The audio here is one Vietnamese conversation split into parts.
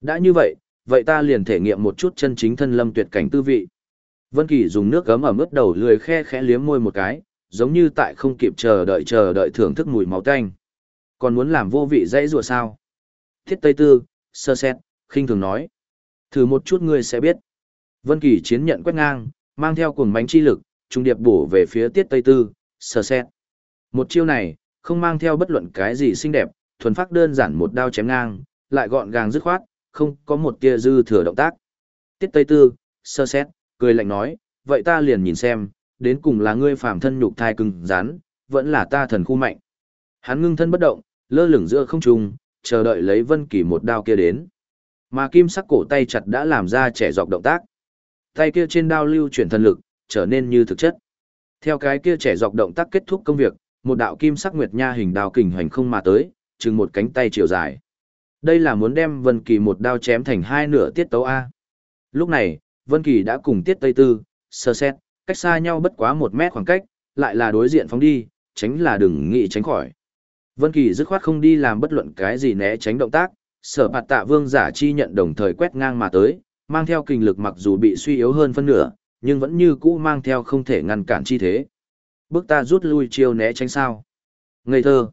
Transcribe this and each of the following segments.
Đã như vậy, vậy ta liền thể nghiệm một chút chân chính thân lâm tuyệt cảnh tư vị. Vân Kỳ dùng nước gấm ở mức đầu lười khe khẽ liếm môi một cái, giống như tại không kịp chờ đợi chờ đợi thưởng thức mùi máu tanh. Còn muốn làm vô vị dãy rùa sao? Thiết Tây Tư, sơ xét, khinh thường nói. Thử một chút ngươi sẽ biết. Vân Kỳ chiến nhận quét ngang, mang theo cuồng bánh chi lực, trung điệp bổ về phía Tiết Tây Tư, sơ xét. Một chiêu này, không mang theo bất luận cái gì xinh đẹp, thuần phát đơn giản một đao chém ngang, lại gọn gàng dứt khoát, không có một tia dư thừa động tác. Tiết Tây Tư, sơ xét, cười lạnh nói, vậy ta liền nhìn xem, đến cùng là ngươi phàm thân nhục thai cứng rắn, vẫn là ta thần khu mạnh. Hắn ngưng thân bất động, lơ lửng giữa không trung, chờ đợi lấy Vân Kỳ một đao kia đến. Mà kim sắc cổ tay chặt đã làm ra trẻ dọc động tác. Tay kia trên đao lưu chuyển thần lực, trở nên như thực chất. Theo cái kia trẻ dọc động tác kết thúc công việc, một đạo kim sắc nguyệt nha hình đao kình hành không mà tới, chừng một cánh tay chiều dài. Đây là muốn đem Vân Kỳ một đao chém thành hai nửa tiết tấu A. Lúc này, Vân Kỳ đã cùng tiết Tây Tư, sơ xét, cách xa nhau bất quá một mét khoảng cách, lại là đối diện phóng đi, tránh là đừng nghĩ tránh khỏi. Vân Kỳ dứt khoát không đi làm bất luận cái gì né tránh động tác, sở bạt tạ vương giả chi nhận đồng thời quét ngang mà tới, mang theo kinh lực mặc dù bị suy yếu hơn phân nửa, nhưng vẫn như cũ mang theo không thể ngăn cản chi thế. Bước ta rút lui chiêu né tránh sao. Ngây thơ.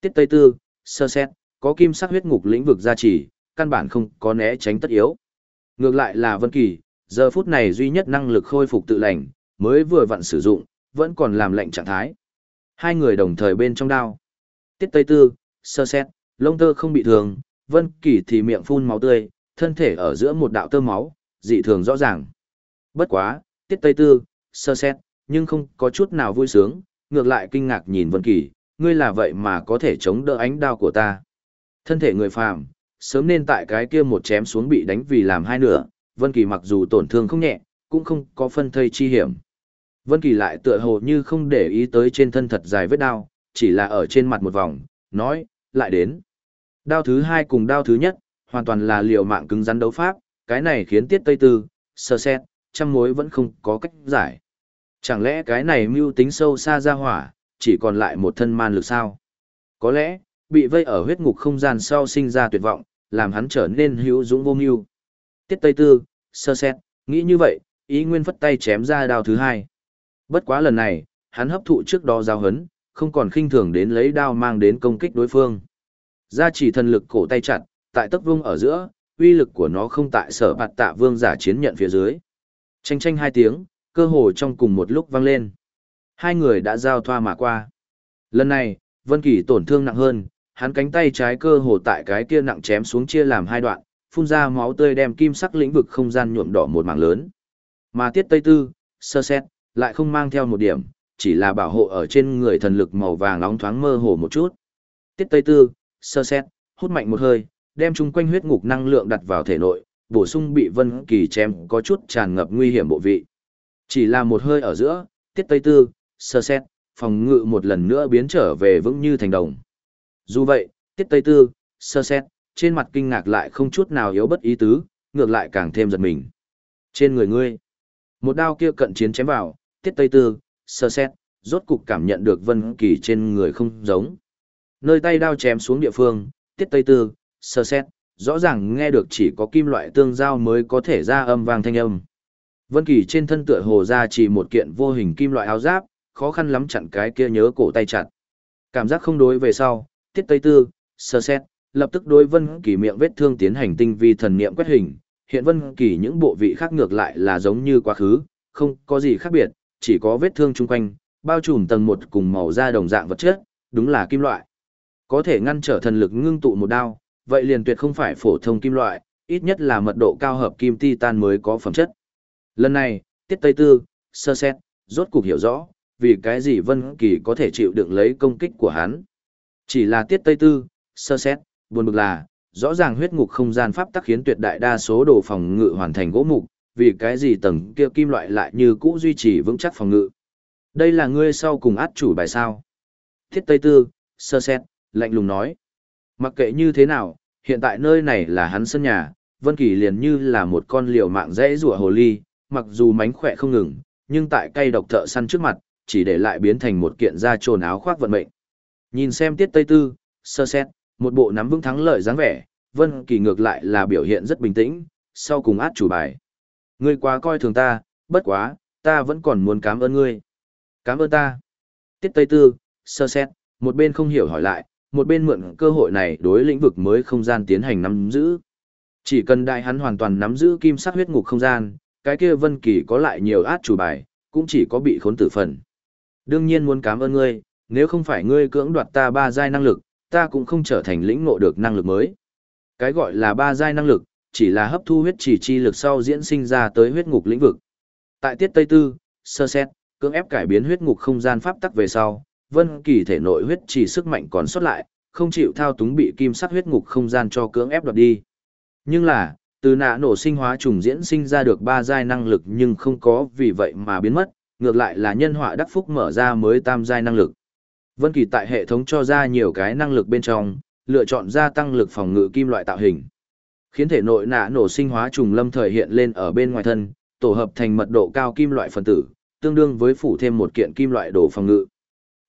Tiết Tây Tư, sơ xét, có kim sắc huyết ngục lĩnh vực gia trì, căn bản không có né tránh tất yếu. Ngược lại là Vân Kỳ, giờ phút này duy nhất năng lực khôi phục tự lành, mới vừa vặn sử dụng, vẫn còn làm lệnh trạng thái. Hai người đồng thời bên trong đao. Tiết Tây Tư, sơ xét, lông tơ không bị thương, Vân Kỳ thì miệng phun máu tươi, thân thể ở giữa một đạo tơ máu, dị thường rõ ràng. Bất quá, Tiết Tây Tư, sơ xét, nhưng không có chút nào vui sướng, ngược lại kinh ngạc nhìn Vân Kỳ, ngươi là vậy mà có thể chống đỡ ánh đao của ta. Thân thể người phàm, sớm nên tại cái kia một chém xuống bị đánh vì làm hai nửa, Vân Kỳ mặc dù tổn thương không nhẹ, cũng không có phân thây chi hiểm. Vân Kỳ lại tựa hồ như không để ý tới trên thân thật dài vết đao, chỉ là ở trên mặt một vòng, nói, lại đến. Đao thứ hai cùng đao thứ nhất, hoàn toàn là liều mạng cứng rắn đấu pháp, cái này khiến Tiết Tây Tư, sơ xét, trăm mối vẫn không có cách giải. Chẳng lẽ cái này mưu tính sâu xa ra hỏa, chỉ còn lại một thân man lực sao? Có lẽ, bị vây ở huyết ngục không gian sau sinh ra tuyệt vọng, làm hắn trở nên hữu dũng vô mưu. Tiết Tây Tư, sơ xét, nghĩ như vậy, ý nguyên phất tay chém ra đao thứ hai. Bất quá lần này, hắn hấp thụ trước đó giao hấn, không còn khinh thường đến lấy đao mang đến công kích đối phương. Gia chỉ thần lực cổ tay chặt, tại tấc vương ở giữa, uy lực của nó không tại sở bạt tạ vương giả chiến nhận phía dưới. Tranh tranh hai tiếng, cơ hồ trong cùng một lúc vang lên. Hai người đã giao thoa mà qua. Lần này, Vân Kỳ tổn thương nặng hơn, hắn cánh tay trái cơ hồ tại cái kia nặng chém xuống chia làm hai đoạn, phun ra máu tươi đem kim sắc lĩnh vực không gian nhuộm đỏ một mảng lớn. Mà Tiết Tây Tư, sơ xét, lại không mang theo một điểm, chỉ là bảo hộ ở trên người thần lực màu vàng nóng thoáng mơ hồ một chút. Tiết Tây Tư, sơ xét, hút mạnh một hơi, đem chung quanh huyết ngục năng lượng đặt vào thể nội, bổ sung bị Vân Kỳ chém có chút tràn ngập nguy hiểm bộ vị. Chỉ là một hơi ở giữa, Tiết Tây Tư, sơ xét, phòng ngự một lần nữa biến trở về vững như thành đồng. Dù vậy, Tiết Tây Tư, sơ xét, trên mặt kinh ngạc lại không chút nào yếu bất ý tứ, ngược lại càng thêm giật mình. Trên người ngươi, một đao kia cận chiến chém vào, Tiết Tây Tư, sơ xét, rốt cục cảm nhận được Vân Kỳ trên người không giống. Nơi tay đao chém xuống địa phương, Tiết Tây Tư, sơ xét, rõ ràng nghe được chỉ có kim loại tương giao mới có thể ra âm vang thanh âm. Vân Kỳ trên thân tựa hồ ra chỉ một kiện vô hình kim loại áo giáp, khó khăn lắm chặn cái kia nhớ cổ tay chặt. Cảm giác không đối về sau, Tiết Tây Tư, sơ xét, lập tức đối Vân Kỳ miệng vết thương tiến hành tinh vi thần niệm quét hình, hiện Vân Kỳ những bộ vị khác ngược lại là giống như quá khứ, không có gì khác biệt, chỉ có vết thương chung quanh, bao trùm tầng một cùng màu da đồng dạng vật chất, đúng là kim loại. Có thể ngăn trở thần lực ngưng tụ một đao, vậy liền tuyệt không phải phổ thông kim loại, ít nhất là mật độ cao hợp kim titan mới có phẩm chất. Lần này, Tiết Tây Tư, sơ xét, rốt cục hiểu rõ, vì cái gì Vân Kỳ có thể chịu đựng lấy công kích của hắn. Chỉ là Tiết Tây Tư, sơ xét, buồn bực là, rõ ràng huyết ngục không gian pháp tắc khiến tuyệt đại đa số đồ phòng ngự hoàn thành gỗ mục, vì cái gì tầng kia kim loại lại như cũ duy trì vững chắc phòng ngự. Đây là ngươi sau cùng át chủ bài sao. Thiết Tây Tư, sơ xét, lạnh lùng nói. Mặc kệ như thế nào, hiện tại nơi này là hắn sân nhà, Vân Kỳ liền như là một con liều mạng dễ rùa hồ ly, mặc dù mánh khỏe không ngừng, nhưng tại cây độc thợ săn trước mặt, chỉ để lại biến thành một kiện da trồn áo khoác vận mệnh. Nhìn xem tiết Tây Tư, sơ xét, một bộ nắm vững thắng lợi dáng vẻ, Vân Kỳ ngược lại là biểu hiện rất bình tĩnh, sau cùng át chủ bài. Ngươi quá coi thường ta, bất quá, ta vẫn còn muốn cảm ơn ngươi. Cảm ơn ta. Tiết Tây Tư, sơ xét, một bên không hiểu hỏi lại, một bên mượn cơ hội này đối lĩnh vực mới không gian tiến hành nắm giữ. Chỉ cần đại hắn hoàn toàn nắm giữ kim sắc huyết ngục không gian, cái kia Vân Kỳ có lại nhiều át chủ bài, cũng chỉ có bị khốn tử phần. Đương nhiên muốn cảm ơn ngươi, nếu không phải ngươi cưỡng đoạt ta ba giai năng lực, ta cũng không trở thành lĩnh ngộ được năng lực mới. Cái gọi là ba giai năng lực, chỉ là hấp thu huyết chỉ chi lực sau diễn sinh ra tới huyết ngục lĩnh vực. Tại tiết Tây Tư, sơ xét, cưỡng ép cải biến huyết ngục không gian pháp tắc về sau, Vân Kỳ thể nội huyết chỉ sức mạnh còn sót lại, không chịu thao túng bị kim sắc huyết ngục không gian cho cưỡng ép đoạt đi. Nhưng là, từ nạ nổ sinh hóa trùng diễn sinh ra được ba giai năng lực nhưng không có vì vậy mà biến mất, ngược lại là nhân họa đắc phúc mở ra mới tam giai năng lực. Vân Kỳ tại hệ thống cho ra nhiều cái năng lực bên trong, lựa chọn gia tăng lực phòng ngự kim loại tạo hình. Khiến thể nội nạ nổ sinh hóa trùng lâm thời hiện lên ở bên ngoài thân, tổ hợp thành mật độ cao kim loại phân tử, tương đương với phủ thêm một kiện kim loại đồ phòng ngự.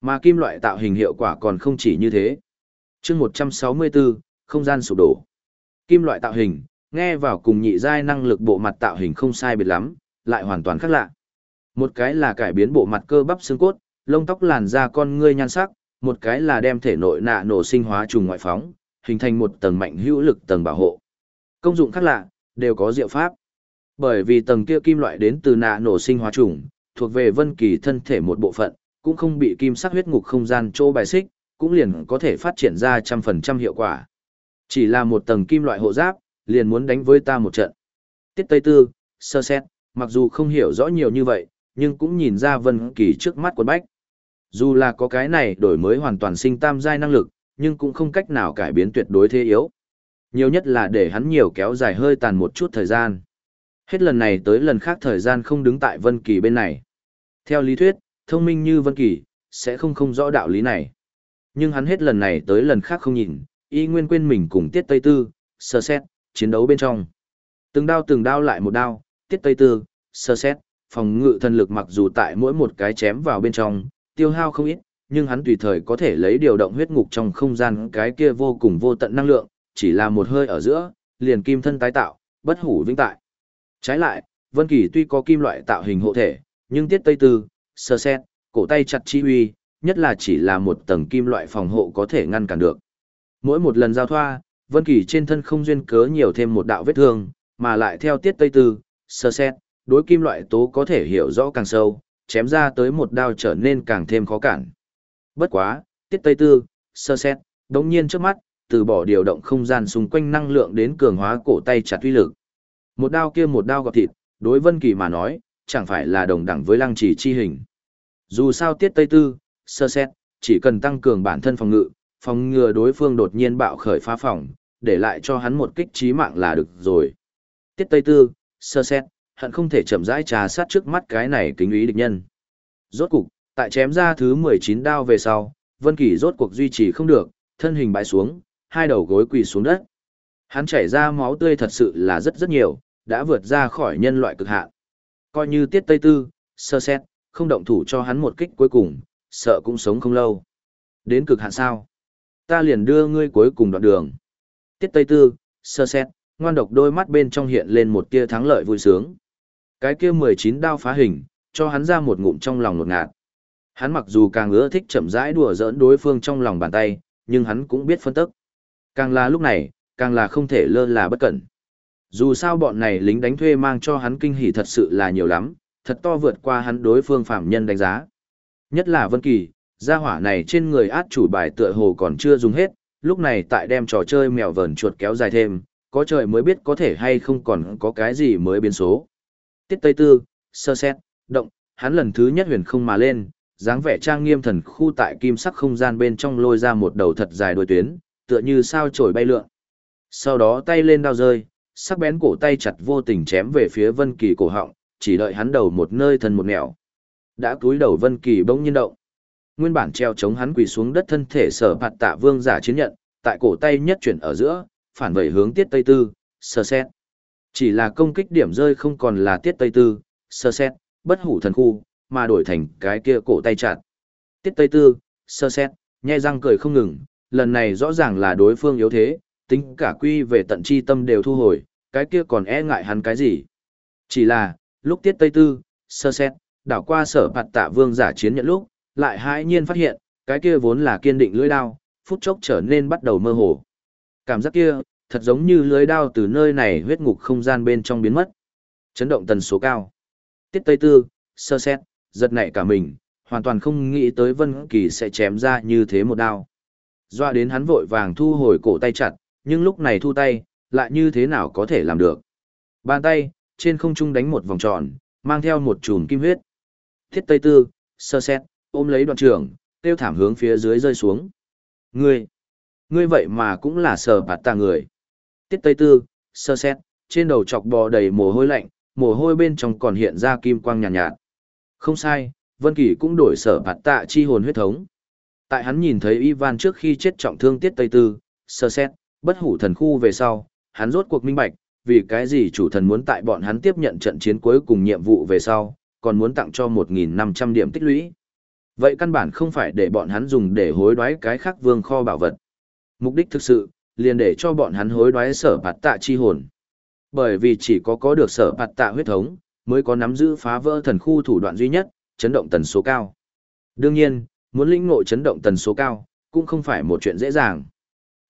Mà kim loại tạo hình hiệu quả còn không chỉ như thế. Chương 164, không gian sụp đổ. Kim loại tạo hình, nghe vào cùng nhị giai năng lực bộ mặt tạo hình không sai biệt lắm, lại hoàn toàn khác lạ. Một cái là cải biến bộ mặt cơ bắp xương cốt, lông tóc làn da con ngươi nhan sắc, một cái là đem thể nội nạ nổ sinh hóa trùng ngoại phóng, hình thành một tầng mạnh hữu lực tầng bảo hộ. Công dụng khác lạ, đều có diệu pháp. Bởi vì tầng kia kim loại đến từ nạ nổ sinh hóa trùng, thuộc về vân kỳ thân thể một bộ phận, cũng không bị kim sắc huyết ngục không gian trô bài xích, cũng liền có thể phát triển ra trăm phần trăm hiệu quả. Chỉ là một tầng kim loại hộ giáp, liền muốn đánh với ta một trận. Tiết Tây Tư, sơ xét, mặc dù không hiểu rõ nhiều như vậy, nhưng cũng nhìn ra Vân Kỳ trước mắt quần bách. Dù là có cái này đổi mới hoàn toàn sinh tam giai năng lực, nhưng cũng không cách nào cải biến tuyệt đối thế yếu. Nhiều nhất là để hắn nhiều kéo dài hơi tàn một chút thời gian. Hết lần này tới lần khác thời gian không đứng tại Vân Kỳ bên này. Theo lý thuyết, thông minh như Vân Kỳ, sẽ không không rõ đạo lý này. Nhưng hắn hết lần này tới lần khác không nhìn, y nguyên quên mình cùng Tiết Tây Tư, sơ xét, chiến đấu bên trong. Từng đao từng đao lại một đao, Tiết Tây Tư, sơ xét, phòng ngự thần lực mặc dù tại mỗi một cái chém vào bên trong, tiêu hao không ít, nhưng hắn tùy thời có thể lấy điều động huyết ngục trong không gian cái kia vô cùng vô tận năng lượng, chỉ là một hơi ở giữa, liền kim thân tái tạo, bất hủ vĩnh tại. Trái lại, Vân Kỳ tuy có kim loại tạo hình hộ thể, nhưng tiết tây tư, sơ xét, cổ tay chặt chi huy, nhất là chỉ là một tầng kim loại phòng hộ có thể ngăn cản được. Mỗi một lần giao thoa, Vân Kỳ trên thân không duyên cớ nhiều thêm một đạo vết thương, mà lại theo tiết tây tư, sơ xét, đối kim loại tố có thể hiểu rõ càng sâu, chém ra tới một đao trở nên càng thêm khó cản. Bất quá, tiết tây tư, sơ xét, đống nhiên trước mắt, từ bỏ điều động không gian xung quanh năng lượng đến cường hóa cổ tay chặt uy lực. Một đao kia một đao gọt thịt, đối Vân Kỳ mà nói, chẳng phải là đồng đẳng với lăng chỉ chi hình. Dù sao tiết tây tư, sơ xét, chỉ cần tăng cường bản thân phòng ngự, phòng ngừa đối phương đột nhiên bạo khởi phá phòng, để lại cho hắn một kích chí mạng là được rồi. Tiết tây tư, sơ xét, hận không thể chậm rãi trà sát trước mắt cái này kính ý địch nhân. Rốt cục, tại chém ra thứ 19 đao về sau, Vân Kỳ rốt cuộc duy trì không được, thân hình bại xuống, hai đầu gối quỳ xuống đất. Hắn chảy ra máu tươi thật sự là rất rất nhiều, đã vượt ra khỏi nhân loại cực hạn. Coi như tiết tây tư, sơ xét, không động thủ cho hắn một kích cuối cùng, sợ cũng sống không lâu. Đến cực hạn sao? Ta liền đưa ngươi cuối cùng đoạn đường. Tiết tây tư, sơ xét, ngoan độc đôi mắt bên trong hiện lên một tia thắng lợi vui sướng. Cái kia 19 đao phá hình, cho hắn ra một ngụm trong lòng ngột ngạt. Hắn mặc dù càng ưa thích chậm rãi đùa giỡn đối phương trong lòng bàn tay, nhưng hắn cũng biết phân tức. Càng là lúc này, càng là không thể lơ là bất cẩn. Dù sao bọn này lính đánh thuê mang cho hắn kinh hỉ thật sự là nhiều lắm, thật to vượt qua hắn đối phương phạm nhân đánh giá. Nhất là Vân Kỳ, gia hỏa này trên người át chủ bài tựa hồ còn chưa dùng hết, lúc này tại đem trò chơi mèo vờn chuột kéo dài thêm, có trời mới biết có thể hay không còn có cái gì mới biến số. Tiết Tây Tư, sơ xét, động, hắn lần thứ nhất huyền không mà lên, dáng vẻ trang nghiêm thần khu tại kim sắc không gian bên trong lôi ra một đầu thật dài đuôi tuyến, tựa như sao trổi bay lượn. Sau đó tay lên đao rơi, sắc bén cổ tay chặt vô tình chém về phía Vân Kỳ cổ họng, chỉ đợi hắn đầu một nơi thân một nẻo. Đã cúi đầu Vân Kỳ bỗng nhiên động. Nguyên bản treo chống hắn quỳ xuống đất thân thể sở phạt tạ vương giả chiến nhận, tại cổ tay nhất chuyển ở giữa, phản vẩy hướng tiết tây tư, sơ xét. Chỉ là công kích điểm rơi không còn là tiết tây tư, sơ xét, bất hủ thần khu, mà đổi thành cái kia cổ tay chặt. Tiết tây tư, sơ xét, nhe răng cười không ngừng, lần này rõ ràng là đối phương yếu thế, tính cả quy về tận chi tâm đều thu hồi, cái kia còn e ngại hắn cái gì. Chỉ là, lúc tiết Tây Tư, sơ xét, đảo qua sở bạt tạ vương giả chiến nhận lúc, lại hãi nhiên phát hiện, cái kia vốn là kiên định lưỡi đao, phút chốc trở nên bắt đầu mơ hồ. Cảm giác kia, thật giống như lưỡi đao từ nơi này huyết ngục không gian bên trong biến mất. Chấn động tần số cao. Tiết Tây Tư, sơ xét, giật nảy cả mình, hoàn toàn không nghĩ tới Vân Kỳ sẽ chém ra như thế một đao. Doa đến hắn vội vàng thu hồi cổ tay chặt, nhưng lúc này thu tay, lại như thế nào có thể làm được. Bàn tay, trên không trung đánh một vòng tròn, mang theo một chùm kim huyết. Thiết Tây Tư, sơ xét, ôm lấy đoạn trưởng, tiêu thảm hướng phía dưới rơi xuống. Ngươi, ngươi vậy mà cũng là sở bạt tà người. Tiết Tây Tư, sơ xét, trên đầu chọc bò đầy mồ hôi lạnh, mồ hôi bên trong còn hiện ra kim quang nhàn nhạt, nhạt. Không sai, Vân Kỳ cũng đổi sở bạt tạ chi hồn huyết thống. Tại hắn nhìn thấy Ivan trước khi chết trọng thương Tiết Tây Tư, sơ xét, bất hủ thần khu về sau, hắn rốt cuộc minh bạch, vì cái gì chủ thần muốn tại bọn hắn tiếp nhận trận chiến cuối cùng nhiệm vụ về sau, còn muốn tặng cho 1.500 điểm tích lũy. Vậy căn bản không phải để bọn hắn dùng để hối đoái cái khác vương kho bảo vật. Mục đích thực sự, liền để cho bọn hắn hối đoái sở bạt tạ chi hồn. Bởi vì chỉ có có được sở bạt tạ huyết thống, mới có nắm giữ phá vỡ thần khu thủ đoạn duy nhất, chấn động tần số cao. Đương nhiên, muốn lĩnh ngộ chấn động tần số cao, cũng không phải một chuyện dễ dàng.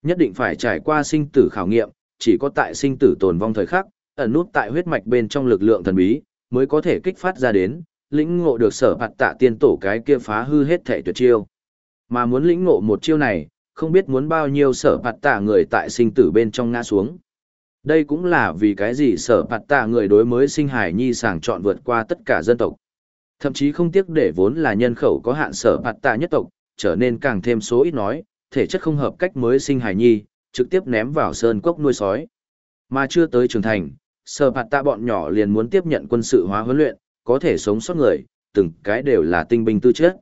Nhất định phải trải qua sinh tử khảo nghiệm, chỉ có tại sinh tử tồn vong thời khắc, ẩn nút tại huyết mạch bên trong lực lượng thần bí, mới có thể kích phát ra đến, lĩnh ngộ được sở bạt tạ tiên tổ cái kia phá hư hết thể tuyệt chiêu. Mà muốn lĩnh ngộ một chiêu này, không biết muốn bao nhiêu sở phạt tạ người tại sinh tử bên trong ngã xuống. Đây cũng là vì cái gì sở phạt tạ người đối mới sinh hải nhi sàng chọn vượt qua tất cả dân tộc. Thậm chí không tiếc để vốn là nhân khẩu có hạn sở phạt tạ nhất tộc, trở nên càng thêm số ít nói, thể chất không hợp cách mới sinh hải nhi, trực tiếp ném vào sơn cốc nuôi sói. Mà chưa tới trưởng thành, sở phạt tạ bọn nhỏ liền muốn tiếp nhận quân sự hóa huấn luyện, có thể sống sót người, từng cái đều là tinh binh tư chất.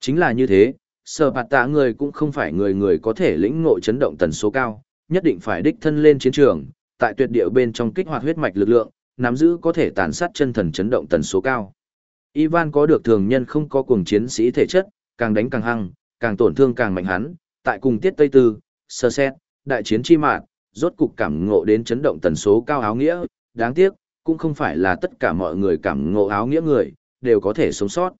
Chính là như thế, sở bạt tạ người cũng không phải người người có thể lĩnh ngộ chấn động tần số cao, nhất định phải đích thân lên chiến trường, tại tuyệt địa bên trong kích hoạt huyết mạch lực lượng, nắm giữ có thể tàn sát chân thần chấn động tần số cao. Ivan có được thường nhân không có cùng chiến sĩ thể chất, càng đánh càng hăng, càng tổn thương càng mạnh hắn, tại cùng tiết Tây Tư, sơ xét, đại chiến chi mạn, rốt cục cảm ngộ đến chấn động tần số cao áo nghĩa, đáng tiếc, cũng không phải là tất cả mọi người cảm ngộ áo nghĩa người, đều có thể sống sót.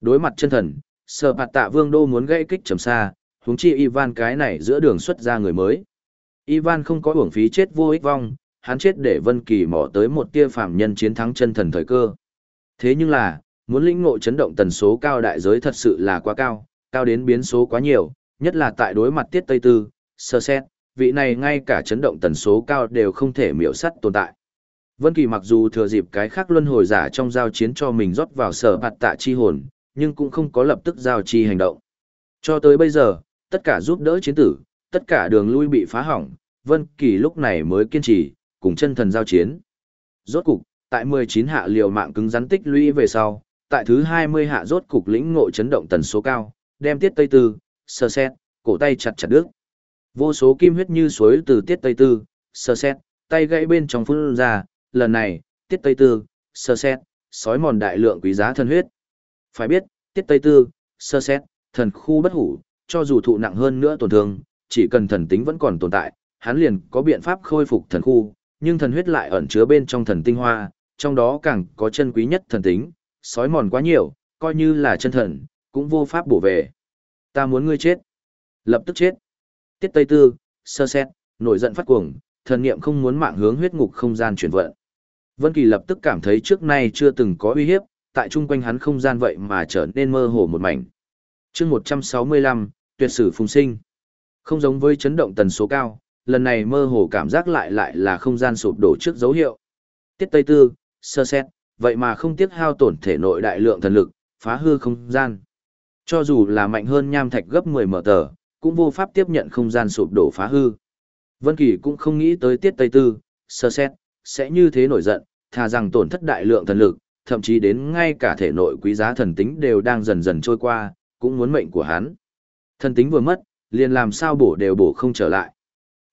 Đối mặt chân thần, sở bạt tạ vương đô muốn gây kích trầm xa, huống chi Ivan cái này giữa đường xuất ra người mới. Ivan không có uổng phí chết vô ích vong, hắn chết để Vân Kỳ mò tới một tia phàm nhân chiến thắng chân thần thời cơ. Thế nhưng là, muốn lĩnh ngộ chấn động tần số cao đại giới thật sự là quá cao, cao đến biến số quá nhiều, nhất là tại đối mặt tiết Tây Tư, sơ xét, vị này ngay cả chấn động tần số cao đều không thể miểu sắt tồn tại. Vân Kỳ mặc dù thừa dịp cái khác luân hồi giả trong giao chiến cho mình rót vào sở bạt tạ chi hồn, nhưng cũng không có lập tức giao chi hành động. Cho tới bây giờ, tất cả giúp đỡ chiến tử, tất cả đường lui bị phá hỏng, Vân Kỳ lúc này mới kiên trì, cùng chân thần giao chiến. Rốt cục, tại 19 hạ liều mạng cứng rắn tích lũy về sau, tại thứ 20 hạ rốt cục lĩnh ngộ chấn động tần số cao, đem tiết tây tư, sơ xét, cổ tay chặt chặt đứt. Vô số kim huyết như suối từ tiết tây tư, sơ xét, tay gãy bên trong phun ra, lần này, tiết tây tư, sơ xét, sói mòn đại lượng quý giá thân huyết. Phải biết, tiết tây tư, sơ xét, thần khu bất hủ, cho dù thụ nặng hơn nữa tổn thương, chỉ cần thần tính vẫn còn tồn tại, hắn liền có biện pháp khôi phục thần khu, nhưng thần huyết lại ẩn chứa bên trong thần tinh hoa, trong đó càng có chân quý nhất thần tính, sói mòn quá nhiều, coi như là chân thần, cũng vô pháp bổ về. Ta muốn ngươi chết. Lập tức chết. Tiết Tây Tư, sơ xét, nổi giận phát cuồng, thần niệm không muốn mạng hướng huyết ngục không gian chuyển vận. Vân Kỳ lập tức cảm thấy trước nay chưa từng có uy hiếp, tại chung quanh hắn không gian vậy mà trở nên mơ hồ một mảnh. Chương 165, tuyệt sử phùng sinh. Không giống với chấn động tần số cao, lần này mơ hồ cảm giác lại lại là không gian sụp đổ trước dấu hiệu. Tiết Tây Tư, sơ xét, vậy mà không tiếc hao tổn thể nội đại lượng thần lực, phá hư không gian. Cho dù là mạnh hơn nham thạch gấp 10 mở tờ, cũng vô pháp tiếp nhận không gian sụp đổ phá hư. Vân Kỳ cũng không nghĩ tới Tiết Tây Tư, sơ xét, sẽ như thế nổi giận, thà rằng tổn thất đại lượng thần lực, thậm chí đến ngay cả thể nội quý giá thần tính đều đang dần dần trôi qua, cũng muốn mệnh của hắn. Thần tính vừa mất, liền làm sao bổ đều bổ không trở lại.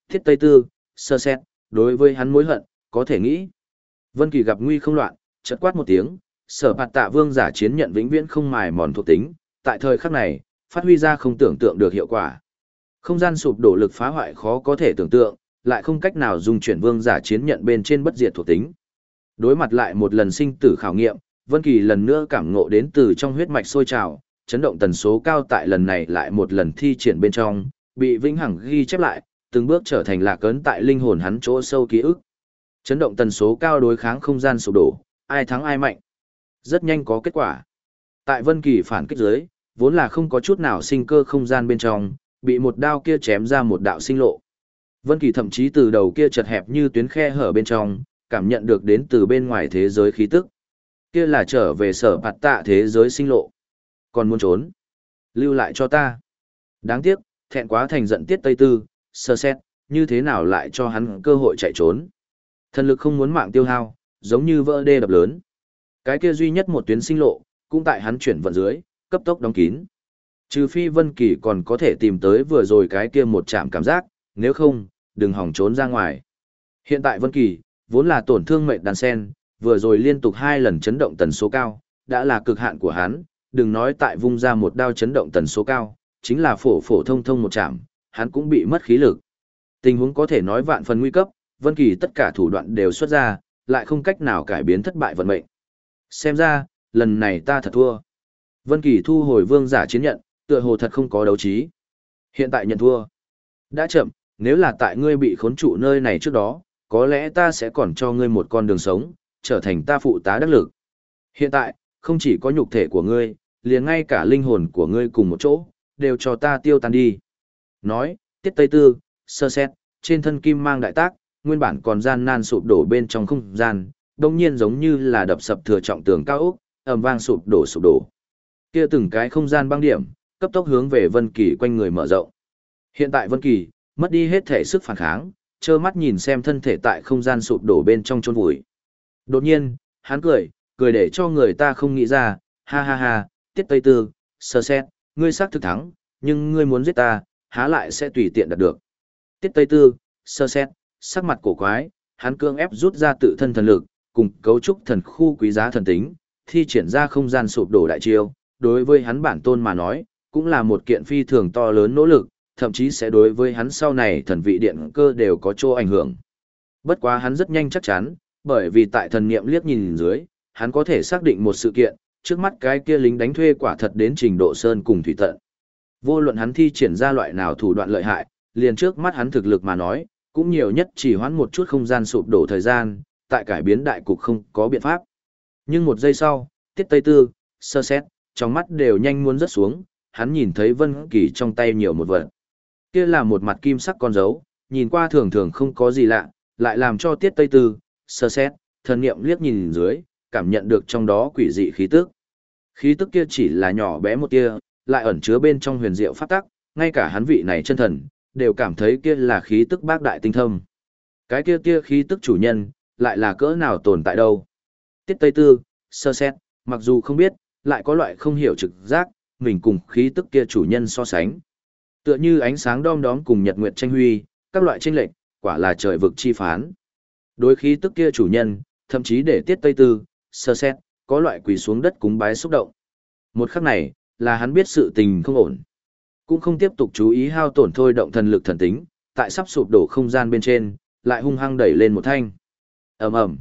Thiết Tây Tư, sơ xét, đối với hắn mối hận, có thể nghĩ. Vân Kỳ gặp nguy không loạn, chợt quát một tiếng, sở bạt tạ vương giả chiến nhận vĩnh viễn không mài mòn thuộc tính, tại thời khắc này, phát huy ra không tưởng tượng được hiệu quả. Không gian sụp đổ lực phá hoại khó có thể tưởng tượng, lại không cách nào dùng chuyển vương giả chiến nhận bên trên bất diệt thuộc tính. Đối mặt lại một lần sinh tử khảo nghiệm, Vân Kỳ lần nữa cảm ngộ đến từ trong huyết mạch sôi trào, chấn động tần số cao tại lần này lại một lần thi triển bên trong, bị vĩnh hằng ghi chép lại, từng bước trở thành lạc ấn tại linh hồn hắn chỗ sâu ký ức. Chấn động tần số cao đối kháng không gian sụp đổ, ai thắng ai mạnh. Rất nhanh có kết quả. Tại Vân Kỳ phản kích dưới, vốn là không có chút nào sinh cơ không gian bên trong, bị một đao kia chém ra một đạo sinh lộ. Vân Kỳ thậm chí từ đầu kia chật hẹp như tuyến khe hở bên trong, cảm nhận được đến từ bên ngoài thế giới khí tức. Kia là trở về sở bạt tạ thế giới sinh lộ. Còn muốn trốn? Lưu lại cho ta. Đáng tiếc, thẹn quá thành giận tiết Tây Tư, sơ xét, như thế nào lại cho hắn cơ hội chạy trốn. Thần lực không muốn mạng tiêu hao, giống như vỡ đê đập lớn. Cái kia duy nhất một tuyến sinh lộ, cũng tại hắn chuyển vận dưới, cấp tốc đóng kín. Trừ phi Vân Kỳ còn có thể tìm tới vừa rồi cái kia một chạm cảm giác, nếu không, đừng hòng trốn ra ngoài. Hiện tại Vân Kỳ, vốn là tổn thương mệnh đàn sen, vừa rồi liên tục hai lần chấn động tần số cao, đã là cực hạn của hắn, đừng nói tại vung ra một đao chấn động tần số cao, chính là phổ phổ thông thông một chạm, hắn cũng bị mất khí lực. Tình huống có thể nói vạn phần nguy cấp, Vân Kỳ tất cả thủ đoạn đều xuất ra, lại không cách nào cải biến thất bại vận mệnh. Xem ra, lần này ta thật thua. Vân Kỳ thu hồi vương giả chiến nhận, tựa hồ thật không có đấu trí. Hiện tại nhận thua. Đã chậm, nếu là tại ngươi bị khốn trụ nơi này trước đó, có lẽ ta sẽ còn cho ngươi một con đường sống, trở thành ta phụ tá đắc lực. Hiện tại, không chỉ có nhục thể của ngươi, liền ngay cả linh hồn của ngươi cùng một chỗ, đều cho ta tiêu tan đi. Nói, tiết tây tư, sơ xét, trên thân kim mang đại tác, nguyên bản còn gian nan sụp đổ bên trong không gian, đồng nhiên giống như là đập sập thừa trọng tường cao ốc, ầm vang sụp đổ sụp đổ. Kia từng cái không gian băng điểm, cấp tốc hướng về Vân Kỳ quanh người mở rộng. Hiện tại Vân Kỳ, mất đi hết thể sức phản kháng, trơ mắt nhìn xem thân thể tại không gian sụp đổ bên trong chôn vùi. Đột nhiên, hắn cười, cười để cho người ta không nghĩ ra, ha ha ha, tiết tây tư, sơ xét, ngươi xác thực thắng, nhưng ngươi muốn giết ta, há lại sẽ tùy tiện đạt được. Tiết tây tư, sơ xét, sắc mặt cổ quái, hắn cương ép rút ra tự thân thần lực, cùng cấu trúc thần khu quý giá thần tính, thi triển ra không gian sụp đổ đại chiêu, đối với hắn bản tôn mà nói, cũng là một kiện phi thường to lớn nỗ lực, thậm chí sẽ đối với hắn sau này thần vị điện cơ đều có chỗ ảnh hưởng. Bất quá hắn rất nhanh chắc chắn, bởi vì tại thần niệm liếc nhìn dưới, hắn có thể xác định một sự kiện, trước mắt cái kia lính đánh thuê quả thật đến trình độ sơn cùng thủy tận. Vô luận hắn thi triển ra loại nào thủ đoạn lợi hại, liền trước mắt hắn thực lực mà nói, cũng nhiều nhất chỉ hoãn một chút không gian sụp đổ thời gian, tại cải biến đại cục không có biện pháp. Nhưng một giây sau, tiết tây tư, sơ xét, trong mắt đều nhanh muốn rớt xuống, hắn nhìn thấy Vân Kỳ trong tay nhiều một vật. Kia là một mặt kim sắc con dấu, nhìn qua thường thường không có gì lạ, lại làm cho tiết tây tư, sơ xét, thần niệm liếc nhìn dưới, cảm nhận được trong đó quỷ dị khí tức. Khí tức kia chỉ là nhỏ bé một tia, lại ẩn chứa bên trong huyền diệu pháp tắc, ngay cả hắn vị này chân thần, đều cảm thấy kia là khí tức bác đại tinh thâm. Cái kia kia khí tức chủ nhân, lại là cỡ nào tồn tại đâu. Tiết Tây Tư, sơ xét, mặc dù không biết, lại có loại không hiểu trực giác, mình cùng khí tức kia chủ nhân so sánh. Tựa như ánh sáng đom đóm cùng nhật nguyệt tranh huy, các loại tranh lệch, quả là trời vực chi phán. Đối khí tức kia chủ nhân, thậm chí để Tiết Tây Tư, sơ xét, có loại quỳ xuống đất cúng bái xúc động. Một khắc này, là hắn biết sự tình không ổn. Cũng không tiếp tục chú ý hao tổn thôi động thần lực thần tính, tại sắp sụp đổ không gian bên trên, lại hung hăng đẩy lên một thanh. ầm ầm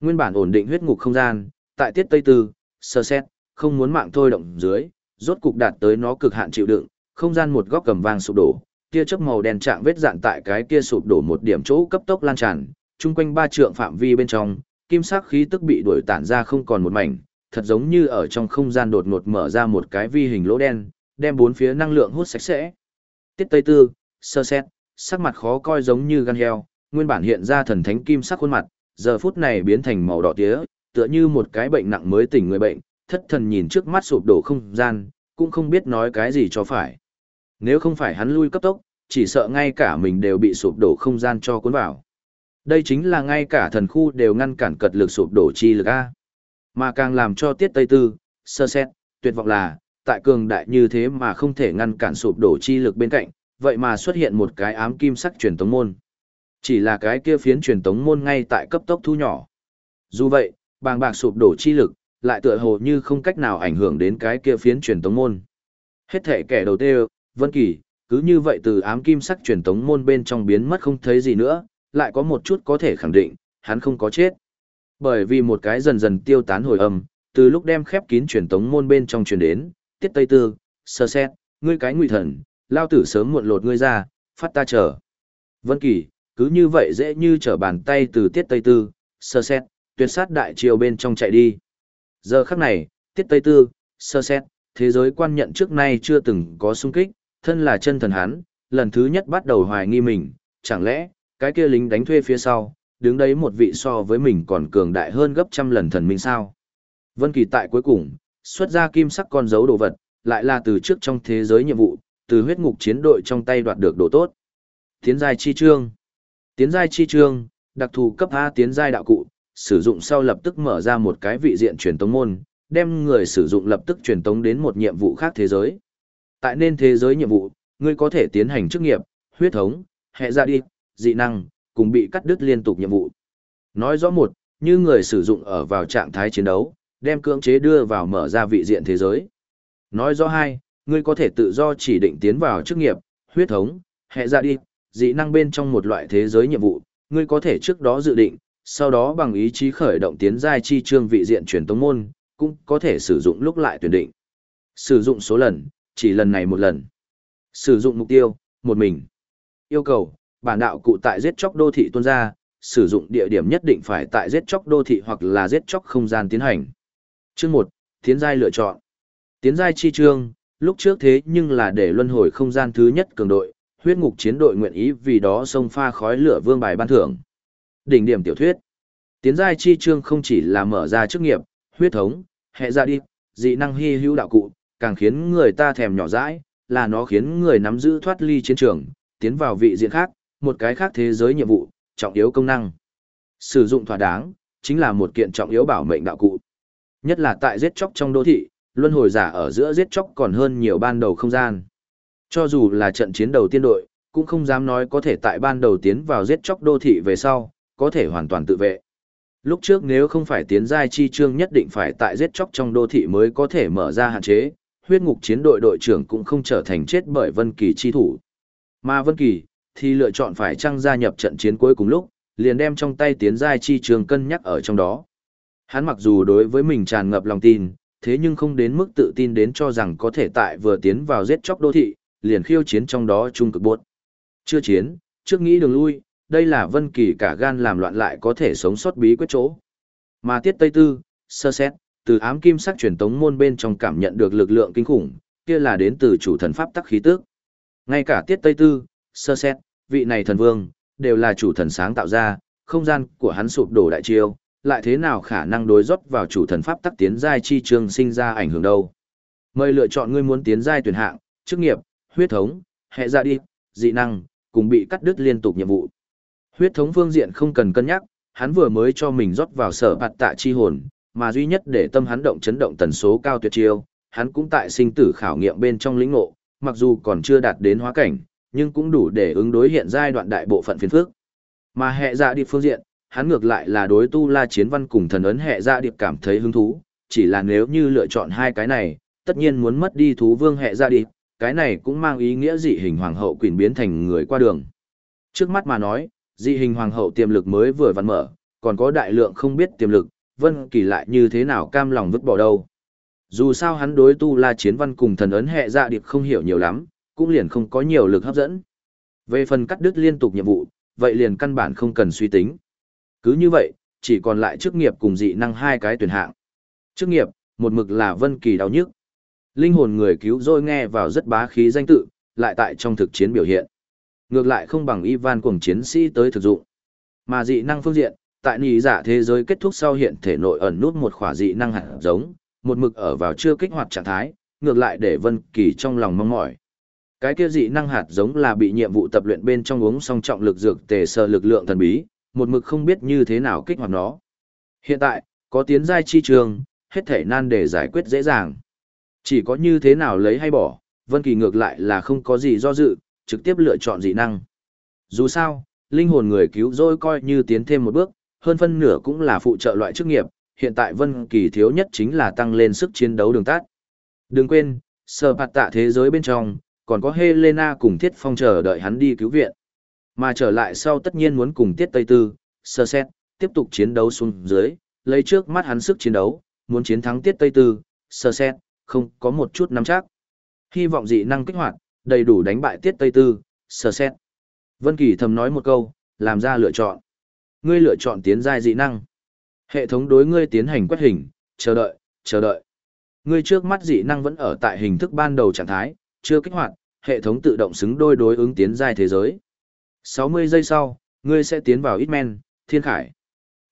Nguyên bản ổn định huyết ngục không gian, tại tiết tây tư, sơ xét, không muốn mạng thôi động dưới, rốt cục đạt tới nó cực hạn chịu đựng, không gian một góc cầm vang sụp đổ, tia chớp màu đen trạng vết dạn tại cái kia sụp đổ một điểm chỗ cấp tốc lan tràn, chung quanh ba trượng phạm vi bên trong, kim sắc khí tức bị đuổi tản ra không còn một mảnh, thật giống như ở trong không gian đột ngột mở ra một cái vi hình lỗ đen, đem bốn phía năng lượng hút sạch sẽ. Tiết Tây Tư, sơ xét, sắc mặt khó coi giống như gan heo, nguyên bản hiện ra thần thánh kim sắc khuôn mặt, giờ phút này biến thành màu đỏ tía, tựa như một cái bệnh nặng mới tỉnh người bệnh, thất thần nhìn trước mắt sụp đổ không gian, cũng không biết nói cái gì cho phải. Nếu không phải hắn lui cấp tốc, chỉ sợ ngay cả mình đều bị sụp đổ không gian cho cuốn vào. Đây chính là ngay cả thần khu đều ngăn cản cật lực sụp đổ chi lực A. Mà càng làm cho tiết Tây Tư, sơ xét, tuyệt vọng là, tại cường đại như thế mà không thể ngăn cản sụp đổ chi lực bên cạnh, vậy mà xuất hiện một cái ám kim sắc truyền tống môn. Chỉ là cái kia phiến truyền tống môn ngay tại cấp tốc thu nhỏ. Dù vậy, bàng bạc sụp đổ chi lực, lại tựa hồ như không cách nào ảnh hưởng đến cái kia phiến truyền tống môn. Hết thể kẻ đầu tiên, Vân Kỳ, cứ như vậy từ ám kim sắc truyền tống môn bên trong biến mất không thấy gì nữa, lại có một chút có thể khẳng định, hắn không có chết. Bởi vì một cái dần dần tiêu tán hồi âm, từ lúc đem khép kín truyền tống môn bên trong truyền đến, tiết tây tư, sơ xét, ngươi cái nguy thần, lao tử sớm muộn lột ngươi ra, phát ta chờ. Vân Kỳ, cứ như vậy dễ như trở bàn tay từ tiết tây tư, sơ xét, tuyệt sát đại triều bên trong chạy đi. Giờ khắc này, tiết tây tư, sơ xét, thế giới quan nhận trước nay chưa từng có xung kích, thân là chân thần hắn, lần thứ nhất bắt đầu hoài nghi mình, chẳng lẽ, cái kia lính đánh thuê phía sau, đứng đấy một vị so với mình còn cường đại hơn gấp trăm lần thần minh sao. Vân Kỳ tại cuối cùng, xuất ra kim sắc con dấu đồ vật, lại là từ trước trong thế giới nhiệm vụ, từ huyết ngục chiến đội trong tay đoạt được đồ tốt. Tiến giai chi trương. Tiến giai chi trương, đặc thù cấp A tiến giai đạo cụ, sử dụng sau lập tức mở ra một cái vị diện truyền tống môn, đem người sử dụng lập tức truyền tống đến một nhiệm vụ khác thế giới. Tại nên thế giới nhiệm vụ, ngươi có thể tiến hành chức nghiệp, huyết thống, hệ ra đi, dị năng, cùng bị cắt đứt liên tục nhiệm vụ. Nói rõ một, như người sử dụng ở vào trạng thái chiến đấu, đem cưỡng chế đưa vào mở ra vị diện thế giới. Nói rõ hai, ngươi có thể tự do chỉ định tiến vào chức nghiệp, huyết thống, hệ ra đi, dị năng bên trong một loại thế giới nhiệm vụ, ngươi có thể trước đó dự định, sau đó bằng ý chí khởi động tiến giai chi trương vị diện truyền tống môn, cũng có thể sử dụng lúc lại tuyển định. Sử dụng số lần, chỉ lần này một lần. Sử dụng mục tiêu, một mình. Yêu cầu, bản đạo cụ tại giết chóc đô thị tuôn ra, sử dụng địa điểm nhất định phải tại giết chóc đô thị hoặc là giết chóc không gian tiến hành. Chương 1, Tiến giai lựa chọn. Tiến giai chi trương, lúc trước thế nhưng là để luân hồi không gian thứ nhất cường đội, huyết ngục chiến đội nguyện ý vì đó xông pha khói lửa vương bài ban thưởng. Đỉnh điểm tiểu thuyết. Tiến giai chi trương không chỉ là mở ra chức nghiệp, huyết thống, hệ ra đi, dị năng hy hữu đạo cụ, càng khiến người ta thèm nhỏ dãi, là nó khiến người nắm giữ thoát ly chiến trường, tiến vào vị diện khác, một cái khác thế giới nhiệm vụ, trọng yếu công năng. Sử dụng thỏa đáng, chính là một kiện trọng yếu bảo mệnh đạo cụ. Nhất là tại giết chóc trong đô thị, luân hồi giả ở giữa giết chóc còn hơn nhiều ban đầu không gian. Cho dù là trận chiến đầu tiên đội, cũng không dám nói có thể tại ban đầu tiến vào giết chóc đô thị về sau, có thể hoàn toàn tự vệ. Lúc trước nếu không phải tiến giai chi trương nhất định phải tại giết chóc trong đô thị mới có thể mở ra hạn chế, huyết ngục chiến đội đội trưởng cũng không trở thành chết bởi Vân Kỳ chi thủ. Mà Vân Kỳ thì lựa chọn phải chăng gia nhập trận chiến cuối cùng lúc, liền đem trong tay tiến giai chi trường cân nhắc ở trong đó. Hắn mặc dù đối với mình tràn ngập lòng tin, thế nhưng không đến mức tự tin đến cho rằng có thể tại vừa tiến vào giết chóc đô thị, liền khiêu chiến trong đó trung cực buốt. Chưa chiến, trước nghĩ đường lui, đây là Vân Kỳ cả gan làm loạn lại có thể sống sót bí quyết chỗ. Mà Tiết Tây Tư, sơ xét, từ ám kim sắc truyền tống môn bên trong cảm nhận được lực lượng kinh khủng, kia là đến từ chủ thần pháp tắc khí tức. Ngay cả Tiết Tây Tư, sơ xét, vị này thần vương, đều là chủ thần sáng tạo ra, không gian của hắn sụp đổ đại chiêu, lại thế nào khả năng đối rót vào chủ thần pháp tắc tiến giai chi trường sinh ra ảnh hưởng đâu. Mời lựa chọn ngươi muốn tiến giai tuyển hạng, chức nghiệp, huyết thống, hệ gia đi, dị năng, cùng bị cắt đứt liên tục nhiệm vụ. Huyết thống phương diện không cần cân nhắc, hắn vừa mới cho mình rót vào sở bạt tạ chi hồn, mà duy nhất để tâm hắn động chấn động tần số cao tuyệt chiêu, hắn cũng tại sinh tử khảo nghiệm bên trong lĩnh ngộ, mặc dù còn chưa đạt đến hóa cảnh, nhưng cũng đủ để ứng đối hiện giai đoạn đại bộ phận phiền phức. Mà hệ dạ điệp phương diện, hắn ngược lại là đối tu la chiến văn cùng thần ấn hệ dạ điệp cảm thấy hứng thú, chỉ là nếu như lựa chọn hai cái này, tất nhiên muốn mất đi thú vương hệ dạ điệp, cái này cũng mang ý nghĩa dị hình hoàng hậu quỷ biến thành người qua đường. Trước mắt mà nói, dị hình hoàng hậu tiềm lực mới vừa vặn mở, còn có đại lượng không biết tiềm lực, Vân Kỳ lại như thế nào cam lòng vứt bỏ đâu. Dù sao hắn đối tu la chiến văn cùng thần ấn hệ dạ điệp không hiểu nhiều lắm, cũng liền không có nhiều lực hấp dẫn. Về phần cắt đứt liên tục nhiệm vụ, vậy liền căn bản không cần suy tính. Cứ như vậy, chỉ còn lại chức nghiệp cùng dị năng hai cái tuyển hạng. Chức nghiệp, một mực là Vân Kỳ đau nhức. Linh hồn người cứu rồi nghe vào rất bá khí danh tự, lại tại trong thực chiến biểu hiện. Ngược lại không bằng Ivan cuồng chiến sĩ tới thực dụng. Mà dị năng phương diện, tại nỉ giả dạ thế giới kết thúc sau hiện thể nội ẩn nút một khỏa dị năng hạt giống, một mực ở vào chưa kích hoạt trạng thái, ngược lại để Vân Kỳ trong lòng mong mỏi. Cái kia dị năng hạt giống là bị nhiệm vụ tập luyện bên trong uống song trọng lực dược tề sơ lực lượng thần bí, một mực không biết như thế nào kích hoạt nó. Hiện tại, có tiến giai chi trường, hết thể nan để giải quyết dễ dàng. Chỉ có như thế nào lấy hay bỏ, Vân Kỳ ngược lại là không có gì do dự, trực tiếp lựa chọn dị năng. Dù sao, linh hồn người cứu rỗi coi như tiến thêm một bước, hơn phân nửa cũng là phụ trợ loại chức nghiệp, hiện tại Vân Kỳ thiếu nhất chính là tăng lên sức chiến đấu đường tát Đừng quên, sở phạt tạ thế giới bên trong, còn có Helena cùng Tiết Phong chờ đợi hắn đi cứu viện. Mà trở lại sau tất nhiên muốn cùng Tiết Tây Tư, sơ xét, tiếp tục chiến đấu xuống dưới, lấy trước mắt hắn sức chiến đấu, muốn chiến thắng Tiết Tây Tư, sơ xét, không có một chút nắm chắc. Hy vọng dị năng kích hoạt, đầy đủ đánh bại Tiết Tây Tư, sơ xét. Vân Kỳ thầm nói một câu, làm ra lựa chọn. Ngươi lựa chọn tiến giai dị năng. Hệ thống đối ngươi tiến hành quét hình, chờ đợi, chờ đợi. Ngươi trước mắt dị năng vẫn ở tại hình thức ban đầu trạng thái, chưa kích hoạt, hệ thống tự động xứng đôi đối ứng tiến giai thế giới. 60 giây sau, ngươi sẽ tiến vào Itmen, Thiên Khải.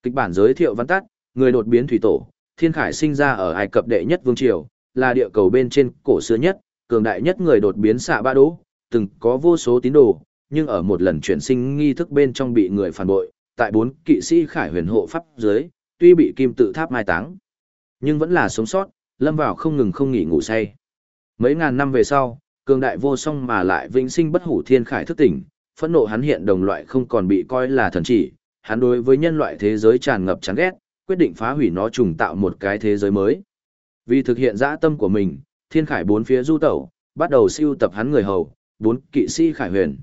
Kịch bản giới thiệu văn tắt, người đột biến thủy tổ, Thiên Khải sinh ra ở Ai Cập đệ nhất vương triều, là địa cầu bên trên cổ xưa nhất, cường đại nhất người đột biến xạ ba đố, từng có vô số tín đồ, nhưng ở một lần chuyển sinh nghi thức bên trong bị người phản bội, tại bốn kỵ sĩ khải huyền hộ pháp dưới, tuy bị kim tự tháp mai táng, nhưng vẫn là sống sót, lâm vào không ngừng không nghỉ ngủ say. Mấy ngàn năm về sau, cường đại vô song mà lại vĩnh sinh bất hủ thiên khải thức tỉnh, phẫn nộ hắn hiện đồng loại không còn bị coi là thần chỉ, hắn đối với nhân loại thế giới tràn ngập chán ghét, quyết định phá hủy nó trùng tạo một cái thế giới mới. Vì thực hiện dã tâm của mình, thiên khải bốn phía du tẩu, bắt đầu siêu tập hắn người hầu, bốn kỵ sĩ khải huyền.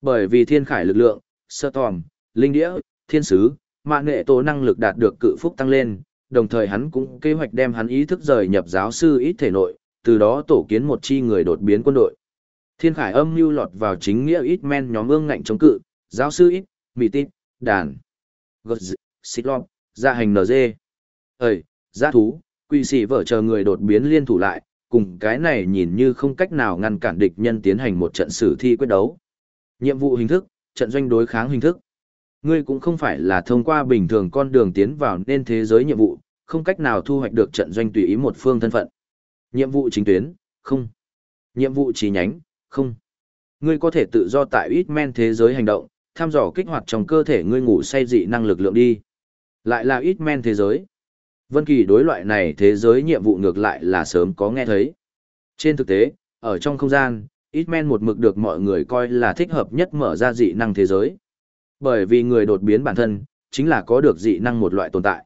Bởi vì thiên khải lực lượng, sơ tòm, linh đĩa, thiên sứ, mạng nghệ tổ năng lực đạt được cự phúc tăng lên, đồng thời hắn cũng kế hoạch đem hắn ý thức rời nhập giáo sư ít thể nội, từ đó tổ kiến một chi người đột biến quân đội. Thiên khải âm mưu lọt vào chính nghĩa ít men nhóm ương ngạnh chống cự, giáo sư ít, mì tít, đàn, gật xịt lọt, gia hành NG. Ơi, giá thú, quỷ sĩ vợ chờ người đột biến liên thủ lại, cùng cái này nhìn như không cách nào ngăn cản địch nhân tiến hành một trận xử thi quyết đấu. Nhiệm vụ hình thức, trận doanh đối kháng hình thức. Ngươi cũng không phải là thông qua bình thường con đường tiến vào nên thế giới nhiệm vụ, không cách nào thu hoạch được trận doanh tùy ý một phương thân phận. Nhiệm vụ chính tuyến, không. Nhiệm vụ chỉ nhánh, không. Ngươi có thể tự do tại ít men thế giới hành động, tham dò kích hoạt trong cơ thể ngươi ngủ say dị năng lực lượng đi. Lại là ít men thế giới. Vân Kỳ đối loại này thế giới nhiệm vụ ngược lại là sớm có nghe thấy. Trên thực tế, ở trong không gian, ít men một mực được mọi người coi là thích hợp nhất mở ra dị năng thế giới. Bởi vì người đột biến bản thân, chính là có được dị năng một loại tồn tại.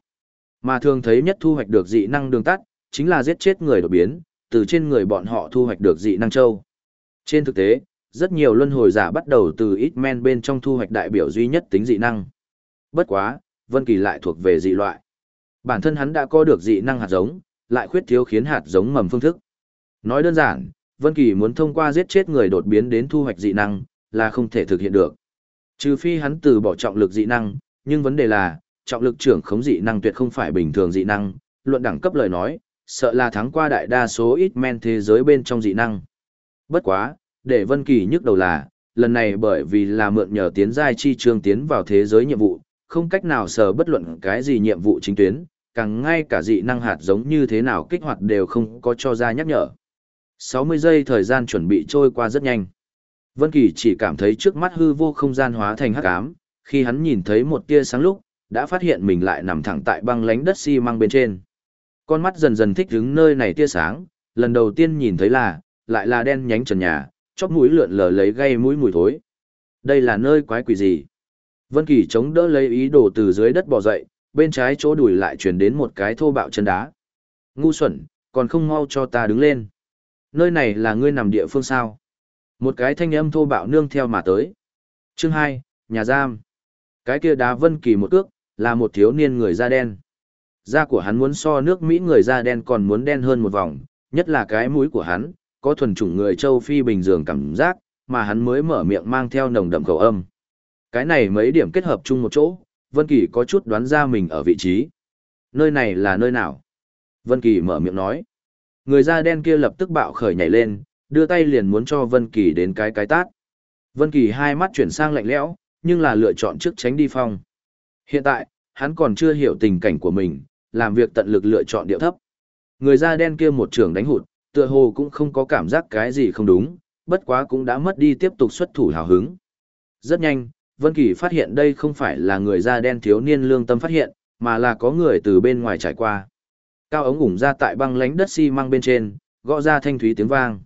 Mà thường thấy nhất thu hoạch được dị năng đường tắt, chính là giết chết người đột biến, từ trên người bọn họ thu hoạch được dị năng châu. Trên thực tế, rất nhiều luân hồi giả bắt đầu từ ít men bên trong thu hoạch đại biểu duy nhất tính dị năng. Bất quá, Vân Kỳ lại thuộc về dị loại. Bản thân hắn đã có được dị năng hạt giống, lại khuyết thiếu khiến hạt giống mầm phương thức. Nói đơn giản, Vân Kỳ muốn thông qua giết chết người đột biến đến thu hoạch dị năng, là không thể thực hiện được. Trừ phi hắn từ bỏ trọng lực dị năng, nhưng vấn đề là, trọng lực trưởng khống dị năng tuyệt không phải bình thường dị năng, luận đẳng cấp lời nói, sợ là thắng qua đại đa số ít men thế giới bên trong dị năng. Bất quá, để Vân Kỳ nhức đầu là, lần này bởi vì là mượn nhờ tiến giai chi trường tiến vào thế giới nhiệm vụ, không cách nào sở bất luận cái gì nhiệm vụ chính tuyến, càng ngay cả dị năng hạt giống như thế nào kích hoạt đều không có cho ra nhắc nhở. 60 giây thời gian chuẩn bị trôi qua rất nhanh. Vân Kỳ chỉ cảm thấy trước mắt hư vô không gian hóa thành hắc ám, khi hắn nhìn thấy một tia sáng lúc, đã phát hiện mình lại nằm thẳng tại băng lánh đất xi măng bên trên. Con mắt dần dần thích ứng nơi này tia sáng, lần đầu tiên nhìn thấy là, lại là đen nhánh trần nhà, chóp mũi lượn lờ lấy gây mũi mùi thối. Đây là nơi quái quỷ gì? Vân Kỳ chống đỡ lấy ý đồ từ dưới đất bò dậy, bên trái chỗ đùi lại truyền đến một cái thô bạo chân đá. Ngu xuẩn, còn không mau cho ta đứng lên. Nơi này là ngươi nằm địa phương sao? Một cái thanh âm thô bạo nương theo mà tới. Chương hai nhà giam. Cái kia đá Vân Kỳ một cước, là một thiếu niên người da đen. Da của hắn muốn so nước Mỹ người da đen còn muốn đen hơn một vòng, nhất là cái mũi của hắn, có thuần chủng người châu Phi bình thường cảm giác, mà hắn mới mở miệng mang theo nồng đậm khẩu âm. Cái này mấy điểm kết hợp chung một chỗ, Vân Kỳ có chút đoán ra mình ở vị trí. Nơi này là nơi nào? Vân Kỳ mở miệng nói. Người da đen kia lập tức bạo khởi nhảy lên, đưa tay liền muốn cho Vân Kỳ đến cái cái tát. Vân Kỳ hai mắt chuyển sang lạnh lẽo, nhưng là lựa chọn trước tránh đi phong. Hiện tại, hắn còn chưa hiểu tình cảnh của mình, làm việc tận lực lựa chọn điệu thấp. Người da đen kia một trường đánh hụt, tựa hồ cũng không có cảm giác cái gì không đúng, bất quá cũng đã mất đi tiếp tục xuất thủ hào hứng. Rất nhanh, Vân Kỳ phát hiện đây không phải là người da đen thiếu niên lương tâm phát hiện, mà là có người từ bên ngoài trải qua. Cao ống ủng ra tại băng lánh đất xi măng bên trên, gõ ra thanh thúy tiếng vang.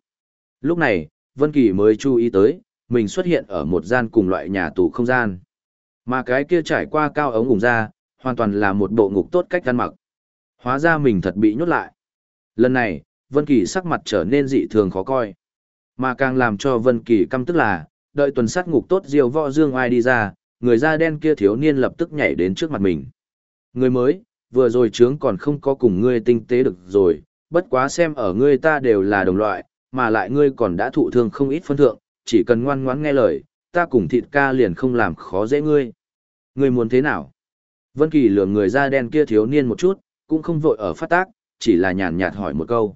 Lúc này, Vân Kỳ mới chú ý tới, mình xuất hiện ở một gian cùng loại nhà tù không gian. Mà cái kia trải qua cao ống ủng ra, hoàn toàn là một bộ ngục tốt cách ăn mặc. Hóa ra mình thật bị nhốt lại. Lần này, Vân Kỳ sắc mặt trở nên dị thường khó coi. Mà càng làm cho Vân Kỳ căm tức là, đợi tuần sát ngục tốt diều võ dương ai đi ra, người da đen kia thiếu niên lập tức nhảy đến trước mặt mình. Người mới, vừa rồi chướng còn không có cùng ngươi tinh tế được rồi, bất quá xem ở ngươi ta đều là đồng loại, mà lại ngươi còn đã thụ thương không ít phân thượng, chỉ cần ngoan ngoãn nghe lời, ta cùng thịt ca liền không làm khó dễ ngươi. Ngươi muốn thế nào? Vân Kỳ lườm người da đen kia thiếu niên một chút, cũng không vội ở phát tác, chỉ là nhàn nhạt hỏi một câu.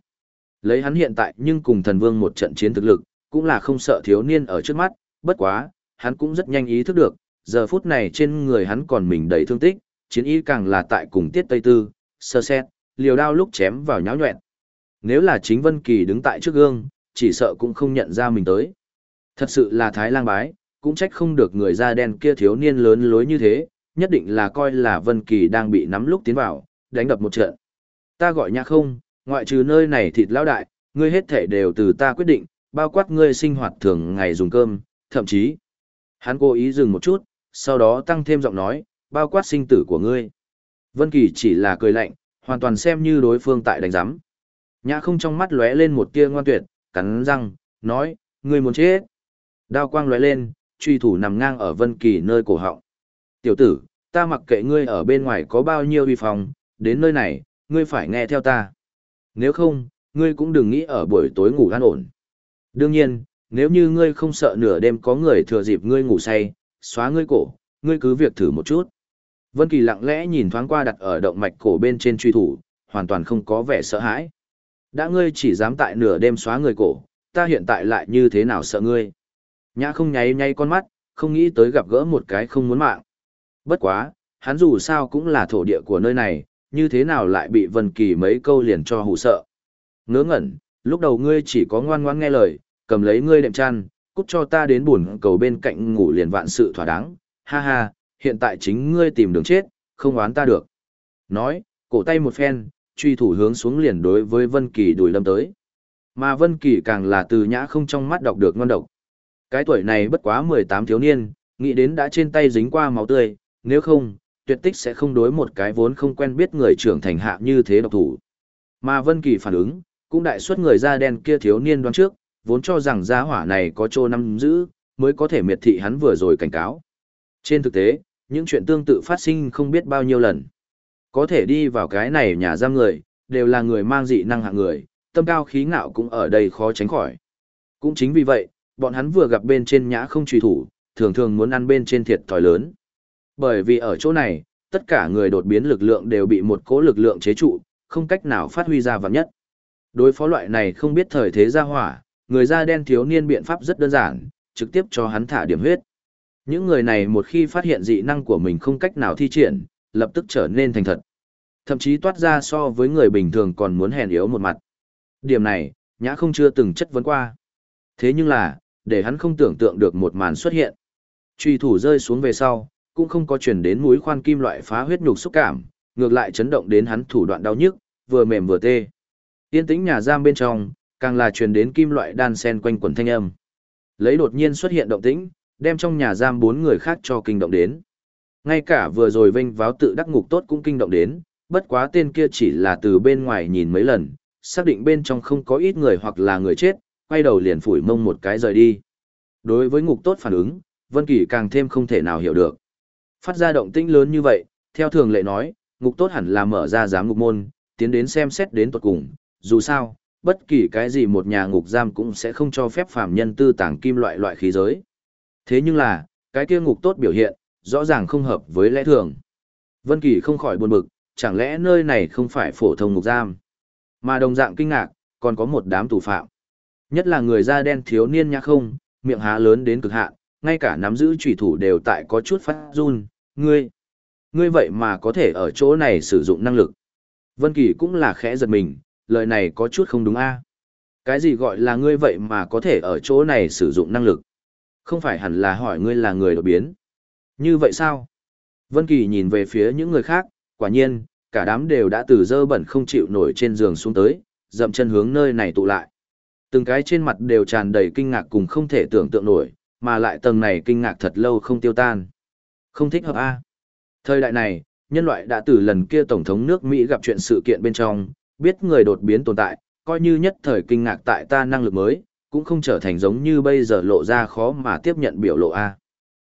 Lấy hắn hiện tại nhưng cùng thần vương một trận chiến thực lực, cũng là không sợ thiếu niên ở trước mắt, bất quá, hắn cũng rất nhanh ý thức được, giờ phút này trên người hắn còn mình đầy thương tích, chiến ý càng là tại cùng tiết tây tư, sơ xét, liều đao lúc chém vào nháo nhuẹn. Nếu là chính Vân Kỳ đứng tại trước gương, chỉ sợ cũng không nhận ra mình tới. Thật sự là thái lang bái, cũng trách không được người da đen kia thiếu niên lớn lối như thế, nhất định là coi là Vân Kỳ đang bị nắm lúc tiến vào, đánh đập một trận. Ta gọi nha không, ngoại trừ nơi này thịt lão đại, ngươi hết thể đều từ ta quyết định, bao quát ngươi sinh hoạt thường ngày dùng cơm, thậm chí. Hắn cố ý dừng một chút, sau đó tăng thêm giọng nói, bao quát sinh tử của ngươi. Vân Kỳ chỉ là cười lạnh, hoàn toàn xem như đối phương tại đánh giám. Nhã không trong mắt lóe lên một tia ngoan tuyệt, cắn răng, nói, ngươi muốn chết. Đao quang lóe lên, truy thủ nằm ngang ở Vân Kỳ nơi cổ họng. Tiểu tử, ta mặc kệ ngươi ở bên ngoài có bao nhiêu uy phong, đến nơi này, ngươi phải nghe theo ta. Nếu không, ngươi cũng đừng nghĩ ở buổi tối ngủ an ổn. Đương nhiên, nếu như ngươi không sợ nửa đêm có người thừa dịp ngươi ngủ say, xóa ngươi cổ, ngươi cứ việc thử một chút. Vân Kỳ lặng lẽ nhìn thoáng qua đặt ở động mạch cổ bên trên truy thủ, hoàn toàn không có vẻ sợ hãi. Đã ngươi chỉ dám tại nửa đêm xóa người cổ, ta hiện tại lại như thế nào sợ ngươi? Nhã không nháy nháy con mắt, không nghĩ tới gặp gỡ một cái không muốn mạng. Bất quá, hắn dù sao cũng là thổ địa của nơi này, như thế nào lại bị Vân Kỳ mấy câu liền cho hù sợ. Ngớ ngẩn, lúc đầu ngươi chỉ có ngoan ngoãn nghe lời, cầm lấy ngươi đệm chăn, cút cho ta đến buồn cầu bên cạnh ngủ liền vạn sự thỏa đáng, ha ha, hiện tại chính ngươi tìm đường chết, không oán ta được. Nói, cổ tay một phen, truy thủ hướng xuống liền đối với Vân Kỳ đuổi lâm tới. Mà Vân Kỳ càng là từ nhã không trong mắt đọc được ngon độc. Cái tuổi này bất quá 18 thiếu niên, nghĩ đến đã trên tay dính qua máu tươi, nếu không, tuyệt tích sẽ không đối một cái vốn không quen biết người trưởng thành hạ như thế độc thủ. Mà Vân Kỳ phản ứng, cũng đại suất người da đen kia thiếu niên đoán trước, vốn cho rằng gia hỏa này có trô năm giữ, mới có thể miệt thị hắn vừa rồi cảnh cáo. Trên thực tế, những chuyện tương tự phát sinh không biết bao nhiêu lần. Có thể đi vào cái này nhà giam người, đều là người mang dị năng hạng người, tâm cao khí ngạo cũng ở đây khó tránh khỏi. Cũng chính vì vậy, bọn hắn vừa gặp bên trên nhã không truy thủ, thường thường muốn ăn bên trên thiệt thòi lớn. Bởi vì ở chỗ này, tất cả người đột biến lực lượng đều bị một cố lực lượng chế trụ, không cách nào phát huy ra vạn nhất. Đối phó loại này không biết thời thế ra hỏa, người da đen thiếu niên biện pháp rất đơn giản, trực tiếp cho hắn thả điểm huyết. Những người này một khi phát hiện dị năng của mình không cách nào thi triển, lập tức trở nên thành thật. Thậm chí toát ra so với người bình thường còn muốn hèn yếu một mặt. Điểm này, Nhã không chưa từng chất vấn qua. Thế nhưng là, để hắn không tưởng tượng được một màn xuất hiện. Truy thủ rơi xuống về sau, cũng không có chuyển đến mũi khoan kim loại phá huyết nhục xúc cảm, ngược lại chấn động đến hắn thủ đoạn đau nhức, vừa mềm vừa tê. Yên tĩnh nhà giam bên trong, càng là truyền đến kim loại đan sen quanh quần thanh âm. Lấy đột nhiên xuất hiện động tĩnh, đem trong nhà giam bốn người khác cho kinh động đến. Ngay cả vừa rồi vinh váo tự đắc ngục tốt cũng kinh động đến, bất quá tên kia chỉ là từ bên ngoài nhìn mấy lần, xác định bên trong không có ít người hoặc là người chết, quay đầu liền phủi mông một cái rời đi. Đối với ngục tốt phản ứng, Vân Kỳ càng thêm không thể nào hiểu được. Phát ra động tĩnh lớn như vậy, theo thường lệ nói, ngục tốt hẳn là mở ra giám ngục môn, tiến đến xem xét đến tận cùng, dù sao, bất kỳ cái gì một nhà ngục giam cũng sẽ không cho phép phàm nhân tư tàng kim loại loại khí giới. Thế nhưng là, cái kia ngục tốt biểu hiện, rõ ràng không hợp với lẽ thường. Vân Kỳ không khỏi buồn bực, chẳng lẽ nơi này không phải phổ thông ngục giam? Mà đồng dạng kinh ngạc, còn có một đám tù phạm. Nhất là người da đen thiếu niên nhã không, miệng há lớn đến cực hạn, ngay cả nắm giữ chủy thủ đều tại có chút phát run, ngươi, ngươi vậy mà có thể ở chỗ này sử dụng năng lực. Vân Kỳ cũng là khẽ giật mình, lời này có chút không đúng a. Cái gì gọi là ngươi vậy mà có thể ở chỗ này sử dụng năng lực? Không phải hẳn là hỏi ngươi là người đột biến. Như vậy sao? Vân Kỳ nhìn về phía những người khác, quả nhiên, cả đám đều đã từ dơ bẩn không chịu nổi trên giường xuống tới, dậm chân hướng nơi này tụ lại. Từng cái trên mặt đều tràn đầy kinh ngạc cùng không thể tưởng tượng nổi, mà lại tầng này kinh ngạc thật lâu không tiêu tan. Không thích hợp a. Thời đại này, nhân loại đã từ lần kia tổng thống nước Mỹ gặp chuyện sự kiện bên trong, biết người đột biến tồn tại, coi như nhất thời kinh ngạc tại ta năng lực mới, cũng không trở thành giống như bây giờ lộ ra khó mà tiếp nhận biểu lộ A.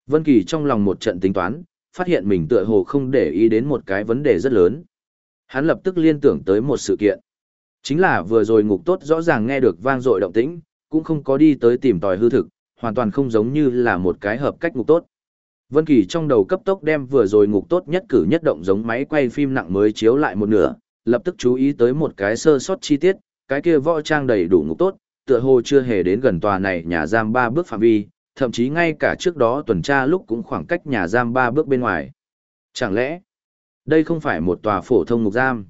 Vân Kỳ trong lòng một trận tính toán, phát hiện mình tựa hồ không để ý đến một cái vấn đề rất lớn. Hắn lập tức liên tưởng tới một sự kiện. Chính là vừa rồi ngục tốt rõ ràng nghe được vang dội động tĩnh, cũng không có đi tới tìm tòi hư thực, hoàn toàn không giống như là một cái hợp cách ngục tốt. Vân Kỳ trong đầu cấp tốc đem vừa rồi ngục tốt nhất cử nhất động giống máy quay phim nặng mới chiếu lại một nửa, lập tức chú ý tới một cái sơ sót chi tiết, cái kia võ trang đầy đủ ngục tốt, tựa hồ chưa hề đến gần tòa này nhà giam ba bước phạm vi, thậm chí ngay cả trước đó tuần tra lúc cũng khoảng cách nhà giam ba bước bên ngoài. Chẳng lẽ, đây không phải một tòa phổ thông ngục giam?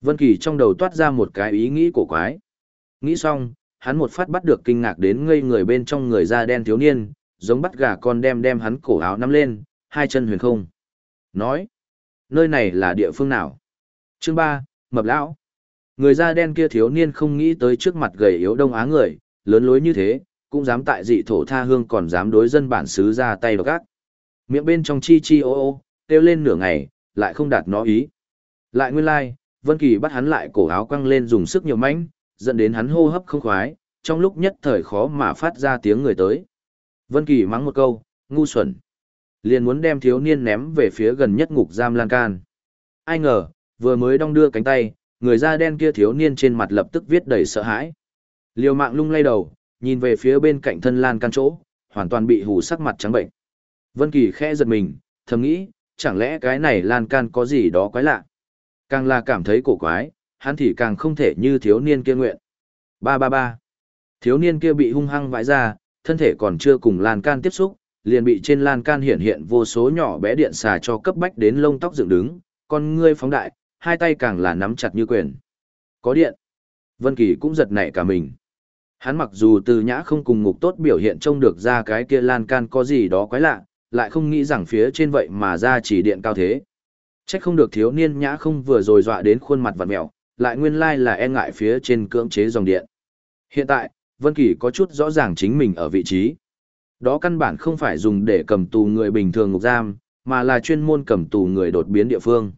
Vân Kỳ trong đầu toát ra một cái ý nghĩ cổ quái. Nghĩ xong, hắn một phát bắt được kinh ngạc đến ngây người bên trong người da đen thiếu niên, giống bắt gà con đem đem hắn cổ áo nắm lên, hai chân huyền không. Nói, nơi này là địa phương nào? Chương 3, Mập Lão. Người da đen kia thiếu niên không nghĩ tới trước mặt gầy yếu đông á người, lớn lối như thế, cũng dám tại dị thổ tha hương còn dám đối dân bản xứ ra tay độc ác. Miệng bên trong chi chi ô ô, kêu lên nửa ngày, lại không đạt nó ý. Lại nguyên lai, like, Vân Kỳ bắt hắn lại cổ áo quăng lên dùng sức nhiều mánh, dẫn đến hắn hô hấp không khoái, trong lúc nhất thời khó mà phát ra tiếng người tới. Vân Kỳ mắng một câu, ngu xuẩn. Liền muốn đem thiếu niên ném về phía gần nhất ngục giam lan can. Ai ngờ, vừa mới đong đưa cánh tay, người da đen kia thiếu niên trên mặt lập tức viết đầy sợ hãi. Liều mạng lung lay đầu, nhìn về phía bên cạnh thân lan can chỗ, hoàn toàn bị hù sắc mặt trắng bệnh. Vân Kỳ khẽ giật mình, thầm nghĩ, chẳng lẽ cái này lan can có gì đó quái lạ. Càng là cảm thấy cổ quái, hắn thì càng không thể như thiếu niên kia nguyện. Ba ba ba. Thiếu niên kia bị hung hăng vãi ra, thân thể còn chưa cùng lan can tiếp xúc, liền bị trên lan can hiện hiện vô số nhỏ bé điện xà cho cấp bách đến lông tóc dựng đứng, con ngươi phóng đại, hai tay càng là nắm chặt như quyền. Có điện. Vân Kỳ cũng giật nảy cả mình. Hắn mặc dù từ nhã không cùng ngục tốt biểu hiện trông được ra cái kia lan can có gì đó quái lạ, lại không nghĩ rằng phía trên vậy mà ra chỉ điện cao thế. Chắc không được thiếu niên nhã không vừa rồi dọa đến khuôn mặt vặt mẹo, lại nguyên lai là e ngại phía trên cưỡng chế dòng điện. Hiện tại, Vân Kỳ có chút rõ ràng chính mình ở vị trí. Đó căn bản không phải dùng để cầm tù người bình thường ngục giam, mà là chuyên môn cầm tù người đột biến địa phương.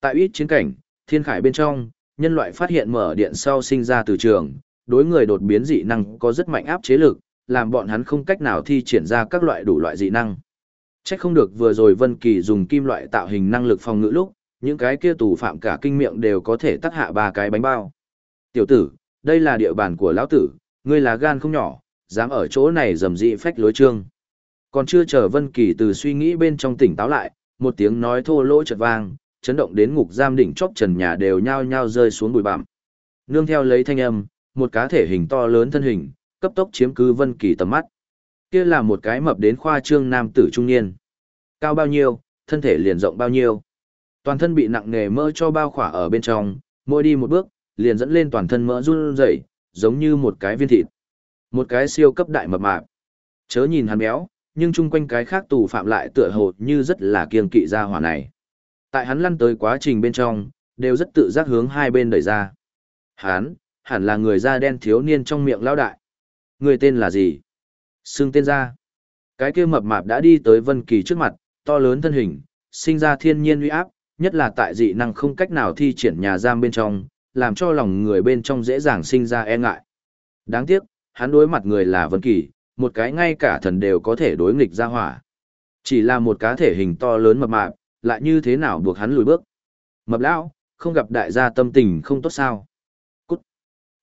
Tại ít chiến cảnh, thiên khải bên trong, nhân loại phát hiện mở điện sau sinh ra từ trường, đối người đột biến dị năng có rất mạnh áp chế lực, làm bọn hắn không cách nào thi triển ra các loại đủ loại dị năng. Chắc không được vừa rồi Vân Kỳ dùng kim loại tạo hình năng lực phòng ngự lúc, những cái kia tù phạm cả kinh miệng đều có thể tắc hạ ba cái bánh bao. Tiểu tử, đây là địa bàn của lão tử, ngươi là gan không nhỏ, dám ở chỗ này dầm dị phách lối trương. Còn chưa chờ Vân Kỳ từ suy nghĩ bên trong tỉnh táo lại, một tiếng nói thô lỗ chợt vang, chấn động đến ngục giam đỉnh chóp trần nhà đều nhao nhao rơi xuống bụi bặm. Nương theo lấy thanh âm, một cá thể hình to lớn thân hình, cấp tốc chiếm cứ Vân Kỳ tầm mắt. Kia là một cái mập đến khoa trương nam tử trung niên. Cao bao nhiêu, thân thể liền rộng bao nhiêu. Toàn thân bị nặng nề mỡ cho bao khỏa ở bên trong, mỗi đi một bước, liền dẫn lên toàn thân mỡ run rẩy, giống như một cái viên thịt. Một cái siêu cấp đại mập mạp. Chớ nhìn hắn béo, nhưng chung quanh cái khác tù phạm lại tựa hồ như rất là kiêng kỵ ra hỏa này. Tại hắn lăn tới quá trình bên trong, đều rất tự giác hướng hai bên đẩy ra. Hắn, hẳn là người da đen thiếu niên trong miệng lão đại. Người tên là gì? Xưng tên ra. Cái kia mập mạp đã đi tới Vân Kỳ trước mặt, to lớn thân hình, sinh ra thiên nhiên uy áp, nhất là tại dị năng không cách nào thi triển nhà giam bên trong, làm cho lòng người bên trong dễ dàng sinh ra e ngại. Đáng tiếc, hắn đối mặt người là Vân Kỳ, một cái ngay cả thần đều có thể đối nghịch ra hỏa. Chỉ là một cá thể hình to lớn mập mạp, lại như thế nào buộc hắn lùi bước. Mập lão, không gặp đại gia tâm tình không tốt sao.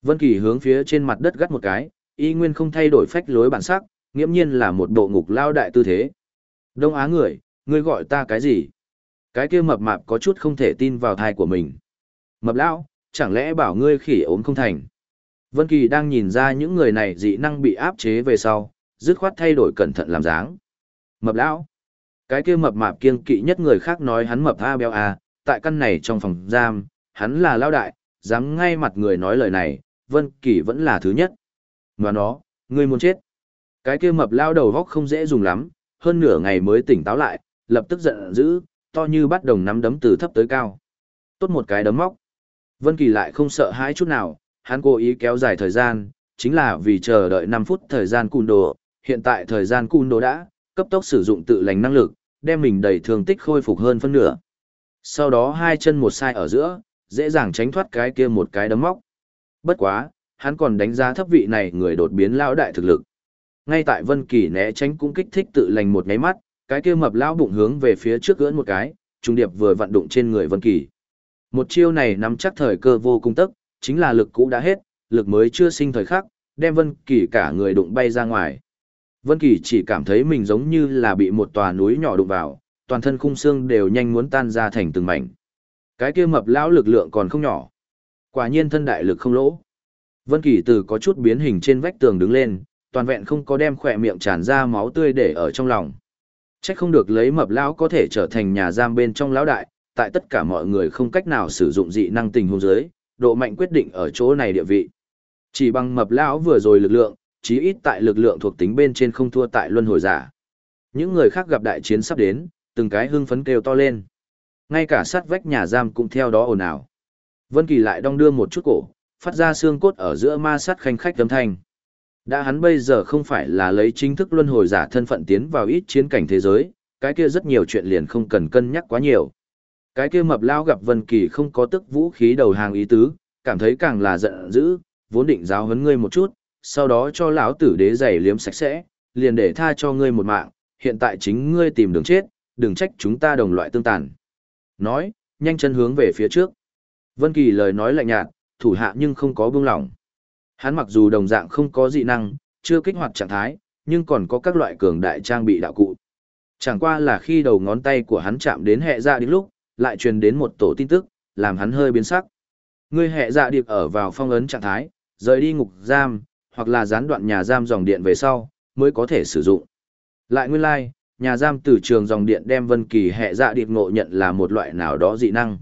Vân Kỳ hướng phía trên mặt đất gắt một cái, y nguyên không thay đổi phách lối bản sắc, nghiễm nhiên là một bộ ngục lao đại tư thế. Đông Á người, ngươi gọi ta cái gì? Cái kia mập mạp có chút không thể tin vào tai của mình. Mập lão, chẳng lẽ bảo ngươi khỉ ốm không thành? Vân Kỳ đang nhìn ra những người này dị năng bị áp chế về sau, dứt khoát thay đổi cẩn thận làm dáng. Mập lão, cái kia mập mạp kiêng kỵ nhất người khác nói hắn mập a béo a, tại căn này trong phòng giam, hắn là lao đại, dám ngay mặt người nói lời này, Vân Kỳ vẫn là thứ nhất. Mà nó, ngươi muốn chết. Cái kia mập lao đầu góc không dễ dùng lắm, hơn nửa ngày mới tỉnh táo lại, lập tức giận dữ, to như bắt đồng nắm đấm từ thấp tới cao. Tốt một cái đấm móc. Vân Kỳ lại không sợ hãi chút nào, hắn cố ý kéo dài thời gian, chính là vì chờ đợi 5 phút thời gian cùn đồ, hiện tại thời gian cùn đồ đã, cấp tốc sử dụng tự lành năng lực, đem mình đầy thương tích khôi phục hơn phân nửa. Sau đó hai chân một sai ở giữa, dễ dàng tránh thoát cái kia một cái đấm móc. Bất quá, hắn còn đánh giá thấp vị này người đột biến lão đại thực lực. Ngay tại Vân Kỳ né tránh cũng kích thích tự lành một cái mắt, cái kia mập lão bụng hướng về phía trước gỡn một cái, trung điệp vừa vận động trên người Vân Kỳ. Một chiêu này nắm chắc thời cơ vô cùng tức, chính là lực cũ đã hết, lực mới chưa sinh thời khắc, đem Vân Kỳ cả người đụng bay ra ngoài. Vân Kỳ chỉ cảm thấy mình giống như là bị một tòa núi nhỏ đụng vào, toàn thân khung xương đều nhanh muốn tan ra thành từng mảnh. Cái kia mập lão lực lượng còn không nhỏ. Quả nhiên thân đại lực không lỗ. Vân Kỳ từ có chút biến hình trên vách tường đứng lên, toàn vẹn không có đem khỏe miệng tràn ra máu tươi để ở trong lòng. Chắc không được lấy mập lão có thể trở thành nhà giam bên trong lão đại, tại tất cả mọi người không cách nào sử dụng dị năng tình huống dưới, độ mạnh quyết định ở chỗ này địa vị. Chỉ bằng mập lão vừa rồi lực lượng, chí ít tại lực lượng thuộc tính bên trên không thua tại luân hồi giả. Những người khác gặp đại chiến sắp đến, từng cái hưng phấn kêu to lên. Ngay cả sát vách nhà giam cũng theo đó ồn ào. Vân Kỳ lại đong đưa một chút cổ, phát ra xương cốt ở giữa ma sát khanh khách âm thanh. Đã hắn bây giờ không phải là lấy chính thức luân hồi giả thân phận tiến vào ít chiến cảnh thế giới, cái kia rất nhiều chuyện liền không cần cân nhắc quá nhiều. Cái kia mập lao gặp Vân Kỳ không có tức vũ khí đầu hàng ý tứ, cảm thấy càng là giận dữ, vốn định giáo huấn ngươi một chút, sau đó cho lão tử đế giày liếm sạch sẽ, liền để tha cho ngươi một mạng, hiện tại chính ngươi tìm đường chết, đừng trách chúng ta đồng loại tương tàn. Nói, nhanh chân hướng về phía trước. Vân Kỳ lời nói lạnh nhạt, thủ hạ nhưng không có buông lỏng. Hắn mặc dù đồng dạng không có dị năng, chưa kích hoạt trạng thái, nhưng còn có các loại cường đại trang bị đạo cụ. Chẳng qua là khi đầu ngón tay của hắn chạm đến hệ dạ điệp lúc, lại truyền đến một tổ tin tức, làm hắn hơi biến sắc. Ngươi hệ dạ điệp ở vào phong ấn trạng thái, rời đi ngục giam, hoặc là gián đoạn nhà giam dòng điện về sau, mới có thể sử dụng. Lại nguyên lai, like, nhà giam từ trường dòng điện đem Vân Kỳ hệ dạ điệp ngộ nhận là một loại nào đó dị năng.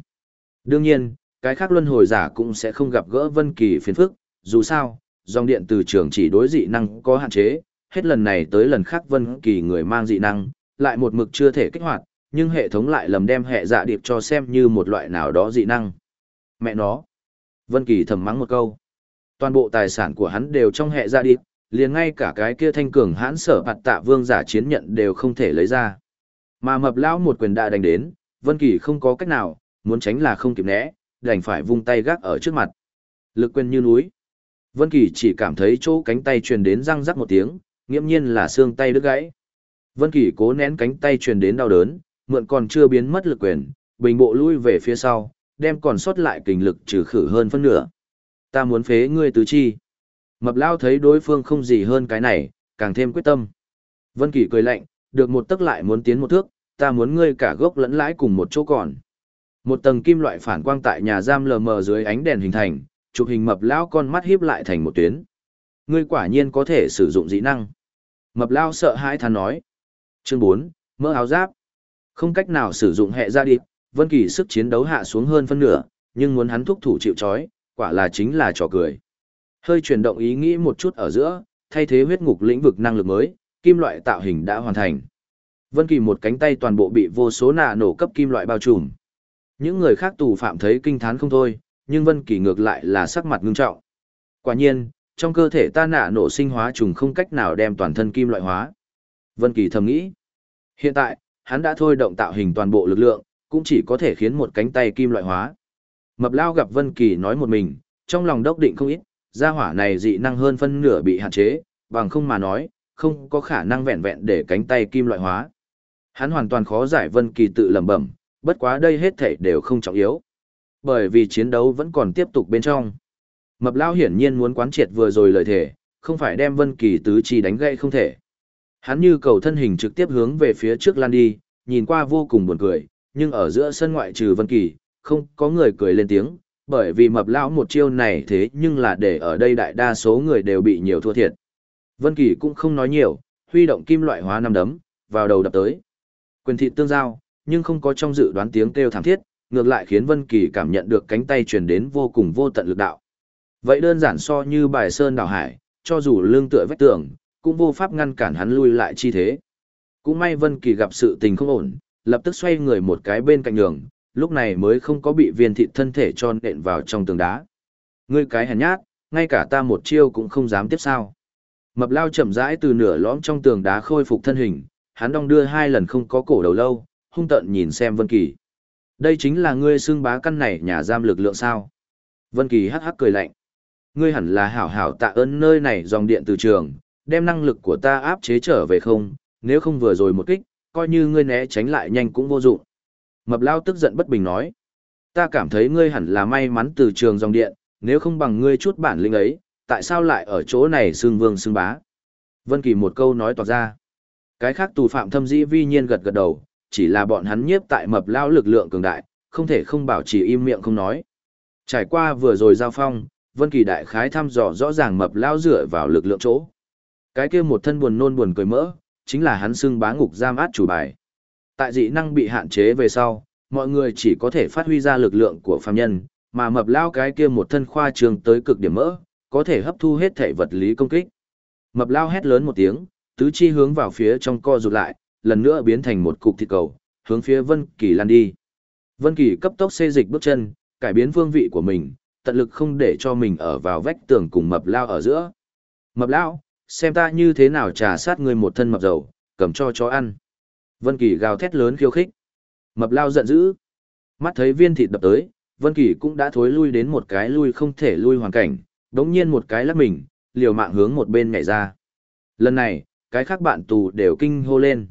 Đương nhiên, cái khác luân hồi giả cũng sẽ không gặp gỡ Vân Kỳ phiền phức, dù sao, dòng điện từ trường chỉ đối dị năng có hạn chế, hết lần này tới lần khác Vân Kỳ người mang dị năng, lại một mực chưa thể kích hoạt, nhưng hệ thống lại lầm đem hệ dạ điệp cho xem như một loại nào đó dị năng. Mẹ nó. Vân Kỳ thầm mắng một câu. Toàn bộ tài sản của hắn đều trong hệ dạ điệp, liền ngay cả cái kia thanh cường hãn sở bạt tạ vương giả chiến nhận đều không thể lấy ra. Mà mập lão một quyền đã đánh đến, Vân Kỳ không có cách nào, muốn tránh là không kịp né, đành phải vung tay gác ở trước mặt. Lực quyền như núi. Vân Kỳ chỉ cảm thấy chỗ cánh tay truyền đến răng rắc một tiếng, nghiêm nhiên là xương tay đứt gãy. Vân Kỳ cố nén cánh tay truyền đến đau đớn, mượn còn chưa biến mất lực quyền, bình bộ lui về phía sau, đem còn sót lại kình lực trừ khử hơn phân nửa. Ta muốn phế ngươi tứ chi. Mập lao thấy đối phương không gì hơn cái này, càng thêm quyết tâm. Vân Kỳ cười lạnh, được một tức lại muốn tiến một thước, ta muốn ngươi cả gốc lẫn lãi cùng một chỗ còn. Một tầng kim loại phản quang tại nhà giam lờ mờ dưới ánh đèn hình thành, chụp hình mập lao con mắt híp lại thành một tuyến. Ngươi quả nhiên có thể sử dụng dị năng. Mập lao sợ hãi than nói. Chương 4, mỡ áo giáp. Không cách nào sử dụng hệ ra điệp, Vân Kỳ sức chiến đấu hạ xuống hơn phân nửa, nhưng muốn hắn thúc thủ chịu trói, quả là chính là trò cười. Hơi chuyển động ý nghĩ một chút ở giữa, thay thế huyết ngục lĩnh vực năng lực mới, kim loại tạo hình đã hoàn thành. Vân Kỳ một cánh tay toàn bộ bị vô số nạ nổ cấp kim loại bao trùm. Những người khác tù phạm thấy kinh thán không thôi, nhưng Vân Kỳ ngược lại là sắc mặt ngưng trọng. Quả nhiên, trong cơ thể ta nạ nổ sinh hóa trùng không cách nào đem toàn thân kim loại hóa. Vân Kỳ thầm nghĩ. Hiện tại, hắn đã thôi động tạo hình toàn bộ lực lượng, cũng chỉ có thể khiến một cánh tay kim loại hóa. Mập Lao gặp Vân Kỳ nói một mình, trong lòng đốc định không ít, gia hỏa này dị năng hơn phân nửa bị hạn chế, bằng không mà nói, không có khả năng vẹn vẹn để cánh tay kim loại hóa. Hắn hoàn toàn khó giải Vân Kỳ tự lẩm bẩm, bất quá đây hết thảy đều không trọng yếu. Bởi vì chiến đấu vẫn còn tiếp tục bên trong. Mập Lao hiển nhiên muốn quán triệt vừa rồi lời thể, không phải đem Vân Kỳ tứ chi đánh gãy không thể. Hắn như cầu thân hình trực tiếp hướng về phía trước lan đi, nhìn qua vô cùng buồn cười, nhưng ở giữa sân ngoại trừ Vân Kỳ, không có người cười lên tiếng, bởi vì mập lão một chiêu này thế nhưng là để ở đây đại đa số người đều bị nhiều thua thiệt. Vân Kỳ cũng không nói nhiều, huy động kim loại hóa năm đấm, vào đầu đập tới. Quyền thị tương giao, nhưng không có trong dự đoán tiếng kêu thảm thiết, ngược lại khiến Vân Kỳ cảm nhận được cánh tay truyền đến vô cùng vô tận lực đạo. Vậy đơn giản so như bài sơn đảo hải, cho dù lưng tựa vách tường, cũng vô pháp ngăn cản hắn lui lại chi thế. Cũng may Vân Kỳ gặp sự tình không ổn, lập tức xoay người một cái bên cạnh đường, lúc này mới không có bị viên thịt thân thể tròn đện vào trong tường đá. Ngươi cái hèn nhát, ngay cả ta một chiêu cũng không dám tiếp sao. Mập lao chậm rãi từ nửa lõm trong tường đá khôi phục thân hình, hắn đong đưa hai lần không có cổ đầu lâu, hung tợn nhìn xem Vân Kỳ. Đây chính là ngươi xương bá căn này nhà giam lực lượng sao? Vân Kỳ hắc hắc cười lạnh. ngươi hẳn là hảo hảo tạ ơn nơi này dòng điện từ trường, đem năng lực của ta áp chế trở về không, nếu không vừa rồi một kích, coi như ngươi né tránh lại nhanh cũng vô dụng. Mập lao tức giận bất bình nói, ta cảm thấy ngươi hẳn là may mắn từ trường dòng điện, nếu không bằng ngươi chút bản lĩnh ấy, tại sao lại ở chỗ này xương vương xương bá. Vân Kỳ một câu nói toạc ra. Cái khác tù phạm thâm dĩ vi nhiên gật gật đầu, chỉ là bọn hắn nhiếp tại mập lao lực lượng cường đại, không thể không bảo trì im miệng không nói. Trải qua vừa rồi giao phong, Vân Kỳ đại khái thăm dò rõ ràng mập lao dựa vào lực lượng chỗ. Cái kia một thân buồn nôn buồn cười mỡ, chính là hắn xưng bá ngục giam át chủ bài. Tại dị năng bị hạn chế về sau, mọi người chỉ có thể phát huy ra lực lượng của phàm nhân, mà mập lao cái kia một thân khoa trương tới cực điểm mỡ, có thể hấp thu hết thể vật lý công kích. Mập lao hét lớn một tiếng, tứ chi hướng vào phía trong co rụt lại, lần nữa biến thành một cục thịt cầu, hướng phía Vân Kỳ lan đi. Vân Kỳ cấp tốc xê dịch bước chân, cải biến phương vị của mình, tận lực không để cho mình ở vào vách tường cùng mập lao ở giữa. Mập lao, xem ta như thế nào trà sát ngươi một thân mập dầu, cầm cho chó ăn. Vân Kỳ gào thét lớn khiêu khích. Mập lao giận dữ. Mắt thấy viên thịt đập tới, Vân Kỳ cũng đã thối lui đến một cái lui không thể lui hoàn cảnh, đống nhiên một cái lắc mình, liều mạng hướng một bên nhảy ra. Lần này, cái khác bạn tù đều kinh hô lên.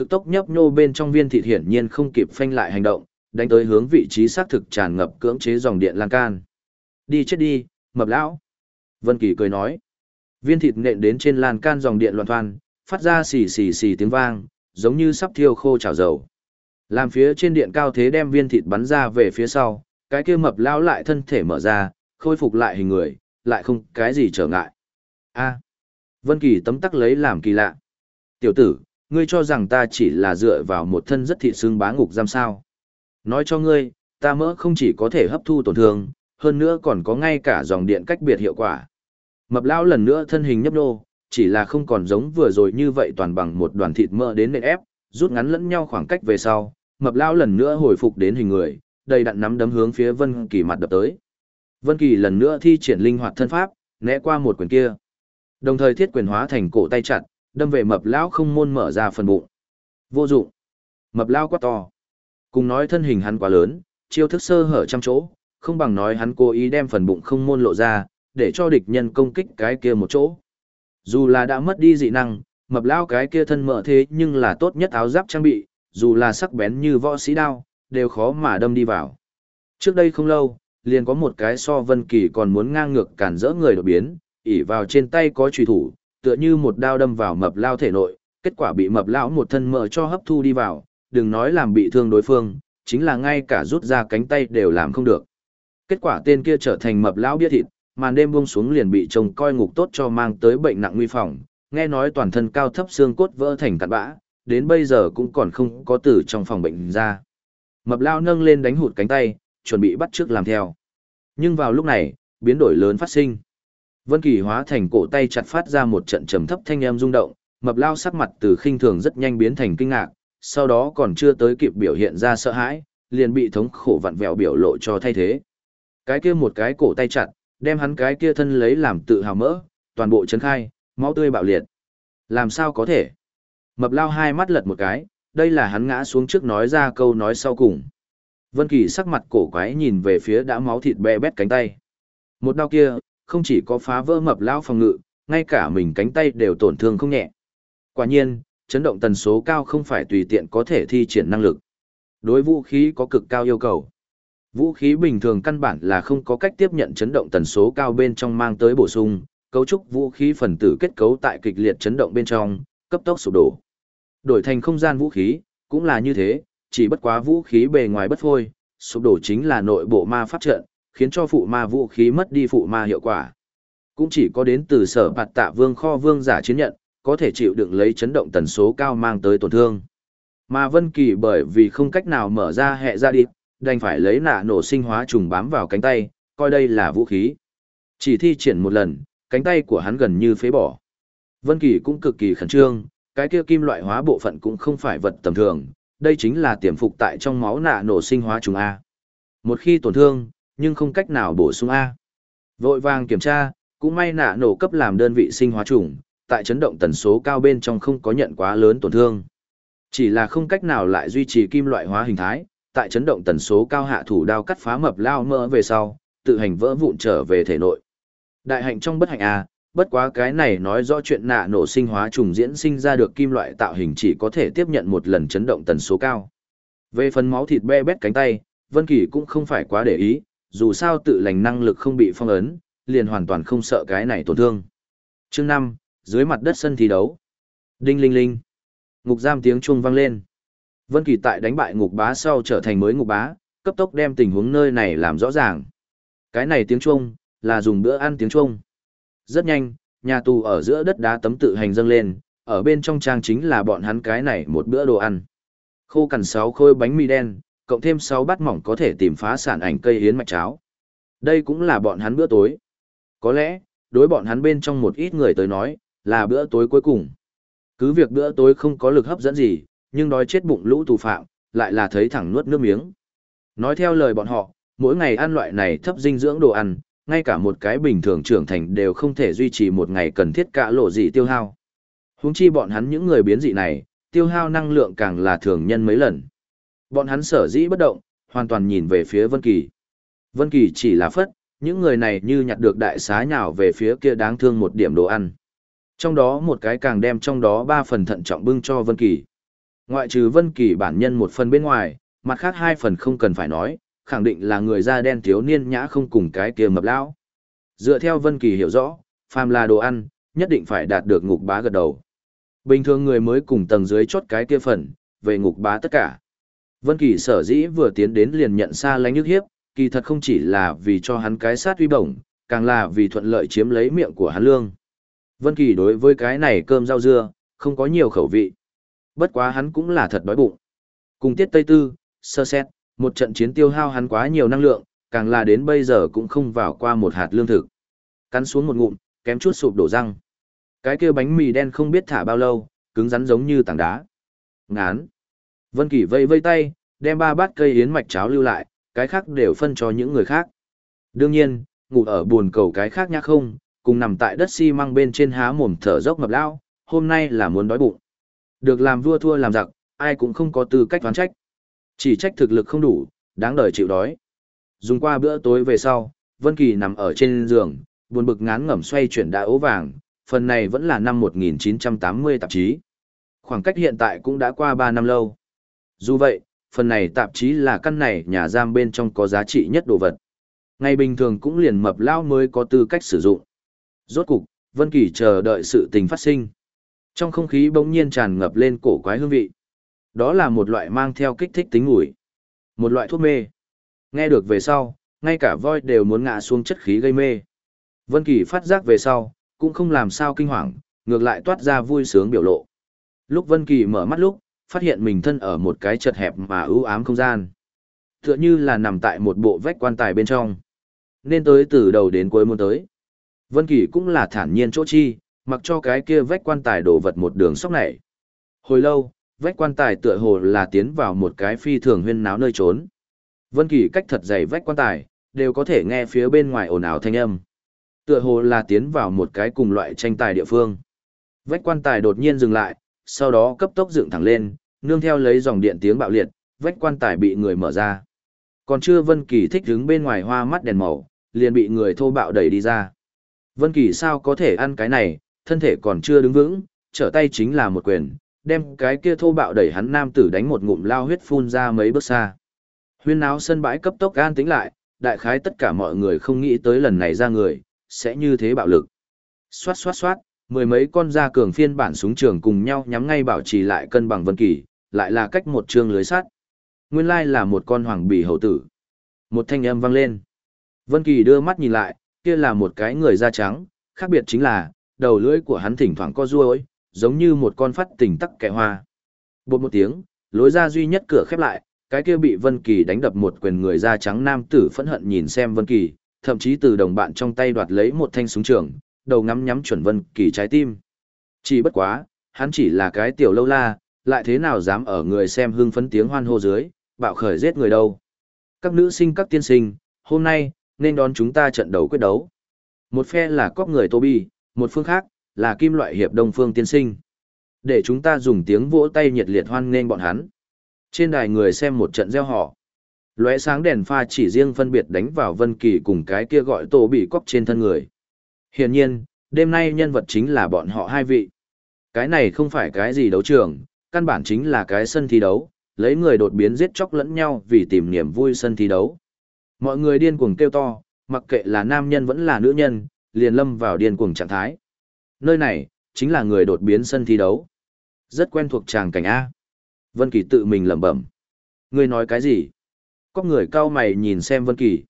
Cực tốc nhấp nhô bên trong viên thịt hiển nhiên không kịp phanh lại hành động, đánh tới hướng vị trí xác thực tràn ngập cưỡng chế dòng điện lan can. Đi chết đi, mập lão. Vân Kỳ cười nói. Viên thịt nện đến trên lan can dòng điện loạn thoan, phát ra xì xì xì tiếng vang, giống như sắp thiêu khô chảo dầu. Làm phía trên điện cao thế đem viên thịt bắn ra về phía sau, cái kia mập lão lại thân thể mở ra, khôi phục lại hình người, lại không cái gì trở ngại. A. Vân Kỳ tấm tắc lấy làm kỳ lạ. Tiểu tử, ngươi cho rằng ta chỉ là dựa vào một thân rất thị xương bá ngục giam sao. Nói cho ngươi, ta mỡ không chỉ có thể hấp thu tổn thương, hơn nữa còn có ngay cả dòng điện cách biệt hiệu quả. Mập lão lần nữa thân hình nhấp nô, chỉ là không còn giống vừa rồi như vậy toàn bằng một đoàn thịt mỡ đến nền ép, rút ngắn lẫn nhau khoảng cách về sau, mập lão lần nữa hồi phục đến hình người, đầy đặn nắm đấm hướng phía Vân Kỳ mặt đập tới. Vân Kỳ lần nữa thi triển linh hoạt thân pháp, né qua một quyền kia. Đồng thời thiết quyền hóa thành cổ tay chặt, đâm về mập lão không môn mở ra phần bụng. Vô dụng. Mập lão quá to. Cùng nói thân hình hắn quá lớn, chiêu thức sơ hở trăm chỗ, không bằng nói hắn cố ý đem phần bụng không môn lộ ra, để cho địch nhân công kích cái kia một chỗ. Dù là đã mất đi dị năng, mập lão cái kia thân mỡ thế nhưng là tốt nhất áo giáp trang bị, dù là sắc bén như võ sĩ đao, đều khó mà đâm đi vào. Trước đây không lâu, liền có một cái so Vân Kỳ còn muốn ngang ngược cản rỡ người đột biến, ỉ vào trên tay có trùy thủ, tựa như một đao đâm vào mập lao thể nội, kết quả bị mập lão một thân mỡ cho hấp thu đi vào, đừng nói làm bị thương đối phương, chính là ngay cả rút ra cánh tay đều làm không được. Kết quả tên kia trở thành mập lão bia thịt, màn đêm buông xuống liền bị chồng coi ngục tốt cho mang tới bệnh nặng nguy phòng, nghe nói toàn thân cao thấp xương cốt vỡ thành cặn bã, đến bây giờ cũng còn không có tử trong phòng bệnh ra. Mập lão nâng lên đánh hụt cánh tay, chuẩn bị bắt trước làm theo. Nhưng vào lúc này, biến đổi lớn phát sinh. Vân Kỳ hóa thành cổ tay chặt phát ra một trận trầm thấp thanh âm rung động, mập lao sắc mặt từ khinh thường rất nhanh biến thành kinh ngạc, sau đó còn chưa tới kịp biểu hiện ra sợ hãi, liền bị thống khổ vặn vẹo biểu lộ cho thay thế. Cái kia một cái cổ tay chặt, đem hắn cái kia thân lấy làm tự hào mỡ, toàn bộ chấn khai, máu tươi bạo liệt. Làm sao có thể? Mập lao hai mắt lật một cái, đây là hắn ngã xuống trước nói ra câu nói sau cùng. Vân Kỳ sắc mặt cổ quái nhìn về phía đã máu thịt bè bét cánh tay. Một đao kia, không chỉ có phá vỡ mập lao phòng ngự, ngay cả mình cánh tay đều tổn thương không nhẹ. Quả nhiên, chấn động tần số cao không phải tùy tiện có thể thi triển năng lực. Đối vũ khí có cực cao yêu cầu. Vũ khí bình thường căn bản là không có cách tiếp nhận chấn động tần số cao bên trong mang tới bổ sung, cấu trúc vũ khí phần tử kết cấu tại kịch liệt chấn động bên trong, cấp tốc sụp đổ. Đổi thành không gian vũ khí, cũng là như thế, chỉ bất quá vũ khí bề ngoài bất phôi, sụp đổ chính là nội bộ ma pháp trận, khiến cho phụ ma vũ khí mất đi phụ ma hiệu quả. Cũng chỉ có đến từ sở bạt tạ vương kho vương giả chiến nhận, có thể chịu đựng lấy chấn động tần số cao mang tới tổn thương. Mà Vân Kỳ bởi vì không cách nào mở ra hệ ra đi, đành phải lấy nạ nổ sinh hóa trùng bám vào cánh tay, coi đây là vũ khí. Chỉ thi triển một lần, cánh tay của hắn gần như phế bỏ. Vân Kỳ cũng cực kỳ khẩn trương, cái kia kim loại hóa bộ phận cũng không phải vật tầm thường, đây chính là tiềm phục tại trong máu nạ nổ sinh hóa trùng A. Một khi tổn thương, nhưng không cách nào bổ sung A. Vội vàng kiểm tra, cũng may nạ nổ cấp làm đơn vị sinh hóa trùng, tại chấn động tần số cao bên trong không có nhận quá lớn tổn thương. Chỉ là không cách nào lại duy trì kim loại hóa hình thái, tại chấn động tần số cao hạ thủ đao cắt phá mập lao mỡ về sau, tự hành vỡ vụn trở về thể nội. Đại hạnh trong bất hạnh a bất quá cái này nói rõ chuyện nạ nổ sinh hóa trùng diễn sinh ra được kim loại tạo hình chỉ có thể tiếp nhận một lần chấn động tần số cao. Về phần máu thịt be bét cánh tay, Vân Kỳ cũng không phải quá để ý, dù sao tự lành năng lực không bị phong ấn, liền hoàn toàn không sợ cái này tổn thương. Chương 5, dưới mặt đất sân thi đấu. Đinh linh linh. Ngục giam tiếng chuông vang lên. Vân Kỳ tại đánh bại ngục bá sau trở thành mới ngục bá, cấp tốc đem tình huống nơi này làm rõ ràng. Cái này tiếng chuông là dùng bữa ăn tiếng chuông. Rất nhanh, nhà tù ở giữa đất đá tấm tự hành dâng lên, ở bên trong trang chính là bọn hắn cái này một bữa đồ ăn. Khô cằn sáu khối bánh mì đen, cộng thêm 6 bát mỏng có thể tìm phá sản ảnh cây hiến mạch cháo. Đây cũng là bọn hắn bữa tối. Có lẽ, đối bọn hắn bên trong một ít người tới nói, là bữa tối cuối cùng. Cứ việc bữa tối không có lực hấp dẫn gì, nhưng đói chết bụng lũ tù phạm, lại là thấy thẳng nuốt nước miếng. Nói theo lời bọn họ, mỗi ngày ăn loại này thấp dinh dưỡng đồ ăn, ngay cả một cái bình thường trưởng thành đều không thể duy trì một ngày cần thiết cả lộ gì tiêu hao. Huống chi bọn hắn những người biến dị này, tiêu hao năng lượng càng là thường nhân mấy lần. Bọn hắn sở dĩ bất động, hoàn toàn nhìn về phía Vân Kỳ. Vân Kỳ chỉ là phất, những người này như nhặt được đại xá nhào về phía kia đáng thương một điểm đồ ăn. Trong đó một cái càng đem trong đó ba phần thận trọng bưng cho Vân Kỳ. Ngoại trừ Vân Kỳ bản nhân một phần bên ngoài, mặt khác hai phần không cần phải nói, khẳng định là người da đen thiếu niên nhã không cùng cái kia mập lão. Dựa theo Vân Kỳ hiểu rõ, phàm là đồ ăn, nhất định phải đạt được ngục bá gật đầu. Bình thường người mới cùng tầng dưới chốt cái kia phần, về ngục bá tất cả. Vân Kỳ sở dĩ vừa tiến đến liền nhận xa lánh nhức hiếp, kỳ thật không chỉ là vì cho hắn cái sát uy bổng, càng là vì thuận lợi chiếm lấy miệng của hắn lương. Vân Kỳ đối với cái này cơm rau dưa, không có nhiều khẩu vị. Bất quá hắn cũng là thật đói bụng. Cùng tiết Tây Tư, sơ xét, một trận chiến tiêu hao hắn quá nhiều năng lượng, càng là đến bây giờ cũng không vào qua một hạt lương thực. Cắn xuống một ngụm, kém chút sụp đổ răng. Cái kia bánh mì đen không biết thả bao lâu, cứng rắn giống như tảng đá. Ngán. Vân Kỳ vây vây tay, đem ba bát cây yến mạch cháo lưu lại, cái khác đều phân cho những người khác. Đương nhiên, ngủ ở buồn cầu cái khác nhá không, cùng nằm tại đất xi măng bên trên há mồm thở dốc ngập lao, hôm nay là muốn đói bụng. Được làm vua thua làm giặc, ai cũng không có tư cách oán trách. Chỉ trách thực lực không đủ, đáng đời chịu đói. Dùng qua bữa tối về sau, Vân Kỳ nằm ở trên giường, buồn bực ngán ngẩm xoay chuyển đại ố vàng, phần này vẫn là năm 1980 tạp chí. Khoảng cách hiện tại cũng đã qua 3 năm lâu. Dù vậy, phần này tạp chí là căn này nhà giam bên trong có giá trị nhất đồ vật. Ngày bình thường cũng liền mập lao mới có tư cách sử dụng. Rốt cục, Vân Kỳ chờ đợi sự tình phát sinh. Trong không khí bỗng nhiên tràn ngập lên cổ quái hương vị. Đó là một loại mang theo kích thích tính ủi, Một loại thuốc mê. Nghe được về sau, ngay cả voi đều muốn ngã xuống chất khí gây mê. Vân Kỳ phát giác về sau, cũng không làm sao kinh hoàng, ngược lại toát ra vui sướng biểu lộ. Lúc Vân Kỳ mở mắt lúc, phát hiện mình thân ở một cái chật hẹp mà ưu ám không gian. Tựa như là nằm tại một bộ vách quan tài bên trong. Nên tới từ đầu đến cuối muốn tới. Vân Kỳ cũng là thản nhiên chỗ chi, mặc cho cái kia vách quan tài đổ vật một đường sóc này. Hồi lâu, vách quan tài tựa hồ là tiến vào một cái phi thường huyên náo nơi trốn. Vân Kỳ cách thật dày vách quan tài, đều có thể nghe phía bên ngoài ồn ào thanh âm. Tựa hồ là tiến vào một cái cùng loại tranh tài địa phương. Vách quan tài đột nhiên dừng lại, sau đó cấp tốc dựng thẳng lên, nương theo lấy dòng điện tiếng bạo liệt, vách quan tài bị người mở ra. Còn chưa Vân Kỳ thích đứng bên ngoài hoa mắt đèn màu, liền bị người thô bạo đẩy đi ra. Vân Kỳ sao có thể ăn cái này, thân thể còn chưa đứng vững, trở tay chính là một quyền, đem cái kia thô bạo đẩy hắn nam tử đánh một ngụm lao huyết phun ra mấy bước xa. Huyên náo sân bãi cấp tốc an tĩnh lại, đại khái tất cả mọi người không nghĩ tới lần này ra người, sẽ như thế bạo lực. Xoát xoát xoát, mười mấy con da cường phiên bản súng trường cùng nhau nhắm ngay bảo trì lại cân bằng vân kỳ, lại là cách một trường lưới sắt. Nguyên lai là một con hoàng bì hậu tử. Một thanh âm vang lên. Vân Kỳ đưa mắt nhìn lại, kia là một cái người da trắng, khác biệt chính là, đầu lưỡi của hắn thỉnh thoảng co ruôi, giống như một con phát tỉnh tắc kẻ hoa. Bột một tiếng, lối ra duy nhất cửa khép lại, cái kia bị Vân Kỳ đánh đập một quyền người da trắng nam tử phẫn hận nhìn xem Vân Kỳ, thậm chí từ đồng bạn trong tay đoạt lấy một thanh súng trường, đầu ngắm nhắm chuẩn Vân Kỳ trái tim. Chỉ bất quá, hắn chỉ là cái tiểu lâu la, lại thế nào dám ở người xem hưng phấn tiếng hoan hô dưới, bạo khởi giết người đâu. Các nữ sinh các tiên sinh, hôm nay, nên đón chúng ta trận đấu quyết đấu. Một phe là cóc người Toby, một phương khác, là kim loại hiệp đông phương tiên sinh. Để chúng ta dùng tiếng vỗ tay nhiệt liệt hoan nghênh bọn hắn. Trên đài người xem một trận gieo họ. Lóe sáng đèn pha chỉ riêng phân biệt đánh vào Vân Kỳ cùng cái kia gọi Tô bị cóc trên thân người. Hiển nhiên, đêm nay nhân vật chính là bọn họ hai vị. Cái này không phải cái gì đấu trường, căn bản chính là cái sân thi đấu, lấy người đột biến giết chóc lẫn nhau vì tìm niềm vui sân thi đấu. Mọi người điên cuồng kêu to, mặc kệ là nam nhân vẫn là nữ nhân, liền lâm vào điên cuồng trạng thái. Nơi này, chính là người đột biến sân thi đấu. Rất quen thuộc tràng cảnh A. Vân Kỳ tự mình lẩm bẩm. Ngươi nói cái gì? Có người cao mày nhìn xem Vân Kỳ.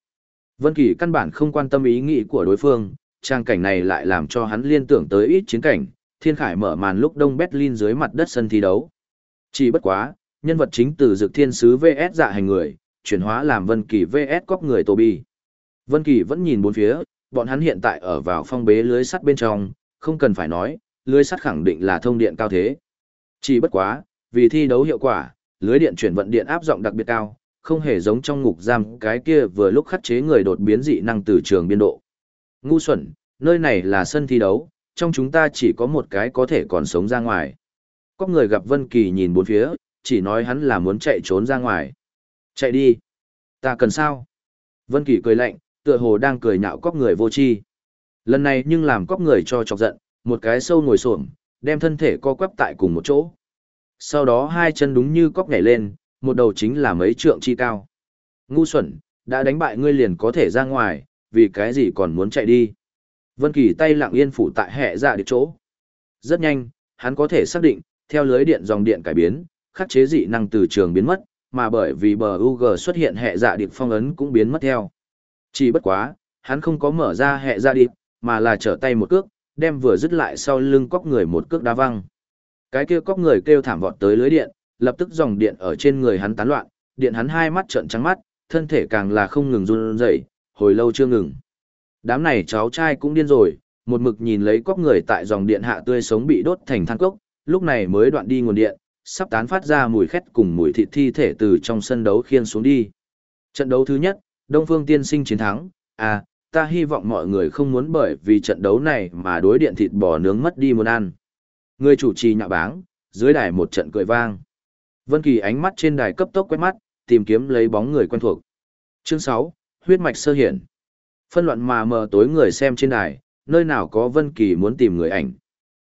Vân Kỳ căn bản không quan tâm ý nghĩ của đối phương, trang cảnh này lại làm cho hắn liên tưởng tới ít chiến cảnh, Thiên Khải mở màn lúc Đông Berlin dưới mặt đất sân thi đấu. Chỉ bất quá, nhân vật chính từ Dực Thiên Sứ VS dạ hành người, chuyển hóa làm Vân Kỳ VS cóc người Toby. Vân Kỳ vẫn nhìn bốn phía, bọn hắn hiện tại ở vào phong bế lưới sắt bên trong, không cần phải nói, lưới sắt khẳng định là thông điện cao thế. Chỉ bất quá, vì thi đấu hiệu quả, lưới điện chuyển vận điện áp rộng đặc biệt cao, không hề giống trong ngục giam cái kia vừa lúc khắc chế người đột biến dị năng từ trường biên độ. Ngu xuẩn, nơi này là sân thi đấu, trong chúng ta chỉ có một cái có thể còn sống ra ngoài. Có người gặp Vân Kỳ nhìn bốn phía, chỉ nói hắn là muốn chạy trốn ra ngoài. Chạy đi. Ta cần sao? Vân Kỳ cười lạnh, tựa hồ đang cười nhạo cóc người vô tri. Lần này nhưng làm cóc người cho chọc giận, một cái sâu ngồi xổm, đem thân thể co quắp tại cùng một chỗ. Sau đó hai chân đúng như cóc nhảy lên, một đầu chính là mấy trượng chi cao. Ngu xuẩn, đã đánh bại ngươi liền có thể ra ngoài, vì cái gì còn muốn chạy đi. Vân Kỳ tay lặng yên phủ tại hệ dạ điệp chỗ. Rất nhanh, hắn có thể xác định, theo lưới điện dòng điện cải biến, khắc chế dị năng từ trường biến mất, mà bởi vì bờ UG xuất hiện hệ dạ điệp phong ấn cũng biến mất theo. Chỉ bất quá, hắn không có mở ra hệ dạ điệp, mà là trở tay một cước, đem vừa dứt lại sau lưng cóc người một cước đá văng. Cái kia cóc người kêu thảm vọt tới lưới điện, lập tức dòng điện ở trên người hắn tán loạn, điện hắn hai mắt trợn trắng mắt, thân thể càng là không ngừng run rẩy, hồi lâu chưa ngừng. Đám này cháu trai cũng điên rồi, một mực nhìn lấy cóc người tại dòng điện hạ tươi sống bị đốt thành than cốc, lúc này mới đoạn đi nguồn điện, sắp tán phát ra mùi khét cùng mùi thịt thi thể từ trong sân đấu khiên xuống đi. Trận đấu thứ nhất, Đông Phương Tiên Sinh chiến thắng, à, ta hy vọng mọi người không muốn bởi vì trận đấu này mà đối điện thịt bò nướng mất đi muốn ăn. Người chủ trì nhạ báng, dưới đài một trận cười vang. Vân Kỳ ánh mắt trên đài cấp tốc quét mắt, tìm kiếm lấy bóng người quen thuộc. Chương 6, huyết mạch sơ hiển. Phân loạn mà mờ tối người xem trên đài, nơi nào có Vân Kỳ muốn tìm người ảnh.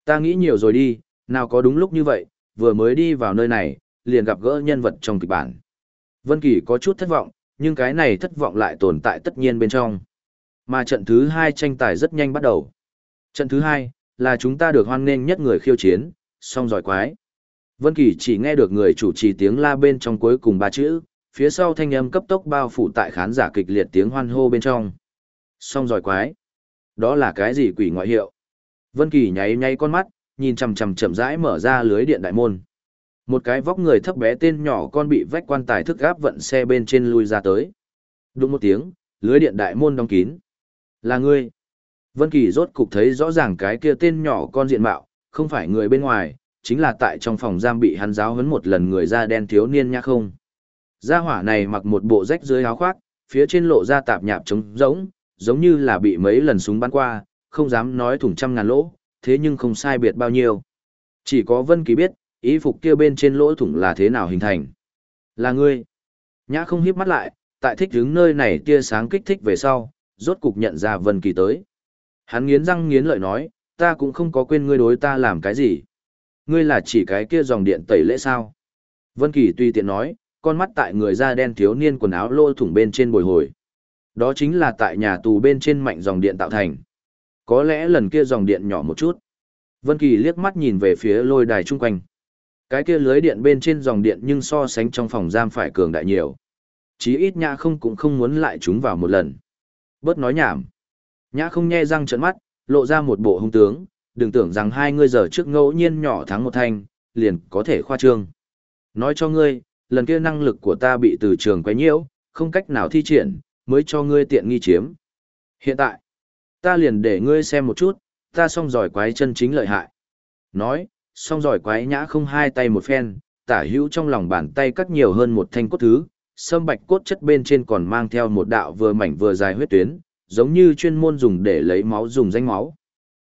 Ta nghĩ nhiều rồi đi, nào có đúng lúc như vậy, vừa mới đi vào nơi này, liền gặp gỡ nhân vật trong kịch bản. Vân Kỳ có chút thất vọng, nhưng cái này thất vọng lại tồn tại tất nhiên bên trong. Mà trận thứ 2 tranh tài rất nhanh bắt đầu. Trận thứ 2 là chúng ta được hoan nghênh nhất người khiêu chiến, song giỏi quái. Vân Kỳ chỉ nghe được người chủ trì tiếng la bên trong cuối cùng ba chữ, phía sau thanh âm cấp tốc bao phủ tại khán giả kịch liệt tiếng hoan hô bên trong. xong giỏi quái. Đó là cái gì quỷ ngoại hiệu? Vân Kỳ nháy nháy con mắt, nhìn chằm chằm chậm rãi mở ra lưới điện đại môn. Một cái vóc người thấp bé tên nhỏ con bị vách quan tài thức gáp vận xe bên trên lui ra tới. Đúng một tiếng, lưới điện đại môn đóng kín. Là ngươi. Vân Kỳ rốt cục thấy rõ ràng cái kia tên nhỏ con diện mạo, không phải người bên ngoài, chính là tại trong phòng giam bị hắn giáo huấn một lần người da đen thiếu niên nhã không. Gia hỏa này mặc một bộ rách dưới áo khoác, phía trên lộ ra tạp nhạp trống rỗng, giống như là bị mấy lần súng bắn qua, không dám nói thủng trăm ngàn lỗ, thế nhưng không sai biệt bao nhiêu. Chỉ có Vân Kỳ biết, ý phục kia bên trên lỗ thủng là thế nào hình thành. Là ngươi. Nhã không híp mắt lại, tại thích đứng nơi này tia sáng kích thích về sau, rốt cục nhận ra Vân Kỳ tới. Hắn nghiến răng nghiến lợi nói, ta cũng không có quên ngươi đối ta làm cái gì. Ngươi là chỉ cái kia dòng điện tẩy lễ sao? Vân Kỳ tùy tiện nói, con mắt tại người da đen thiếu niên quần áo lô thủng bên trên bồi hồi. Đó chính là tại nhà tù bên trên mạnh dòng điện tạo thành. Có lẽ lần kia dòng điện nhỏ một chút. Vân Kỳ liếc mắt nhìn về phía lôi đài chung quanh. Cái kia lưới điện bên trên dòng điện nhưng so sánh trong phòng giam phải cường đại nhiều. Chí ít nhã không cũng không muốn lại chúng vào một lần. Bớt nói nhảm. Nhã không nhe răng trợn mắt, lộ ra một bộ hung tướng, đừng tưởng rằng hai ngươi giờ trước ngẫu nhiên nhỏ thắng một thanh, liền có thể khoa trương. Nói cho ngươi, lần kia năng lực của ta bị từ trường quấy nhiễu, không cách nào thi triển, mới cho ngươi tiện nghi chiếm. Hiện tại, ta liền để ngươi xem một chút, ta song giỏi quái chân chính lợi hại. Nói, song giỏi quái nhã không hai tay một phen, tả hữu trong lòng bàn tay cắt nhiều hơn một thanh cốt thứ, sâm bạch cốt chất bên trên còn mang theo một đạo vừa mảnh vừa dài huyết tuyến, giống như chuyên môn dùng để lấy máu dùng danh máu.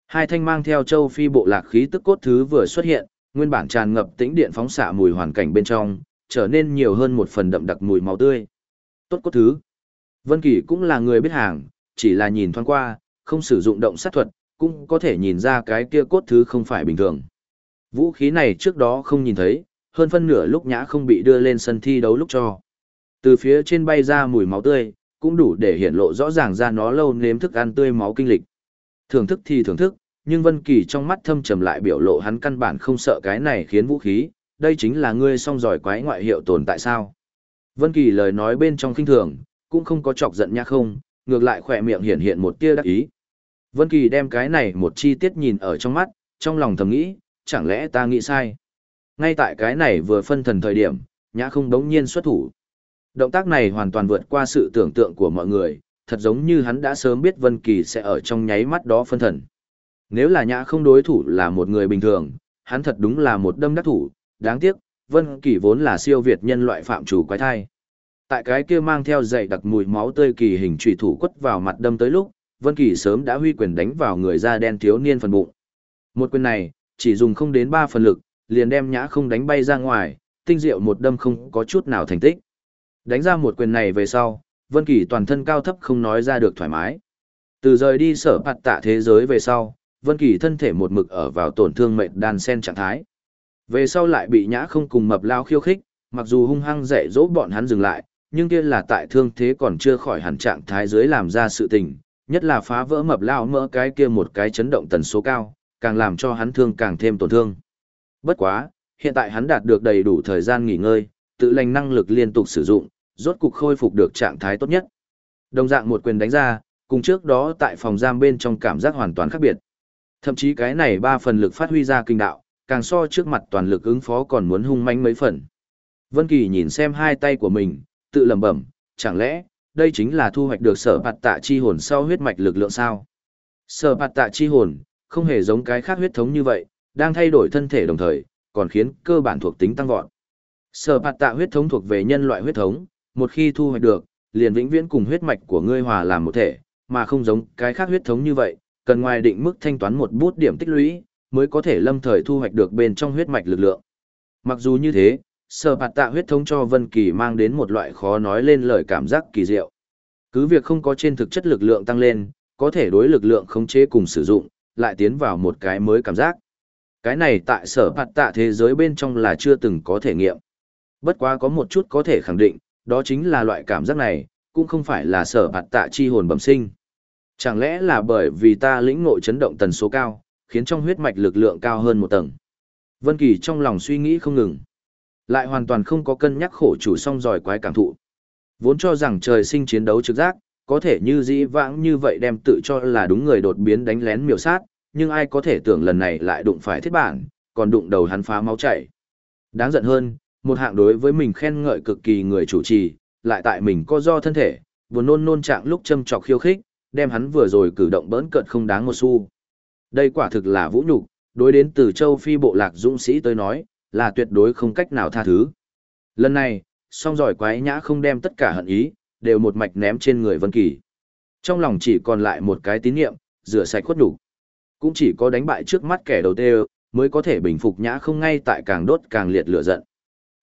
Hai thanh mang theo châu phi bộ lạc khí tức cốt thứ vừa xuất hiện, nguyên bản tràn ngập tĩnh điện phóng xạ mùi hoàn cảnh bên trong, trở nên nhiều hơn một phần đậm đặc mùi máu tươi. Tốt cốt thứ. Vân Kỳ cũng là người biết hàng, chỉ là nhìn thoáng qua, không sử dụng động sát thuật, cũng có thể nhìn ra cái kia cốt thứ không phải bình thường. Vũ khí này trước đó không nhìn thấy, hơn phân nửa lúc nhã không bị đưa lên sân thi đấu lúc cho. Từ phía trên bay ra mùi máu tươi, cũng đủ để hiện lộ rõ ràng ra nó lâu nếm thức ăn tươi máu kinh lịch. Thưởng thức thì thưởng thức, nhưng Vân Kỳ trong mắt thâm trầm lại biểu lộ hắn căn bản không sợ cái này khiến vũ khí, đây chính là ngươi song giỏi quái ngoại hiệu tồn tại sao? Vân Kỳ lời nói bên trong khinh thường, cũng không có chọc giận nhã không, ngược lại khỏe miệng hiện hiện một tia đắc ý. Vân Kỳ đem cái này một chi tiết nhìn ở trong mắt, trong lòng thầm nghĩ, chẳng lẽ ta nghĩ sai? Ngay tại cái này vừa phân thần thời điểm, nhã không đống nhiên xuất thủ. Động tác này hoàn toàn vượt qua sự tưởng tượng của mọi người, thật giống như hắn đã sớm biết Vân Kỳ sẽ ở trong nháy mắt đó phân thần. Nếu là nhã không đối thủ là một người bình thường, hắn thật đúng là một đâm đắc thủ, đáng tiếc, Vân Kỳ vốn là siêu việt nhân loại phạm chủ quái thai. Tại cái kia mang theo dậy đặc mùi máu tươi kỳ hình chủy thủ quất vào mặt đâm tới lúc, Vân Kỳ sớm đã huy quyền đánh vào người da đen thiếu niên phần bụng. Một quyền này, chỉ dùng không đến 3 phần lực, liền đem nhã không đánh bay ra ngoài, tinh diệu một đâm không có chút nào thành tích. Đánh ra một quyền này về sau, Vân Kỳ toàn thân cao thấp không nói ra được thoải mái. Từ rời đi sở phạt tạ thế giới về sau, Vân Kỳ thân thể một mực ở vào tổn thương mệt đan sen trạng thái. Về sau lại bị nhã không cùng mập lao khiêu khích, mặc dù hung hăng dạy dỗ bọn hắn dừng lại, nhưng kia là tại thương thế còn chưa khỏi hẳn trạng thái dưới làm ra sự tình, nhất là phá vỡ mập lao mỡ cái kia một cái chấn động tần số cao, càng làm cho hắn thương càng thêm tổn thương. Bất quá, hiện tại hắn đạt được đầy đủ thời gian nghỉ ngơi, tự lành năng lực liên tục sử dụng, rốt cục khôi phục được trạng thái tốt nhất. Đồng dạng một quyền đánh ra, cùng trước đó tại phòng giam bên trong cảm giác hoàn toàn khác biệt. Thậm chí cái này ba phần lực phát huy ra kinh đạo, càng so trước mặt toàn lực ứng phó còn muốn hung manh mấy phần. Vân Kỳ nhìn xem hai tay của mình, tự lẩm bẩm, chẳng lẽ đây chính là thu hoạch được sở bạt tạ chi hồn sau huyết mạch lực lượng sao? Sở bạt tạ chi hồn không hề giống cái khác huyết thống như vậy, đang thay đổi thân thể đồng thời, còn khiến cơ bản thuộc tính tăng vọt. Sở bạt tạ huyết thống thuộc về nhân loại huyết thống, một khi thu hoạch được, liền vĩnh viễn cùng huyết mạch của ngươi hòa làm một thể, mà không giống cái khác huyết thống như vậy, cần ngoài định mức thanh toán một bút điểm tích lũy, mới có thể lâm thời thu hoạch được bên trong huyết mạch lực lượng. Mặc dù như thế, sở bạt tạ huyết thống cho Vân Kỳ mang đến một loại khó nói lên lời cảm giác kỳ diệu. Cứ việc không có trên thực chất lực lượng tăng lên, có thể đối lực lượng khống chế cùng sử dụng, lại tiến vào một cái mới cảm giác. Cái này tại sở bạt tạ thế giới bên trong là chưa từng có thể nghiệm. Bất quá có một chút có thể khẳng định, đó chính là loại cảm giác này, cũng không phải là sở bạt tạ chi hồn bẩm sinh. Chẳng lẽ là bởi vì ta lĩnh ngộ chấn động tần số cao, khiến trong huyết mạch lực lượng cao hơn một tầng. Vân Kỳ trong lòng suy nghĩ không ngừng. Lại hoàn toàn không có cân nhắc khổ chủ song giỏi quái cảm thụ. Vốn cho rằng trời sinh chiến đấu trực giác, có thể như dĩ vãng như vậy đem tự cho là đúng người đột biến đánh lén miểu sát, nhưng ai có thể tưởng lần này lại đụng phải thiết bản, còn đụng đầu hắn phá máu chảy. Đáng giận hơn, một hạng đối với mình khen ngợi cực kỳ người chủ trì, lại tại mình có do thân thể, buồn nôn nôn trạng lúc châm trọc khiêu khích, đem hắn vừa rồi cử động bỡn cợt không đáng một xu. Đây quả thực là vũ nhục, đối đến từ châu phi bộ lạc dũng sĩ tới nói, là tuyệt đối không cách nào tha thứ. Lần này, song giỏi quái nhã không đem tất cả hận ý, đều một mạch ném trên người Vân Kỳ. Trong lòng chỉ còn lại một cái tín niệm, rửa sạch khuất đủ. Cũng chỉ có đánh bại trước mắt kẻ đầu tiên, mới có thể bình phục nhã không ngay tại càng đốt càng liệt lửa giận.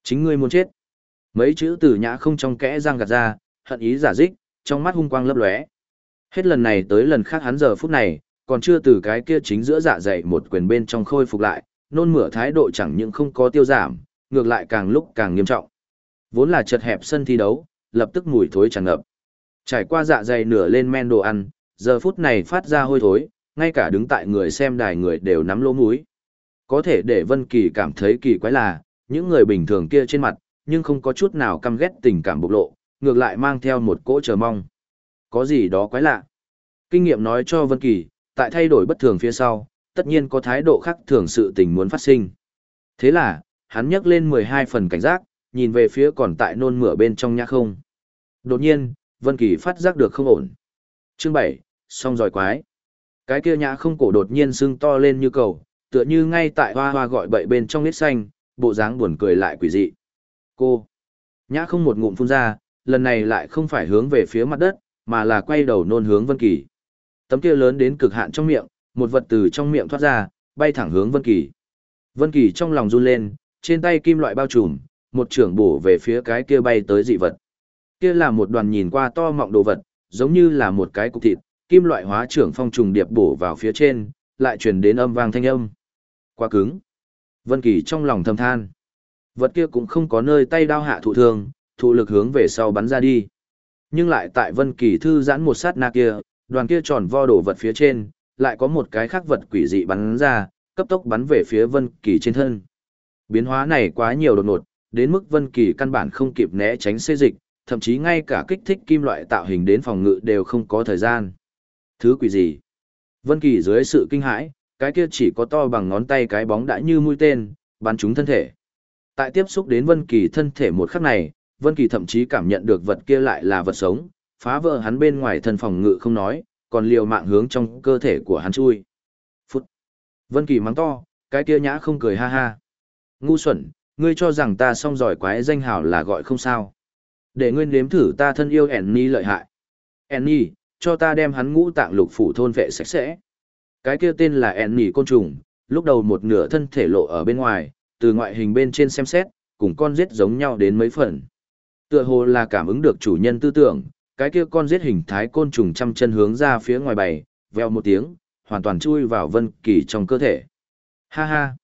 Chính ngươi muốn chết. Mấy chữ từ nhã không trong kẽ răng gạt ra, hận ý giả dích, trong mắt hung quang lấp lóe. Hết lần này tới lần khác hắn giờ phút này, còn chưa từ cái kia chính giữa dạ dày một quyền bên trong khôi phục lại, nôn mửa thái độ chẳng những không có tiêu giảm, ngược lại càng lúc càng nghiêm trọng. Vốn là chật hẹp sân thi đấu, lập tức mùi thối tràn ngập. Trải qua dạ dày nửa lên men đồ ăn, giờ phút này phát ra hôi thối, ngay cả đứng tại người xem đài người đều nắm lỗ mũi. Có thể để Vân Kỳ cảm thấy kỳ quái là, những người bình thường kia trên mặt, nhưng không có chút nào căm ghét tình cảm bộc lộ, ngược lại mang theo một cỗ chờ mong. Có gì đó quái lạ. Kinh nghiệm nói cho Vân Kỳ, tại thay đổi bất thường phía sau, tất nhiên có thái độ khác thường sự tình muốn phát sinh. Thế là, hắn nhấc lên 12 phần cảnh giác, nhìn về phía còn tại nôn mửa bên trong nhã không. Đột nhiên, Vân Kỳ phát giác được không ổn. Chương 7, song giỏi quái. Cái kia nhã không cổ đột nhiên sưng to lên như cầu, tựa như ngay tại hoa hoa gọi bậy bên trong nít xanh, bộ dáng buồn cười lại quỷ dị. Cô. Nhã không một ngụm phun ra, lần này lại không phải hướng về phía mặt đất, mà là quay đầu nôn hướng Vân Kỳ. Tấm kia lớn đến cực hạn trong miệng, một vật từ trong miệng thoát ra, bay thẳng hướng Vân Kỳ. Vân Kỳ trong lòng run lên, trên tay kim loại bao trùm, một trường bổ về phía cái kia bay tới dị vật. Kia là một đoàn nhìn qua to mọng đồ vật, giống như là một cái cục thịt, kim loại hóa trưởng phong trùng điệp bổ vào phía trên, lại truyền đến âm vang thanh âm. Quá cứng. Vân Kỳ trong lòng thầm than. Vật kia cũng không có nơi tay đao hạ thụ thương, thụ lực hướng về sau bắn ra đi. Nhưng lại tại Vân Kỳ thư giãn một sát na kia, đoàn kia tròn vo đổ vật phía trên, lại có một cái khác vật quỷ dị bắn ra, cấp tốc bắn về phía Vân Kỳ trên thân. Biến hóa này quá nhiều đột ngột, đến mức Vân Kỳ căn bản không kịp né tránh xê dịch, thậm chí ngay cả kích thích kim loại tạo hình đến phòng ngự đều không có thời gian. Thứ quỷ gì? Vân Kỳ dưới sự kinh hãi, cái kia chỉ có to bằng ngón tay cái bóng đã như mũi tên, bắn trúng thân thể. Tại tiếp xúc đến Vân Kỳ thân thể một khắc này, Vân Kỳ thậm chí cảm nhận được vật kia lại là vật sống, phá vỡ hắn bên ngoài thân phòng ngự không nói, còn liều mạng hướng trong cơ thể của hắn chui. Phút. Vân Kỳ mắng to, cái kia nhã không cười ha ha. Ngu xuẩn, ngươi cho rằng ta xong giỏi quái danh hào là gọi không sao. Để ngươi nếm thử ta thân yêu Enni lợi hại. Enni, cho ta đem hắn ngũ tạng lục phủ thôn vệ sạch sẽ. Cái kia tên là Enni côn trùng, lúc đầu một nửa thân thể lộ ở bên ngoài, từ ngoại hình bên trên xem xét, cùng con giết giống nhau đến mấy phần. Tựa hồ là cảm ứng được chủ nhân tư tưởng, cái kia con giết hình thái côn trùng trăm chân hướng ra phía ngoài bày, veo một tiếng, hoàn toàn chui vào Vân Kỳ trong cơ thể. Ha ha!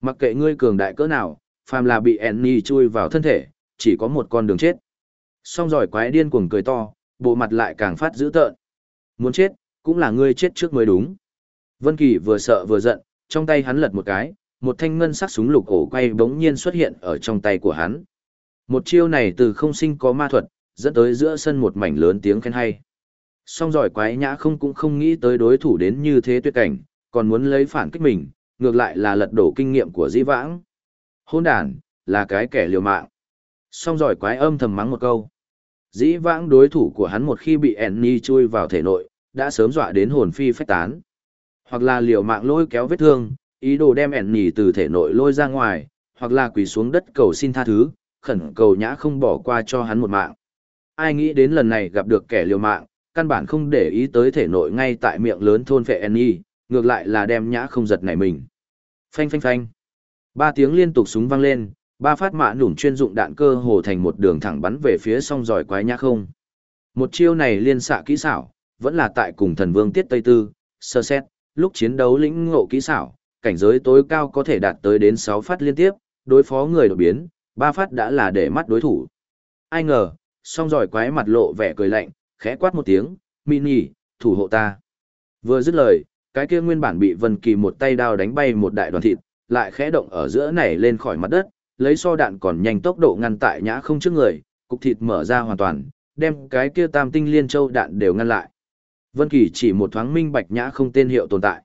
Mặc kệ ngươi cường đại cỡ nào, phàm là bị Enni chui vào thân thể, chỉ có một con đường chết. Song giỏi quái điên cuồng cười to, bộ mặt lại càng phát dữ tợn. Muốn chết, cũng là ngươi chết trước mới đúng. Vân Kỳ vừa sợ vừa giận, trong tay hắn lật một cái, một thanh ngân sắc súng lục ổ quay bỗng nhiên xuất hiện ở trong tay của hắn. Một chiêu này từ không sinh có ma thuật, dẫn tới giữa sân một mảnh lớn tiếng khen hay. Song giỏi quái nhã không cũng không nghĩ tới đối thủ đến như thế tuyệt cảnh, còn muốn lấy phản kích mình, ngược lại là lật đổ kinh nghiệm của dĩ vãng. Hôn đàn, là cái kẻ liều mạng. Song giỏi quái âm thầm mắng một câu. Dĩ vãng đối thủ của hắn một khi bị Annie chui vào thể nội, đã sớm dọa đến hồn phi phách tán. Hoặc là liều mạng lôi kéo vết thương, ý đồ đem Annie từ thể nội lôi ra ngoài, hoặc là quỳ xuống đất cầu xin tha thứ, khẩn cầu nhã không bỏ qua cho hắn một mạng. Ai nghĩ đến lần này gặp được kẻ liều mạng, căn bản không để ý tới thể nội ngay tại miệng lớn thôn phệ Enni, ngược lại là đem nhã không giật nảy mình. Phanh phanh phanh. Ba tiếng liên tục súng vang lên, ba phát mạ nổ chuyên dụng đạn cơ hồ thành một đường thẳng bắn về phía song giỏi quái nhã không. Một chiêu này liên xạ kỹ xảo, vẫn là tại cùng thần vương tiết Tây Tư, sơ xét, lúc chiến đấu lĩnh ngộ kỹ xảo, cảnh giới tối cao có thể đạt tới đến 6 phát liên tiếp, đối phó người đột biến, ba phát đã là để mắt đối thủ. Ai ngờ, song giỏi quái mặt lộ vẻ cười lạnh, khẽ quát một tiếng, mini, thủ hộ ta. Vừa dứt lời, cái kia nguyên bản bị Vân Kỳ một tay đao đánh bay một đại đoàn thịt, lại khẽ động ở giữa nảy lên khỏi mặt đất, lấy so đạn còn nhanh tốc độ ngăn tại nhã không trước người, cục thịt mở ra hoàn toàn, đem cái kia tam tinh liên châu đạn đều ngăn lại. Vân Kỳ chỉ một thoáng minh bạch nhã không tên hiệu tồn tại.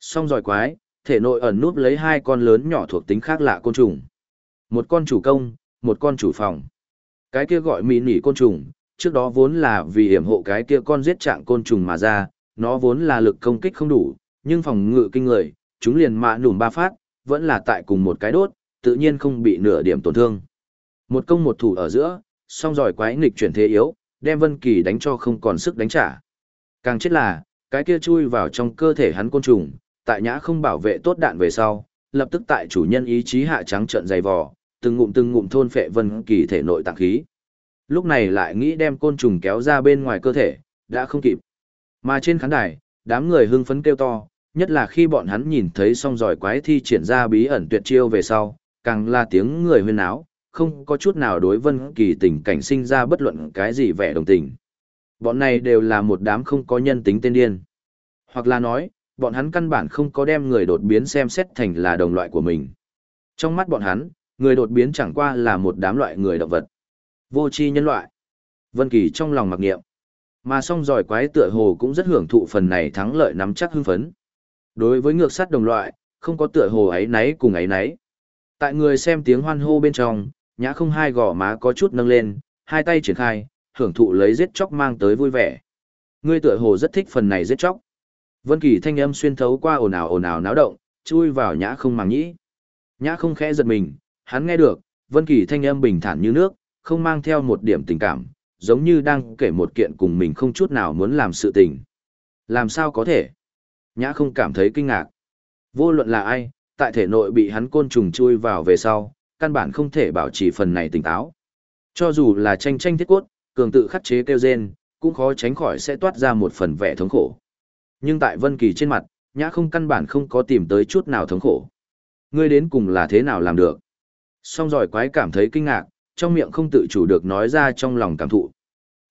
Song giỏi quái, thể nội ẩn núp lấy hai con lớn nhỏ thuộc tính khác lạ côn trùng. Một con chủ công, một con chủ phòng. Cái kia gọi mỹ nỉ côn trùng, trước đó vốn là vì hiểm hộ cái kia con giết trạng côn trùng mà ra, nó vốn là lực công kích không đủ, nhưng phòng ngự kinh người, chúng liền mạ nủm ba phát, vẫn là tại cùng một cái đốt, tự nhiên không bị nửa điểm tổn thương. Một công một thủ ở giữa, song giỏi quái nghịch chuyển thế yếu, đem Vân Kỳ đánh cho không còn sức đánh trả. Càng chết là, cái kia chui vào trong cơ thể hắn côn trùng, tại nhã không bảo vệ tốt đạn về sau, lập tức tại chủ nhân ý chí hạ trắng trợn dày vò, từng ngụm từng ngụm thôn phệ Vân Kỳ thể nội tạng khí. Lúc này lại nghĩ đem côn trùng kéo ra bên ngoài cơ thể, đã không kịp. Mà trên khán đài, đám người hưng phấn kêu to, nhất là khi bọn hắn nhìn thấy song giỏi quái thi triển ra bí ẩn tuyệt chiêu về sau, càng là tiếng người huyên áo, không có chút nào đối Vân Kỳ tình cảnh sinh ra bất luận cái gì vẻ đồng tình. Bọn này đều là một đám không có nhân tính tên điên. Hoặc là nói, bọn hắn căn bản không có đem người đột biến xem xét thành là đồng loại của mình. Trong mắt bọn hắn, người đột biến chẳng qua là một đám loại người động vật. Vô tri nhân loại. Vân Kỳ trong lòng mặc niệm. Mà song giỏi quái tựa hồ cũng rất hưởng thụ phần này thắng lợi nắm chắc hưng phấn. Đối với ngược sát đồng loại, không có tựa hồ ấy nấy cùng ấy nấy. Tại người xem tiếng hoan hô bên trong, nhã không hai gò má có chút nâng lên, hai tay triển khai, hưởng thụ lấy giết chóc mang tới vui vẻ. Ngươi tựa hồ rất thích phần này giết chóc. Vân Kỳ thanh âm xuyên thấu qua ồn ào ồn ào náo động, chui vào nhã không màng nhĩ. Nhã không khẽ giật mình, hắn nghe được, Vân Kỳ thanh âm bình thản như nước, không mang theo một điểm tình cảm, giống như đang kể một kiện cùng mình không chút nào muốn làm sự tình. Làm sao có thể? Nhã không cảm thấy kinh ngạc. Vô luận là ai, tại thể nội bị hắn côn trùng chui vào về sau, căn bản không thể bảo trì phần này tỉnh táo. Cho dù là tranh tranh thiết cốt, cường tự khắc chế kêu rên, cũng khó tránh khỏi sẽ toát ra một phần vẻ thống khổ. Nhưng tại Vân Kỳ trên mặt, nhã không căn bản không có tìm tới chút nào thống khổ. Ngươi đến cùng là thế nào làm được? Song giỏi quái cảm thấy kinh ngạc, trong miệng không tự chủ được nói ra trong lòng cảm thụ.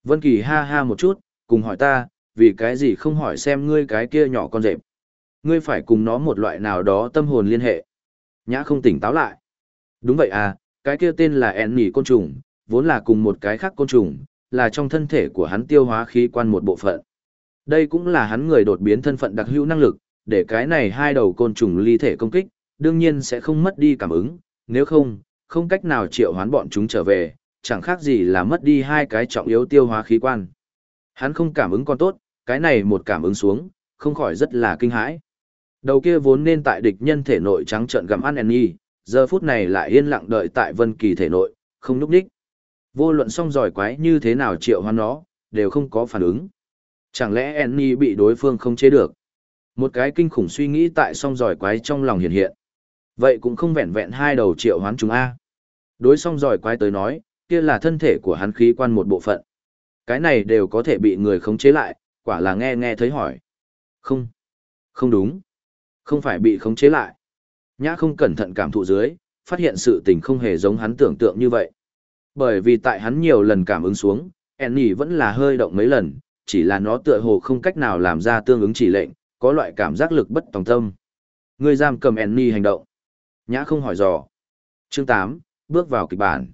Vân Kỳ ha ha một chút, cùng hỏi ta, vì cái gì không hỏi xem ngươi cái kia nhỏ con rệp. Ngươi phải cùng nó một loại nào đó tâm hồn liên hệ. Nhã không tỉnh táo lại. Đúng vậy à, cái kia tên là ẻn nỉ côn trùng, vốn là cùng một cái khác côn trùng, là trong thân thể của hắn tiêu hóa khí quan một bộ phận. Đây cũng là hắn người đột biến thân phận đặc hữu năng lực, để cái này hai đầu côn trùng ly thể công kích, đương nhiên sẽ không mất đi cảm ứng, nếu không, không cách nào triệu hoán bọn chúng trở về, chẳng khác gì là mất đi hai cái trọng yếu tiêu hóa khí quan. Hắn không cảm ứng còn tốt, cái này một cảm ứng xuống, không khỏi rất là kinh hãi. Đầu kia vốn nên tại địch nhân thể nội trắng trợn gặm ăn Enny, giờ phút này lại yên lặng đợi tại Vân Kỳ thể nội, không núp đích. Vô luận song giỏi quái như thế nào triệu hoán nó, đều không có phản ứng. Chẳng lẽ Enny bị đối phương không chế được? Một cái kinh khủng suy nghĩ tại song giỏi quái trong lòng hiện hiện. Vậy cũng không vẹn vẹn hai đầu triệu hoán chúng A. Đối xong giỏi quái tới nói, kia là thân thể của hắn khí quan một bộ phận. Cái này đều có thể bị người khống chế lại, quả là nghe nghe thấy hỏi. Không, không đúng. Không phải bị khống chế lại. Nhã không cẩn thận cảm thụ dưới, phát hiện sự tình không hề giống hắn tưởng tượng như vậy. Bởi vì tại hắn nhiều lần cảm ứng xuống, Annie vẫn là hơi động mấy lần, chỉ là nó tựa hồ không cách nào làm ra tương ứng chỉ lệnh, có loại cảm giác lực bất tòng tâm. Người giam cầm Annie hành động. Nhã không hỏi dò. Chương 8, bước vào kịch bản.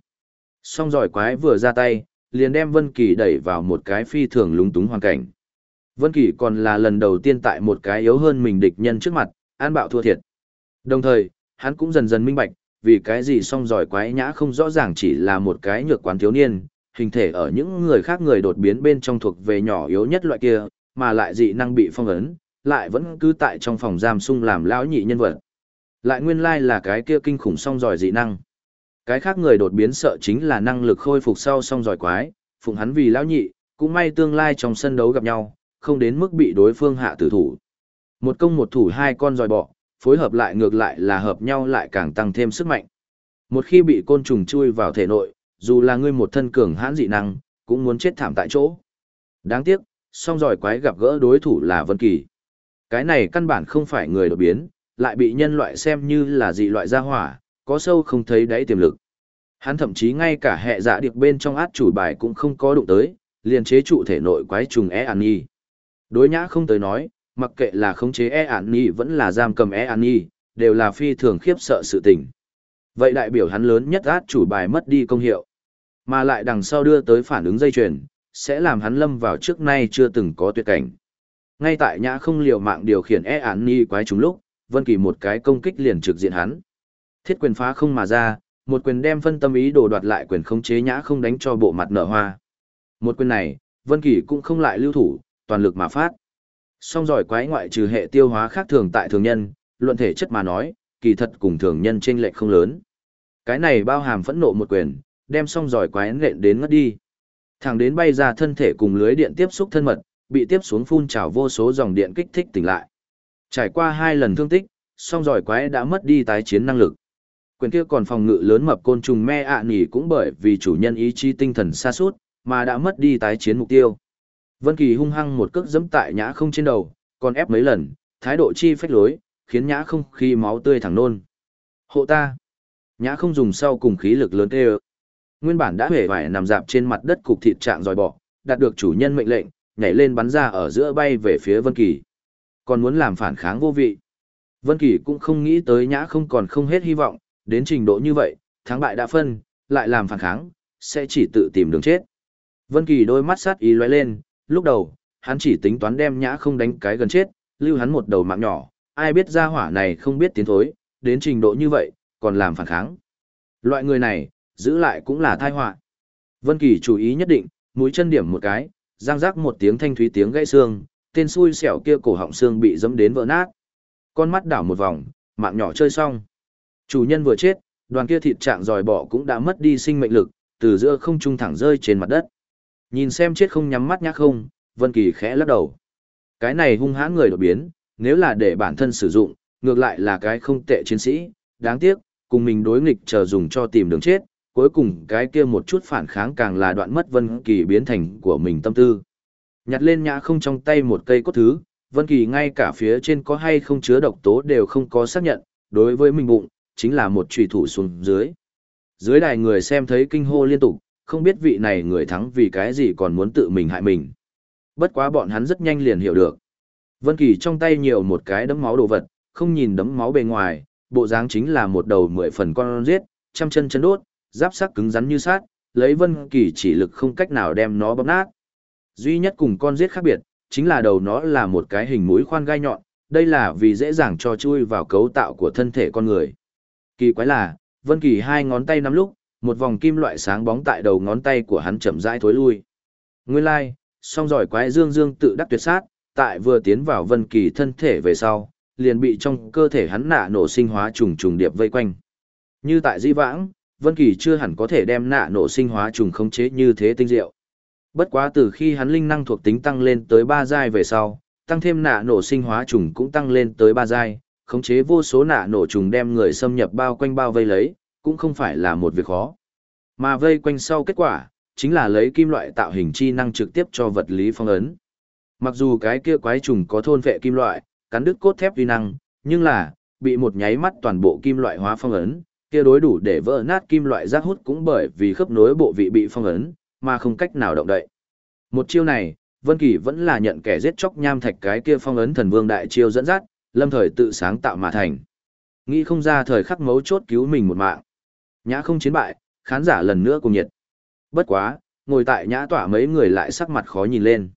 Song giỏi quái vừa ra tay, liền đem Vân Kỳ đẩy vào một cái phi thường lúng túng hoàn cảnh. Vân Kỳ còn là lần đầu tiên tại một cái yếu hơn mình địch nhân trước mặt, an bạo thua thiệt. Đồng thời, hắn cũng dần dần minh bạch, vì cái gì song giỏi quái nhã không rõ ràng chỉ là một cái nhược quán thiếu niên, hình thể ở những người khác người đột biến bên trong thuộc về nhỏ yếu nhất loại kia, mà lại dị năng bị phong ấn, lại vẫn cứ tại trong phòng giam sung làm lão nhị nhân vật. Lại nguyên lai là cái kia kinh khủng song giỏi dị năng. Cái khác người đột biến sợ chính là năng lực khôi phục sau song giỏi quái, phụng hắn vì lão nhị, cũng may tương lai trong sân đấu gặp nhau, không đến mức bị đối phương hạ tử thủ. Một công một thủ hai con giỏi bọ, phối hợp lại ngược lại là hợp nhau lại càng tăng thêm sức mạnh. Một khi bị côn trùng chui vào thể nội, dù là ngươi một thân cường hãn dị năng, cũng muốn chết thảm tại chỗ. Đáng tiếc, song giỏi quái gặp gỡ đối thủ là Vân Kỳ. Cái này căn bản không phải người đột biến, lại bị nhân loại xem như là dị loại gia hỏa, có sâu không thấy đáy tiềm lực. Hắn thậm chí ngay cả hệ dạ điệp bên trong át chủ bài cũng không có đụng tới, liền chế trụ thể nội quái trùng e an nhi. Đối nhã không tới nói, mặc kệ là khống chế e an nhi vẫn là giam cầm e an nhi, đều là phi thường khiếp sợ sự tình. Vậy đại biểu hắn lớn nhất át chủ bài mất đi công hiệu, mà lại đằng sau đưa tới phản ứng dây chuyền, sẽ làm hắn lâm vào trước nay chưa từng có tuyệt cảnh. Ngay tại nhã không liều mạng điều khiển e an nhi quái trùng lúc, Vân Kỳ một cái công kích liền trực diện hắn. Thiết quyền phá không mà ra, một quyền đem phân tâm ý đồ đoạt lại quyền khống chế nhã không đánh cho bộ mặt nở hoa. Một quyền này, Vân Kỳ cũng không lại lưu thủ, toàn lực mà phát. Song giỏi quái ngoại trừ hệ tiêu hóa khác thường tại thường nhân, luận thể chất mà nói, kỳ thật cùng thường nhân chênh lệch không lớn. Cái này bao hàm phẫn nộ một quyền, đem song giỏi quái nện đến ngất đi. Thẳng đến bay ra thân thể cùng lưới điện tiếp xúc thân mật, bị tiếp xuống phun trào vô số dòng điện kích thích tỉnh lại. Trải qua hai lần thương tích, song giỏi quái đã mất đi tái chiến năng lực. Quyền kia còn phòng ngự lớn mập côn trùng me ạ nỉ cũng bởi vì chủ nhân ý chí tinh thần xa suốt, mà đã mất đi tái chiến mục tiêu. Vân Kỳ hung hăng một cước giẫm tại nhã không trên đầu, còn ép mấy lần, thái độ chi phách lối, khiến nhã không khi máu tươi thẳng nôn. Hộ ta! Nhã không dùng sau cùng khí lực lớn tê Nguyên bản đã hề vải nằm dạp trên mặt đất cục thịt trạng dòi bỏ, đạt được chủ nhân mệnh lệnh, nhảy lên bắn ra ở giữa bay về phía Vân Kỳ. Còn muốn làm phản kháng vô vị. Vân Kỳ cũng không nghĩ tới nhã không còn không hết hy vọng, đến trình độ như vậy, thắng bại đã phân, lại làm phản kháng, sẽ chỉ tự tìm đường chết. Vân Kỳ đôi mắt sát ý lóe lên, lúc đầu, hắn chỉ tính toán đem nhã không đánh cái gần chết, lưu hắn một đầu mạng nhỏ, ai biết ra hỏa này không biết tiến thối, đến trình độ như vậy, còn làm phản kháng. Loại người này, giữ lại cũng là tai họa. Vân Kỳ chú ý nhất định, mũi chân điểm một cái, răng rắc một tiếng thanh thúy tiếng gãy xương, tên xui xẻo kia cổ họng xương bị dẫm đến vỡ nát. Con mắt đảo một vòng, mạng nhỏ chơi xong. Chủ nhân vừa chết, đoàn kia thịt trạng dòi bỏ cũng đã mất đi sinh mệnh lực, từ giữa không trung thẳng rơi trên mặt đất. Nhìn xem chết không nhắm mắt nhá không, Vân Kỳ khẽ lắc đầu. Cái này hung hãn người đột biến, nếu là để bản thân sử dụng, ngược lại là cái không tệ chiến sĩ, đáng tiếc, cùng mình đối nghịch chờ dùng cho tìm đường chết, cuối cùng cái kia một chút phản kháng càng là đoạn mất Vân Kỳ biến thành của mình tâm tư. Nhặt lên nhã không trong tay một cây cốt thứ, Vân Kỳ ngay cả phía trên có hay không chứa độc tố đều không có xác nhận, đối với mình bụng, chính là một trùy thủ xuống dưới. Dưới đài người xem thấy kinh hô liên tục, không biết vị này người thắng vì cái gì còn muốn tự mình hại mình. Bất quá bọn hắn rất nhanh liền hiểu được. Vân Kỳ trong tay nhiều một cái đấm máu đồ vật, không nhìn đấm máu bề ngoài, bộ dáng chính là một đầu mười phần con giết, trăm chân chân đốt, giáp sắc cứng rắn như sát, lấy Vân Kỳ chỉ lực không cách nào đem nó bóp nát. Duy nhất cùng con giết khác biệt, chính là đầu nó là một cái hình mũi khoan gai nhọn, đây là vì dễ dàng cho chui vào cấu tạo của thân thể con người. Kỳ quái là, Vân Kỳ hai ngón tay nắm lúc, một vòng kim loại sáng bóng tại đầu ngón tay của hắn chậm rãi thối lui. Nguyên lai, like, song giỏi quái dương dương tự đắc tuyệt sát, tại vừa tiến vào Vân Kỳ thân thể về sau, liền bị trong cơ thể hắn nạ nổ sinh hóa trùng trùng điệp vây quanh. Như tại Di Vãng, Vân Kỳ chưa hẳn có thể đem nạ nổ sinh hóa trùng khống chế như thế tinh diệu. Bất quá từ khi hắn linh năng thuộc tính tăng lên tới ba giai về sau, tăng thêm nạ nổ sinh hóa trùng cũng tăng lên tới ba giai, khống chế vô số nạ nổ trùng đem người xâm nhập bao quanh bao vây lấy, cũng không phải là một việc khó. Mà vây quanh sau kết quả, chính là lấy kim loại tạo hình chi năng trực tiếp cho vật lý phong ấn. Mặc dù cái kia quái trùng có thôn vệ kim loại, cắn đứt cốt thép vi năng, nhưng là, bị một nháy mắt toàn bộ kim loại hóa phong ấn, kia đối đủ để vỡ nát kim loại giác hút cũng bởi vì khớp nối bộ vị bị phong ấn, mà không cách nào động đậy. Một chiêu này, Vân Kỳ vẫn là nhận kẻ giết chóc nham thạch cái kia phong ấn thần vương đại chiêu dẫn dắt, lâm thời tự sáng tạo mà thành. Nghĩ không ra thời khắc mấu chốt cứu mình một mạng. Nhã không chiến bại, khán giả lần nữa cùng nhiệt. Bất quá, ngồi tại nhã tỏa mấy người lại sắc mặt khó nhìn lên.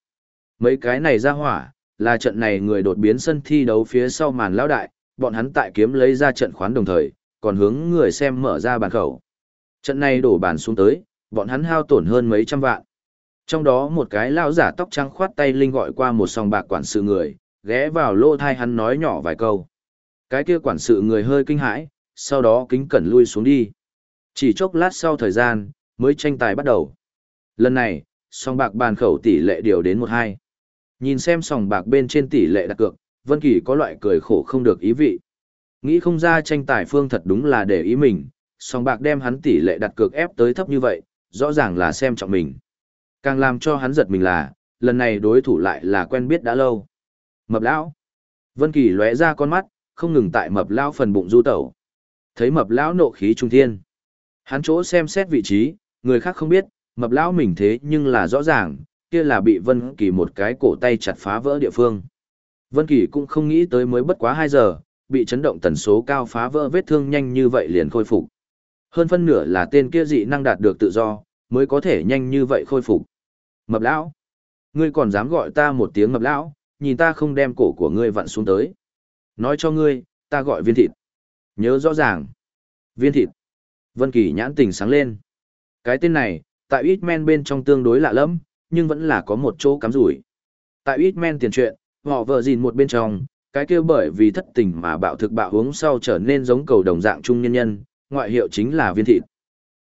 Mấy cái này ra hỏa, là trận này người đột biến sân thi đấu phía sau màn lão đại, bọn hắn tại kiếm lấy ra trận khoán đồng thời, còn hướng người xem mở ra bàn khẩu. Trận này đổ bàn xuống tới, bọn hắn hao tổn hơn mấy trăm vạn. Trong đó một cái lão giả tóc trắng khoát tay linh gọi qua một sòng bạc quản sự người, ghé vào lô thai hắn nói nhỏ vài câu. Cái kia quản sự người hơi kinh hãi, sau đó kính cẩn lui xuống đi. Chỉ chốc lát sau thời gian, mới tranh tài bắt đầu. Lần này, sòng bạc bàn khẩu tỷ lệ điều đến một hai. Nhìn xem sòng bạc bên trên tỷ lệ đặt cược, Vân Kỳ có loại cười khổ không được ý vị. Nghĩ không ra tranh tài phương thật đúng là để ý mình, sòng bạc đem hắn tỷ lệ đặt cược ép tới thấp như vậy, rõ ràng là xem trọng mình. Càng làm cho hắn giật mình là, lần này đối thủ lại là quen biết đã lâu. Mập lão. Vân Kỳ lóe ra con mắt, không ngừng tại mập lão phần bụng du tẩu. Thấy mập lão nộ khí trung thiên. Hắn chỗ xem xét vị trí, người khác không biết, mập lão mình thế nhưng là rõ ràng, kia là bị Vân Kỳ một cái cổ tay chặt phá vỡ địa phương. Vân Kỳ cũng không nghĩ tới mới bất quá 2 giờ, bị chấn động tần số cao phá vỡ vết thương nhanh như vậy liền khôi phục. Hơn phân nửa là tên kia dị năng đạt được tự do, mới có thể nhanh như vậy khôi phục. Mập lão, ngươi còn dám gọi ta một tiếng mập lão, nhìn ta không đem cổ của ngươi vặn xuống tới. Nói cho ngươi, ta gọi viên thịt. Nhớ rõ ràng. Viên thịt. Vân Kỳ nhãn tình sáng lên. Cái tên này, tại ít men bên trong tương đối lạ lẫm, nhưng vẫn là có một chỗ cắm rủi. Tại ít men tiền truyện, họ vợ gìn một bên trong, cái kia bởi vì thất tình mà bạo thực bạo hướng sau trở nên giống cầu đồng dạng trung nhân nhân, ngoại hiệu chính là viên thịt.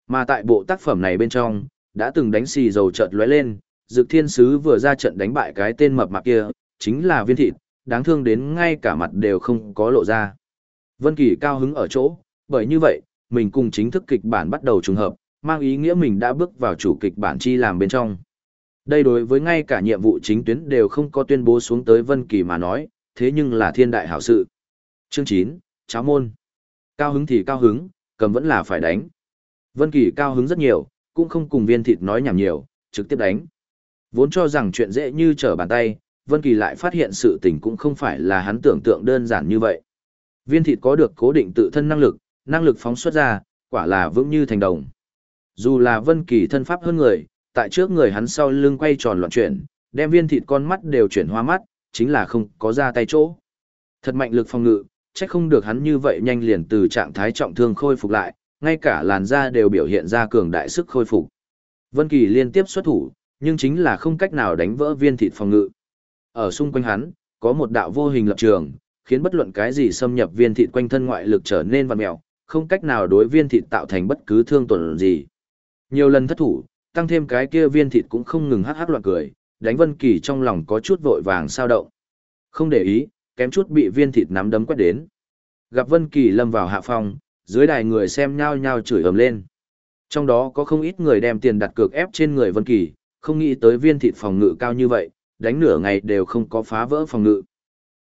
Mà tại bộ tác phẩm này bên trong, đã từng đánh xì dầu chợt lóe lên, Dực Thiên Sứ vừa ra trận đánh bại cái tên mập mạp kia, chính là viên thịt, đáng thương đến ngay cả mặt đều không có lộ ra. Vân Kỳ cao hứng ở chỗ, bởi như vậy, mình cùng chính thức kịch bản bắt đầu trùng hợp, mang ý nghĩa mình đã bước vào chủ kịch bản chi làm bên trong. Đây đối với ngay cả nhiệm vụ chính tuyến đều không có tuyên bố xuống tới Vân Kỳ mà nói, thế nhưng là thiên đại hảo sự. Chương 9, cháo môn. Cao hứng thì cao hứng, cầm vẫn là phải đánh. Vân Kỳ cao hứng rất nhiều, cũng không cùng viên thịt nói nhảm nhiều, trực tiếp đánh. Vốn cho rằng chuyện dễ như trở bàn tay, Vân Kỳ lại phát hiện sự tình cũng không phải là hắn tưởng tượng đơn giản như vậy. Viên thịt có được cố định tự thân năng lực, năng lực phóng xuất ra, quả là vững như thành đồng. Dù là Vân Kỳ thân pháp hơn người, tại trước người hắn sau lưng quay tròn loạn chuyển, đem viên thịt con mắt đều chuyển hoa mắt, chính là không có ra tay chỗ. Thật mạnh lực phòng ngự, chắc không được hắn như vậy nhanh liền từ trạng thái trọng thương khôi phục lại, ngay cả làn da đều biểu hiện ra cường đại sức khôi phục. Vân Kỳ liên tiếp xuất thủ, nhưng chính là không cách nào đánh vỡ viên thịt phòng ngự. Ở xung quanh hắn, có một đạo vô hình lập trường, khiến bất luận cái gì xâm nhập viên thịt quanh thân ngoại lực trở nên vặn mèo, không cách nào đối viên thịt tạo thành bất cứ thương tổn gì. Nhiều lần thất thủ, tăng thêm cái kia viên thịt cũng không ngừng hắc hắc loạn cười, đánh Vân Kỳ trong lòng có chút vội vàng sao động. Không để ý, kém chút bị viên thịt nắm đấm quét đến. Gặp Vân Kỳ lâm vào hạ phòng, dưới đài người xem nhao nhao chửi ầm lên. Trong đó có không ít người đem tiền đặt cược ép trên người Vân Kỳ, không nghĩ tới viên thịt phòng ngự cao như vậy, đánh nửa ngày đều không có phá vỡ phòng ngự.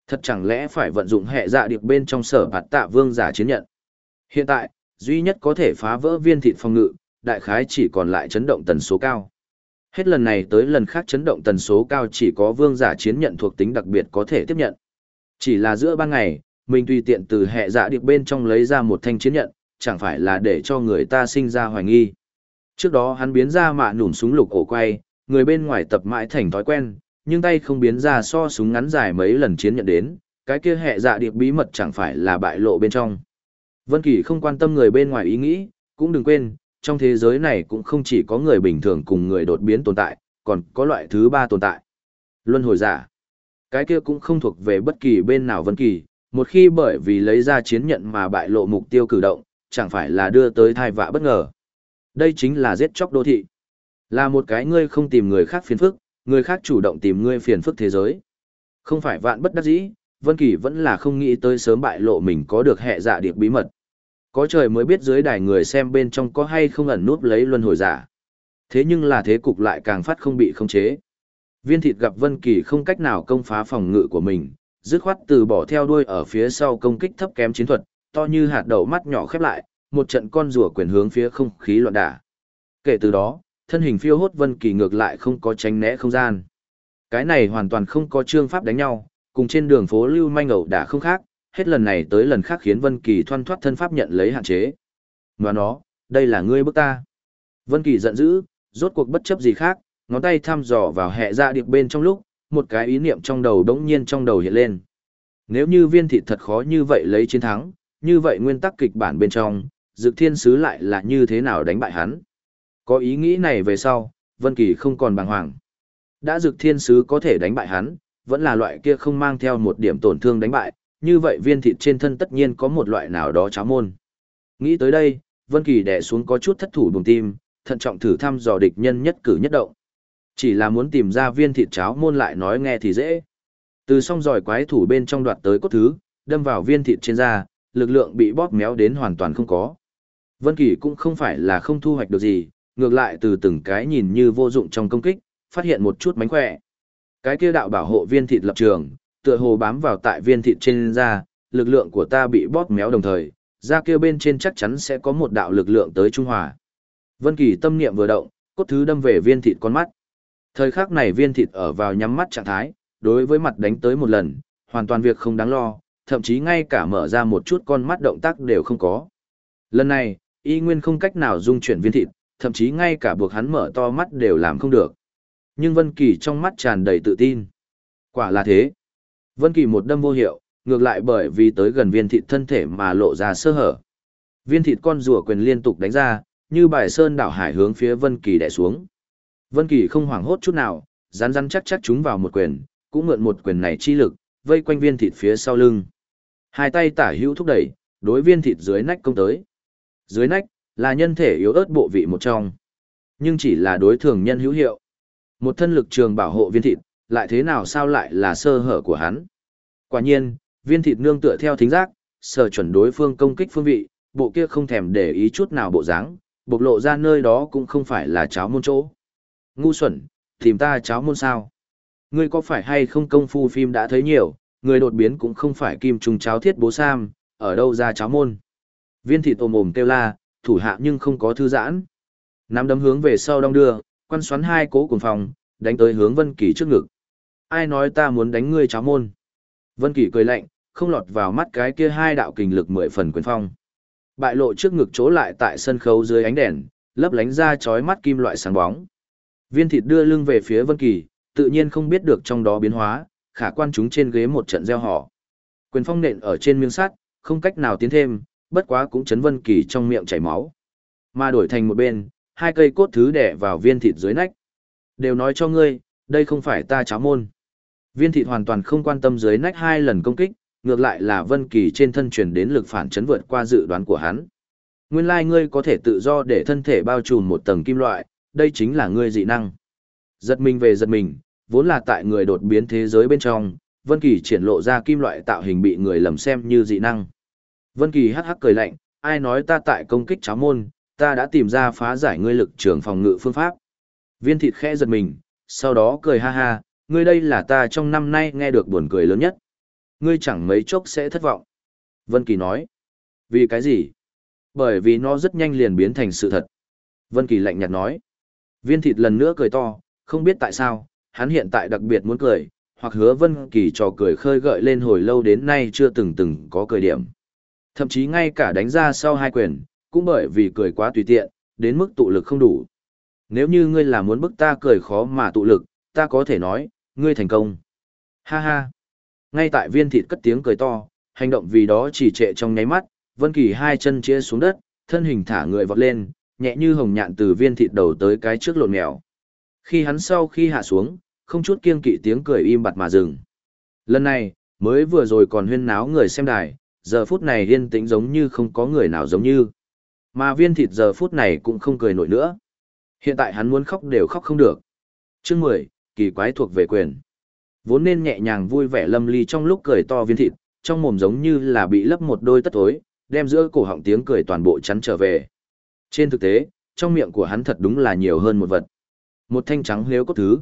Thật chẳng lẽ phải vận dụng hệ dạ điệp bên trong sở bạt tạ vương giả chiến nhận. Hiện tại, duy nhất có thể phá vỡ viên thịt phòng ngự, đại khái chỉ còn lại chấn động tần số cao. Hết lần này tới lần khác chấn động tần số cao chỉ có vương giả chiến nhận thuộc tính đặc biệt có thể tiếp nhận. Chỉ là giữa ban ngày, mình tùy tiện từ hệ dạ điệp bên trong lấy ra một thanh chiến nhận, chẳng phải là để cho người ta sinh ra hoài nghi. Trước đó hắn biến ra mạ nủn súng lục ổ quay, người bên ngoài tập mãi thành thói quen, nhưng tay không biến ra so súng ngắn dài mấy lần chiến nhận đến, cái kia hệ dạ điệp bí mật chẳng phải là bại lộ bên trong. Vân Kỳ không quan tâm người bên ngoài ý nghĩ, cũng đừng quên, trong thế giới này cũng không chỉ có người bình thường cùng người đột biến tồn tại, còn có loại thứ ba tồn tại. Luân hồi giả. Cái kia cũng không thuộc về bất kỳ bên nào Vân Kỳ, một khi bởi vì lấy ra chiến nhận mà bại lộ mục tiêu cử động, chẳng phải là đưa tới thai vạ bất ngờ. Đây chính là giết chóc đô thị. Là một cái ngươi không tìm người khác phiền phức, người khác chủ động tìm ngươi phiền phức thế giới. Không phải vạn bất đắc dĩ, Vân Kỳ vẫn là không nghĩ tới sớm bại lộ mình có được hệ dạ điệp bí mật. Có trời mới biết dưới đài người xem bên trong có hay không ẩn núp lấy luân hồi giả. Thế nhưng là thế cục lại càng phát không bị khống chế. Viên thịt gặp Vân Kỳ không cách nào công phá phòng ngự của mình, dứt khoát từ bỏ theo đuôi ở phía sau công kích thấp kém chiến thuật, to như hạt đậu mắt nhỏ khép lại, một trận con rùa quyền hướng phía không khí loạn đả. Kể từ đó, thân hình phiêu hốt Vân Kỳ ngược lại không có tránh né không gian. Cái này hoàn toàn không có trương pháp đánh nhau, cùng trên đường phố lưu manh ẩu đả không khác, hết lần này tới lần khác khiến Vân Kỳ thoăn thoát thân pháp nhận lấy hạn chế. Ngoài nó, đây là ngươi bức ta. Vân Kỳ giận dữ, rốt cuộc bất chấp gì khác, ngón tay thăm dò vào hệ dạ điệp bên trong lúc, một cái ý niệm trong đầu đống nhiên trong đầu hiện lên. Nếu như viên thịt thật khó như vậy lấy chiến thắng, như vậy nguyên tắc kịch bản bên trong, Dực Thiên Sứ lại là như thế nào đánh bại hắn? Có ý nghĩ này về sau, Vân Kỳ không còn bàng hoàng. Đã Dực Thiên Sứ có thể đánh bại hắn, vẫn là loại kia không mang theo một điểm tổn thương đánh bại, như vậy viên thịt trên thân tất nhiên có một loại nào đó cháo môn. Nghĩ tới đây, Vân Kỳ đè xuống có chút thất thủ buồng tim, thận trọng thử thăm dò địch nhân nhất cử nhất động. Chỉ là muốn tìm ra viên thịt cháo môn lại nói nghe thì dễ. Từ song giỏi quái thủ bên trong đoạt tới cốt thứ, đâm vào viên thịt trên da, lực lượng bị bóp méo đến hoàn toàn không có. Vân Kỳ cũng không phải là không thu hoạch được gì, ngược lại từ từng cái nhìn như vô dụng trong công kích, phát hiện một chút mánh khỏe. Cái kia đạo bảo hộ viên thịt lập trường, tựa hồ bám vào tại viên thịt trên da, lực lượng của ta bị bóp méo đồng thời, da kia bên trên chắc chắn sẽ có một đạo lực lượng tới trung hòa. Vân Kỳ tâm niệm vừa động, cốt thứ đâm về viên thịt con mắt. Thời khắc này viên thịt ở vào nhắm mắt trạng thái, đối với mặt đánh tới một lần, hoàn toàn việc không đáng lo, thậm chí ngay cả mở ra một chút con mắt động tác đều không có. Lần này, y nguyên không cách nào dung chuyển viên thịt, thậm chí ngay cả buộc hắn mở to mắt đều làm không được. Nhưng Vân Kỳ trong mắt tràn đầy tự tin. Quả là thế. Vân Kỳ một đâm vô hiệu, ngược lại bởi vì tới gần viên thịt thân thể mà lộ ra sơ hở. Viên thịt con rùa quyền liên tục đánh ra, như bài sơn đảo hải hướng phía Vân Kỳ đè xuống. Vân Kỳ không hoảng hốt chút nào, rắn rắn chắc chắc chúng vào một quyền, cũng mượn một quyền này chi lực, vây quanh viên thịt phía sau lưng. Hai tay tả hữu thúc đẩy, đối viên thịt dưới nách công tới. Dưới nách là nhân thể yếu ớt bộ vị một trong, nhưng chỉ là đối thường nhân hữu hiệu. Một thân lực trường bảo hộ viên thịt, lại thế nào sao lại là sơ hở của hắn. Quả nhiên, viên thịt nương tựa theo thính giác, sở chuẩn đối phương công kích phương vị, bộ kia không thèm để ý chút nào bộ dáng, bộc lộ ra nơi đó cũng không phải là cháo môn chỗ. Ngu xuẩn, tìm ta cháo môn sao? Ngươi có phải hay không công phu phim đã thấy nhiều, người đột biến cũng không phải kim trùng cháo thiết bố sam, ở đâu ra cháo môn. Viên thịt ôm ồm kêu la, thủ hạ nhưng không có thư giãn. Nắm đấm hướng về sau đong đưa, quan xoắn hai cố cùng phòng, đánh tới hướng Vân Kỳ trước ngực. Ai nói ta muốn đánh ngươi cháo môn? Vân Kỳ cười lạnh, không lọt vào mắt cái kia hai đạo kình lực mười phần quyền phong. Bại lộ trước ngực chỗ lại tại sân khấu dưới ánh đèn, lấp lánh ra chói mắt kim loại sáng bóng. Viên thịt đưa lưng về phía Vân Kỳ, tự nhiên không biết được trong đó biến hóa, khả quan chúng trên ghế một trận gieo họ. Quyền phong nện ở trên miếng sắt, không cách nào tiến thêm, bất quá cũng chấn Vân Kỳ trong miệng chảy máu. Mà đổi thành một bên, hai cây cốt thứ đè vào viên thịt dưới nách. Đều nói cho ngươi, đây không phải ta cháo môn. Viên thịt hoàn toàn không quan tâm dưới nách hai lần công kích, ngược lại là Vân Kỳ trên thân truyền đến lực phản chấn vượt qua dự đoán của hắn. Nguyên lai ngươi có thể tự do để thân thể bao trùm một tầng kim loại, đây chính là ngươi dị năng. Giật mình về giật mình, vốn là tại người đột biến thế giới bên trong, Vân Kỳ triển lộ ra kim loại tạo hình bị người lầm xem như dị năng. Vân Kỳ hắc hắc cười lạnh, ai nói ta tại công kích cháo môn, ta đã tìm ra phá giải ngươi lực trường phòng ngự phương pháp. Viên thịt khẽ giật mình, sau đó cười ha ha, ngươi đây là ta trong năm nay nghe được buồn cười lớn nhất. Ngươi chẳng mấy chốc sẽ thất vọng. Vân Kỳ nói. Vì cái gì? Bởi vì nó rất nhanh liền biến thành sự thật. Vân Kỳ lạnh nhạt nói. Viên thịt lần nữa cười to, không biết tại sao, hắn hiện tại đặc biệt muốn cười, hoặc hứa Vân Kỳ trò cười khơi gợi lên hồi lâu đến nay chưa từng từng có cười điểm. Thậm chí ngay cả đánh ra sau hai quyền, cũng bởi vì cười quá tùy tiện, đến mức tụ lực không đủ. Nếu như ngươi là muốn bức ta cười khó mà tụ lực, ta có thể nói, ngươi thành công. Ha ha. Ngay tại viên thịt cất tiếng cười to, hành động vì đó chỉ trệ trong nháy mắt, Vân Kỳ hai chân chia xuống đất, thân hình thả người vọt lên, nhẹ như hồng nhạn từ viên thịt đầu tới cái trước lộn mèo. Khi hắn sau khi hạ xuống, không chút kiêng kỵ tiếng cười im bặt mà dừng. Lần này, mới vừa rồi còn huyên náo người xem đài, giờ phút này yên tĩnh giống như không có người nào giống như. Mà viên thịt giờ phút này cũng không cười nổi nữa. Hiện tại hắn muốn khóc đều khóc không được. Chương 10, kỳ quái thuộc về quyền. Vốn nên nhẹ nhàng vui vẻ lâm ly trong lúc cười to viên thịt, trong mồm giống như là bị lấp một đôi tất tối, đem giữa cổ họng tiếng cười toàn bộ chắn trở về. Trên thực tế, trong miệng của hắn thật đúng là nhiều hơn một vật. Một thanh trắng liếu cốt thứ.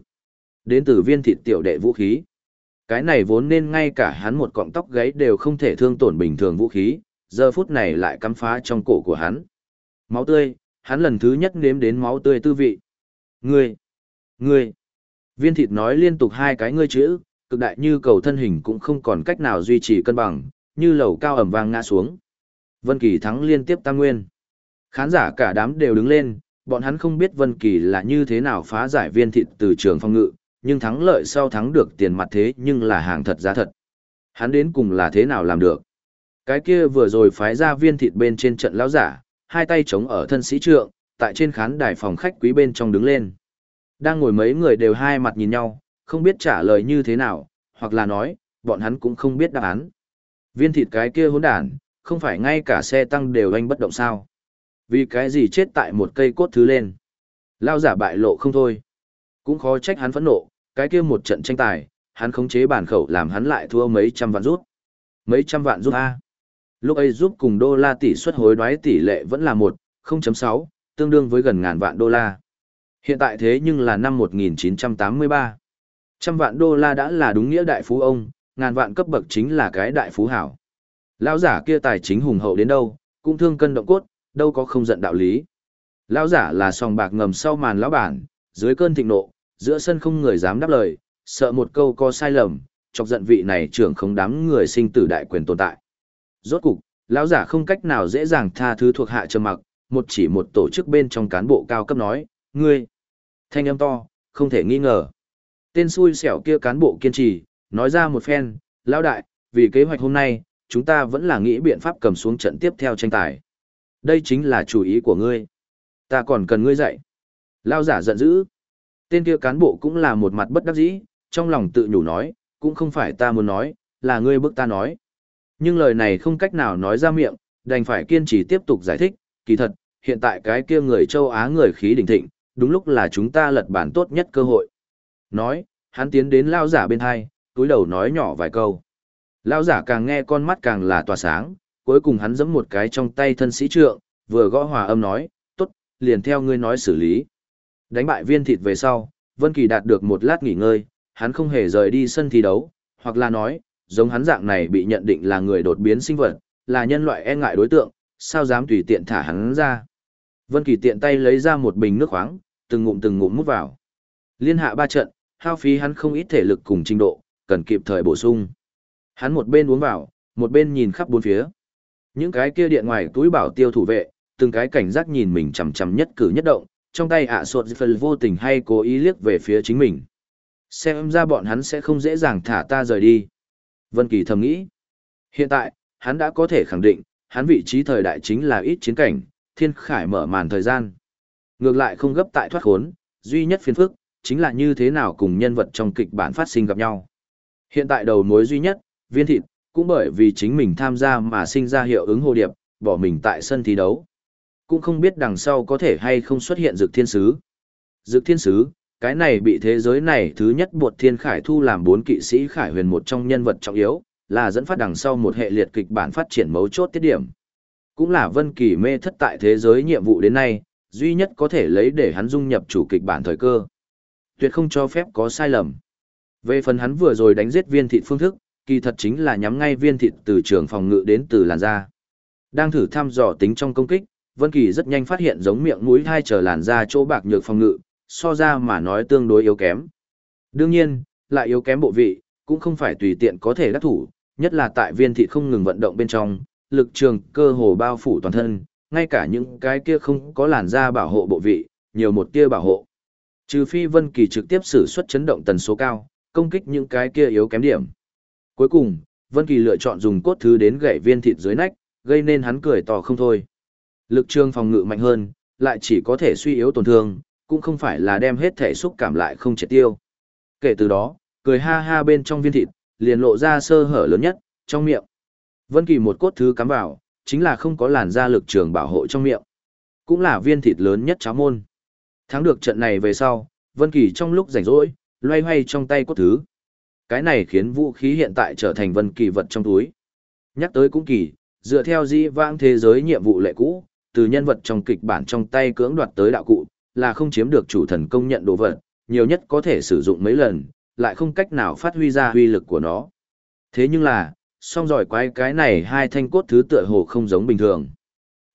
Đến từ viên thịt tiểu đệ vũ khí. Cái này vốn nên ngay cả hắn một cọng tóc gáy đều không thể thương tổn bình thường vũ khí, giờ phút này lại cắm phá trong cổ của hắn. Máu tươi, hắn lần thứ nhất nếm đến máu tươi tư vị. Ngươi! Ngươi! Viên thịt nói liên tục hai cái ngươi chữ, cực đại như cầu thân hình cũng không còn cách nào duy trì cân bằng, như lầu cao ẩm vang ngã xuống. Vân Kỳ thắng liên tiếp tam nguyên. Khán giả cả đám đều đứng lên, bọn hắn không biết Vân Kỳ là như thế nào phá giải viên thịt từ trường phong ngự, nhưng thắng lợi sau thắng được tiền mặt thế nhưng là hàng thật giá thật. Hắn đến cùng là thế nào làm được? Cái kia vừa rồi phái ra viên thịt bên trên trận lão giả, hai tay chống ở thân sĩ trượng, tại trên khán đài phòng khách quý bên trong đứng lên. Đang ngồi mấy người đều hai mặt nhìn nhau, không biết trả lời như thế nào, hoặc là nói, bọn hắn cũng không biết đáp án. Viên thịt cái kia hỗn đản, không phải ngay cả xe tăng đều anh bất động sao. Vì cái gì chết tại một cây cốt thứ lên. Lao giả bại lộ không thôi. Cũng khó trách hắn phẫn nộ, cái kia một trận tranh tài, hắn khống chế bản khẩu làm hắn lại thua mấy trăm vạn rút. Mấy trăm vạn rút A. Lúc ấy giúp cùng đô la tỷ suất hối đoái tỷ lệ vẫn là 1, 0.6, tương đương với gần ngàn vạn đô la. Hiện tại thế nhưng là năm 1983. Trăm vạn đô la đã là đúng nghĩa đại phú ông, ngàn vạn cấp bậc chính là cái đại phú hảo. Lão giả kia tài chính hùng hậu đến đâu, cũng thương cân động cốt, đâu có không giận đạo lý. Lão giả là sòng bạc ngầm sau màn lão bản, dưới cơn thịnh nộ, giữa sân không người dám đáp lời, sợ một câu có sai lầm, chọc giận vị này trưởng không đám người sinh tử đại quyền tồn tại. Rốt cục, lão giả không cách nào dễ dàng tha thứ thuộc hạ trầm mặc, một chỉ một tổ chức bên trong cán bộ cao cấp nói, ngươi, thanh âm to, không thể nghi ngờ. Tên xui xẻo kia cán bộ kiên trì, nói ra một phen, lão đại, vì kế hoạch hôm nay, chúng ta vẫn là nghĩ biện pháp cầm xuống trận tiếp theo tranh tài. Đây chính là chủ ý của ngươi. Ta còn cần ngươi dạy. Lao giả giận dữ. Tên kia cán bộ cũng là một mặt bất đắc dĩ, trong lòng tự nhủ nói, cũng không phải ta muốn nói, là ngươi bức ta nói. Nhưng lời này không cách nào nói ra miệng, đành phải kiên trì tiếp tục giải thích, kỳ thật, hiện tại cái kia người châu Á người khí đỉnh thịnh, đúng lúc là chúng ta lật bản tốt nhất cơ hội. Nói, hắn tiến đến lao giả bên hai, túi đầu nói nhỏ vài câu. Lao giả càng nghe con mắt càng là tỏa sáng, cuối cùng hắn giẫm một cái trong tay thân sĩ trượng, vừa gõ hòa âm nói, tốt, liền theo ngươi nói xử lý. Đánh bại viên thịt về sau, Vân Kỳ đạt được một lát nghỉ ngơi, hắn không hề rời đi sân thi đấu, hoặc là nói, giống hắn dạng này bị nhận định là người đột biến sinh vật, là nhân loại e ngại đối tượng, sao dám tùy tiện thả hắn ra. Vân Kỳ tiện tay lấy ra một bình nước khoáng, từng ngụm từng ngụm mút vào. Liên hạ ba trận, hao phí hắn không ít thể lực cùng trình độ, cần kịp thời bổ sung. Hắn một bên uống vào, một bên nhìn khắp bốn phía. Những cái kia điện ngoài túi bảo tiêu thủ vệ, từng cái cảnh giác nhìn mình chằm chằm nhất cử nhất động, trong tay ạ à sột phần vô tình hay cố ý liếc về phía chính mình. Xem ra bọn hắn sẽ không dễ dàng thả ta rời đi. Vân Kỳ thầm nghĩ. Hiện tại, hắn đã có thể khẳng định, hắn vị trí thời đại chính là ít chiến cảnh, thiên khải mở màn thời gian. Ngược lại không gấp tại thoát khốn, duy nhất phiền phức, chính là như thế nào cùng nhân vật trong kịch bản phát sinh gặp nhau. Hiện tại đầu mối duy nhất, viên thịt, cũng bởi vì chính mình tham gia mà sinh ra hiệu ứng hồ điệp, bỏ mình tại sân thi đấu. Cũng không biết đằng sau có thể hay không xuất hiện dược thiên sứ. Dược thiên sứ, cái này bị thế giới này thứ nhất buộc thiên khải thu làm bốn kỵ sĩ khải huyền một trong nhân vật trọng yếu, là dẫn phát đằng sau một hệ liệt kịch bản phát triển mấu chốt tiết điểm. Cũng là vân kỳ mê thất tại thế giới nhiệm vụ đến nay, duy nhất có thể lấy để hắn dung nhập chủ kịch bản thời cơ. Tuyệt không cho phép có sai lầm. Về phần hắn vừa rồi đánh giết viên Thị phương thức, kỳ thật chính là nhắm ngay viên thịt từ trường phòng ngự đến từ làn da. Đang thử thăm dò tính trong công kích, Vân Kỳ rất nhanh phát hiện giống miệng mũi hai trở làn da chỗ bạc nhược phòng ngự, so ra mà nói tương đối yếu kém. Đương nhiên, lại yếu kém bộ vị, cũng không phải tùy tiện có thể đắc thủ, nhất là tại viên thịt không ngừng vận động bên trong, lực trường cơ hồ bao phủ toàn thân, ngay cả những cái kia không có làn da bảo hộ bộ vị, nhiều một tia bảo hộ. Trừ phi Vân Kỳ trực tiếp sử xuất chấn động tần số cao, công kích những cái kia yếu kém điểm. Cuối cùng, Vân Kỳ lựa chọn dùng cốt thứ đến gãy viên thịt dưới nách, gây nên hắn cười to không thôi. Lực trường phòng ngự mạnh hơn, lại chỉ có thể suy yếu tổn thương, cũng không phải là đem hết thể xúc cảm lại không triệt tiêu. Kể từ đó, cười ha ha bên trong viên thịt, liền lộ ra sơ hở lớn nhất, trong miệng. Vân Kỳ một cốt thứ cắm vào, chính là không có làn da lực trường bảo hộ trong miệng. Cũng là viên thịt lớn nhất cháo môn. Thắng được trận này về sau, Vân Kỳ trong lúc rảnh rỗi, loay hoay trong tay cốt thứ. Cái này khiến vũ khí hiện tại trở thành Vân Kỳ vật trong túi. Nhắc tới cũng kỳ, dựa theo di vãng thế giới nhiệm vụ lệ cũ, từ nhân vật trong kịch bản trong tay cưỡng đoạt tới đạo cụ, là không chiếm được chủ thần công nhận đồ vật, nhiều nhất có thể sử dụng mấy lần, lại không cách nào phát huy ra uy lực của nó. Thế nhưng là, song giỏi quái cái này hai thanh cốt thứ tựa hồ không giống bình thường.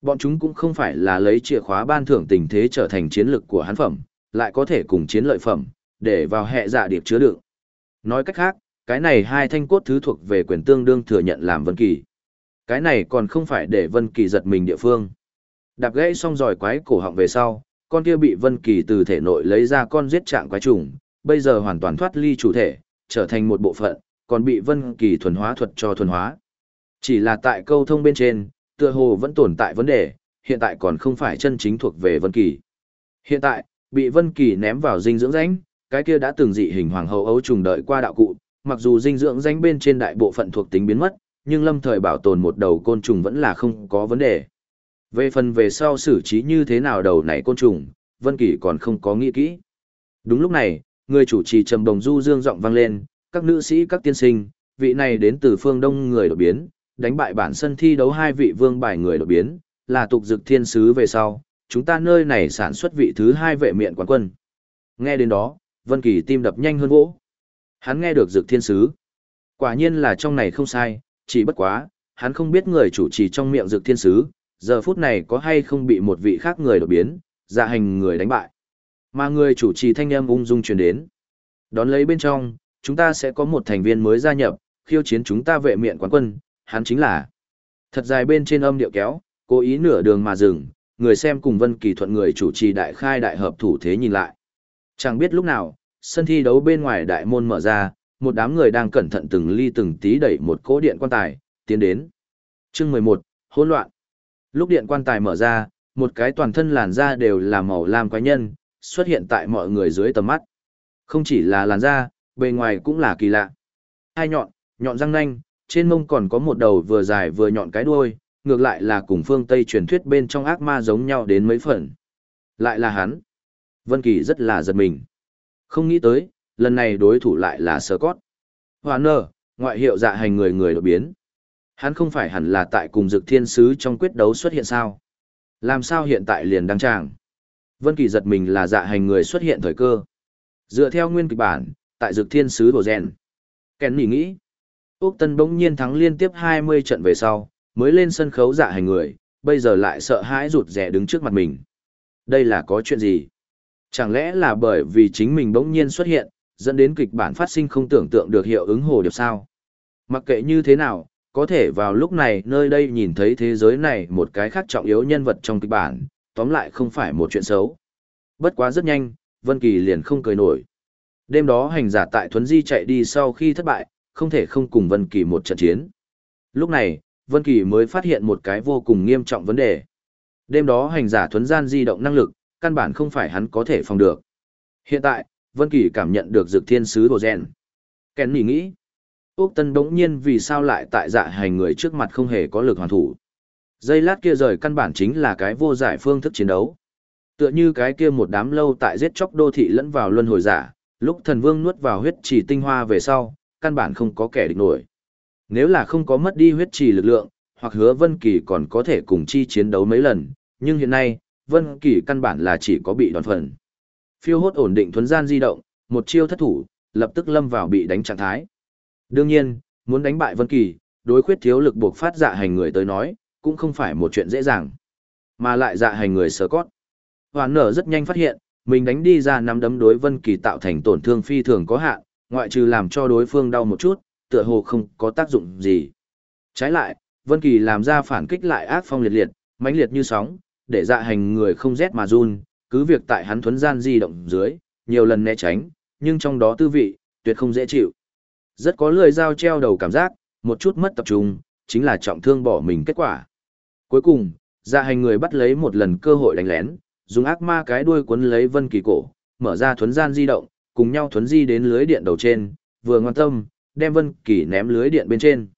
Bọn chúng cũng không phải là lấy chìa khóa ban thưởng tình thế trở thành chiến lực của hắn phẩm, lại có thể cùng chiến lợi phẩm, để vào hệ dạ điệp chứa đựng. Nói cách khác, cái này hai thanh cốt thứ thuộc về quyền tương đương thừa nhận làm Vân Kỳ. Cái này còn không phải để Vân Kỳ giật mình địa phương. Đạp gãy xong rồi quái cổ họng về sau, con kia bị Vân Kỳ từ thể nội lấy ra con giết trạng quái trùng, bây giờ hoàn toàn thoát ly chủ thể, trở thành một bộ phận, còn bị Vân Kỳ thuần hóa thuật cho thuần hóa. Chỉ là tại câu thông bên trên, tựa hồ vẫn tồn tại vấn đề, hiện tại còn không phải chân chính thuộc về Vân Kỳ. Hiện tại, bị Vân Kỳ ném vào dinh dưỡng rãnh, cái kia đã từng dị hình hoàng hậu ấu trùng đợi qua đạo cụ, mặc dù dinh dưỡng danh bên trên đại bộ phận thuộc tính biến mất, nhưng lâm thời bảo tồn một đầu côn trùng vẫn là không có vấn đề. Về phần về sau xử trí như thế nào đầu này côn trùng, Vân Kỳ còn không có nghĩ kỹ. Đúng lúc này, người chủ trì trầm đồng du dương giọng vang lên, các nữ sĩ các tiên sinh, vị này đến từ phương đông người đột biến, đánh bại bản sân thi đấu hai vị vương bài người đột biến, là tục dực thiên sứ về sau, chúng ta nơi này sản xuất vị thứ hai vệ miện quán quân. Nghe đến đó, Vân Kỳ tim đập nhanh hơn vỗ. Hắn nghe được dực thiên sứ. Quả nhiên là trong này không sai, chỉ bất quá, hắn không biết người chủ trì trong miệng dực thiên sứ, giờ phút này có hay không bị một vị khác người đột biến, dạ hành người đánh bại. Mà người chủ trì thanh âm ung dung truyền đến. Đón lấy bên trong, chúng ta sẽ có một thành viên mới gia nhập, khiêu chiến chúng ta vệ miện quán quân, hắn chính là. Thật dài bên trên âm điệu kéo, cố ý nửa đường mà dừng, người xem cùng Vân Kỳ thuận người chủ trì đại khai đại hợp thủ thế nhìn lại. Chẳng biết lúc nào, sân thi đấu bên ngoài đại môn mở ra, một đám người đang cẩn thận từng ly từng tí đẩy một cỗ điện quan tài, tiến đến. Chương 11, hỗn loạn. Lúc điện quan tài mở ra, một cái toàn thân làn da đều là màu lam quái nhân, xuất hiện tại mọi người dưới tầm mắt. Không chỉ là làn da, bề ngoài cũng là kỳ lạ. Hai nhọn, nhọn răng nanh, trên mông còn có một đầu vừa dài vừa nhọn cái đuôi, ngược lại là cùng phương Tây truyền thuyết bên trong ác ma giống nhau đến mấy phần. Lại là hắn. Vân Kỳ rất là giật mình. Không nghĩ tới, lần này đối thủ lại là Scott. Warner, ngoại hiệu dạ hành người người đột biến. Hắn không phải hẳn là tại cùng dực thiên sứ trong quyết đấu xuất hiện sao? Làm sao hiện tại liền đăng tràng? Vân Kỳ giật mình là dạ hành người xuất hiện thời cơ. Dựa theo nguyên kịch bản, tại dực thiên sứ đồ rèn. Kèn nghĩ nghĩ. Úc Tân bỗng nhiên thắng liên tiếp 20 trận về sau, mới lên sân khấu dạ hành người, bây giờ lại sợ hãi rụt rè đứng trước mặt mình. Đây là có chuyện gì? Chẳng lẽ là bởi vì chính mình bỗng nhiên xuất hiện, dẫn đến kịch bản phát sinh không tưởng tượng được hiệu ứng hồ điệp sao? Mặc kệ như thế nào, có thể vào lúc này nơi đây nhìn thấy thế giới này một cái khác trọng yếu nhân vật trong kịch bản, tóm lại không phải một chuyện xấu. Bất quá rất nhanh, Vân Kỳ liền không cười nổi. Đêm đó hành giả tại Thuấn Di chạy đi sau khi thất bại, không thể không cùng Vân Kỳ một trận chiến. Lúc này, Vân Kỳ mới phát hiện một cái vô cùng nghiêm trọng vấn đề. Đêm đó hành giả Thuấn gian di động năng lực, căn bản không phải hắn có thể phòng được. Hiện tại, Vân Kỳ cảm nhận được dược thiên sứ đồ rèn. Kèn nghĩ nghĩ, Úc Tân đống nhiên vì sao lại tại dạ hành người trước mặt không hề có lực hoàn thủ. Giây lát kia rời căn bản chính là cái vô giải phương thức chiến đấu. Tựa như cái kia một đám lâu tại giết chóc đô thị lẫn vào luân hồi giả, lúc thần vương nuốt vào huyết trì tinh hoa về sau, căn bản không có kẻ địch nổi. Nếu là không có mất đi huyết trì lực lượng, hoặc hứa Vân Kỳ còn có thể cùng chi chiến đấu mấy lần, nhưng hiện nay, Vân Kỳ căn bản là chỉ có bị đòn phần. Phiêu hốt ổn định thuần gian di động, một chiêu thất thủ, lập tức lâm vào bị đánh trạng thái. Đương nhiên, muốn đánh bại Vân Kỳ, đối khuyết thiếu lực buộc phát dạ hành người tới nói, cũng không phải một chuyện dễ dàng. Mà lại dạ hành người sờ cót. Hoàn nở rất nhanh phát hiện, mình đánh đi ra nắm đấm đối Vân Kỳ tạo thành tổn thương phi thường có hạn, ngoại trừ làm cho đối phương đau một chút, tựa hồ không có tác dụng gì. Trái lại, Vân Kỳ làm ra phản kích lại ác phong liệt liệt, mãnh liệt như sóng, để dạ hành người không rét mà run, cứ việc tại hắn thuấn gian di động dưới, nhiều lần né tránh, nhưng trong đó tư vị, tuyệt không dễ chịu. Rất có lười dao treo đầu cảm giác, một chút mất tập trung, chính là trọng thương bỏ mình kết quả. Cuối cùng, dạ hành người bắt lấy một lần cơ hội đánh lén, dùng ác ma cái đuôi cuốn lấy Vân Kỳ cổ, mở ra thuấn gian di động, cùng nhau thuấn di đến lưới điện đầu trên, vừa ngoan tâm, đem Vân Kỳ ném lưới điện bên trên.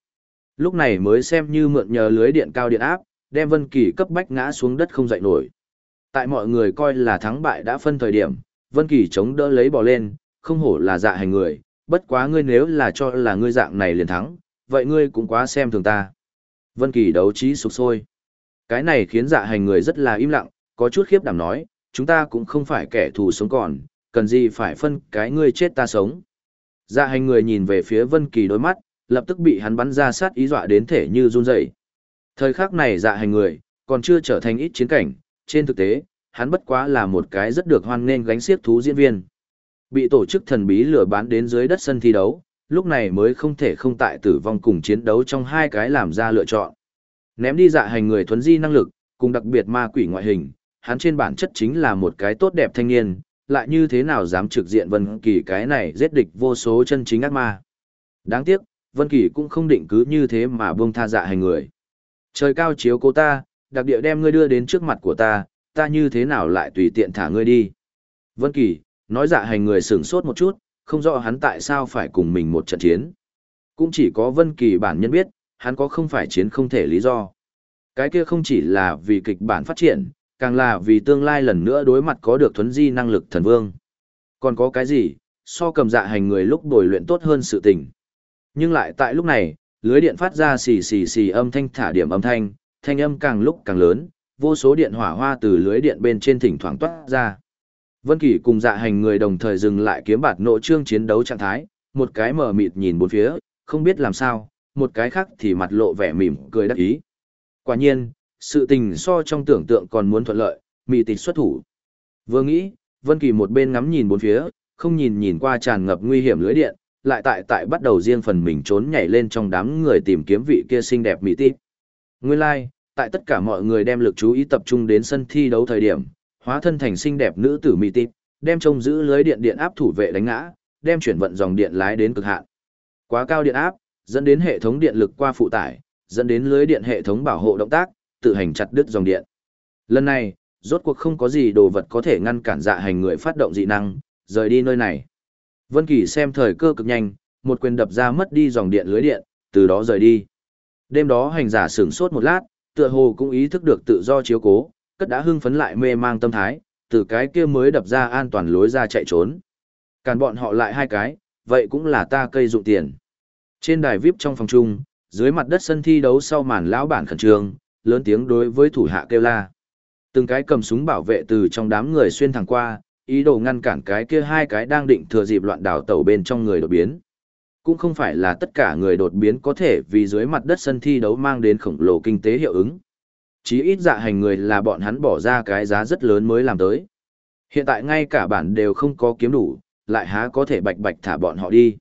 Lúc này mới xem như mượn nhờ lưới điện cao điện áp, đem Vân Kỳ cấp bách ngã xuống đất không dậy nổi. Tại mọi người coi là thắng bại đã phân thời điểm, Vân Kỳ chống đỡ lấy bò lên, không hổ là dạ hành người, bất quá ngươi nếu là cho là ngươi dạng này liền thắng, vậy ngươi cũng quá xem thường ta. Vân Kỳ đấu trí sục sôi. Cái này khiến dạ hành người rất là im lặng, có chút khiếp đảm nói, chúng ta cũng không phải kẻ thù sống còn, cần gì phải phân cái ngươi chết ta sống. Dạ hành người nhìn về phía Vân Kỳ đôi mắt, lập tức bị hắn bắn ra sát ý dọa đến thể như run rẩy. Thời khắc này dạ hành người, còn chưa trở thành ít chiến cảnh, trên thực tế, hắn bất quá là một cái rất được hoan nghênh gánh xiếc thú diễn viên. Bị tổ chức thần bí lừa bán đến dưới đất sân thi đấu, lúc này mới không thể không tại tử vong cùng chiến đấu trong hai cái làm ra lựa chọn. Ném đi dạ hành người thuấn di năng lực, cùng đặc biệt ma quỷ ngoại hình, hắn trên bản chất chính là một cái tốt đẹp thanh niên, lại như thế nào dám trực diện Vân Kỳ cái này giết địch vô số chân chính ác ma. Đáng tiếc, Vân Kỳ cũng không định cứ như thế mà buông tha dạ hành người. Trời cao chiếu cô ta, đặc địa đem ngươi đưa đến trước mặt của ta, ta như thế nào lại tùy tiện thả ngươi đi. Vân Kỳ, nói dạ hành người sửng sốt một chút, không rõ hắn tại sao phải cùng mình một trận chiến. Cũng chỉ có Vân Kỳ bản nhân biết, hắn có không phải chiến không thể lý do. Cái kia không chỉ là vì kịch bản phát triển, càng là vì tương lai lần nữa đối mặt có được thuấn di năng lực thần vương. Còn có cái gì, so cầm dạ hành người lúc đổi luyện tốt hơn sự tình. Nhưng lại tại lúc này, lưới điện phát ra xì xì xì âm thanh thả điểm âm thanh, thanh âm càng lúc càng lớn, vô số điện hỏa hoa từ lưới điện bên trên thỉnh thoảng toát ra. Vân Kỳ cùng dạ hành người đồng thời dừng lại kiếm bạt nộ trương chiến đấu trạng thái, một cái mở mịt nhìn bốn phía, không biết làm sao, một cái khác thì mặt lộ vẻ mỉm cười đắc ý. Quả nhiên, sự tình so trong tưởng tượng còn muốn thuận lợi, mị tịch xuất thủ. Vừa nghĩ, Vân Kỳ một bên ngắm nhìn bốn phía, không nhìn nhìn qua tràn ngập nguy hiểm lưới điện, lại tại tại bắt đầu riêng phần mình trốn nhảy lên trong đám người tìm kiếm vị kia xinh đẹp mỹ tít. Nguyên lai, like, tại tất cả mọi người đem lực chú ý tập trung đến sân thi đấu thời điểm, hóa thân thành xinh đẹp nữ tử mỹ tít, đem trông giữ lưới điện điện áp thủ vệ đánh ngã, đem chuyển vận dòng điện lái đến cực hạn. Quá cao điện áp, dẫn đến hệ thống điện lực qua phụ tải, dẫn đến lưới điện hệ thống bảo hộ động tác, tự hành chặt đứt dòng điện. Lần này, rốt cuộc không có gì đồ vật có thể ngăn cản dạ hành người phát động dị năng, rời đi nơi này. Vân Kỳ xem thời cơ cực nhanh, một quyền đập ra mất đi dòng điện lưới điện, từ đó rời đi. Đêm đó hành giả sửng sốt một lát, tựa hồ cũng ý thức được tự do chiếu cố, cất đã hưng phấn lại mê mang tâm thái, từ cái kia mới đập ra an toàn lối ra chạy trốn. Càn bọn họ lại hai cái, vậy cũng là ta cây dụng tiền. Trên đài VIP trong phòng chung, dưới mặt đất sân thi đấu sau màn lão bản khẩn trương, lớn tiếng đối với thủ hạ kêu la. Từng cái cầm súng bảo vệ từ trong đám người xuyên thẳng qua, ý đồ ngăn cản cái kia hai cái đang định thừa dịp loạn đảo tàu bên trong người đột biến. Cũng không phải là tất cả người đột biến có thể vì dưới mặt đất sân thi đấu mang đến khổng lồ kinh tế hiệu ứng. Chí ít dạ hành người là bọn hắn bỏ ra cái giá rất lớn mới làm tới. Hiện tại ngay cả bản đều không có kiếm đủ, lại há có thể bạch bạch thả bọn họ đi.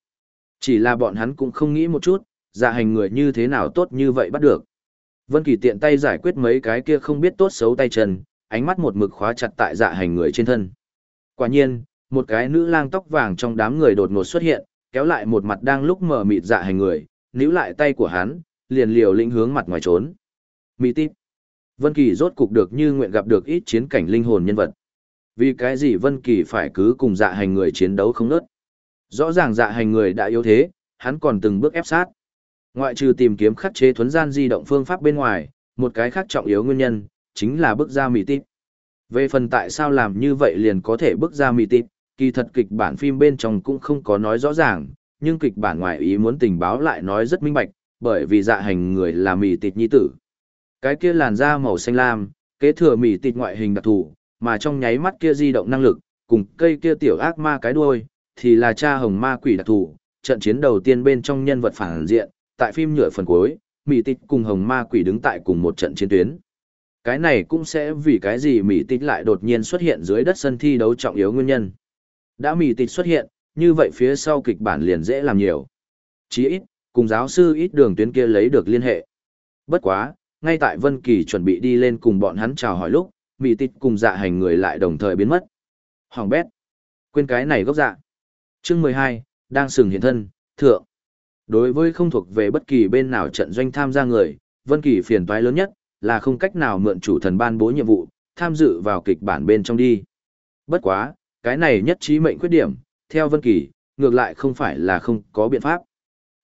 Chỉ là bọn hắn cũng không nghĩ một chút, dạ hành người như thế nào tốt như vậy bắt được. Vân Kỳ tiện tay giải quyết mấy cái kia không biết tốt xấu tay chân, ánh mắt một mực khóa chặt tại dạ hành người trên thân. Quả nhiên, một cái nữ lang tóc vàng trong đám người đột ngột xuất hiện, kéo lại một mặt đang lúc mở mịt dạ hành người, níu lại tay của hắn, liền liều lĩnh hướng mặt ngoài trốn. Mị tít. Vân Kỳ rốt cục được như nguyện gặp được ít chiến cảnh linh hồn nhân vật. Vì cái gì Vân Kỳ phải cứ cùng dạ hành người chiến đấu không ngớt? Rõ ràng dạ hành người đã yếu thế, hắn còn từng bước ép sát. Ngoại trừ tìm kiếm khắc chế thuần gian di động phương pháp bên ngoài, một cái khác trọng yếu nguyên nhân, chính là bước ra Mị tít. Về phần tại sao làm như vậy liền có thể bước ra mì tịp, kỳ thật kịch bản phim bên trong cũng không có nói rõ ràng, nhưng kịch bản ngoài ý muốn tình báo lại nói rất minh bạch, bởi vì dạ hành người là mì tít nhi tử. Cái kia làn da màu xanh lam, kế thừa mì tít ngoại hình đặc thù, mà trong nháy mắt kia di động năng lực, cùng cây kia tiểu ác ma cái đuôi, thì là cha hồng ma quỷ đặc thù, trận chiến đầu tiên bên trong nhân vật phản diện, tại phim nhựa phần cuối, mì Tịch cùng hồng ma quỷ đứng tại cùng một trận chiến tuyến. Cái này cũng sẽ vì cái gì Mỹ Tịch lại đột nhiên xuất hiện dưới đất sân thi đấu trọng yếu nguyên nhân. Đã Mỹ Tịch xuất hiện, như vậy phía sau kịch bản liền dễ làm nhiều. Chí ít, cùng giáo sư ít đường tuyến kia lấy được liên hệ. Bất quá, ngay tại Vân Kỳ chuẩn bị đi lên cùng bọn hắn chào hỏi lúc, Mỹ Tịch cùng dạ hành người lại đồng thời biến mất. Hoàng bét. Quên cái này gốc dạ. Chương mười hai đang sừng hiện thân, thượng. Đối với không thuộc về bất kỳ bên nào trận doanh tham gia người, Vân Kỳ phiền toái lớn nhất là không cách nào mượn chủ thần ban bố nhiệm vụ, tham dự vào kịch bản bên trong đi. Bất quá, cái này nhất trí mệnh khuyết điểm, theo Vân Kỳ, ngược lại không phải là không có biện pháp.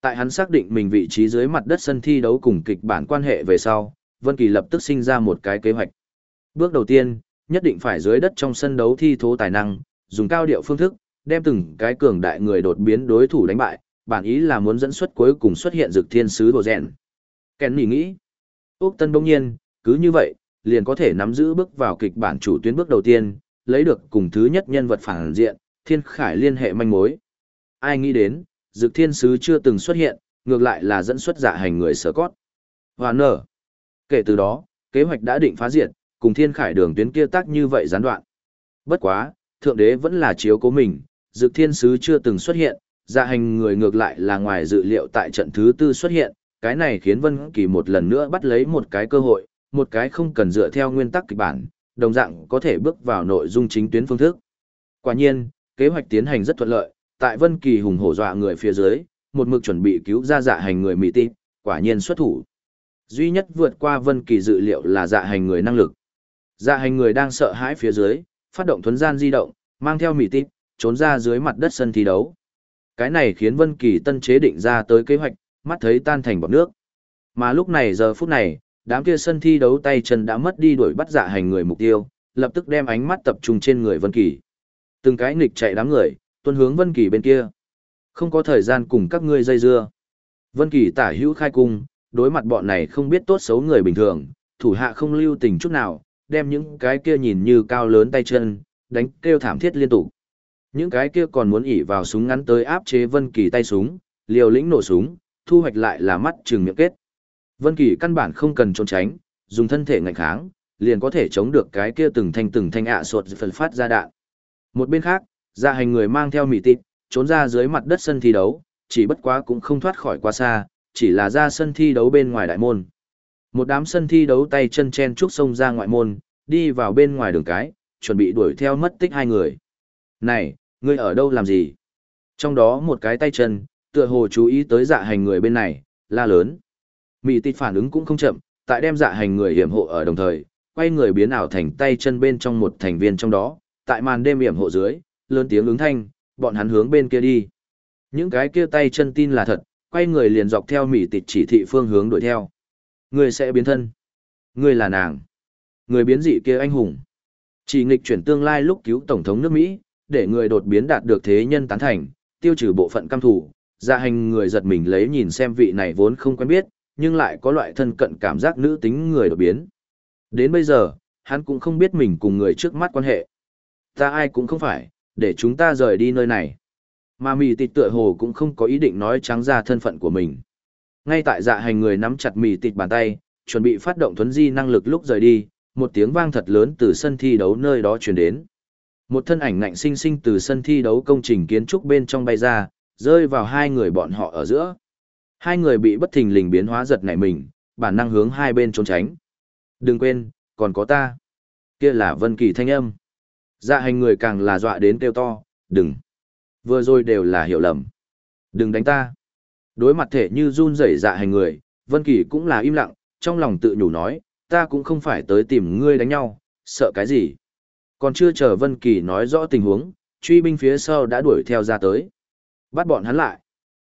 Tại hắn xác định mình vị trí dưới mặt đất sân thi đấu cùng kịch bản quan hệ về sau, Vân Kỳ lập tức sinh ra một cái kế hoạch. Bước đầu tiên, nhất định phải dưới đất trong sân đấu thi thố tài năng, dùng cao điệu phương thức, đem từng cái cường đại người đột biến đối thủ đánh bại, bản ý là muốn dẫn xuất cuối cùng xuất hiện dược thiên sứ đồ rèn. Kèn nghĩ nghĩ. Úc Tân Đông nhiên, cứ như vậy, liền có thể nắm giữ bước vào kịch bản chủ tuyến bước đầu tiên, lấy được cùng thứ nhất nhân vật phản diện, thiên khải liên hệ manh mối. Ai nghĩ đến, dược thiên sứ chưa từng xuất hiện, ngược lại là dẫn xuất giả hành người sở cót. Và nở. Kể từ đó, kế hoạch đã định phá diệt, cùng thiên khải đường tuyến kia tác như vậy gián đoạn. Bất quá, thượng đế vẫn là chiếu cố mình, dược thiên sứ chưa từng xuất hiện, giả hành người ngược lại là ngoài dự liệu tại trận thứ tư xuất hiện, cái này khiến Vân Kỳ một lần nữa bắt lấy một cái cơ hội, một cái không cần dựa theo nguyên tắc kịch bản, đồng dạng có thể bước vào nội dung chính tuyến phương thức. Quả nhiên, kế hoạch tiến hành rất thuận lợi, tại Vân Kỳ hùng hổ dọa người phía dưới, một mực chuẩn bị cứu ra dạ hành người mỹ tị, quả nhiên xuất thủ. Duy nhất vượt qua Vân Kỳ dự liệu là dạ hành người năng lực. Dạ hành người đang sợ hãi phía dưới, phát động thuần gian di động, mang theo mỹ tị, trốn ra dưới mặt đất sân thi đấu. Cái này khiến Vân Kỳ tân chế định ra tới kế hoạch, mắt thấy tan thành bọt nước. Mà lúc này giờ phút này, đám kia sân thi đấu tay chân đã mất đi đuổi bắt dạ hành người mục tiêu, lập tức đem ánh mắt tập trung trên người Vân Kỳ. Từng cái nghịch chạy đám người, tuân hướng Vân Kỳ bên kia. Không có thời gian cùng các ngươi dây dưa. Vân Kỳ tả hữu khai cung, đối mặt bọn này không biết tốt xấu người bình thường, thủ hạ không lưu tình chút nào, đem những cái kia nhìn như cao lớn tay chân, đánh kêu thảm thiết liên tục. Những cái kia còn muốn ỉ vào súng ngắn tới áp chế Vân Kỳ tay súng, liều lĩnh nổ súng, thu hoạch lại là mắt trường miệng kết. Vân Kỳ căn bản không cần trốn tránh, dùng thân thể ngạnh kháng, liền có thể chống được cái kia từng thanh từng thanh ạ à sột phần phát ra đạn. Một bên khác, gia hành người mang theo mỉ tịt, trốn ra dưới mặt đất sân thi đấu, chỉ bất quá cũng không thoát khỏi quá xa, chỉ là ra sân thi đấu bên ngoài đại môn. Một đám sân thi đấu tay chân chen trúc sông ra ngoại môn, đi vào bên ngoài đường cái, chuẩn bị đuổi theo mất tích hai người. Này, ngươi ở đâu làm gì? Trong đó một cái tay chân, tựa hồ chú ý tới dạ hành người bên này, la lớn. Mị tịt phản ứng cũng không chậm, tại đem dạ hành người hiểm hộ ở đồng thời, quay người biến ảo thành tay chân bên trong một thành viên trong đó, tại màn đêm hiểm hộ dưới, lớn tiếng ứng thanh, bọn hắn hướng bên kia đi. Những cái kia tay chân tin là thật, quay người liền dọc theo mị tịt chỉ thị phương hướng đuổi theo. Người sẽ biến thân. Người là nàng. Người biến dị kia anh hùng. Chỉ nghịch chuyển tương lai lúc cứu Tổng thống nước Mỹ, để người đột biến đạt được thế nhân tán thành, tiêu trừ bộ phận cam thủ, dạ hành người giật mình lấy nhìn xem vị này vốn không quen biết, nhưng lại có loại thân cận cảm giác nữ tính người đột biến. Đến bây giờ, hắn cũng không biết mình cùng người trước mắt quan hệ. Ta ai cũng không phải, để chúng ta rời đi nơi này. Mà mì tịt tựa hồ cũng không có ý định nói trắng ra thân phận của mình. Ngay tại dạ hành người nắm chặt mì tịt bàn tay, chuẩn bị phát động thuấn di năng lực lúc rời đi, một tiếng vang thật lớn từ sân thi đấu nơi đó truyền đến. Một thân ảnh ngạnh sinh sinh từ sân thi đấu công trình kiến trúc bên trong bay ra, rơi vào hai người bọn họ ở giữa. Hai người bị bất thình lình biến hóa giật nảy mình, bản năng hướng hai bên trốn tránh. Đừng quên, còn có ta. Kia là Vân Kỳ thanh âm. Dạ hành người càng là dọa đến kêu to, đừng. Vừa rồi đều là hiểu lầm. Đừng đánh ta. Đối mặt thể như run rẩy dạ hành người, Vân Kỳ cũng là im lặng, trong lòng tự nhủ nói, ta cũng không phải tới tìm ngươi đánh nhau, sợ cái gì. Còn chưa chờ Vân Kỳ nói rõ tình huống, truy binh phía sau đã đuổi theo ra tới. Bắt bọn hắn lại.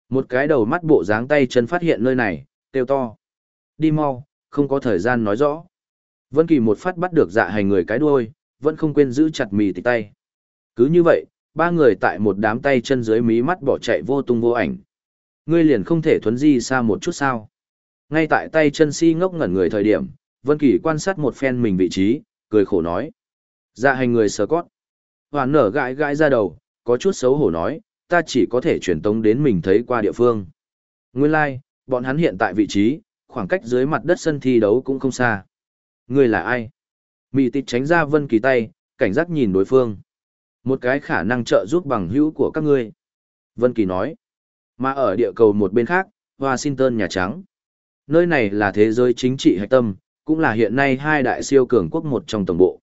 Một cái đầu mắt bộ dáng tay chân phát hiện nơi này, kêu to. Đi mau, không có thời gian nói rõ. Vân Kỳ một phát bắt được dạ hành người cái đuôi, vẫn không quên giữ chặt mì tịch tay. Cứ như vậy, ba người tại một đám tay chân dưới mí mắt bỏ chạy vô tung vô ảnh. Ngươi liền không thể thuấn di xa một chút sao. Ngay tại tay chân si ngốc ngẩn người thời điểm, Vân Kỳ quan sát một phen mình vị trí, cười khổ nói. Dạ hành người sờ cót. Hoàn nở gãi gãi ra đầu, có chút xấu hổ nói, ta chỉ có thể truyền tống đến mình thấy qua địa phương. Nguyên lai, like, bọn hắn hiện tại vị trí, khoảng cách dưới mặt đất sân thi đấu cũng không xa. Ngươi là ai? Mị tịch tránh ra Vân Kỳ tay, cảnh giác nhìn đối phương. Một cái khả năng trợ giúp bằng hữu của các ngươi. Vân Kỳ nói. Mà ở địa cầu một bên khác, Washington Nhà Trắng. Nơi này là thế giới chính trị hạch tâm, cũng là hiện nay hai đại siêu cường quốc một trong tổng bộ.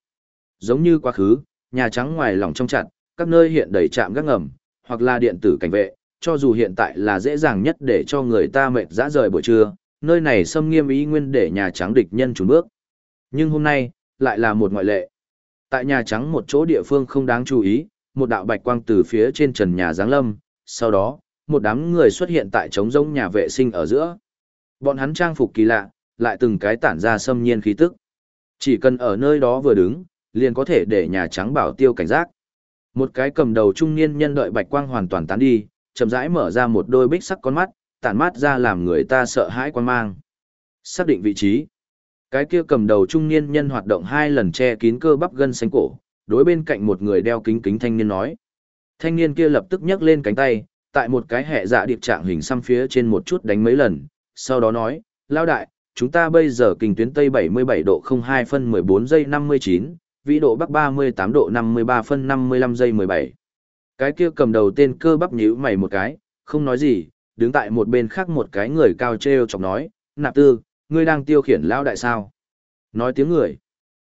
Giống như quá khứ, Nhà Trắng ngoài lòng trong chặt, các nơi hiện đầy trạm gác ngầm, hoặc là điện tử cảnh vệ, cho dù hiện tại là dễ dàng nhất để cho người ta mệt dã rời buổi trưa, nơi này xâm nghiêm ý nguyên để Nhà Trắng địch nhân trốn bước. Nhưng hôm nay, lại là một ngoại lệ. Tại Nhà Trắng một chỗ địa phương không đáng chú ý, một đạo bạch quang từ phía trên trần nhà giáng lâm, sau đó, một đám người xuất hiện tại trống rỗng nhà vệ sinh ở giữa. Bọn hắn trang phục kỳ lạ, lại từng cái tản ra xâm nhiên khí tức. Chỉ cần ở nơi đó vừa đứng, liền có thể để Nhà Trắng bảo tiêu cảnh giác. Một cái cầm đầu trung niên nhân đợi bạch quang hoàn toàn tán đi, chậm rãi mở ra một đôi bích sắc con mắt, tản mát ra làm người ta sợ hãi quan mang. Xác định vị trí. Cái kia cầm đầu trung niên nhân hoạt động hai lần che kín cơ bắp gân xanh cổ, đối bên cạnh một người đeo kính kính thanh niên nói. Thanh niên kia lập tức nhấc lên cánh tay, tại một cái hệ dạ điệp trạng hình xăm phía trên một chút đánh mấy lần, sau đó nói, lao đại, chúng ta bây giờ kinh tuyến Tây 77 độ 02 phân 14 giây 59, vĩ độ Bắc 38 độ 53 phân 55 giây 17. Cái kia cầm đầu tên cơ bắp nhíu mày một cái, không nói gì, đứng tại một bên khác một cái người cao treo chọc nói, nạp tư, ngươi đang tiêu khiển lao đại sao? Nói tiếng người.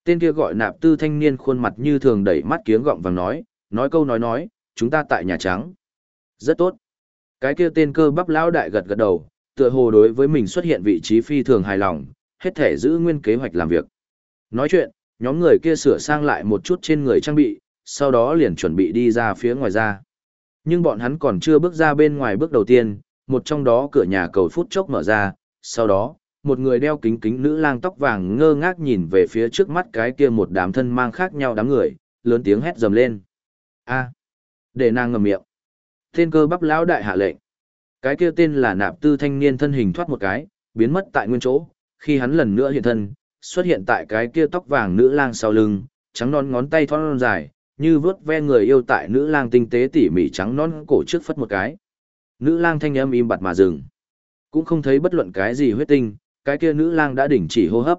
Tên kia gọi nạp tư thanh niên khuôn mặt như thường đẩy mắt kiếng gọng vàng nói, nói câu nói nói, chúng ta tại Nhà Trắng. Rất tốt. Cái kia tên cơ bắp lão đại gật gật đầu, tựa hồ đối với mình xuất hiện vị trí phi thường hài lòng, hết thể giữ nguyên kế hoạch làm việc. Nói chuyện, nhóm người kia sửa sang lại một chút trên người trang bị, sau đó liền chuẩn bị đi ra phía ngoài ra. Nhưng bọn hắn còn chưa bước ra bên ngoài bước đầu tiên, một trong đó cửa nhà cầu phút chốc mở ra, sau đó, một người đeo kính kính nữ lang tóc vàng ngơ ngác nhìn về phía trước mắt cái kia một đám thân mang khác nhau đám người, lớn tiếng hét dầm lên. a để nàng ngầm miệng. Tên cơ bắp lão đại hạ lệnh. Cái kia tên là nạp tư thanh niên thân hình thoát một cái, biến mất tại nguyên chỗ, khi hắn lần nữa hiện thân, xuất hiện tại cái kia tóc vàng nữ lang sau lưng, trắng non ngón tay thon dài, như vớt ve người yêu tại nữ lang tinh tế tỉ mỉ trắng non cổ trước phất một cái. Nữ lang thanh âm im bặt mà dừng. Cũng không thấy bất luận cái gì huyết tinh, cái kia nữ lang đã đình chỉ hô hấp.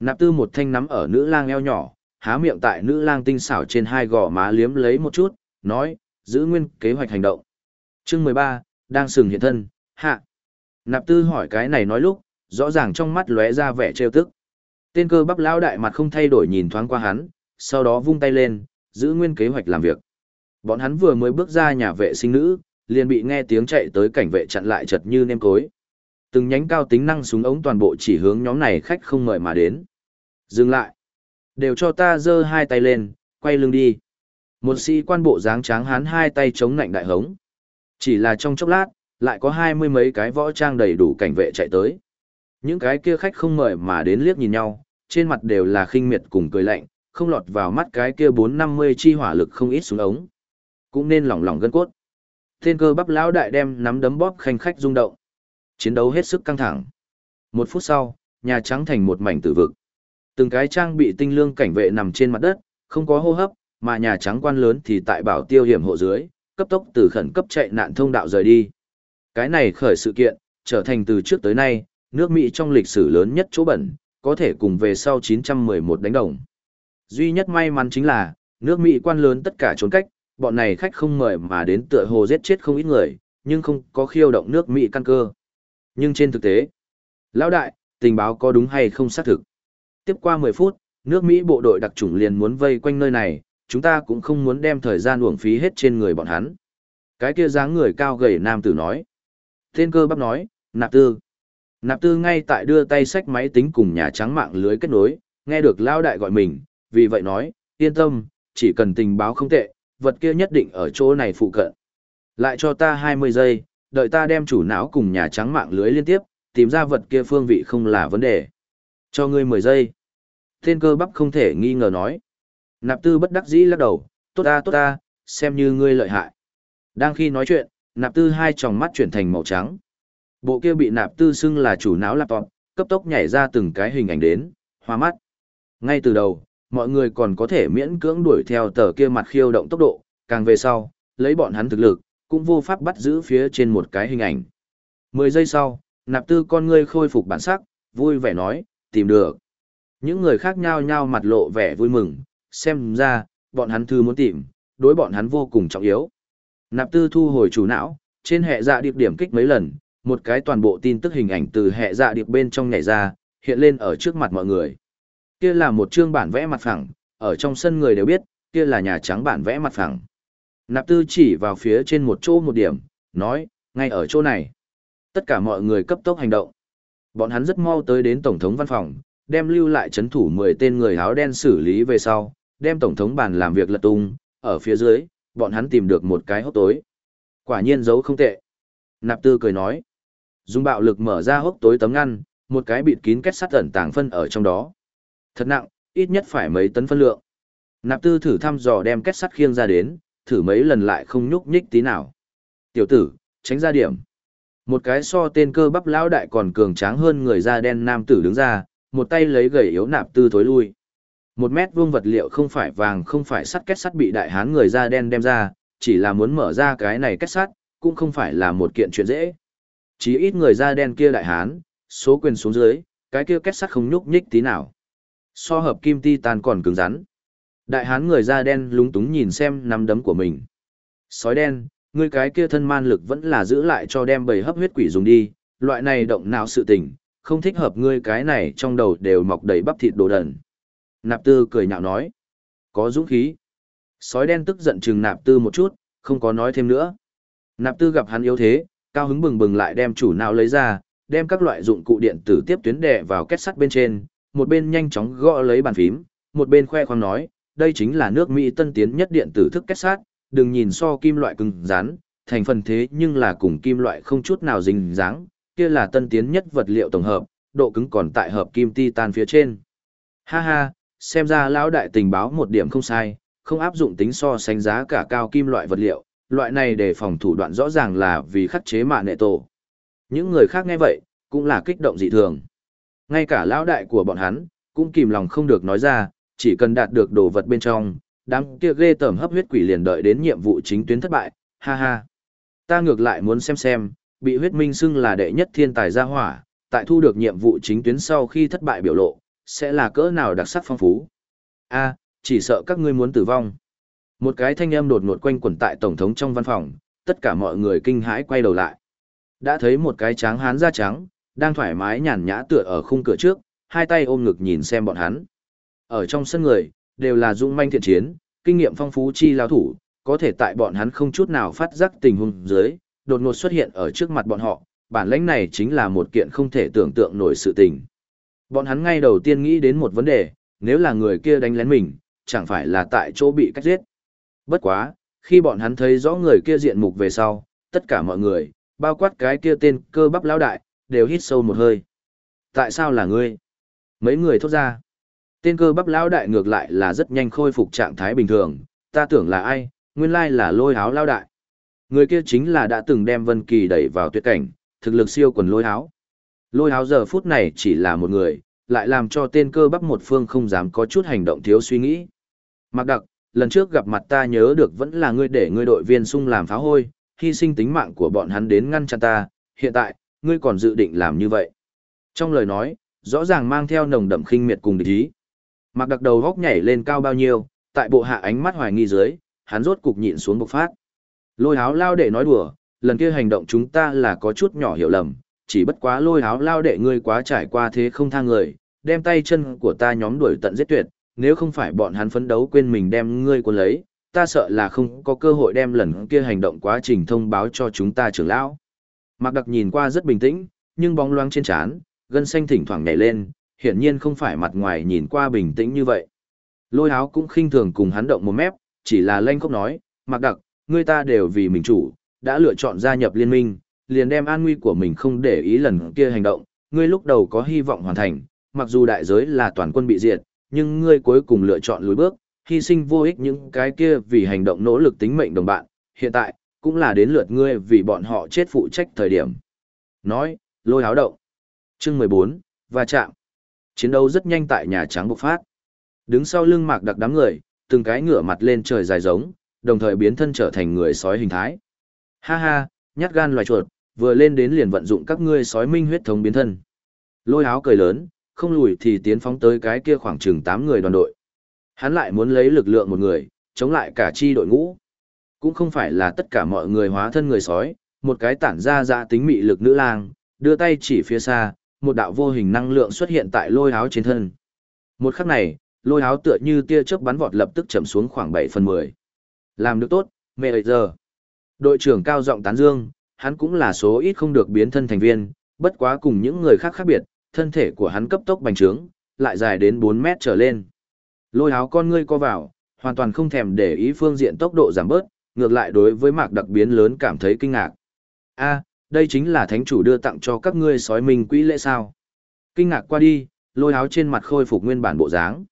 Nạp tư một thanh nắm ở nữ lang eo nhỏ, há miệng tại nữ lang tinh xảo trên hai gò má liếm lấy một chút, nói, giữ nguyên kế hoạch hành động. Chương mười ba đang sừng hiện thân, hạ. Nạp tư hỏi cái này nói lúc, rõ ràng trong mắt lóe ra vẻ trêu tức. Tên cơ bắp lão đại mặt không thay đổi nhìn thoáng qua hắn, sau đó vung tay lên, giữ nguyên kế hoạch làm việc. Bọn hắn vừa mới bước ra nhà vệ sinh nữ, liền bị nghe tiếng chạy tới cảnh vệ chặn lại chật như nêm cối. Từng nhánh cao tính năng súng ống toàn bộ chỉ hướng nhóm này khách không mời mà đến. Dừng lại. Đều cho ta giơ hai tay lên, quay lưng đi. Một sĩ quan bộ dáng tráng hán hai tay chống nạnh đại hống. Chỉ là trong chốc lát, lại có hai mươi mấy cái võ trang đầy đủ cảnh vệ chạy tới. Những cái kia khách không mời mà đến liếc nhìn nhau, trên mặt đều là khinh miệt cùng cười lạnh, không lọt vào mắt cái kia bốn năm mươi chi hỏa lực không ít xuống ống. Cũng nên lỏng lỏng gân cốt. Thiên cơ bắp lão đại đem nắm đấm bóp khanh khách rung động. Chiến đấu hết sức căng thẳng. Một phút sau, nhà trắng thành một mảnh tử vực. Từng cái trang bị tinh lương cảnh vệ nằm trên mặt đất, không có hô hấp, mà nhà trắng quan lớn thì tại bảo tiêu hiểm hộ dưới, cấp tốc từ khẩn cấp chạy nạn thông đạo rời đi. Cái này khởi sự kiện, trở thành từ trước tới nay, nước Mỹ trong lịch sử lớn nhất chỗ bẩn, có thể cùng về sau 911 đánh đồng. Duy nhất may mắn chính là, nước Mỹ quan lớn tất cả trốn cách, bọn này khách không mời mà đến tựa hồ giết chết không ít người, nhưng không có khiêu động nước Mỹ căn cơ. Nhưng trên thực tế, lão đại, tình báo có đúng hay không xác thực. Tiếp qua 10 phút, nước Mỹ bộ đội đặc chủng liền muốn vây quanh nơi này, chúng ta cũng không muốn đem thời gian uổng phí hết trên người bọn hắn. Cái kia dáng người cao gầy nam tử nói. Tên cơ bắp nói, nạp tư. Nạp tư ngay tại đưa tay sách máy tính cùng nhà trắng mạng lưới kết nối, nghe được lao đại gọi mình, vì vậy nói, yên tâm, chỉ cần tình báo không tệ, vật kia nhất định ở chỗ này phụ cận. Lại cho ta 20 giây, đợi ta đem chủ não cùng nhà trắng mạng lưới liên tiếp, tìm ra vật kia phương vị không là vấn đề. Cho ngươi 10 giây. Tên cơ bắp không thể nghi ngờ nói. Nạp tư bất đắc dĩ lắc đầu, tốt ta tốt ta, xem như ngươi lợi hại. Đang khi nói chuyện, nạp tư hai tròng mắt chuyển thành màu trắng. Bộ kia bị nạp tư xưng là chủ não laptop, cấp tốc nhảy ra từng cái hình ảnh đến, hoa mắt. Ngay từ đầu, mọi người còn có thể miễn cưỡng đuổi theo tờ kia mặt khiêu động tốc độ, càng về sau, lấy bọn hắn thực lực, cũng vô pháp bắt giữ phía trên một cái hình ảnh. Mười giây sau, nạp tư con ngươi khôi phục bản sắc, vui vẻ nói, tìm được. Những người khác nhao nhao mặt lộ vẻ vui mừng, xem ra, bọn hắn thư muốn tìm, đối bọn hắn vô cùng trọng yếu. Nạp tư thu hồi chủ não, trên hệ dạ điệp điểm kích mấy lần, một cái toàn bộ tin tức hình ảnh từ hệ dạ điệp bên trong nhảy ra, hiện lên ở trước mặt mọi người. Kia là một chương bản vẽ mặt phẳng, ở trong sân người đều biết, kia là nhà trắng bản vẽ mặt phẳng. Nạp tư chỉ vào phía trên một chỗ một điểm, nói, ngay ở chỗ này. Tất cả mọi người cấp tốc hành động. Bọn hắn rất mau tới đến Tổng thống văn phòng, đem lưu lại chấn thủ 10 tên người áo đen xử lý về sau, đem Tổng thống bàn làm việc lật tung, ở phía dưới, bọn hắn tìm được một cái hốc tối. Quả nhiên giấu không tệ. Nạp tư cười nói. Dùng bạo lực mở ra hốc tối tấm ngăn, một cái bịt kín kết sắt ẩn tàng phân ở trong đó. Thật nặng, ít nhất phải mấy tấn phân lượng. Nạp tư thử thăm dò đem kết sắt khiêng ra đến, thử mấy lần lại không nhúc nhích tí nào. Tiểu tử, tránh ra điểm. Một cái so tên cơ bắp lão đại còn cường tráng hơn người da đen nam tử đứng ra, một tay lấy gầy yếu nạp tư thối lui. Một mét vuông vật liệu không phải vàng không phải sắt kết sắt bị đại hán người da đen đem ra, chỉ là muốn mở ra cái này kết sắt, cũng không phải là một kiện chuyện dễ. Chỉ ít người da đen kia đại hán, số quyền xuống dưới, cái kia kết sắt không nhúc nhích tí nào. So hợp kim titan còn cứng rắn. Đại hán người da đen lúng túng nhìn xem nắm đấm của mình. Sói đen, ngươi cái kia thân man lực vẫn là giữ lại cho đem bầy hấp huyết quỷ dùng đi, loại này động nào sự tình, không thích hợp ngươi cái này trong đầu đều mọc đầy bắp thịt đồ đần. Nạp tư cười nhạo nói. Có dũng khí. Sói đen tức giận chừng nạp tư một chút, không có nói thêm nữa. Nạp tư gặp hắn yếu thế, cao hứng bừng bừng lại đem chủ não lấy ra, đem các loại dụng cụ điện tử tiếp tuyến đè vào kết sắt bên trên, một bên nhanh chóng gõ lấy bàn phím, một bên khoe khoang nói, đây chính là nước Mỹ tân tiến nhất điện tử thức kết sắt, đừng nhìn so kim loại cứng rắn, thành phần thế nhưng là cùng kim loại không chút nào dính dáng, kia là tân tiến nhất vật liệu tổng hợp, độ cứng còn tại hợp kim titan phía trên. Ha ha, xem ra lão đại tình báo một điểm không sai, không áp dụng tính so sánh giá cả cao kim loại vật liệu, loại này để phòng thủ đoạn rõ ràng là vì khắc chế mạ nệ tổ. Những người khác nghe vậy, cũng là kích động dị thường. Ngay cả lão đại của bọn hắn, cũng kìm lòng không được nói ra, chỉ cần đạt được đồ vật bên trong, đám kia ghê tởm hấp huyết quỷ liền đợi đến nhiệm vụ chính tuyến thất bại, ha ha. Ta ngược lại muốn xem xem, bị huyết minh xưng là đệ nhất thiên tài gia hỏa, tại thu được nhiệm vụ chính tuyến sau khi thất bại biểu lộ, sẽ là cỡ nào đặc sắc phong phú. A, chỉ sợ các ngươi muốn tử vong. Một cái thanh âm đột ngột quanh quẩn tại tổng thống trong văn phòng, tất cả mọi người kinh hãi quay đầu lại. Đã thấy một cái tráng hán da trắng, đang thoải mái nhàn nhã tựa ở khung cửa trước, hai tay ôm ngực nhìn xem bọn hắn. Ở trong sân người, đều là dũng manh thiện chiến, kinh nghiệm phong phú chi lao thủ, có thể tại bọn hắn không chút nào phát giác tình huống dưới, đột ngột xuất hiện ở trước mặt bọn họ, bản lãnh này chính là một kiện không thể tưởng tượng nổi sự tình. Bọn hắn ngay đầu tiên nghĩ đến một vấn đề, nếu là người kia đánh lén mình, chẳng phải là tại chỗ bị cách giết. Bất quá, khi bọn hắn thấy rõ người kia diện mục về sau, tất cả mọi người, bao quát cái kia tên cơ bắp lão đại, đều hít sâu một hơi. Tại sao là ngươi? Mấy người thốt ra. Tên cơ bắp lão đại ngược lại là rất nhanh khôi phục trạng thái bình thường, ta tưởng là ai, nguyên lai là lôi háo lão đại. Người kia chính là đã từng đem Vân Kỳ đẩy vào tuyệt cảnh, thực lực siêu quần lôi háo. Lôi háo giờ phút này chỉ là một người, lại làm cho tên cơ bắp một phương không dám có chút hành động thiếu suy nghĩ. Mặc đặc, lần trước gặp mặt ta nhớ được vẫn là ngươi để ngươi đội viên sung làm pháo hôi, hy sinh tính mạng của bọn hắn đến ngăn chặn ta, hiện tại, ngươi còn dự định làm như vậy. Trong lời nói, rõ ràng mang theo nồng đậm khinh miệt cùng địch ý. Mặc đặc đầu góc nhảy lên cao bao nhiêu, tại bộ hạ ánh mắt hoài nghi dưới, hắn rốt cục nhịn xuống bộc phát. Lôi háo lao để nói đùa, lần kia hành động chúng ta là có chút nhỏ hiểu lầm, chỉ bất quá lôi háo lao đệ ngươi quá trải qua thế không tha người, đem tay chân của ta nhóm đuổi tận giết tuyệt, nếu không phải bọn hắn phấn đấu quên mình đem ngươi cuốn lấy, ta sợ là không có cơ hội đem lần kia hành động quá trình thông báo cho chúng ta trưởng lão. Mạc Đặc nhìn qua rất bình tĩnh, nhưng bóng loáng trên trán, gân xanh thỉnh thoảng nhảy lên, hiển nhiên không phải mặt ngoài nhìn qua bình tĩnh như vậy. Lôi áo cũng khinh thường cùng hắn động một mép, chỉ là lanh không nói, Mạc Đặc, ngươi ta đều vì mình chủ, đã lựa chọn gia nhập liên minh, liền đem an nguy của mình không để ý lần kia hành động, ngươi lúc đầu có hy vọng hoàn thành, mặc dù đại giới là toàn quân bị diệt, nhưng ngươi cuối cùng lựa chọn lùi bước, hy sinh vô ích những cái kia vì hành động nỗ lực tính mệnh đồng bạn, hiện tại, cũng là đến lượt ngươi vì bọn họ chết phụ trách thời điểm. Nói, lôi háo động. Chương 14, và chạm. Chiến đấu rất nhanh tại Nhà Trắng bộc phát. Đứng sau lưng mạc đặc đám người, từng cái ngửa mặt lên trời dài giống, đồng thời biến thân trở thành người sói hình thái. Ha ha, nhát gan loài chuột, vừa lên đến liền vận dụng các ngươi sói minh huyết thống biến thân. Lôi áo cười lớn, không lùi thì tiến phóng tới cái kia khoảng chừng 8 người đoàn đội. Hắn lại muốn lấy lực lượng một người, chống lại cả chi đội ngũ. Cũng không phải là tất cả mọi người hóa thân người sói, một cái tản ra ra tính mị lực nữ lang, đưa tay chỉ phía xa, một đạo vô hình năng lượng xuất hiện tại lôi áo trên thân. Một khắc này, lôi áo tựa như tia chớp bắn vọt lập tức chậm xuống khoảng 7 phần 10. Làm được tốt, mẹ giờ. Đội trưởng cao giọng tán dương, hắn cũng là số ít không được biến thân thành viên, bất quá cùng những người khác khác biệt, thân thể của hắn cấp tốc bành trướng, lại dài đến 4 mét trở lên. Lôi áo con ngươi co vào, hoàn toàn không thèm để ý phương diện tốc độ giảm bớt, ngược lại đối với mạc đặc biến lớn cảm thấy kinh ngạc. a đây chính là thánh chủ đưa tặng cho các ngươi sói mình quỹ lễ sao. Kinh ngạc qua đi, lôi áo trên mặt khôi phục nguyên bản bộ dáng.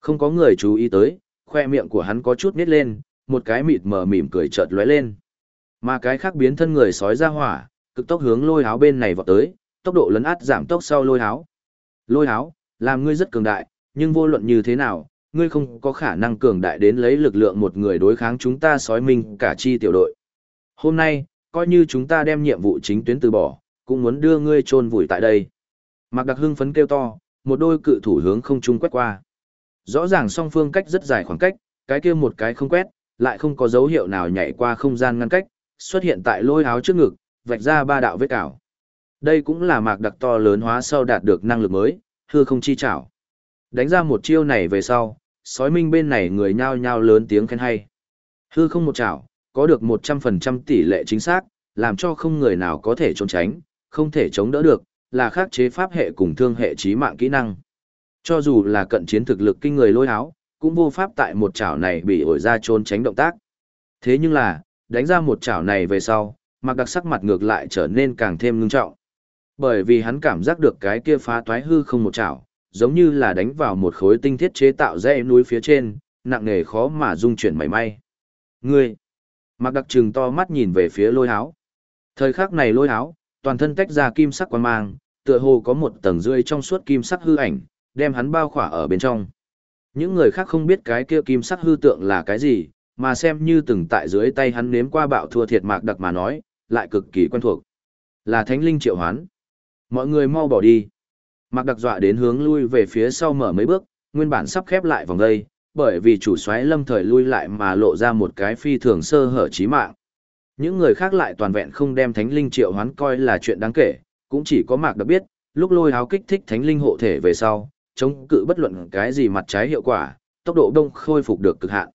Không có người chú ý tới, khoe miệng của hắn có chút nít lên, một cái mịt mờ mỉm cười chợt lóe lên. Mà cái khác biến thân người sói ra hỏa, cực tốc hướng lôi áo bên này vọt tới, tốc độ lấn át giảm tốc sau lôi háo, Lôi háo, làm ngươi rất cường đại, nhưng vô luận như thế nào, ngươi không có khả năng cường đại đến lấy lực lượng một người đối kháng chúng ta sói mình cả chi tiểu đội. Hôm nay, coi như chúng ta đem nhiệm vụ chính tuyến từ bỏ, cũng muốn đưa ngươi chôn vùi tại đây. Mạc Đặc hưng phấn kêu to, một đôi cự thủ hướng không trung quét qua. Rõ ràng song phương cách rất dài khoảng cách, cái kia một cái không quét, lại không có dấu hiệu nào nhảy qua không gian ngăn cách, xuất hiện tại lôi áo trước ngực, vạch ra ba đạo vết cào. Đây cũng là mạc đặc to lớn hóa sau đạt được năng lực mới, hư không chi chảo. Đánh ra một chiêu này về sau, sói minh bên này người nhao nhao lớn tiếng khen hay. Hư không một chảo, có được 100% tỷ lệ chính xác, làm cho không người nào có thể trốn tránh, không thể chống đỡ được, là khắc chế pháp hệ cùng thương hệ trí mạng kỹ năng. Cho dù là cận chiến thực lực kinh người lôi áo, cũng vô pháp tại một chảo này bị ổi ra trốn tránh động tác. Thế nhưng là, đánh ra một chảo này về sau, mặc đặc sắc mặt ngược lại trở nên càng thêm ngưng trọng. Bởi vì hắn cảm giác được cái kia phá toái hư không một chảo, giống như là đánh vào một khối tinh thiết chế tạo dãy núi phía trên, nặng nề khó mà dung chuyển mảy may. Ngươi! Mặc đặc trừng to mắt nhìn về phía lôi háo. Thời khắc này lôi háo toàn thân tách ra kim sắc quan mang, tựa hồ có một tầng rưỡi trong suốt kim sắc hư ảnh, đem hắn bao khỏa ở bên trong. Những người khác không biết cái kia kim sắc hư tượng là cái gì, mà xem như từng tại dưới tay hắn nếm qua bạo thua thiệt mạc đặc mà nói, lại cực kỳ quen thuộc. Là thánh linh triệu hoán. Mọi người mau bỏ đi. Mặc đặc dọa đến hướng lui về phía sau mở mấy bước, nguyên bản sắp khép lại vòng đây, bởi vì chủ soái lâm thời lui lại mà lộ ra một cái phi thường sơ hở chí mạng. Những người khác lại toàn vẹn không đem thánh linh triệu hoán coi là chuyện đáng kể, cũng chỉ có mạc đặc biết, lúc lôi háo kích thích thánh linh hộ thể về sau, chống cự bất luận cái gì mặt trái hiệu quả, tốc độ đông khôi phục được cực hạn.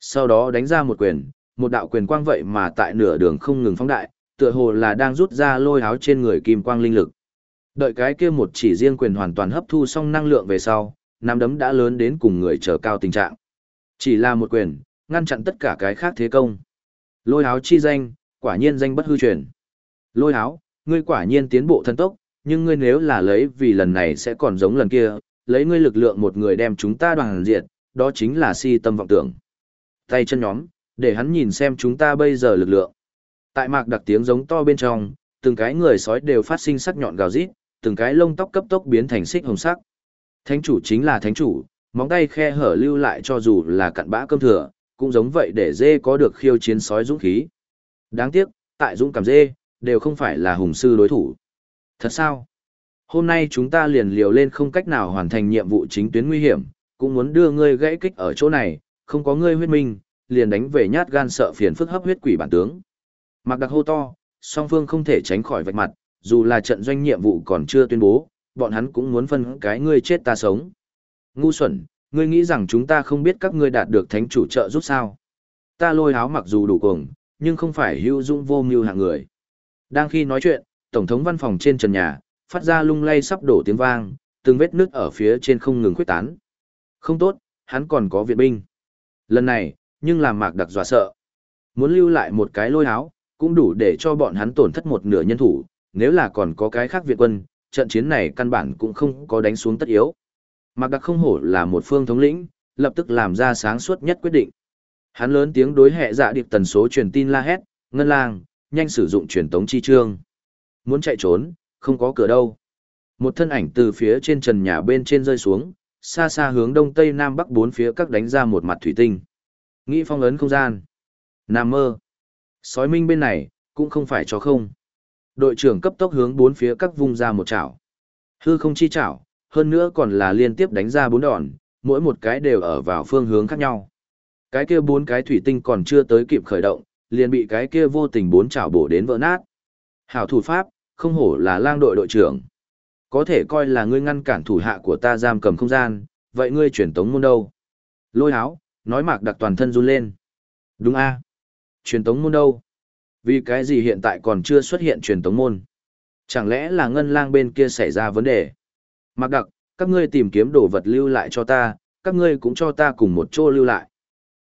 Sau đó đánh ra một quyền, một đạo quyền quang vậy mà tại nửa đường không ngừng phóng đại, tựa hồ là đang rút ra lôi háo trên người kim quang linh lực. Đợi cái kia một chỉ riêng quyền hoàn toàn hấp thu xong năng lượng về sau, nắm đấm đã lớn đến cùng người trở cao tình trạng. Chỉ là một quyền, ngăn chặn tất cả cái khác thế công. Lôi áo chi danh, quả nhiên danh bất hư truyền. Lôi áo, ngươi quả nhiên tiến bộ thân tốc, nhưng ngươi nếu là lấy vì lần này sẽ còn giống lần kia, lấy ngươi lực lượng một người đem chúng ta đoàn diệt, đó chính là si tâm vọng tưởng. Tay chân nhóm, để hắn nhìn xem chúng ta bây giờ lực lượng. Tại mạc đặc tiếng giống to bên trong, từng cái người sói đều phát sinh sắc nhọn gào rít, từng cái lông tóc cấp tốc biến thành xích hồng sắc. Thánh chủ chính là thánh chủ, móng tay khe hở lưu lại cho dù là cặn bã cơm thừa, cũng giống vậy để dê có được khiêu chiến sói dũng khí. Đáng tiếc, tại dũng cảm dê, đều không phải là hùng sư đối thủ. Thật sao? Hôm nay chúng ta liền liều lên không cách nào hoàn thành nhiệm vụ chính tuyến nguy hiểm, cũng muốn đưa ngươi gãy kích ở chỗ này, không có ngươi huyết minh, liền đánh về nhát gan sợ phiền phức hấp huyết quỷ bản tướng. Mặc đặc hô to, song phương không thể tránh khỏi vạch mặt, dù là trận doanh nhiệm vụ còn chưa tuyên bố, bọn hắn cũng muốn phân cái ngươi chết ta sống. Ngu xuẩn, ngươi nghĩ rằng chúng ta không biết các ngươi đạt được thánh chủ trợ giúp sao? Ta lôi áo mặc dù đủ cuồng, nhưng không phải hữu dung vô mưu hạng người. Đang khi nói chuyện, tổng thống văn phòng trên trần nhà, phát ra lung lay sắp đổ tiếng vang, từng vết nước ở phía trên không ngừng khuếch tán. Không tốt, hắn còn có viện binh. Lần này, nhưng làm mạc đặc dọa sợ. Muốn lưu lại một cái lôi áo, cũng đủ để cho bọn hắn tổn thất một nửa nhân thủ, nếu là còn có cái khác viện quân, trận chiến này căn bản cũng không có đánh xuống tất yếu. Mạc đặc không hổ là một phương thống lĩnh, lập tức làm ra sáng suốt nhất quyết định. Hắn lớn tiếng đối hệ dạ điệp tần số truyền tin la hét, ngân lang, nhanh sử dụng truyền tống chi trương. Muốn chạy trốn, không có cửa đâu. Một thân ảnh từ phía trên trần nhà bên trên rơi xuống, xa xa hướng đông tây nam bắc bốn phía các đánh ra một mặt thủy tinh. Nghĩ phong ấn không gian. Nam mơ. Sói minh bên này, cũng không phải cho không. Đội trưởng cấp tốc hướng bốn phía các vung ra một chảo. Hư không chi chảo, hơn nữa còn là liên tiếp đánh ra bốn đòn, mỗi một cái đều ở vào phương hướng khác nhau. Cái kia bốn cái thủy tinh còn chưa tới kịp khởi động, liền bị cái kia vô tình bốn chảo bổ đến vỡ nát. Hảo thủ pháp, không hổ là lang đội đội trưởng. Có thể coi là ngươi ngăn cản thủ hạ của ta giam cầm không gian, vậy ngươi chuyển tống môn đâu? Lôi áo, nói mạc đặc toàn thân run lên. Đúng a à? Truyền tống môn đâu? Vì cái gì hiện tại còn chưa xuất hiện truyền tống môn? Chẳng lẽ là ngân lang bên kia xảy ra vấn đề? Mặc đặc, các ngươi tìm kiếm đồ vật lưu lại cho ta, các ngươi cũng cho ta cùng một chỗ lưu lại.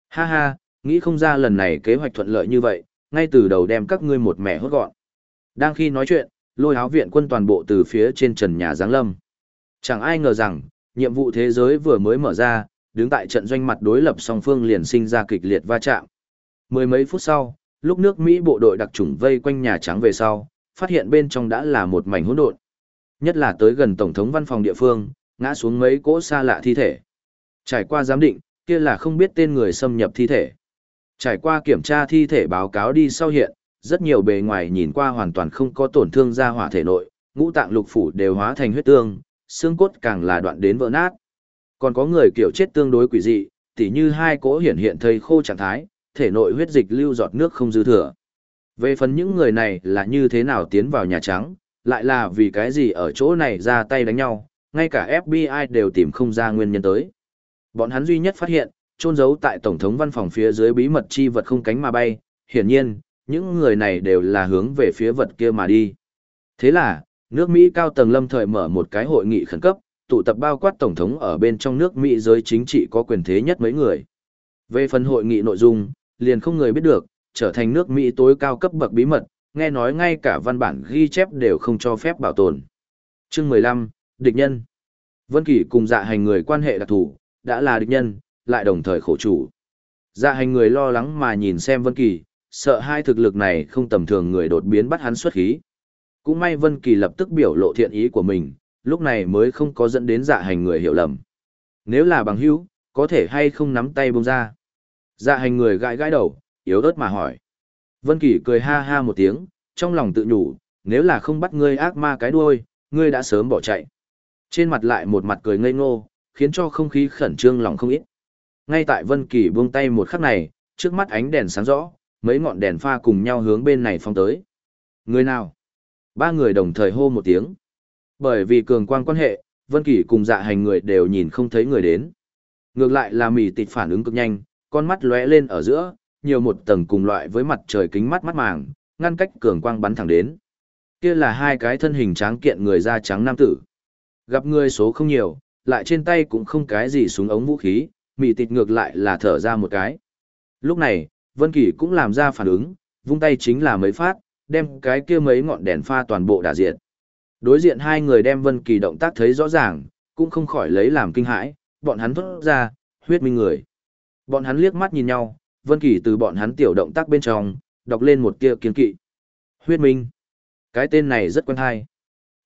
Ha ha, nghĩ không ra lần này kế hoạch thuận lợi như vậy, ngay từ đầu đem các ngươi một mẻ hốt gọn. Đang khi nói chuyện, lôi áo viện quân toàn bộ từ phía trên trần nhà giáng lâm. Chẳng ai ngờ rằng, nhiệm vụ thế giới vừa mới mở ra, đứng tại trận doanh mặt đối lập song phương liền sinh ra kịch liệt va chạm. Mười mấy phút sau, lúc nước Mỹ bộ đội đặc chủng vây quanh Nhà Trắng về sau, phát hiện bên trong đã là một mảnh hỗn độn. Nhất là tới gần Tổng thống văn phòng địa phương, ngã xuống mấy cỗ xa lạ thi thể. Trải qua giám định, kia là không biết tên người xâm nhập thi thể. Trải qua kiểm tra thi thể báo cáo đi sau hiện, rất nhiều bề ngoài nhìn qua hoàn toàn không có tổn thương ra hỏa thể nội, ngũ tạng lục phủ đều hóa thành huyết tương, xương cốt càng là đoạn đến vỡ nát. Còn có người kiểu chết tương đối quỷ dị, tỉ như hai cỗ hiển hiện thây khô trạng thái, thể nội huyết dịch lưu giọt nước không dư thừa. Về phần những người này là như thế nào tiến vào Nhà Trắng, lại là vì cái gì ở chỗ này ra tay đánh nhau, ngay cả FBI đều tìm không ra nguyên nhân tới. Bọn hắn duy nhất phát hiện, trôn giấu tại Tổng thống văn phòng phía dưới bí mật chi vật không cánh mà bay, hiển nhiên, những người này đều là hướng về phía vật kia mà đi. Thế là, nước Mỹ cao tầng lâm thời mở một cái hội nghị khẩn cấp, tụ tập bao quát Tổng thống ở bên trong nước Mỹ giới chính trị có quyền thế nhất mấy người. Về phần hội nghị nội dung, liền không người biết được, trở thành nước Mỹ tối cao cấp bậc bí mật, nghe nói ngay cả văn bản ghi chép đều không cho phép bảo tồn. Chương 15, Địch nhân Vân Kỳ cùng dạ hành người quan hệ đặc thủ, đã là địch nhân, lại đồng thời khổ chủ. Dạ hành người lo lắng mà nhìn xem Vân Kỳ, sợ hai thực lực này không tầm thường người đột biến bắt hắn xuất khí. Cũng may Vân Kỳ lập tức biểu lộ thiện ý của mình, lúc này mới không có dẫn đến dạ hành người hiểu lầm. Nếu là bằng hữu, có thể hay không nắm tay buông ra. Dạ hành người gãi gãi đầu, yếu ớt mà hỏi. Vân Kỳ cười ha ha một tiếng, trong lòng tự nhủ, nếu là không bắt ngươi ác ma cái đuôi, ngươi đã sớm bỏ chạy. Trên mặt lại một mặt cười ngây ngô, khiến cho không khí khẩn trương lòng không ít. Ngay tại Vân Kỳ buông tay một khắc này, trước mắt ánh đèn sáng rõ, mấy ngọn đèn pha cùng nhau hướng bên này phong tới. Người nào? Ba người đồng thời hô một tiếng. Bởi vì cường quang quan hệ, Vân Kỳ cùng dạ hành người đều nhìn không thấy người đến. Ngược lại là mỉ tịt phản ứng cực nhanh, con mắt lóe lên ở giữa, nhiều một tầng cùng loại với mặt trời kính mắt mắt màng, ngăn cách cường quang bắn thẳng đến. Kia là hai cái thân hình tráng kiện người da trắng nam tử. Gặp người số không nhiều, lại trên tay cũng không cái gì súng ống vũ khí, mị tịt ngược lại là thở ra một cái. Lúc này, Vân Kỳ cũng làm ra phản ứng, vung tay chính là mấy phát, đem cái kia mấy ngọn đèn pha toàn bộ đả diệt. Đối diện hai người đem Vân Kỳ động tác thấy rõ ràng, cũng không khỏi lấy làm kinh hãi, bọn hắn thốt ra, huyết minh người. Bọn hắn liếc mắt nhìn nhau, Vân Kỳ từ bọn hắn tiểu động tác bên trong, đọc lên một tia kiên kỵ. Huyết minh. Cái tên này rất quen hay.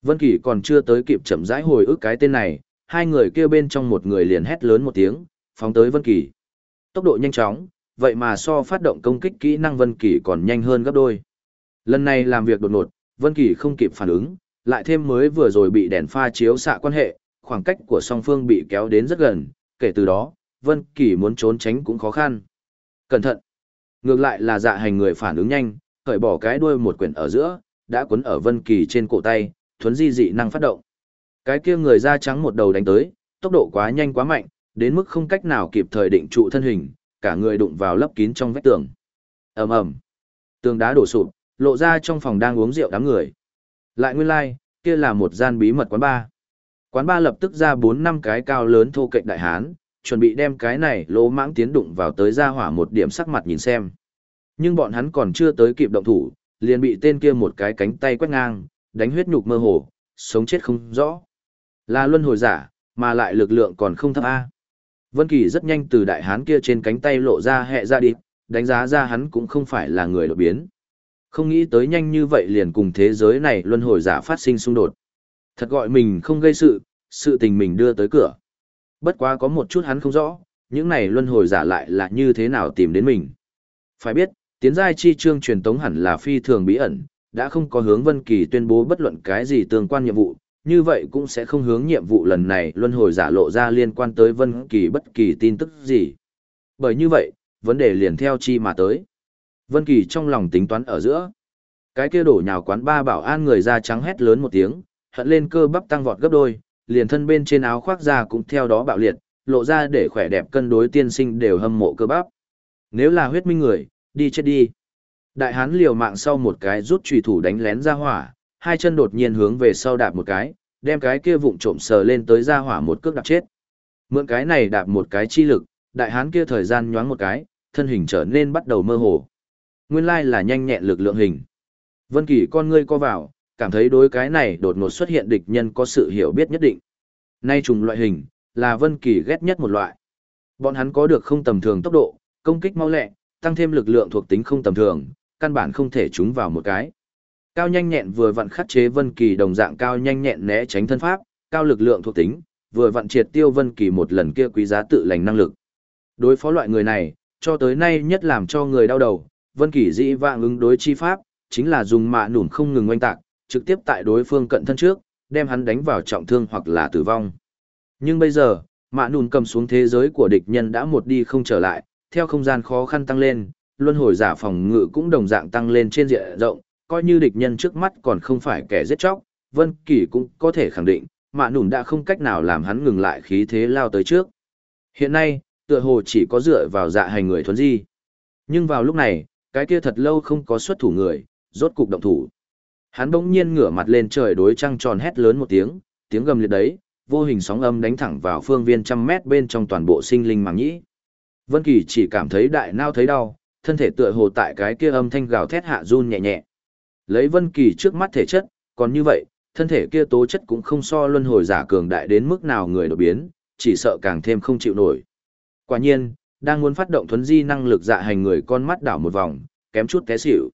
Vân Kỳ còn chưa tới kịp chậm rãi hồi ức cái tên này, hai người kia bên trong một người liền hét lớn một tiếng, phóng tới Vân Kỳ. Tốc độ nhanh chóng, vậy mà so phát động công kích kỹ năng Vân Kỳ còn nhanh hơn gấp đôi. Lần này làm việc đột ngột, Vân Kỳ không kịp phản ứng, lại thêm mới vừa rồi bị đèn pha chiếu xạ quan hệ, khoảng cách của song phương bị kéo đến rất gần, kể từ đó, Vân Kỳ muốn trốn tránh cũng khó khăn. Cẩn thận. Ngược lại là dạ hành người phản ứng nhanh, cởi bỏ cái đuôi một quyển ở giữa, đã cuốn ở Vân Kỳ trên cổ tay, thuấn di dị năng phát động. Cái kia người da trắng một đầu đánh tới, tốc độ quá nhanh quá mạnh, đến mức không cách nào kịp thời định trụ thân hình, cả người đụng vào lấp kín trong vách tường. Ầm ầm. Tường đá đổ sụp, lộ ra trong phòng đang uống rượu đám người. Lại nguyên lai, like, kia là một gian bí mật quán bar. Quán bar lập tức ra 4 năm cái cao lớn thô kệch đại hán, chuẩn bị đem cái này lỗ mãng tiến đụng vào tới ra hỏa một điểm sắc mặt nhìn xem. Nhưng bọn hắn còn chưa tới kịp động thủ, liền bị tên kia một cái cánh tay quét ngang, đánh huyết nhục mơ hồ, sống chết không rõ. Là luân hồi giả, mà lại lực lượng còn không thấp A. Vân Kỳ rất nhanh từ đại hán kia trên cánh tay lộ ra hệ ra đi, đánh giá ra hắn cũng không phải là người đột biến. Không nghĩ tới nhanh như vậy liền cùng thế giới này luân hồi giả phát sinh xung đột. Thật gọi mình không gây sự, sự tình mình đưa tới cửa. Bất quá có một chút hắn không rõ, những này luân hồi giả lại là như thế nào tìm đến mình. Phải biết, Tiến giai chi chương truyền tống hẳn là phi thường bí ẩn, đã không có hướng Vân Kỳ tuyên bố bất luận cái gì tương quan nhiệm vụ, như vậy cũng sẽ không hướng nhiệm vụ lần này luân hồi giả lộ ra liên quan tới Vân Kỳ bất kỳ tin tức gì. Bởi như vậy, vấn đề liền theo chi mà tới. Vân Kỳ trong lòng tính toán ở giữa. Cái kia đổ nhào quán ba bảo an người da trắng hét lớn một tiếng, hận lên cơ bắp tăng vọt gấp đôi, liền thân bên trên áo khoác da cũng theo đó bạo liệt, lộ ra để khỏe đẹp cân đối tiên sinh đều hâm mộ cơ bắp. Nếu là huyết minh người, đi chết đi. Đại hán liều mạng sau một cái rút chùy thủ đánh lén ra hỏa, hai chân đột nhiên hướng về sau đạp một cái, đem cái kia vụng trộm sờ lên tới ra hỏa một cước đạp chết. Mượn cái này đạp một cái chi lực, đại hán kia thời gian nhoáng một cái, thân hình trở nên bắt đầu mơ hồ. Nguyên lai là nhanh nhẹn lực lượng hình. Vân Kỳ con ngươi co vào, cảm thấy đối cái này đột ngột xuất hiện địch nhân có sự hiểu biết nhất định. Nay trùng loại hình, là Vân Kỳ ghét nhất một loại. Bọn hắn có được không tầm thường tốc độ, công kích mau lẹ, tăng thêm lực lượng thuộc tính không tầm thường, căn bản không thể trúng vào một cái. Cao nhanh nhẹn vừa vặn khắc chế Vân Kỳ đồng dạng cao nhanh nhẹn né tránh thân pháp, cao lực lượng thuộc tính, vừa vặn triệt tiêu Vân Kỳ một lần kia quý giá tự lành năng lực. Đối phó loại người này, cho tới nay nhất làm cho người đau đầu, Vân Kỳ dĩ vãng ứng đối chi pháp, chính là dùng mạ nổn không ngừng oanh tạc, trực tiếp tại đối phương cận thân trước, đem hắn đánh vào trọng thương hoặc là tử vong. Nhưng bây giờ, mạ nùn cầm xuống thế giới của địch nhân đã một đi không trở lại, theo không gian khó khăn tăng lên, luân hồi giả phòng ngự cũng đồng dạng tăng lên trên diện rộng, coi như địch nhân trước mắt còn không phải kẻ giết chóc, Vân Kỳ cũng có thể khẳng định, mạ nùn đã không cách nào làm hắn ngừng lại khí thế lao tới trước. Hiện nay, tựa hồ chỉ có dựa vào dạ hành người thuần di. Nhưng vào lúc này, cái kia thật lâu không có xuất thủ người, rốt cục động thủ. Hắn bỗng nhiên ngửa mặt lên trời đối trăng tròn hét lớn một tiếng, tiếng gầm liệt đấy, vô hình sóng âm đánh thẳng vào phương viên trăm mét bên trong toàn bộ sinh linh màng nhĩ. Vân Kỳ chỉ cảm thấy đại nao thấy đau, thân thể tựa hồ tại cái kia âm thanh gào thét hạ run nhẹ nhẹ. Lấy Vân Kỳ trước mắt thể chất, còn như vậy, thân thể kia tố chất cũng không so luân hồi giả cường đại đến mức nào người đột biến, chỉ sợ càng thêm không chịu nổi. Quả nhiên, đang muốn phát động thuấn di năng lực dạ hành người con mắt đảo một vòng, kém chút té xỉu.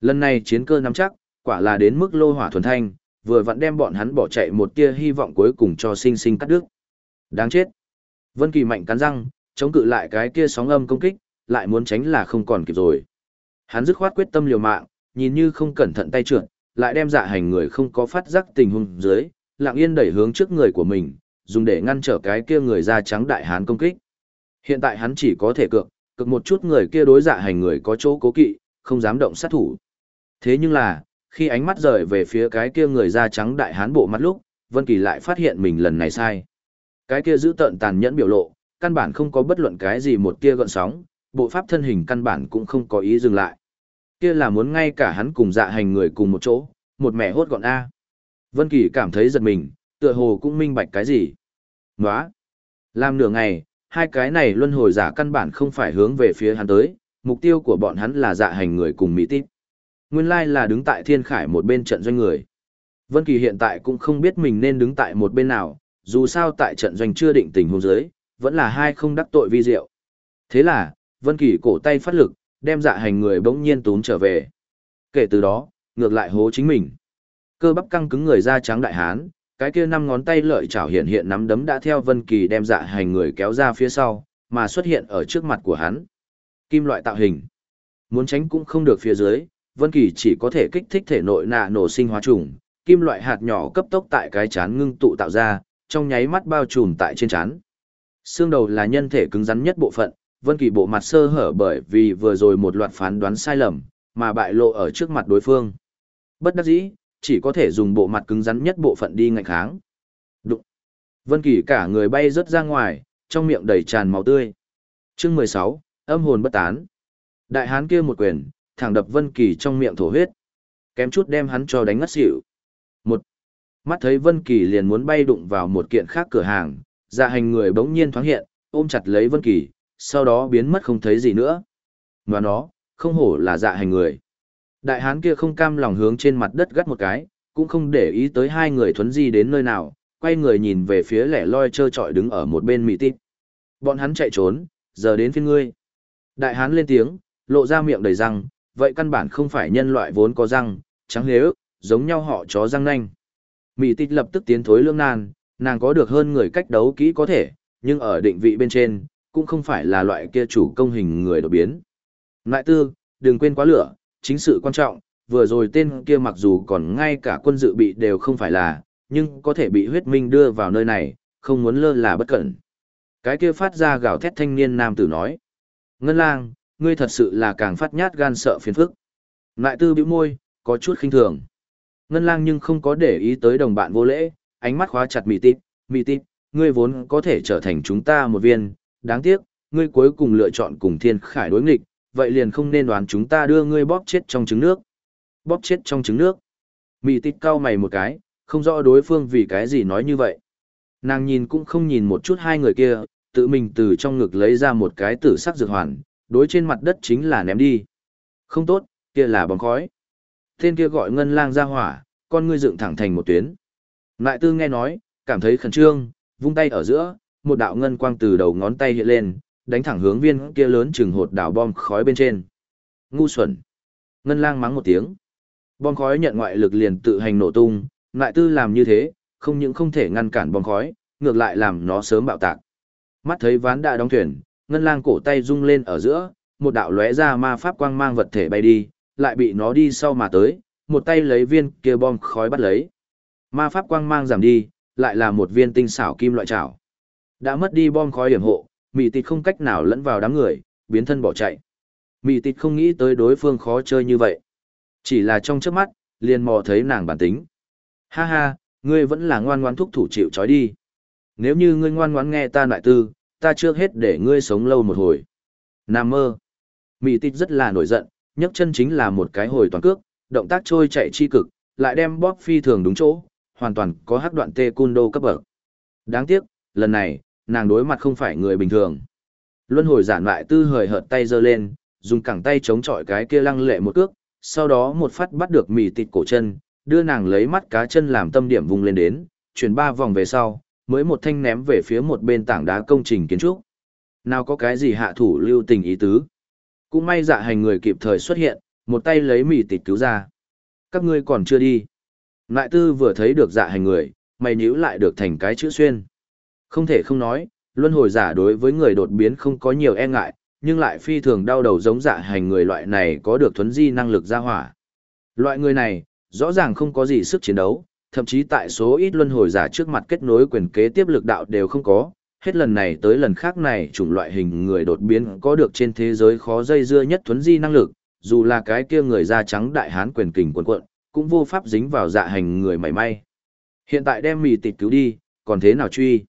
Lần này chiến cơ nắm chắc, quả là đến mức lô hỏa thuần thanh, vừa vặn đem bọn hắn bỏ chạy một tia hy vọng cuối cùng cho sinh sinh cắt đứt. Đáng chết. Vân Kỳ mạnh cắn răng, chống cự lại cái kia sóng âm công kích, lại muốn tránh là không còn kịp rồi. Hắn dứt khoát quyết tâm liều mạng, nhìn như không cẩn thận tay trượt, lại đem dạ hành người không có phát giác tình huống dưới, lặng yên đẩy hướng trước người của mình, dùng để ngăn trở cái kia người da trắng đại hán công kích. Hiện tại hắn chỉ có thể cược, cực một chút người kia đối dạ hành người có chỗ cố kỵ, không dám động sát thủ. Thế nhưng là, khi ánh mắt rời về phía cái kia người da trắng đại hán bộ mắt lúc, Vân Kỳ lại phát hiện mình lần này sai. Cái kia giữ tợn tàn nhẫn biểu lộ, căn bản không có bất luận cái gì một tia gợn sóng, bộ pháp thân hình căn bản cũng không có ý dừng lại. Kia là muốn ngay cả hắn cùng dạ hành người cùng một chỗ, một mẹ hốt gọn a. Vân Kỳ cảm thấy giật mình, tựa hồ cũng minh bạch cái gì. Ngoá. Làm nửa ngày, hai cái này luân hồi giả căn bản không phải hướng về phía hắn tới, mục tiêu của bọn hắn là dạ hành người cùng mỹ tít. Nguyên lai là đứng tại thiên khải một bên trận doanh người. Vân Kỳ hiện tại cũng không biết mình nên đứng tại một bên nào, dù sao tại trận doanh chưa định tình huống dưới, vẫn là hai không đắc tội vi diệu. Thế là, Vân Kỳ cổ tay phát lực, đem dạ hành người bỗng nhiên tốn trở về. Kể từ đó, ngược lại hố chính mình. Cơ bắp căng cứng người da trắng đại hán, cái kia năm ngón tay lợi chảo hiện hiện nắm đấm đã theo Vân Kỳ đem dạ hành người kéo ra phía sau, mà xuất hiện ở trước mặt của hắn. Kim loại tạo hình. Muốn tránh cũng không được phía dưới, Vân Kỳ chỉ có thể kích thích thể nội nạ nổ sinh hóa trùng, kim loại hạt nhỏ cấp tốc tại cái chán ngưng tụ tạo ra, trong nháy mắt bao trùm tại trên chán. Xương đầu là nhân thể cứng rắn nhất bộ phận, Vân Kỳ bộ mặt sơ hở bởi vì vừa rồi một loạt phán đoán sai lầm, mà bại lộ ở trước mặt đối phương. Bất đắc dĩ, chỉ có thể dùng bộ mặt cứng rắn nhất bộ phận đi ngăn kháng. Đụng. Vân Kỳ cả người bay rất ra ngoài, trong miệng đầy tràn máu tươi. Chương 16, âm hồn bất tán. Đại hán kia một quyền, thẳng đập Vân Kỳ trong miệng thổ huyết. Kém chút đem hắn cho đánh ngất xỉu. Một. Mắt thấy Vân Kỳ liền muốn bay đụng vào một kiện khác cửa hàng, dạ hành người bỗng nhiên thoáng hiện, ôm chặt lấy Vân Kỳ, sau đó biến mất không thấy gì nữa. Ngoan nó, không hổ là dạ hành người. Đại hán kia không cam lòng hướng trên mặt đất gắt một cái, cũng không để ý tới hai người thuấn di đến nơi nào, quay người nhìn về phía lẻ loi trơ trọi đứng ở một bên mị tít. Bọn hắn chạy trốn, giờ đến phiên ngươi. Đại hán lên tiếng, lộ ra miệng đầy răng, vậy căn bản không phải nhân loại vốn có răng, trắng nếu, giống nhau họ chó răng nanh. Mị tịch lập tức tiến thối lương nan, nàng có được hơn người cách đấu kỹ có thể, nhưng ở định vị bên trên, cũng không phải là loại kia chủ công hình người đột biến. Ngoại tư, đừng quên quá lửa, chính sự quan trọng, vừa rồi tên kia mặc dù còn ngay cả quân dự bị đều không phải là, nhưng có thể bị huyết minh đưa vào nơi này, không muốn lơ là bất cẩn. Cái kia phát ra gào thét thanh niên nam tử nói. Ngân lang, ngươi thật sự là càng phát nhát gan sợ phiền phức. Lại tư bĩu môi, có chút khinh thường. Ngân lang nhưng không có để ý tới đồng bạn vô lễ, ánh mắt khóa chặt mị tịp, mị tịp, ngươi vốn có thể trở thành chúng ta một viên, đáng tiếc, ngươi cuối cùng lựa chọn cùng thiên khải đối nghịch, vậy liền không nên đoán chúng ta đưa ngươi bóp chết trong trứng nước. Bóp chết trong trứng nước. Mị tịp cau mày một cái, không rõ đối phương vì cái gì nói như vậy. Nàng nhìn cũng không nhìn một chút hai người kia, tự mình từ trong ngực lấy ra một cái tử sắc dược hoàn, đối trên mặt đất chính là ném đi. Không tốt, kia là bóng khói. Tên kia gọi ngân lang ra hỏa, con ngươi dựng thẳng thành một tuyến. Nại tư nghe nói, cảm thấy khẩn trương, vung tay ở giữa, một đạo ngân quang từ đầu ngón tay hiện lên, đánh thẳng hướng viên kia lớn chừng hột đảo bom khói bên trên. Ngu xuẩn. Ngân lang mắng một tiếng. Bom khói nhận ngoại lực liền tự hành nổ tung, nại tư làm như thế, không những không thể ngăn cản bom khói, ngược lại làm nó sớm bạo tạc. Mắt thấy ván đã đóng thuyền, ngân lang cổ tay rung lên ở giữa, một đạo lóe ra ma pháp quang mang vật thể bay đi, lại bị nó đi sau mà tới, một tay lấy viên kia bom khói bắt lấy. Ma pháp quang mang giảm đi, lại là một viên tinh xảo kim loại chảo. Đã mất đi bom khói điểm hộ, mị tịt không cách nào lẫn vào đám người, biến thân bỏ chạy. Mị tịt không nghĩ tới đối phương khó chơi như vậy. Chỉ là trong trước mắt, liền mò thấy nàng bản tính. Ha ha, ngươi vẫn là ngoan ngoan thúc thủ chịu trói đi. Nếu như ngươi ngoan ngoãn nghe ta lại tư, ta trước hết để ngươi sống lâu một hồi. Nam mơ. Mị tịt rất là nổi giận, nhấc chân chính là một cái hồi toàn cước, động tác trôi chạy chi cực, lại đem bóp phi thường đúng chỗ, hoàn toàn có hắc đoạn tê cun đô cấp bậc. Đáng tiếc, lần này, nàng đối mặt không phải người bình thường. Luân hồi giản lại tư hời hợt tay giơ lên, dùng cẳng tay chống chọi cái kia lăng lệ một cước, sau đó một phát bắt được mì tịt cổ chân, đưa nàng lấy mắt cá chân làm tâm điểm vùng lên đến, chuyển ba vòng về sau, mới một thanh ném về phía một bên tảng đá công trình kiến trúc. Nào có cái gì hạ thủ lưu tình ý tứ. Cũng may dạ hành người kịp thời xuất hiện, một tay lấy mì tịt cứu ra. Các ngươi còn chưa đi. ngoại tư vừa thấy được dạ hành người, mày nhíu lại được thành cái chữ xuyên. Không thể không nói, luân hồi giả đối với người đột biến không có nhiều e ngại, nhưng lại phi thường đau đầu giống dạ hành người loại này có được thuấn di năng lực ra hỏa. Loại người này, rõ ràng không có gì sức chiến đấu, thậm chí tại số ít luân hồi giả trước mặt kết nối quyền kế tiếp lực đạo đều không có, hết lần này tới lần khác này chủng loại hình người đột biến có được trên thế giới khó dây dưa nhất thuấn di năng lực, dù là cái kia người da trắng đại hán quyền kình quần quận, cũng vô pháp dính vào dạ hành người mảy may. Hiện tại đem mì tịt cứu đi, còn thế nào truy?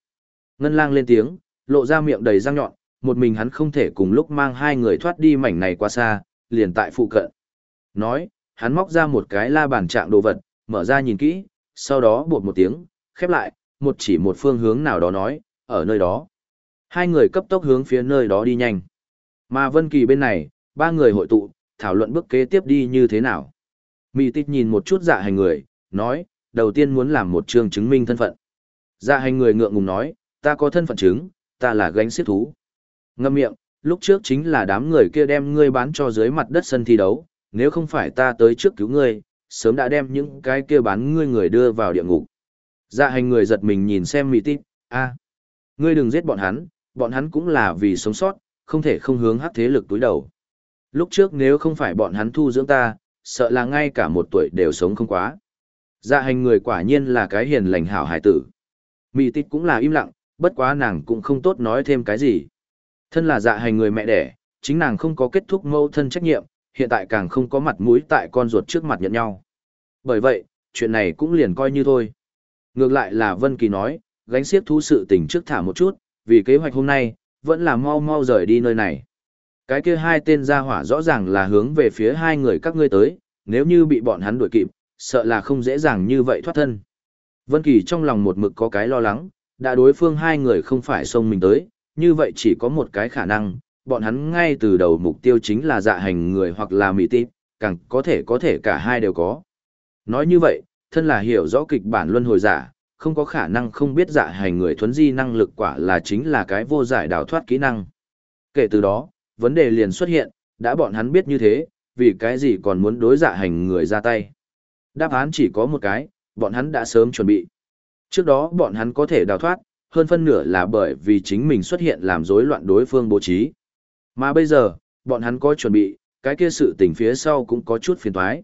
Ngân lang lên tiếng, lộ ra miệng đầy răng nhọn, một mình hắn không thể cùng lúc mang hai người thoát đi mảnh này qua xa, liền tại phụ cận. Nói, hắn móc ra một cái la bàn trạng đồ vật, mở ra nhìn kỹ, sau đó buộc một tiếng, khép lại, một chỉ một phương hướng nào đó nói, ở nơi đó. Hai người cấp tốc hướng phía nơi đó đi nhanh. Mà Vân Kỳ bên này, ba người hội tụ, thảo luận bước kế tiếp đi như thế nào. Mị tít nhìn một chút dạ hành người, nói, đầu tiên muốn làm một chương chứng minh thân phận. Dạ hành người ngượng ngùng nói, ta có thân phận chứng, ta là gánh xiết thú. Ngâm miệng, lúc trước chính là đám người kia đem ngươi bán cho dưới mặt đất sân thi đấu, nếu không phải ta tới trước cứu ngươi, sớm đã đem những cái kia bán ngươi người đưa vào địa ngục. Dạ hành người giật mình nhìn xem mỹ tít, a, ngươi đừng giết bọn hắn, bọn hắn cũng là vì sống sót, không thể không hướng hắc thế lực túi đầu. Lúc trước nếu không phải bọn hắn thu dưỡng ta, sợ là ngay cả một tuổi đều sống không quá. Dạ hành người quả nhiên là cái hiền lành hảo hải tử. Mị tít cũng là im lặng, bất quá nàng cũng không tốt nói thêm cái gì. Thân là dạ hành người mẹ đẻ, chính nàng không có kết thúc mâu thân trách nhiệm, hiện tại càng không có mặt mũi tại con ruột trước mặt nhận nhau. Bởi vậy, chuyện này cũng liền coi như thôi. Ngược lại là Vân Kỳ nói, gánh xiếc thú sự tình trước thả một chút, vì kế hoạch hôm nay, vẫn là mau mau rời đi nơi này. Cái kia hai tên gia hỏa rõ ràng là hướng về phía hai người các ngươi tới, nếu như bị bọn hắn đuổi kịp, sợ là không dễ dàng như vậy thoát thân. Vân Kỳ trong lòng một mực có cái lo lắng, đã đối phương hai người không phải xông mình tới, như vậy chỉ có một cái khả năng, bọn hắn ngay từ đầu mục tiêu chính là dạ hành người hoặc là mỹ tịp, càng có thể có thể cả hai đều có. Nói như vậy, thân là hiểu rõ kịch bản luân hồi giả, không có khả năng không biết dạ hành người thuấn di năng lực quả là chính là cái vô giải đào thoát kỹ năng. Kể từ đó, vấn đề liền xuất hiện, đã bọn hắn biết như thế, vì cái gì còn muốn đối dạ hành người ra tay. Đáp án chỉ có một cái, bọn hắn đã sớm chuẩn bị. Trước đó bọn hắn có thể đào thoát, hơn phân nửa là bởi vì chính mình xuất hiện làm rối loạn đối phương bố trí. Mà bây giờ, bọn hắn có chuẩn bị, cái kia sự tình phía sau cũng có chút phiền toái.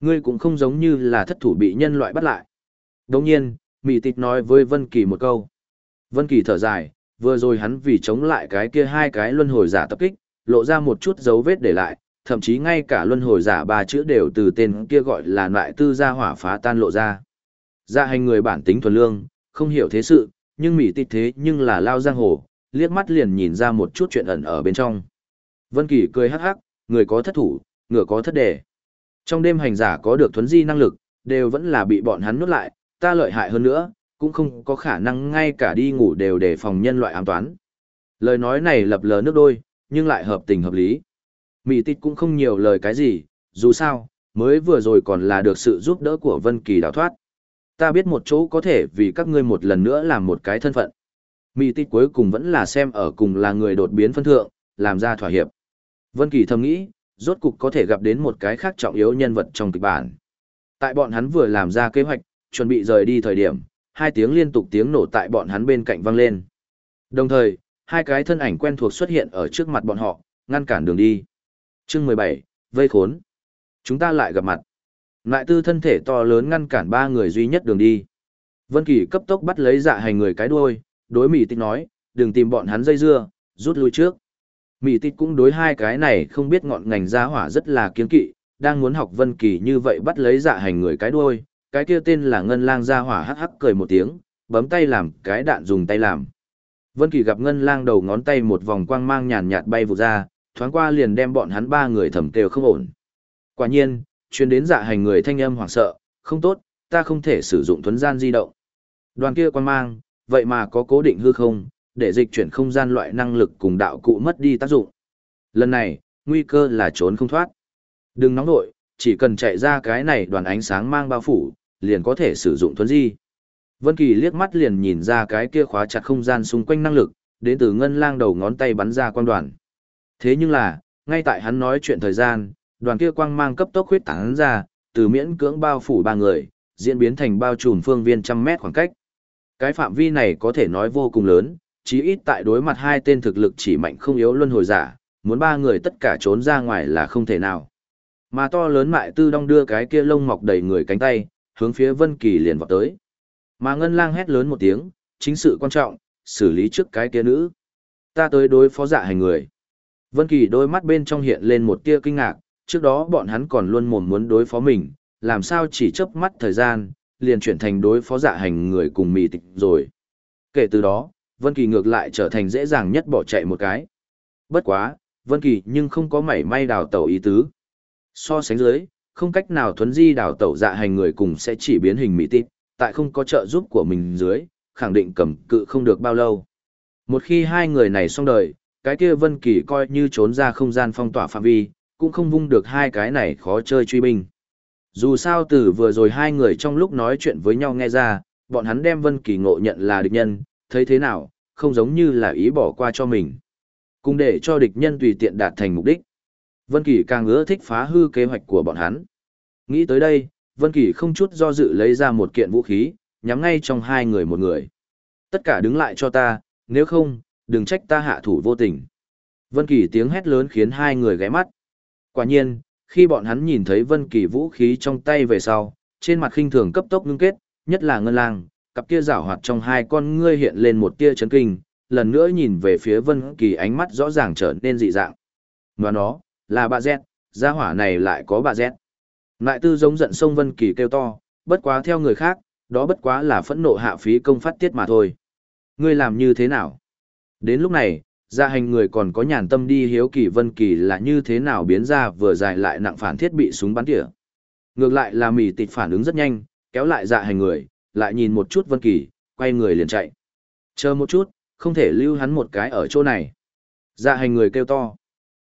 Ngươi cũng không giống như là thất thủ bị nhân loại bắt lại. Đồng nhiên, Mị Tịch nói với Vân Kỳ một câu. Vân Kỳ thở dài, vừa rồi hắn vì chống lại cái kia hai cái luân hồi giả tập kích, lộ ra một chút dấu vết để lại, thậm chí ngay cả luân hồi giả ba chữ đều từ tên kia gọi là loại tư gia hỏa phá tan lộ ra. Dạ hành người bản tính thuần lương, không hiểu thế sự, nhưng Mị Tịch thế nhưng là lao giang hồ, liếc mắt liền nhìn ra một chút chuyện ẩn ở bên trong. Vân Kỳ cười hắc hắc, người có thất thủ, ngựa có thất đề. Trong đêm hành giả có được thuấn di năng lực, đều vẫn là bị bọn hắn nuốt lại, ta lợi hại hơn nữa, cũng không có khả năng ngay cả đi ngủ đều để phòng nhân loại ám toán. Lời nói này lập lờ nước đôi, nhưng lại hợp tình hợp lý. Mị tịch cũng không nhiều lời cái gì, dù sao, mới vừa rồi còn là được sự giúp đỡ của Vân Kỳ đào thoát. Ta biết một chỗ có thể vì các ngươi một lần nữa làm một cái thân phận. Mỹ tít cuối cùng vẫn là xem ở cùng là người đột biến phân thượng, làm ra thỏa hiệp. Vân Kỳ thầm nghĩ, rốt cục có thể gặp đến một cái khác trọng yếu nhân vật trong kịch bản. Tại bọn hắn vừa làm ra kế hoạch, chuẩn bị rời đi thời điểm, hai tiếng liên tục tiếng nổ tại bọn hắn bên cạnh vang lên. Đồng thời, hai cái thân ảnh quen thuộc xuất hiện ở trước mặt bọn họ, ngăn cản đường đi. Chương 17, vây khốn. Chúng ta lại gặp mặt. Ngại tư thân thể to lớn ngăn cản ba người duy nhất đường đi. Vân Kỳ cấp tốc bắt lấy dạ hành người cái đuôi, đối mỹ Tịch nói, đừng tìm bọn hắn dây dưa, rút lui trước. mỹ Tịch cũng đối hai cái này không biết ngọn ngành giá hỏa rất là kiên kỵ, đang muốn học Vân Kỳ như vậy bắt lấy dạ hành người cái đuôi, cái kia tên là Ngân Lang gia hỏa hắc hắc cười một tiếng, bấm tay làm, cái đạn dùng tay làm. Vân Kỳ gặp Ngân Lang đầu ngón tay một vòng quang mang nhàn nhạt bay vụt ra, thoáng qua liền đem bọn hắn ba người thầm kêu không ổn. Quả nhiên, chuyến đến dạ hành người thanh âm hoảng sợ, không tốt, ta không thể sử dụng thuấn gian di động. Đoàn kia quang mang, vậy mà có cố định hư không, để dịch chuyển không gian loại năng lực cùng đạo cụ mất đi tác dụng. Lần này, nguy cơ là trốn không thoát. Đừng nóng nội, chỉ cần chạy ra cái này đoàn ánh sáng mang bao phủ, liền có thể sử dụng thuấn di. Vân Kỳ liếc mắt liền nhìn ra cái kia khóa chặt không gian xung quanh năng lực, đến từ ngân lang đầu ngón tay bắn ra quang đoàn. Thế nhưng là, ngay tại hắn nói chuyện thời gian, đoàn kia quang mang cấp tốc huyết tán ra, từ miễn cưỡng bao phủ ba người, diễn biến thành bao trùm phương viên trăm mét khoảng cách. Cái phạm vi này có thể nói vô cùng lớn, chí ít tại đối mặt hai tên thực lực chỉ mạnh không yếu luân hồi giả, muốn ba người tất cả trốn ra ngoài là không thể nào. Mà to lớn mại tư đong đưa cái kia lông mọc đầy người cánh tay, hướng phía Vân Kỳ liền vọt tới. Mà Ngân Lang hét lớn một tiếng, chính sự quan trọng, xử lý trước cái kia nữ. Ta tới đối phó dạ hành người. Vân Kỳ đôi mắt bên trong hiện lên một tia kinh ngạc, trước đó bọn hắn còn luôn mồm muốn đối phó mình, làm sao chỉ chớp mắt thời gian, liền chuyển thành đối phó dạ hành người cùng mì tịch rồi. Kể từ đó, Vân Kỳ ngược lại trở thành dễ dàng nhất bỏ chạy một cái. Bất quá, Vân Kỳ nhưng không có mảy may đào tẩu ý tứ. So sánh dưới, không cách nào thuấn di đào tẩu dạ hành người cùng sẽ chỉ biến hình mỹ tịch, tại không có trợ giúp của mình dưới, khẳng định cầm cự không được bao lâu. Một khi hai người này xong đời, cái kia Vân Kỳ coi như trốn ra không gian phong tỏa phạm vi, cũng không vung được hai cái này khó chơi truy binh. Dù sao từ vừa rồi hai người trong lúc nói chuyện với nhau nghe ra, bọn hắn đem Vân Kỳ ngộ nhận là địch nhân, thấy thế nào, không giống như là ý bỏ qua cho mình. Cùng để cho địch nhân tùy tiện đạt thành mục đích. Vân Kỳ càng ưa thích phá hư kế hoạch của bọn hắn. Nghĩ tới đây, Vân Kỳ không chút do dự lấy ra một kiện vũ khí, nhắm ngay trong hai người một người. Tất cả đứng lại cho ta, nếu không, đừng trách ta hạ thủ vô tình. Vân Kỳ tiếng hét lớn khiến hai người ghé mắt. Quả nhiên, khi bọn hắn nhìn thấy Vân Kỳ vũ khí trong tay về sau, trên mặt khinh thường cấp tốc ngưng kết, nhất là Ngân Lang, cặp kia rảo hoạt trong hai con ngươi hiện lên một tia chấn kinh, lần nữa nhìn về phía Vân Kỳ ánh mắt rõ ràng trở nên dị dạng. Và nó, là bà Z, gia hỏa này lại có bà Z. Ngại tư giống giận sông Vân Kỳ kêu to, bất quá theo người khác, đó bất quá là phẫn nộ hạ phí công phát tiết mà thôi. Ngươi làm như thế nào? Đến lúc này, gia hành người còn có nhàn tâm đi hiếu kỳ Vân Kỳ là như thế nào biến ra vừa dài lại nặng phản thiết bị súng bắn tỉa. Ngược lại là mỉ tịch phản ứng rất nhanh, kéo lại dạ hành người, lại nhìn một chút Vân Kỳ, quay người liền chạy. Chờ một chút, không thể lưu hắn một cái ở chỗ này. Dạ hành người kêu to.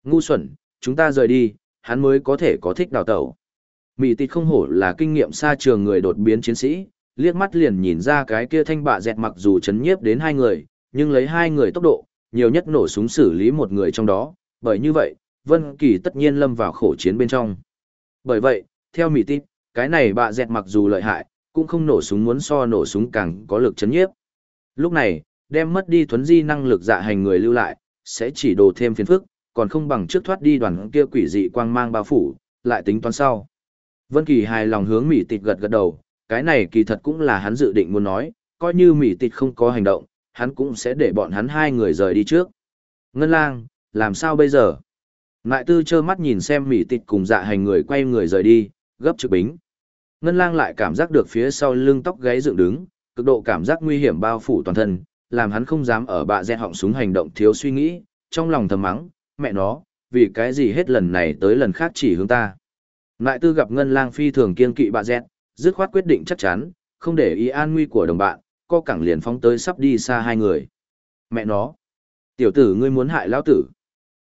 Ngu xuẩn, chúng ta rời đi, hắn mới có thể có thích đào tẩu. Mị tịt không hổ là kinh nghiệm xa trường người đột biến chiến sĩ, liếc mắt liền nhìn ra cái kia thanh bạ dẹt mặc dù chấn nhiếp đến hai người, nhưng lấy hai người tốc độ, nhiều nhất nổ súng xử lý một người trong đó, bởi như vậy, Vân Kỳ tất nhiên lâm vào khổ chiến bên trong. Bởi vậy, theo mị tịt, cái này bạ dẹt mặc dù lợi hại, cũng không nổ súng muốn so nổ súng càng có lực chấn nhiếp. Lúc này, đem mất đi thuấn di năng lực dạ hành người lưu lại, sẽ chỉ đồ thêm phiền phức, còn không bằng trước thoát đi đoàn kia quỷ dị quang mang bao phủ, lại tính toán sau. Vân Kỳ hài lòng hướng Mị Tịch gật gật đầu, cái này kỳ thật cũng là hắn dự định muốn nói, coi như Mị Tịch không có hành động, hắn cũng sẽ để bọn hắn hai người rời đi trước. Ngân Lang, làm sao bây giờ? Ngại tư trơ mắt nhìn xem mỉ Tịch cùng dạ hành người quay người rời đi, gấp trực bính. Ngân Lang lại cảm giác được phía sau lưng tóc gáy dựng đứng, cực độ cảm giác nguy hiểm bao phủ toàn thân, làm hắn không dám ở bạ dẹt họng súng hành động thiếu suy nghĩ, trong lòng thầm mắng, mẹ nó, vì cái gì hết lần này tới lần khác chỉ hướng ta. Ngại tư gặp Ngân Lang phi thường kiên kỵ bạ dẹt, dứt khoát quyết định chắc chắn, không để ý an nguy của đồng bạn, co cẳng liền phóng tới sắp đi xa hai người. Mẹ nó, tiểu tử ngươi muốn hại lão tử.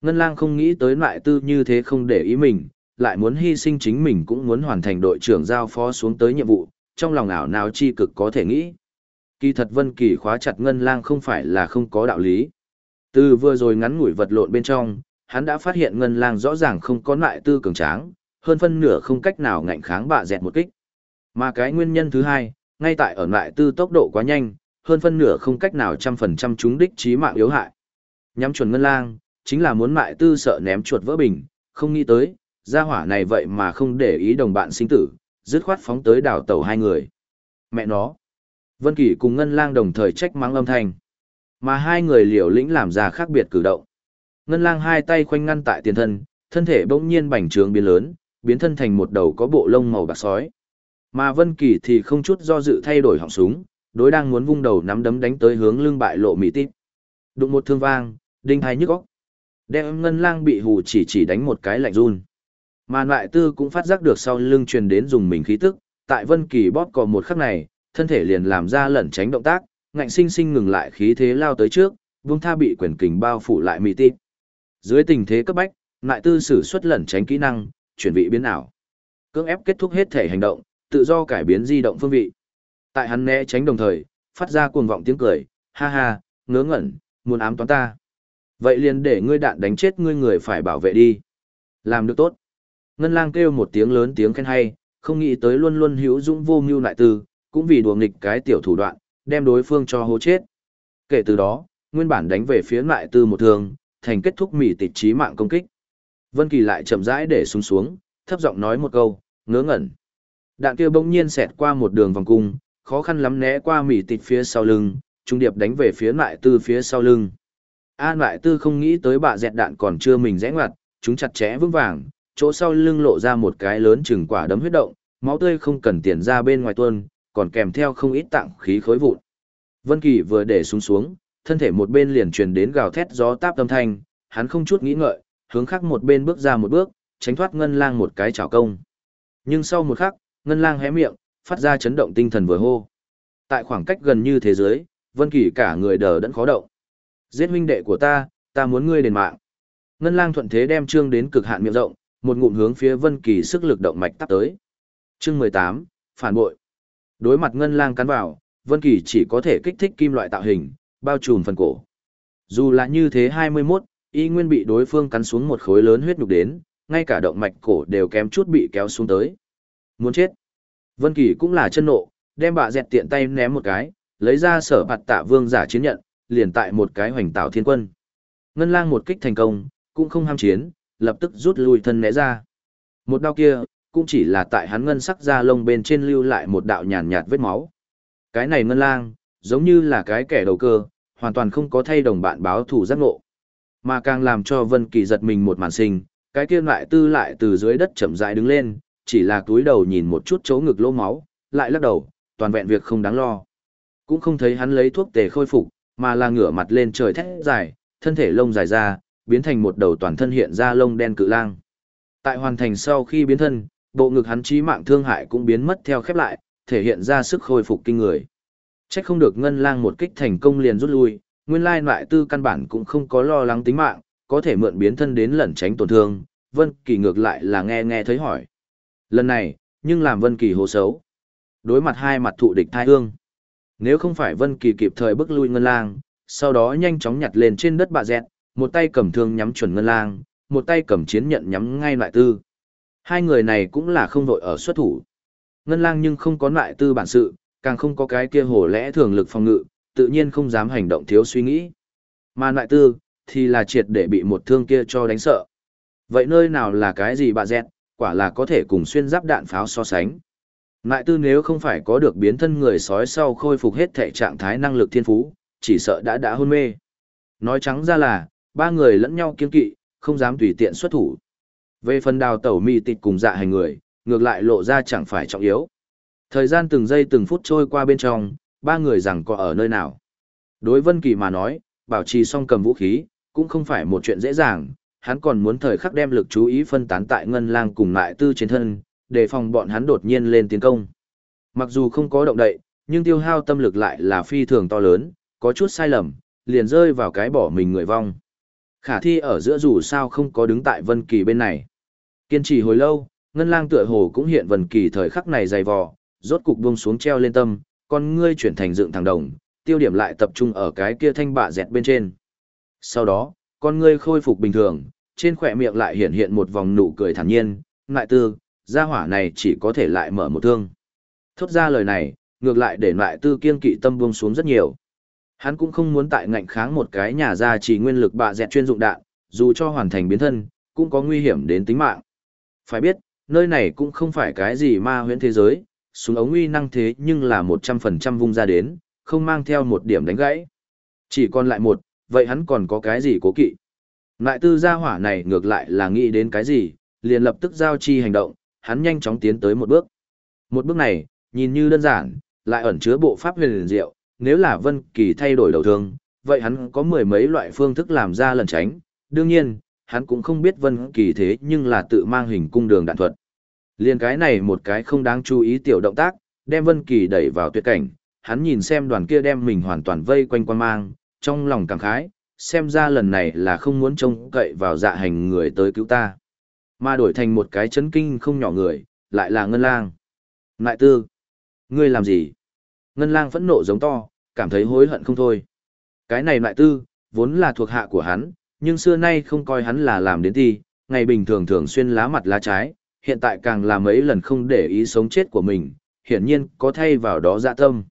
Ngân Lang không nghĩ tới loại tư như thế không để ý mình, lại muốn hy sinh chính mình cũng muốn hoàn thành đội trưởng giao phó xuống tới nhiệm vụ, trong lòng ảo nào chi cực có thể nghĩ. Kỳ thật Vân Kỳ khóa chặt Ngân Lang không phải là không có đạo lý. Từ vừa rồi ngắn ngủi vật lộn bên trong, hắn đã phát hiện Ngân Lang rõ ràng không có lại tư cường tráng, hơn phân nửa không cách nào ngạnh kháng bạ dẹt một kích. Mà cái nguyên nhân thứ hai, ngay tại ở lại tư tốc độ quá nhanh, hơn phân nửa không cách nào trăm phần trăm trúng đích chí mạng yếu hại. Nhắm chuẩn Ngân Lang, chính là muốn mại tư sợ ném chuột vỡ bình, không nghĩ tới, gia hỏa này vậy mà không để ý đồng bạn sinh tử, dứt khoát phóng tới đảo tàu hai người. Mẹ nó. Vân Kỳ cùng Ngân Lang đồng thời trách mắng âm thanh. Mà hai người liều lĩnh làm ra khác biệt cử động. Ngân Lang hai tay khoanh ngăn tại tiền thân, thân thể bỗng nhiên bành trướng biến lớn, biến thân thành một đầu có bộ lông màu bạc sói. Mà Vân Kỳ thì không chút do dự thay đổi họng súng, đối đang muốn vung đầu nắm đấm đánh tới hướng lưng bại lộ mỹ tít. Đụng một thương vang, đinh hai nhức óc. Đem Ngân Lang bị hù chỉ chỉ đánh một cái lạnh run. Mà lại Tư cũng phát giác được sau lưng truyền đến dùng mình khí tức, tại Vân Kỳ bóp cò một khắc này, thân thể liền làm ra lẩn tránh động tác, ngạnh sinh sinh ngừng lại khí thế lao tới trước, vương tha bị quyền kình bao phủ lại mỹ tít. Dưới tình thế cấp bách, lại Tư sử xuất lẩn tránh kỹ năng, chuẩn bị biến ảo. Cưỡng ép kết thúc hết thể hành động, tự do cải biến di động phương vị. Tại hắn né tránh đồng thời, phát ra cuồng vọng tiếng cười, ha ha, ngớ ngẩn, muốn ám toán ta. Vậy liền để ngươi đạn đánh chết ngươi người phải bảo vệ đi. Làm được tốt. Ngân lang kêu một tiếng lớn tiếng khen hay, không nghĩ tới luôn luôn hữu dũng vô mưu lại tư, cũng vì đùa nghịch cái tiểu thủ đoạn, đem đối phương cho hố chết. Kể từ đó, nguyên bản đánh về phía lại tư một thường, thành kết thúc mỉ tịch trí mạng công kích. Vân Kỳ lại chậm rãi để xuống xuống, thấp giọng nói một câu, ngớ ngẩn. Đạn kia bỗng nhiên xẹt qua một đường vòng cung, khó khăn lắm né qua mỉ tịt phía sau lưng, trung điệp đánh về phía lại tư phía sau lưng. An lại tư không nghĩ tới bà dẹt đạn còn chưa mình rẽ ngoặt, chúng chặt chẽ vững vàng, chỗ sau lưng lộ ra một cái lớn chừng quả đấm huyết động, máu tươi không cần tiền ra bên ngoài tuôn, còn kèm theo không ít tạng khí khối vụn. Vân Kỳ vừa để xuống xuống, thân thể một bên liền truyền đến gào thét gió táp âm thanh, hắn không chút nghĩ ngợi, hướng khác một bên bước ra một bước, tránh thoát ngân lang một cái chảo công. Nhưng sau một khắc, ngân lang hé miệng, phát ra chấn động tinh thần vừa hô. Tại khoảng cách gần như thế giới, Vân Kỳ cả người đờ đẫn khó động. Giết huynh đệ của ta, ta muốn ngươi đền mạng. Ngân lang thuận thế đem trương đến cực hạn miệng rộng, một ngụm hướng phía Vân Kỳ sức lực động mạch tắp tới. Chương 18, phản bội. Đối mặt ngân lang cắn vào, Vân Kỳ chỉ có thể kích thích kim loại tạo hình, bao trùm phần cổ. Dù là như thế 21, y nguyên bị đối phương cắn xuống một khối lớn huyết nhục đến, ngay cả động mạch cổ đều kém chút bị kéo xuống tới. Muốn chết. Vân Kỳ cũng là chân nộ, đem bạ dẹt tiện tay ném một cái, lấy ra sở phạt tạ vương giả chiến nhận, liền tại một cái hoành tạo thiên quân. Ngân lang một kích thành công, cũng không ham chiến, lập tức rút lui thân né ra. Một đao kia, cũng chỉ là tại hắn ngân sắc da lông bên trên lưu lại một đạo nhàn nhạt vết máu. Cái này ngân lang, giống như là cái kẻ đầu cơ, hoàn toàn không có thay đồng bạn báo thủ giác ngộ. Mà càng làm cho Vân Kỳ giật mình một màn sinh, cái kia lại tư lại từ dưới đất chậm rãi đứng lên, chỉ là túi đầu nhìn một chút chỗ ngực lỗ máu, lại lắc đầu, toàn vẹn việc không đáng lo. Cũng không thấy hắn lấy thuốc tề khôi phục, mà là ngửa mặt lên trời thét dài, thân thể lông dài ra, biến thành một đầu toàn thân hiện ra lông đen cự lang. Tại hoàn thành sau khi biến thân, bộ ngực hắn chí mạng thương hại cũng biến mất theo khép lại, thể hiện ra sức khôi phục kinh người. Chắc không được ngân lang một kích thành công liền rút lui, nguyên lai loại tư căn bản cũng không có lo lắng tính mạng, có thể mượn biến thân đến lẩn tránh tổn thương, Vân Kỳ ngược lại là nghe nghe thấy hỏi. Lần này, nhưng làm Vân Kỳ hồ xấu. Đối mặt hai mặt thụ địch thai hương. Nếu không phải Vân Kỳ kịp thời bước lui ngân lang, sau đó nhanh chóng nhặt lên trên đất bạ dẹt, một tay cầm thương nhắm chuẩn ngân lang, một tay cầm chiến nhận nhắm ngay lại tư. Hai người này cũng là không đội ở xuất thủ. Ngân lang nhưng không có lại tư bản sự, càng không có cái kia hổ lẽ thường lực phòng ngự, tự nhiên không dám hành động thiếu suy nghĩ. Mà lại tư, thì là triệt để bị một thương kia cho đánh sợ. Vậy nơi nào là cái gì bà dẹt, quả là có thể cùng xuyên giáp đạn pháo so sánh. Ngại tư nếu không phải có được biến thân người sói sau khôi phục hết thể trạng thái năng lực thiên phú, chỉ sợ đã đã hôn mê. Nói trắng ra là, ba người lẫn nhau kiên kỵ, không dám tùy tiện xuất thủ. Về phần đào tẩu mì tịt cùng dạ hành người, ngược lại lộ ra chẳng phải trọng yếu. Thời gian từng giây từng phút trôi qua bên trong, ba người rằng có ở nơi nào. Đối Vân Kỳ mà nói, bảo trì song cầm vũ khí, cũng không phải một chuyện dễ dàng, hắn còn muốn thời khắc đem lực chú ý phân tán tại ngân lang cùng lại tư trên thân, để phòng bọn hắn đột nhiên lên tiến công. Mặc dù không có động đậy, nhưng tiêu hao tâm lực lại là phi thường to lớn, có chút sai lầm, liền rơi vào cái bỏ mình người vong. Khả thi ở giữa dù sao không có đứng tại Vân Kỳ bên này. Kiên trì hồi lâu, Ngân Lang tựa hồ cũng hiện Vân Kỳ thời khắc này dày vò, rốt cục buông xuống treo lên tâm, con ngươi chuyển thành dựng thẳng đồng, tiêu điểm lại tập trung ở cái kia thanh bạ dẹt bên trên. Sau đó, con ngươi khôi phục bình thường, trên khỏe miệng lại hiện hiện một vòng nụ cười thản nhiên, ngại tư, gia hỏa này chỉ có thể lại mở một thương. Thốt ra lời này, ngược lại để ngại tư kiên kỵ tâm buông xuống rất nhiều. Hắn cũng không muốn tại ngạnh kháng một cái nhà gia chỉ nguyên lực bạ dẹt chuyên dụng đạn, dù cho hoàn thành biến thân, cũng có nguy hiểm đến tính mạng. Phải biết, nơi này cũng không phải cái gì ma huyễn thế giới, súng ống uy năng thế nhưng là 100% vung ra đến, không mang theo một điểm đánh gãy. Chỉ còn lại một, vậy hắn còn có cái gì cố kỵ? Ngại tư gia hỏa này ngược lại là nghĩ đến cái gì, liền lập tức giao chi hành động, hắn nhanh chóng tiến tới một bước. Một bước này, nhìn như đơn giản, lại ẩn chứa bộ pháp huyền liền diệu, nếu là Vân Kỳ thay đổi đầu thương, vậy hắn có mười mấy loại phương thức làm ra lần tránh, đương nhiên, hắn cũng không biết Vân Kỳ thế nhưng là tự mang hình cung đường đạn thuật. Liên cái này một cái không đáng chú ý tiểu động tác, đem Vân Kỳ đẩy vào tuyệt cảnh, hắn nhìn xem đoàn kia đem mình hoàn toàn vây quanh quan mang, trong lòng cảm khái, xem ra lần này là không muốn trông cậy vào dạ hành người tới cứu ta. Mà đổi thành một cái chấn kinh không nhỏ người, lại là Ngân Lang. Nại tư, ngươi làm gì? Ngân Lang phẫn nộ giống to, cảm thấy hối hận không thôi. Cái này nại tư, vốn là thuộc hạ của hắn, nhưng xưa nay không coi hắn là làm đến ti, ngày bình thường thường xuyên lá mặt lá trái, hiện tại càng là mấy lần không để ý sống chết của mình, hiển nhiên có thay vào đó dạ tâm.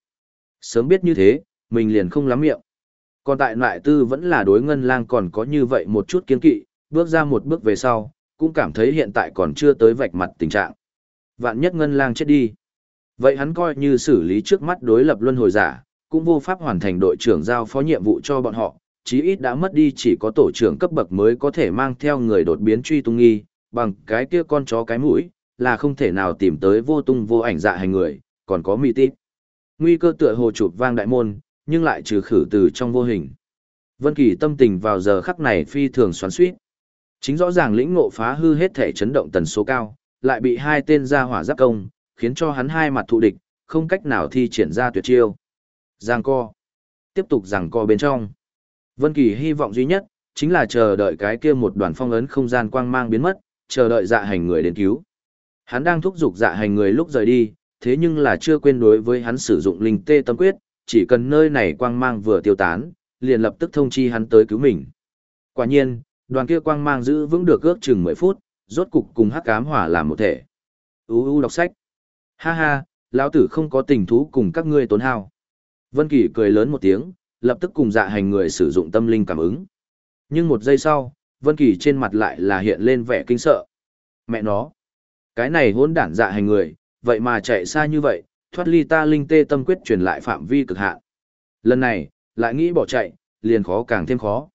Sớm biết như thế, mình liền không lắm miệng. Còn tại ngoại tư vẫn là đối ngân lang còn có như vậy một chút kiên kỵ, bước ra một bước về sau, cũng cảm thấy hiện tại còn chưa tới vạch mặt tình trạng. Vạn nhất ngân lang chết đi. Vậy hắn coi như xử lý trước mắt đối lập luân hồi giả, cũng vô pháp hoàn thành đội trưởng giao phó nhiệm vụ cho bọn họ, chí ít đã mất đi chỉ có tổ trưởng cấp bậc mới có thể mang theo người đột biến truy tung nghi, bằng cái kia con chó cái mũi, là không thể nào tìm tới vô tung vô ảnh dạ hành người, còn có mị tít. Nguy cơ tựa hồ chụp vang đại môn, nhưng lại trừ khử từ trong vô hình. Vân Kỳ tâm tình vào giờ khắc này phi thường xoắn xuýt. Chính rõ ràng lĩnh ngộ phá hư hết thể chấn động tần số cao, lại bị hai tên gia hỏa giáp công, khiến cho hắn hai mặt thụ địch, không cách nào thi triển ra tuyệt chiêu. Giang co. Tiếp tục giằng co bên trong. Vân Kỳ hy vọng duy nhất, chính là chờ đợi cái kia một đoàn phong ấn không gian quang mang biến mất, chờ đợi dạ hành người đến cứu. Hắn đang thúc giục dạ hành người lúc rời đi, thế nhưng là chưa quên đối với hắn sử dụng linh tê tâm quyết, chỉ cần nơi này quang mang vừa tiêu tán, liền lập tức thông chi hắn tới cứu mình. Quả nhiên, đoàn kia quang mang giữ vững được ước chừng 10 phút, rốt cục cùng hắc ám hỏa làm một thể. U u đọc sách. Ha ha, lão tử không có tình thú cùng các ngươi tốn hao. Vân Kỳ cười lớn một tiếng, lập tức cùng dạ hành người sử dụng tâm linh cảm ứng. Nhưng một giây sau, Vân Kỳ trên mặt lại là hiện lên vẻ kinh sợ. Mẹ nó, cái này hỗn đản dạ hành người, vậy mà chạy xa như vậy, thoát ly ta linh tê tâm quyết truyền lại phạm vi cực hạn. Lần này, lại nghĩ bỏ chạy, liền khó càng thêm khó.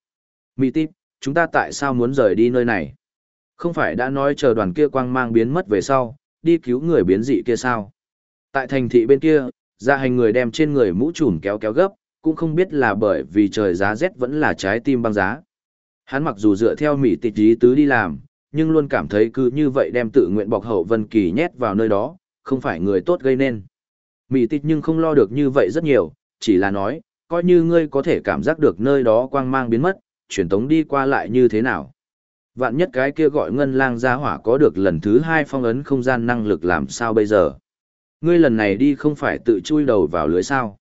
Mị tít, chúng ta tại sao muốn rời đi nơi này? Không phải đã nói chờ đoàn kia quang mang biến mất về sau, đi cứu người biến dị kia sao? Tại thành thị bên kia, ra hành người đem trên người mũ trùm kéo kéo gấp, cũng không biết là bởi vì trời giá rét vẫn là trái tim băng giá. Hắn mặc dù dựa theo mỹ tịch ý tứ đi làm, nhưng luôn cảm thấy cứ như vậy đem tự nguyện bọc hậu Vân Kỳ nhét vào nơi đó, không phải người tốt gây nên. Mỹ tịch nhưng không lo được như vậy rất nhiều, chỉ là nói, coi như ngươi có thể cảm giác được nơi đó quang mang biến mất, truyền tống đi qua lại như thế nào. Vạn nhất cái kia gọi ngân lang gia hỏa có được lần thứ hai phong ấn không gian năng lực làm sao bây giờ. Ngươi lần này đi không phải tự chui đầu vào lưới sao.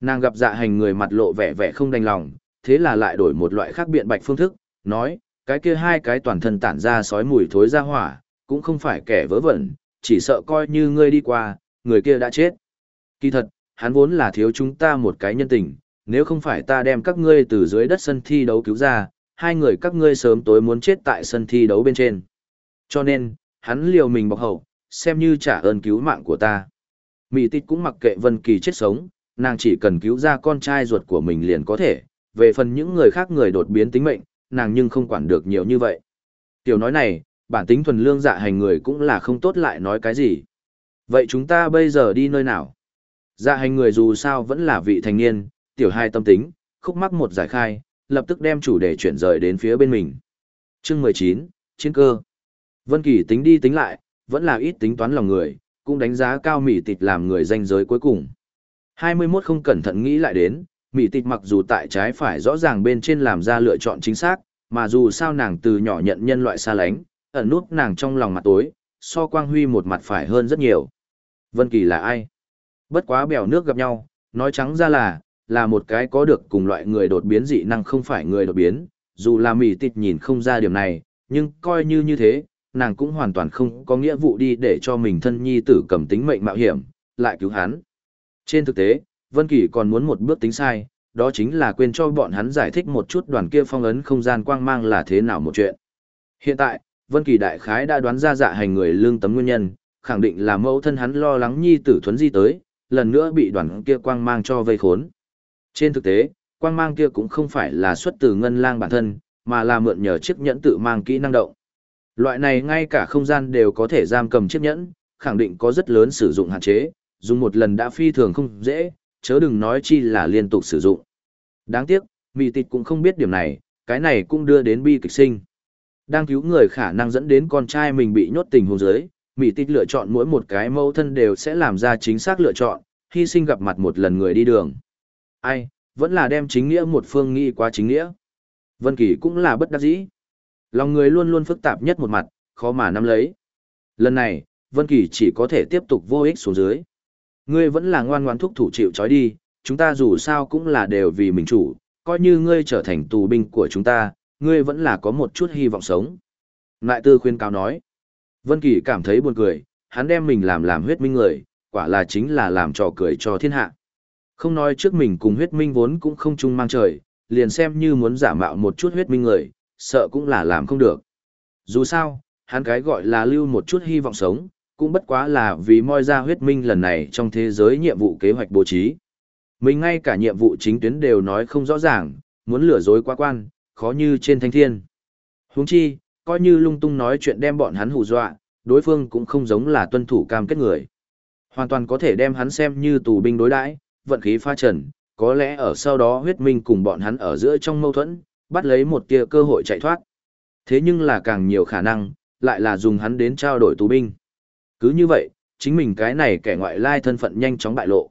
Nàng gặp dạ hành người mặt lộ vẻ vẻ không đành lòng, thế là lại đổi một loại khác biện bạch phương thức, nói, cái kia hai cái toàn thân tản ra sói mùi thối ra hỏa, cũng không phải kẻ vớ vẩn, chỉ sợ coi như ngươi đi qua, người kia đã chết. Kỳ thật, hắn vốn là thiếu chúng ta một cái nhân tình, nếu không phải ta đem các ngươi từ dưới đất sân thi đấu cứu ra, hai người các ngươi sớm tối muốn chết tại sân thi đấu bên trên. Cho nên, hắn liều mình bọc hậu, xem như trả ơn cứu mạng của ta. Mỹ tít cũng mặc kệ Vân Kỳ chết sống, nàng chỉ cần cứu ra con trai ruột của mình liền có thể, về phần những người khác người đột biến tính mệnh, nàng nhưng không quản được nhiều như vậy. Tiểu nói này, bản tính thuần lương dạ hành người cũng là không tốt lại nói cái gì. Vậy chúng ta bây giờ đi nơi nào? Dạ hành người dù sao vẫn là vị thành niên, tiểu hai tâm tính, khúc mắc một giải khai, lập tức đem chủ đề chuyển rời đến phía bên mình. Chương 19, Chiến cơ. Vân Kỳ tính đi tính lại, vẫn là ít tính toán lòng người, cũng đánh giá cao mỹ tịch làm người danh giới cuối cùng. 21 không cẩn thận nghĩ lại đến, mỹ tịch mặc dù tại trái phải rõ ràng bên trên làm ra lựa chọn chính xác, mà dù sao nàng từ nhỏ nhận nhân loại xa lánh, ẩn nút nàng trong lòng mặt tối, so quang huy một mặt phải hơn rất nhiều. Vân Kỳ là ai? Bất quá bèo nước gặp nhau, nói trắng ra là, là một cái có được cùng loại người đột biến dị năng không phải người đột biến, dù là mỹ tịt nhìn không ra điểm này, nhưng coi như như thế, nàng cũng hoàn toàn không có nghĩa vụ đi để cho mình thân nhi tử cầm tính mệnh mạo hiểm, lại cứu hắn. Trên thực tế, Vân Kỳ còn muốn một bước tính sai, đó chính là quên cho bọn hắn giải thích một chút đoàn kia phong ấn không gian quang mang là thế nào một chuyện. Hiện tại, Vân Kỳ đại khái đã đoán ra dạ hành người lương tấm nguyên nhân, khẳng định là mẫu thân hắn lo lắng nhi tử thuấn di tới, lần nữa bị đoàn kia quang mang cho vây khốn. Trên thực tế, quang mang kia cũng không phải là xuất từ ngân lang bản thân, mà là mượn nhờ chiếc nhẫn tự mang kỹ năng động. Loại này ngay cả không gian đều có thể giam cầm chiếc nhẫn, khẳng định có rất lớn sử dụng hạn chế, dùng một lần đã phi thường không dễ, chớ đừng nói chi là liên tục sử dụng. Đáng tiếc, mì tịch cũng không biết điểm này, cái này cũng đưa đến bi kịch sinh. Đang cứu người khả năng dẫn đến con trai mình bị nhốt tình hôn giới mỹ tích lựa chọn mỗi một cái mẫu thân đều sẽ làm ra chính xác lựa chọn, hy sinh gặp mặt một lần người đi đường. Ai, vẫn là đem chính nghĩa một phương nghĩ quá chính nghĩa. Vân Kỳ cũng là bất đắc dĩ. Lòng người luôn luôn phức tạp nhất một mặt, khó mà nắm lấy. Lần này, Vân Kỳ chỉ có thể tiếp tục vô ích xuống dưới. Ngươi vẫn là ngoan ngoãn thúc thủ chịu trói đi, chúng ta dù sao cũng là đều vì mình chủ, coi như ngươi trở thành tù binh của chúng ta, ngươi vẫn là có một chút hy vọng sống. Ngại tư khuyên cáo nói. Vân Kỳ cảm thấy buồn cười, hắn đem mình làm làm huyết minh người, quả là chính là làm trò cười cho thiên hạ. Không nói trước mình cùng huyết minh vốn cũng không chung mang trời, liền xem như muốn giả mạo một chút huyết minh người, sợ cũng là làm không được. Dù sao, hắn cái gọi là lưu một chút hy vọng sống, cũng bất quá là vì moi ra huyết minh lần này trong thế giới nhiệm vụ kế hoạch bố trí. Mình ngay cả nhiệm vụ chính tuyến đều nói không rõ ràng, muốn lừa dối quá quan, khó như trên thanh thiên. Huống chi, coi như lung tung nói chuyện đem bọn hắn hù dọa, đối phương cũng không giống là tuân thủ cam kết người. Hoàn toàn có thể đem hắn xem như tù binh đối đãi, vận khí pha trần, có lẽ ở sau đó huyết minh cùng bọn hắn ở giữa trong mâu thuẫn, bắt lấy một tia cơ hội chạy thoát. Thế nhưng là càng nhiều khả năng, lại là dùng hắn đến trao đổi tù binh. Cứ như vậy, chính mình cái này kẻ ngoại lai thân phận nhanh chóng bại lộ.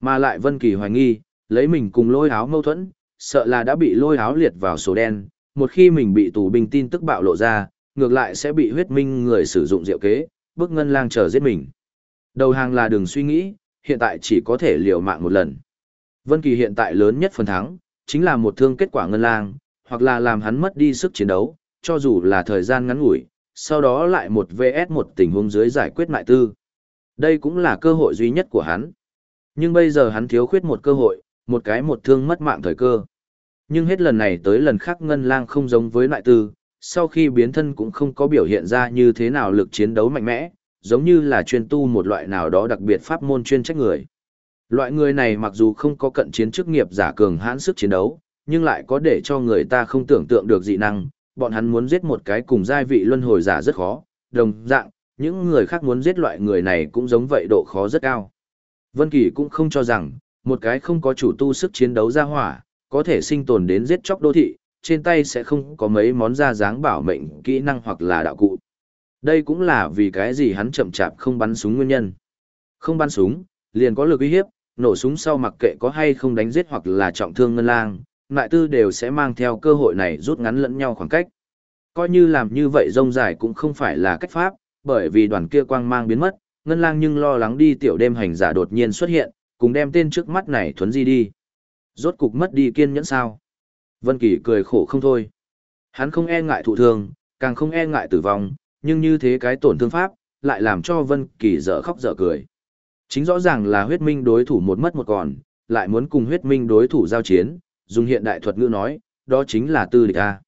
Mà lại Vân Kỳ hoài nghi, lấy mình cùng lôi áo mâu thuẫn, sợ là đã bị lôi áo liệt vào số đen, một khi mình bị tù binh tin tức bạo lộ ra, ngược lại sẽ bị huyết minh người sử dụng diệu kế, bức ngân lang chờ giết mình. Đầu hàng là đừng suy nghĩ, hiện tại chỉ có thể liều mạng một lần. Vân Kỳ hiện tại lớn nhất phần thắng, chính là một thương kết quả ngân lang, hoặc là làm hắn mất đi sức chiến đấu, cho dù là thời gian ngắn ngủi, sau đó lại một VS một tình huống dưới giải quyết mại tư. Đây cũng là cơ hội duy nhất của hắn. Nhưng bây giờ hắn thiếu khuyết một cơ hội, một cái một thương mất mạng thời cơ. Nhưng hết lần này tới lần khác ngân lang không giống với loại tư, sau khi biến thân cũng không có biểu hiện ra như thế nào lực chiến đấu mạnh mẽ, giống như là chuyên tu một loại nào đó đặc biệt pháp môn chuyên trách người. Loại người này mặc dù không có cận chiến chức nghiệp giả cường hãn sức chiến đấu, nhưng lại có để cho người ta không tưởng tượng được dị năng, bọn hắn muốn giết một cái cùng giai vị luân hồi giả rất khó, đồng dạng, những người khác muốn giết loại người này cũng giống vậy độ khó rất cao. Vân Kỳ cũng không cho rằng, một cái không có chủ tu sức chiến đấu ra hỏa, có thể sinh tồn đến giết chóc đô thị, trên tay sẽ không có mấy món ra dáng bảo mệnh, kỹ năng hoặc là đạo cụ. Đây cũng là vì cái gì hắn chậm chạp không bắn súng nguyên nhân. Không bắn súng, liền có lực uy hiếp, nổ súng sau mặc kệ có hay không đánh giết hoặc là trọng thương ngân lang, ngại tư đều sẽ mang theo cơ hội này rút ngắn lẫn nhau khoảng cách. Coi như làm như vậy rông dài cũng không phải là cách pháp, bởi vì đoàn kia quang mang biến mất, ngân lang nhưng lo lắng đi tiểu đêm hành giả đột nhiên xuất hiện, cùng đem tên trước mắt này thuấn di đi. Rốt cục mất đi kiên nhẫn sao? Vân Kỳ cười khổ không thôi. Hắn không e ngại thụ thương, càng không e ngại tử vong, nhưng như thế cái tổn thương pháp, lại làm cho Vân Kỳ dở khóc dở cười. Chính rõ ràng là huyết minh đối thủ một mất một còn, lại muốn cùng huyết minh đối thủ giao chiến, dùng hiện đại thuật ngữ nói, đó chính là tư địch A.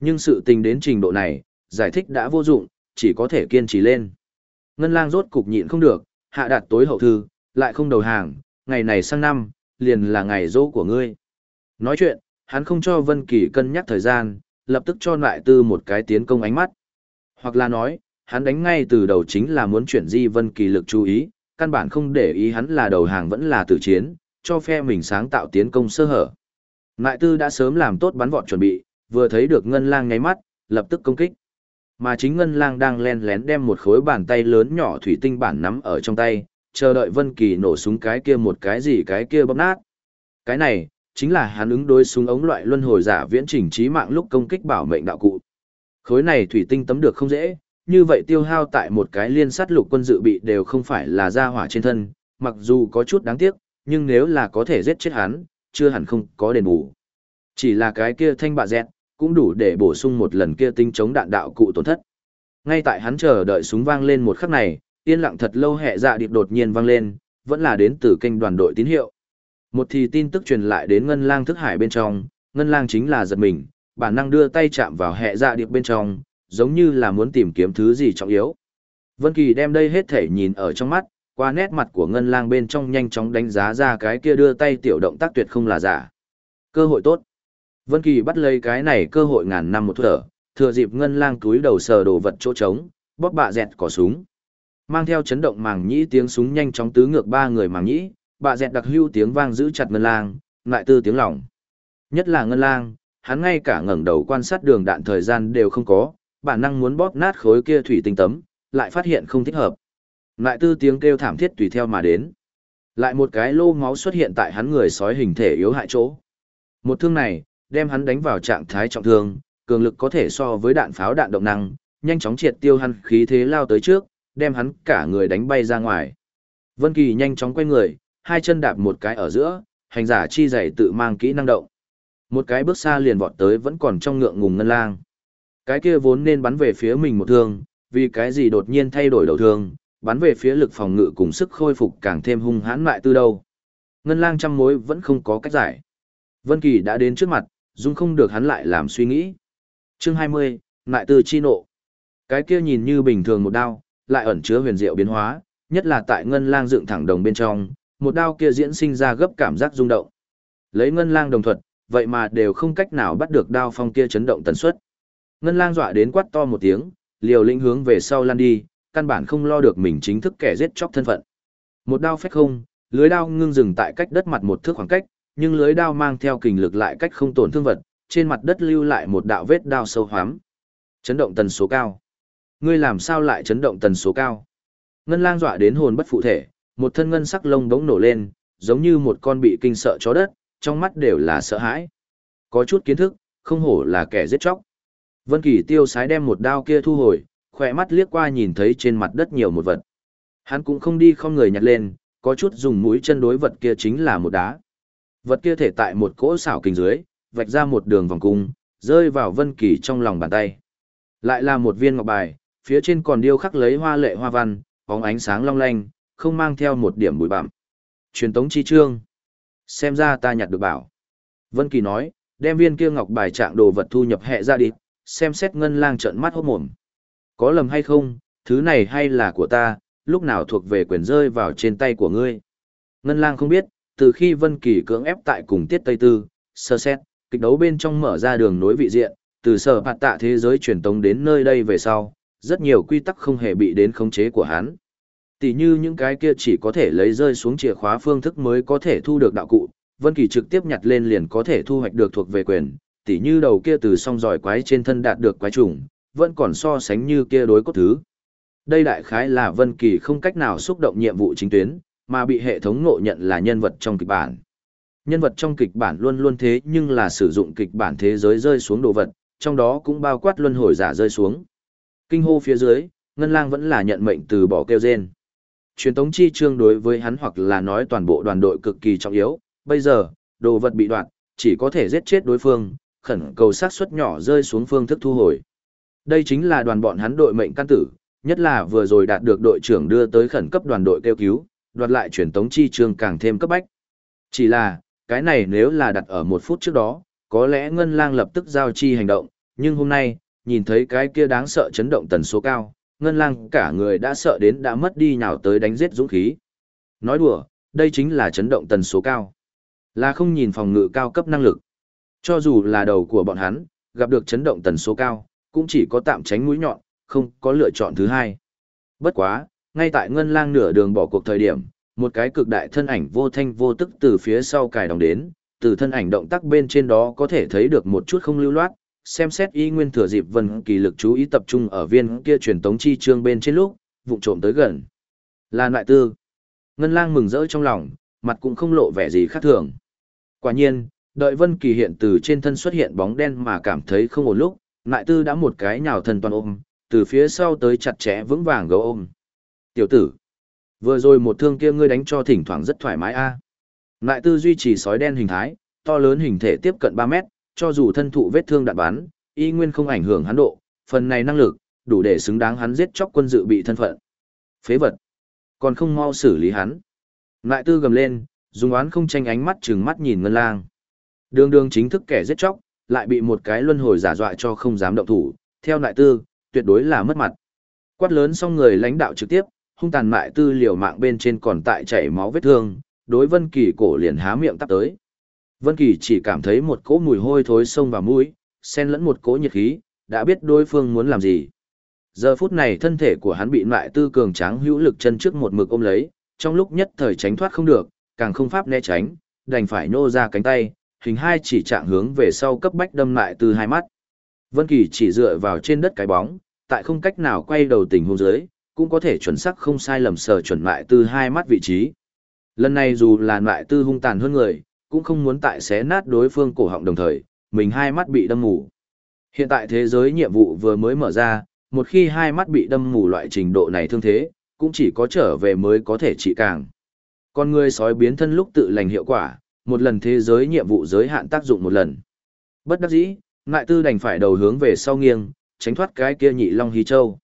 Nhưng sự tình đến trình độ này, giải thích đã vô dụng, chỉ có thể kiên trì lên. Ngân lang rốt cục nhịn không được, hạ đạt tối hậu thư, lại không đầu hàng, ngày này sang năm, liền là ngày dỗ của ngươi. Nói chuyện, hắn không cho Vân Kỳ cân nhắc thời gian, lập tức cho lại tư một cái tiến công ánh mắt. Hoặc là nói, hắn đánh ngay từ đầu chính là muốn chuyển di Vân Kỳ lực chú ý, căn bản không để ý hắn là đầu hàng vẫn là tử chiến, cho phe mình sáng tạo tiến công sơ hở. Ngại tư đã sớm làm tốt bắn vọt chuẩn bị, vừa thấy được ngân lang nháy mắt, lập tức công kích. Mà chính ngân lang đang len lén đem một khối bàn tay lớn nhỏ thủy tinh bản nắm ở trong tay, chờ đợi Vân Kỳ nổ súng cái kia một cái gì cái kia bóp nát. Cái này, chính là hắn ứng đối súng ống loại luân hồi giả viễn trình trí mạng lúc công kích bảo mệnh đạo cụ. Khối này thủy tinh tấm được không dễ, như vậy tiêu hao tại một cái liên sát lục quân dự bị đều không phải là ra hỏa trên thân, mặc dù có chút đáng tiếc, nhưng nếu là có thể giết chết hắn, chưa hẳn không có đền bù. Chỉ là cái kia thanh bạ dẹt, cũng đủ để bổ sung một lần kia tinh chống đạn đạo cụ tổn thất. Ngay tại hắn chờ đợi súng vang lên một khắc này, yên lặng thật lâu hệ dạ điệp đột nhiên vang lên, vẫn là đến từ kênh đoàn đội tín hiệu. Một thì tin tức truyền lại đến ngân lang thức hải bên trong, ngân lang chính là giật mình, bản năng đưa tay chạm vào hệ dạ điệp bên trong, giống như là muốn tìm kiếm thứ gì trọng yếu. Vân Kỳ đem đây hết thể nhìn ở trong mắt, qua nét mặt của ngân lang bên trong nhanh chóng đánh giá ra cái kia đưa tay tiểu động tác tuyệt không là giả. Cơ hội tốt. Vân Kỳ bắt lấy cái này cơ hội ngàn năm một thở, thừa dịp ngân lang túi đầu sờ đồ vật chỗ trống, bóp bạ dẹt cỏ súng. Mang theo chấn động màng nhĩ tiếng súng nhanh chóng tứ ngược ba người màng nhĩ, bà dẹt đặc hưu tiếng vang giữ chặt ngân lang, lại tư tiếng lỏng Nhất là ngân lang, hắn ngay cả ngẩng đầu quan sát đường đạn thời gian đều không có, bản năng muốn bóp nát khối kia thủy tinh tấm, lại phát hiện không thích hợp. Lại tư tiếng kêu thảm thiết tùy theo mà đến. Lại một cái lô máu xuất hiện tại hắn người sói hình thể yếu hại chỗ. Một thương này, đem hắn đánh vào trạng thái trọng thương, cường lực có thể so với đạn pháo đạn động năng, nhanh chóng triệt tiêu hắn khí thế lao tới trước, đem hắn cả người đánh bay ra ngoài. Vân Kỳ nhanh chóng quay người, hai chân đạp một cái ở giữa, hành giả chi dày tự mang kỹ năng động. Một cái bước xa liền vọt tới vẫn còn trong ngượng ngùng ngân lang. Cái kia vốn nên bắn về phía mình một thương, vì cái gì đột nhiên thay đổi đầu thương, bắn về phía lực phòng ngự cùng sức khôi phục càng thêm hung hãn lại từ đâu. Ngân lang trăm mối vẫn không có cách giải. Vân Kỳ đã đến trước mặt, dung không được hắn lại làm suy nghĩ. Chương 20, lại từ Chi Nộ. Cái kia nhìn như bình thường một đao, lại ẩn chứa huyền diệu biến hóa, nhất là tại ngân lang dựng thẳng đồng bên trong, một đao kia diễn sinh ra gấp cảm giác rung động. Lấy ngân lang đồng thuật, vậy mà đều không cách nào bắt được đao phong kia chấn động tần suất. Ngân lang dọa đến quát to một tiếng, liều lĩnh hướng về sau lăn đi, căn bản không lo được mình chính thức kẻ giết chóc thân phận. Một đao phách không, lưới đao ngưng dừng tại cách đất mặt một thước khoảng cách, nhưng lưới đao mang theo kình lực lại cách không tổn thương vật, trên mặt đất lưu lại một đạo vết đao sâu hoắm. Chấn động tần số cao. Ngươi làm sao lại chấn động tần số cao? Ngân lang dọa đến hồn bất phụ thể, một thân ngân sắc lông bỗng nổ lên, giống như một con bị kinh sợ chó đất, trong mắt đều là sợ hãi. Có chút kiến thức, không hổ là kẻ giết chóc. Vân Kỳ tiêu sái đem một đao kia thu hồi, khỏe mắt liếc qua nhìn thấy trên mặt đất nhiều một vật. Hắn cũng không đi không người nhặt lên, có chút dùng mũi chân đối vật kia chính là một đá. Vật kia thể tại một cỗ xảo kình dưới, vạch ra một đường vòng cung, rơi vào Vân Kỳ trong lòng bàn tay. Lại là một viên ngọc bài, phía trên còn điêu khắc lấy hoa lệ hoa văn, bóng ánh sáng long lanh, không mang theo một điểm bụi bặm. Truyền tống chi trương Xem ra ta nhặt được bảo. Vân Kỳ nói, đem viên kia ngọc bài trạng đồ vật thu nhập hệ ra đi, xem xét ngân lang trợn mắt hốt mồm. Có lầm hay không, thứ này hay là của ta, lúc nào thuộc về quyền rơi vào trên tay của ngươi. Ngân lang không biết, từ khi Vân Kỳ cưỡng ép tại cùng Tiết Tây Tư, sơ xét, kịch đấu bên trong mở ra đường nối vị diện, từ sở phạt tạ thế giới truyền tống đến nơi đây về sau, rất nhiều quy tắc không hề bị đến khống chế của hắn. Tỷ như những cái kia chỉ có thể lấy rơi xuống chìa khóa phương thức mới có thể thu được đạo cụ, Vân Kỳ trực tiếp nhặt lên liền có thể thu hoạch được thuộc về quyền, tỷ như đầu kia từ song giỏi quái trên thân đạt được quái trùng, vẫn còn so sánh như kia đối cốt thứ. Đây đại khái là Vân Kỳ không cách nào xúc động nhiệm vụ chính tuyến, mà bị hệ thống ngộ nhận là nhân vật trong kịch bản. Nhân vật trong kịch bản luôn luôn thế nhưng là sử dụng kịch bản thế giới rơi xuống đồ vật, trong đó cũng bao quát luân hồi giả rơi xuống. Kinh hô phía dưới, Ngân Lang vẫn là nhận mệnh từ bỏ kêu rên. Truyền tống chi trương đối với hắn hoặc là nói toàn bộ đoàn đội cực kỳ trọng yếu, bây giờ, đồ vật bị đoạn, chỉ có thể giết chết đối phương, khẩn cầu sát suất nhỏ rơi xuống phương thức thu hồi. Đây chính là đoàn bọn hắn đội mệnh căn tử, nhất là vừa rồi đạt được đội trưởng đưa tới khẩn cấp đoàn đội kêu cứu, đoạt lại truyền tống chi trương càng thêm cấp bách. Chỉ là, cái này nếu là đặt ở một phút trước đó, có lẽ Ngân Lang lập tức giao chi hành động, nhưng hôm nay, nhìn thấy cái kia đáng sợ chấn động tần số cao, ngân lang cả người đã sợ đến đã mất đi nhào tới đánh giết dũng khí. Nói đùa, đây chính là chấn động tần số cao. Là không nhìn phòng ngự cao cấp năng lực. Cho dù là đầu của bọn hắn, gặp được chấn động tần số cao, cũng chỉ có tạm tránh mũi nhọn, không có lựa chọn thứ hai. Bất quá, ngay tại ngân lang nửa đường bỏ cuộc thời điểm, một cái cực đại thân ảnh vô thanh vô tức từ phía sau cài đồng đến, từ thân ảnh động tác bên trên đó có thể thấy được một chút không lưu loát, xem xét y nguyên thừa dịp vân kỳ lực chú ý tập trung ở viên kia truyền tống chi trương bên trên lúc, vụ trộm tới gần. Là loại tư. Ngân lang mừng rỡ trong lòng, mặt cũng không lộ vẻ gì khác thường. Quả nhiên, đợi vân kỳ hiện từ trên thân xuất hiện bóng đen mà cảm thấy không ổn lúc, lại tư đã một cái nhào thân toàn ôm, từ phía sau tới chặt chẽ vững vàng gấu ôm. Tiểu tử, vừa rồi một thương kia ngươi đánh cho thỉnh thoảng rất thoải mái a. À. Lại tư duy trì sói đen hình thái, to lớn hình thể tiếp cận ba mét, cho dù thân thụ vết thương đạn bắn, y nguyên không ảnh hưởng hắn độ, phần này năng lực, đủ để xứng đáng hắn giết chóc quân dự bị thân phận. Phế vật, còn không mau xử lý hắn. Lại tư gầm lên, dùng oán không tranh ánh mắt trừng mắt nhìn ngân lang. Đường đường chính thức kẻ giết chóc, lại bị một cái luân hồi giả dọa cho không dám động thủ, theo lại tư, tuyệt đối là mất mặt. Quát lớn xong người lãnh đạo trực tiếp, hung tàn mại tư liều mạng bên trên còn tại chảy máu vết thương, đối Vân Kỳ cổ liền há miệng tắp tới. Vân Kỳ chỉ cảm thấy một cỗ mùi hôi thối xông vào mũi, xen lẫn một cỗ nhiệt khí, đã biết đối phương muốn làm gì. Giờ phút này thân thể của hắn bị mại tư cường tráng hữu lực chân trước một mực ôm lấy, trong lúc nhất thời tránh thoát không được, càng không pháp né tránh, đành phải nô ra cánh tay, hình hai chỉ trạng hướng về sau cấp bách đâm lại từ hai mắt. Vân Kỳ chỉ dựa vào trên đất cái bóng, tại không cách nào quay đầu tình huống dưới, cũng có thể chuẩn xác không sai lầm sở chuẩn lại từ hai mắt vị trí. Lần này dù là loại tư hung tàn hơn người, cũng không muốn tại xé nát đối phương cổ họng đồng thời, mình hai mắt bị đâm mù. Hiện tại thế giới nhiệm vụ vừa mới mở ra, một khi hai mắt bị đâm mù loại trình độ này thương thế, cũng chỉ có trở về mới có thể trị càng. Con người sói biến thân lúc tự lành hiệu quả, một lần thế giới nhiệm vụ giới hạn tác dụng một lần. Bất đắc dĩ, ngại tư đành phải đầu hướng về sau nghiêng, tránh thoát cái kia nhị long hí châu.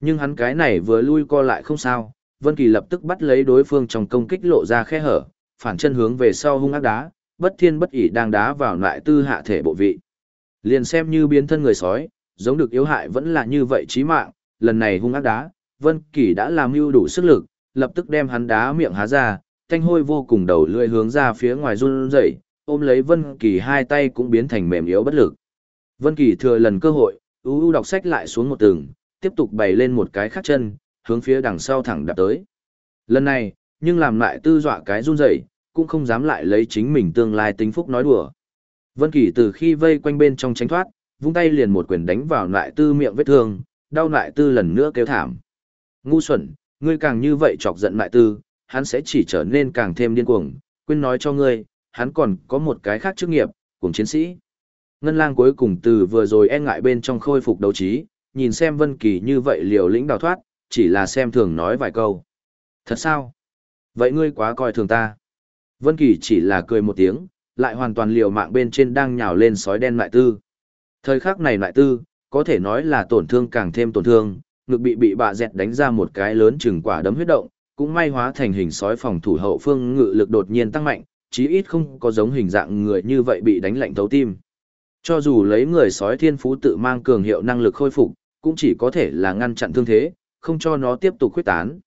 Nhưng hắn cái này vừa lui co lại không sao, Vân Kỳ lập tức bắt lấy đối phương trong công kích lộ ra khe hở, phản chân hướng về sau hung ác đá, bất thiên bất ỷ đang đá vào lại tư hạ thể bộ vị. Liền xem như biến thân người sói, giống được yếu hại vẫn là như vậy chí mạng, lần này hung ác đá, Vân Kỳ đã làm ưu đủ sức lực, lập tức đem hắn đá miệng há ra, thanh hôi vô cùng đầu lưỡi hướng ra phía ngoài run rẩy, ôm lấy Vân Kỳ hai tay cũng biến thành mềm yếu bất lực. Vân Kỳ thừa lần cơ hội, u u đọc sách lại xuống một tầng, tiếp tục bày lên một cái khác chân, hướng phía đằng sau thẳng đạp tới. Lần này, nhưng làm lại tư dọa cái run rẩy, cũng không dám lại lấy chính mình tương lai tính phúc nói đùa. Vân Kỳ từ khi vây quanh bên trong tránh thoát, vung tay liền một quyền đánh vào lại tư miệng vết thương, đau lại tư lần nữa kêu thảm. Ngu xuẩn, ngươi càng như vậy chọc giận lại tư, hắn sẽ chỉ trở nên càng thêm điên cuồng, quên nói cho ngươi, hắn còn có một cái khác chức nghiệp, cùng chiến sĩ. Ngân lang cuối cùng từ vừa rồi e ngại bên trong khôi phục đấu trí, nhìn xem Vân Kỳ như vậy liều lĩnh đào thoát, chỉ là xem thường nói vài câu. Thật sao? Vậy ngươi quá coi thường ta. Vân Kỳ chỉ là cười một tiếng, lại hoàn toàn liều mạng bên trên đang nhào lên sói đen lại tư. Thời khắc này lại tư, có thể nói là tổn thương càng thêm tổn thương, ngực bị bị bạ dẹt đánh ra một cái lớn chừng quả đấm huyết động, cũng may hóa thành hình sói phòng thủ hậu phương ngự lực đột nhiên tăng mạnh, chí ít không có giống hình dạng người như vậy bị đánh lạnh thấu tim. Cho dù lấy người sói thiên phú tự mang cường hiệu năng lực khôi phục, cũng chỉ có thể là ngăn chặn thương thế, không cho nó tiếp tục khuyết tán.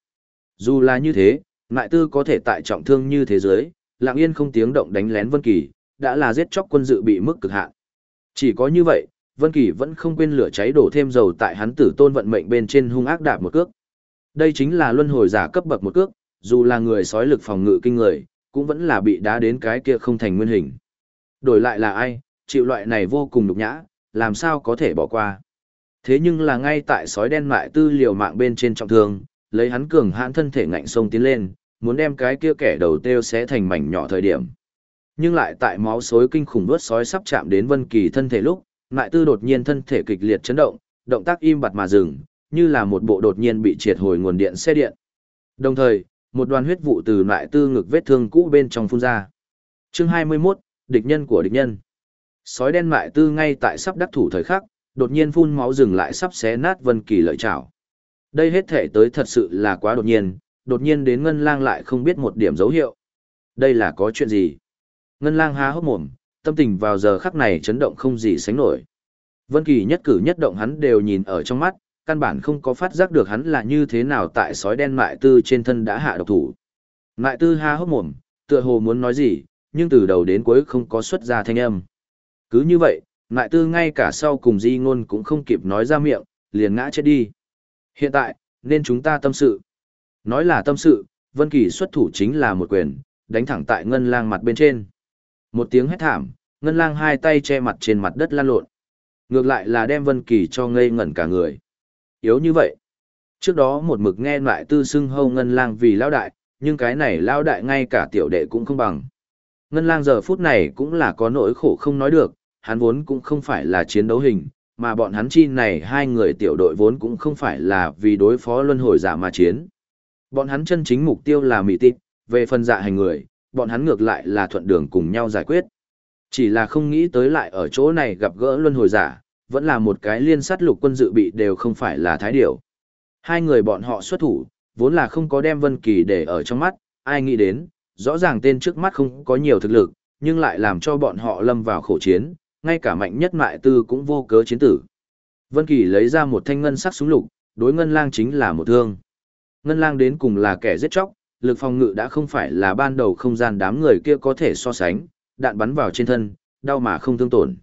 Dù là như thế, Ngại Tư có thể tại trọng thương như thế giới, lặng yên không tiếng động đánh lén Vân Kỳ, đã là giết chóc quân dự bị mức cực hạn. Chỉ có như vậy, Vân Kỳ vẫn không quên lửa cháy đổ thêm dầu tại hắn tử tôn vận mệnh bên trên hung ác đạp một cước. Đây chính là luân hồi giả cấp bậc một cước, dù là người sói lực phòng ngự kinh người, cũng vẫn là bị đá đến cái kia không thành nguyên hình. Đổi lại là ai, chịu loại này vô cùng nhục nhã, làm sao có thể bỏ qua. Thế nhưng là ngay tại sói đen mại tư liều mạng bên trên trọng thương, lấy hắn cường hãn thân thể ngạnh sông tiến lên, muốn đem cái kia kẻ đầu têu xé thành mảnh nhỏ thời điểm. Nhưng lại tại máu xối kinh khủng vớt sói sắp chạm đến Vân Kỳ thân thể lúc, Ngại tư đột nhiên thân thể kịch liệt chấn động, động tác im bặt mà dừng, như là một bộ đột nhiên bị triệt hồi nguồn điện xe điện. Đồng thời, một đoàn huyết vụ từ Ngại tư ngực vết thương cũ bên trong phun ra. Chương 21, địch nhân của địch nhân. Sói đen Ngại tư ngay tại sắp đắc thủ thời khắc, đột nhiên phun máu dừng lại sắp xé nát Vân Kỳ lợi chảo. Đây hết thể tới thật sự là quá đột nhiên, đột nhiên đến Ngân Lang lại không biết một điểm dấu hiệu. Đây là có chuyện gì? Ngân Lang há hốc mồm, tâm tình vào giờ khắc này chấn động không gì sánh nổi. Vân Kỳ nhất cử nhất động hắn đều nhìn ở trong mắt, căn bản không có phát giác được hắn là như thế nào tại sói đen mại tư trên thân đã hạ độc thủ. Mại tư há hốc mồm, tựa hồ muốn nói gì, nhưng từ đầu đến cuối không có xuất ra thanh âm. Cứ như vậy, mại tư ngay cả sau cùng di ngôn cũng không kịp nói ra miệng, liền ngã chết đi. Hiện tại, nên chúng ta tâm sự. Nói là tâm sự, Vân Kỳ xuất thủ chính là một quyền, đánh thẳng tại ngân lang mặt bên trên. Một tiếng hét thảm, ngân lang hai tay che mặt trên mặt đất lăn lộn. Ngược lại là đem Vân Kỳ cho ngây ngẩn cả người. Yếu như vậy. Trước đó một mực nghe lại tư xưng hâu ngân lang vì lão đại, nhưng cái này lão đại ngay cả tiểu đệ cũng không bằng. Ngân lang giờ phút này cũng là có nỗi khổ không nói được, hắn vốn cũng không phải là chiến đấu hình, mà bọn hắn chi này hai người tiểu đội vốn cũng không phải là vì đối phó luân hồi giả mà chiến. Bọn hắn chân chính mục tiêu là mị tịt, về phần dạ hành người, bọn hắn ngược lại là thuận đường cùng nhau giải quyết. Chỉ là không nghĩ tới lại ở chỗ này gặp gỡ luân hồi giả, vẫn là một cái liên sát lục quân dự bị đều không phải là thái điểu. Hai người bọn họ xuất thủ, vốn là không có đem Vân Kỳ để ở trong mắt, ai nghĩ đến, rõ ràng tên trước mắt không có nhiều thực lực, nhưng lại làm cho bọn họ lâm vào khổ chiến, ngay cả mạnh nhất mại tư cũng vô cớ chiến tử. Vân Kỳ lấy ra một thanh ngân sắc súng lục, đối ngân lang chính là một thương. Ngân lang đến cùng là kẻ giết chóc, lực phòng ngự đã không phải là ban đầu không gian đám người kia có thể so sánh, đạn bắn vào trên thân, đau mà không thương tổn.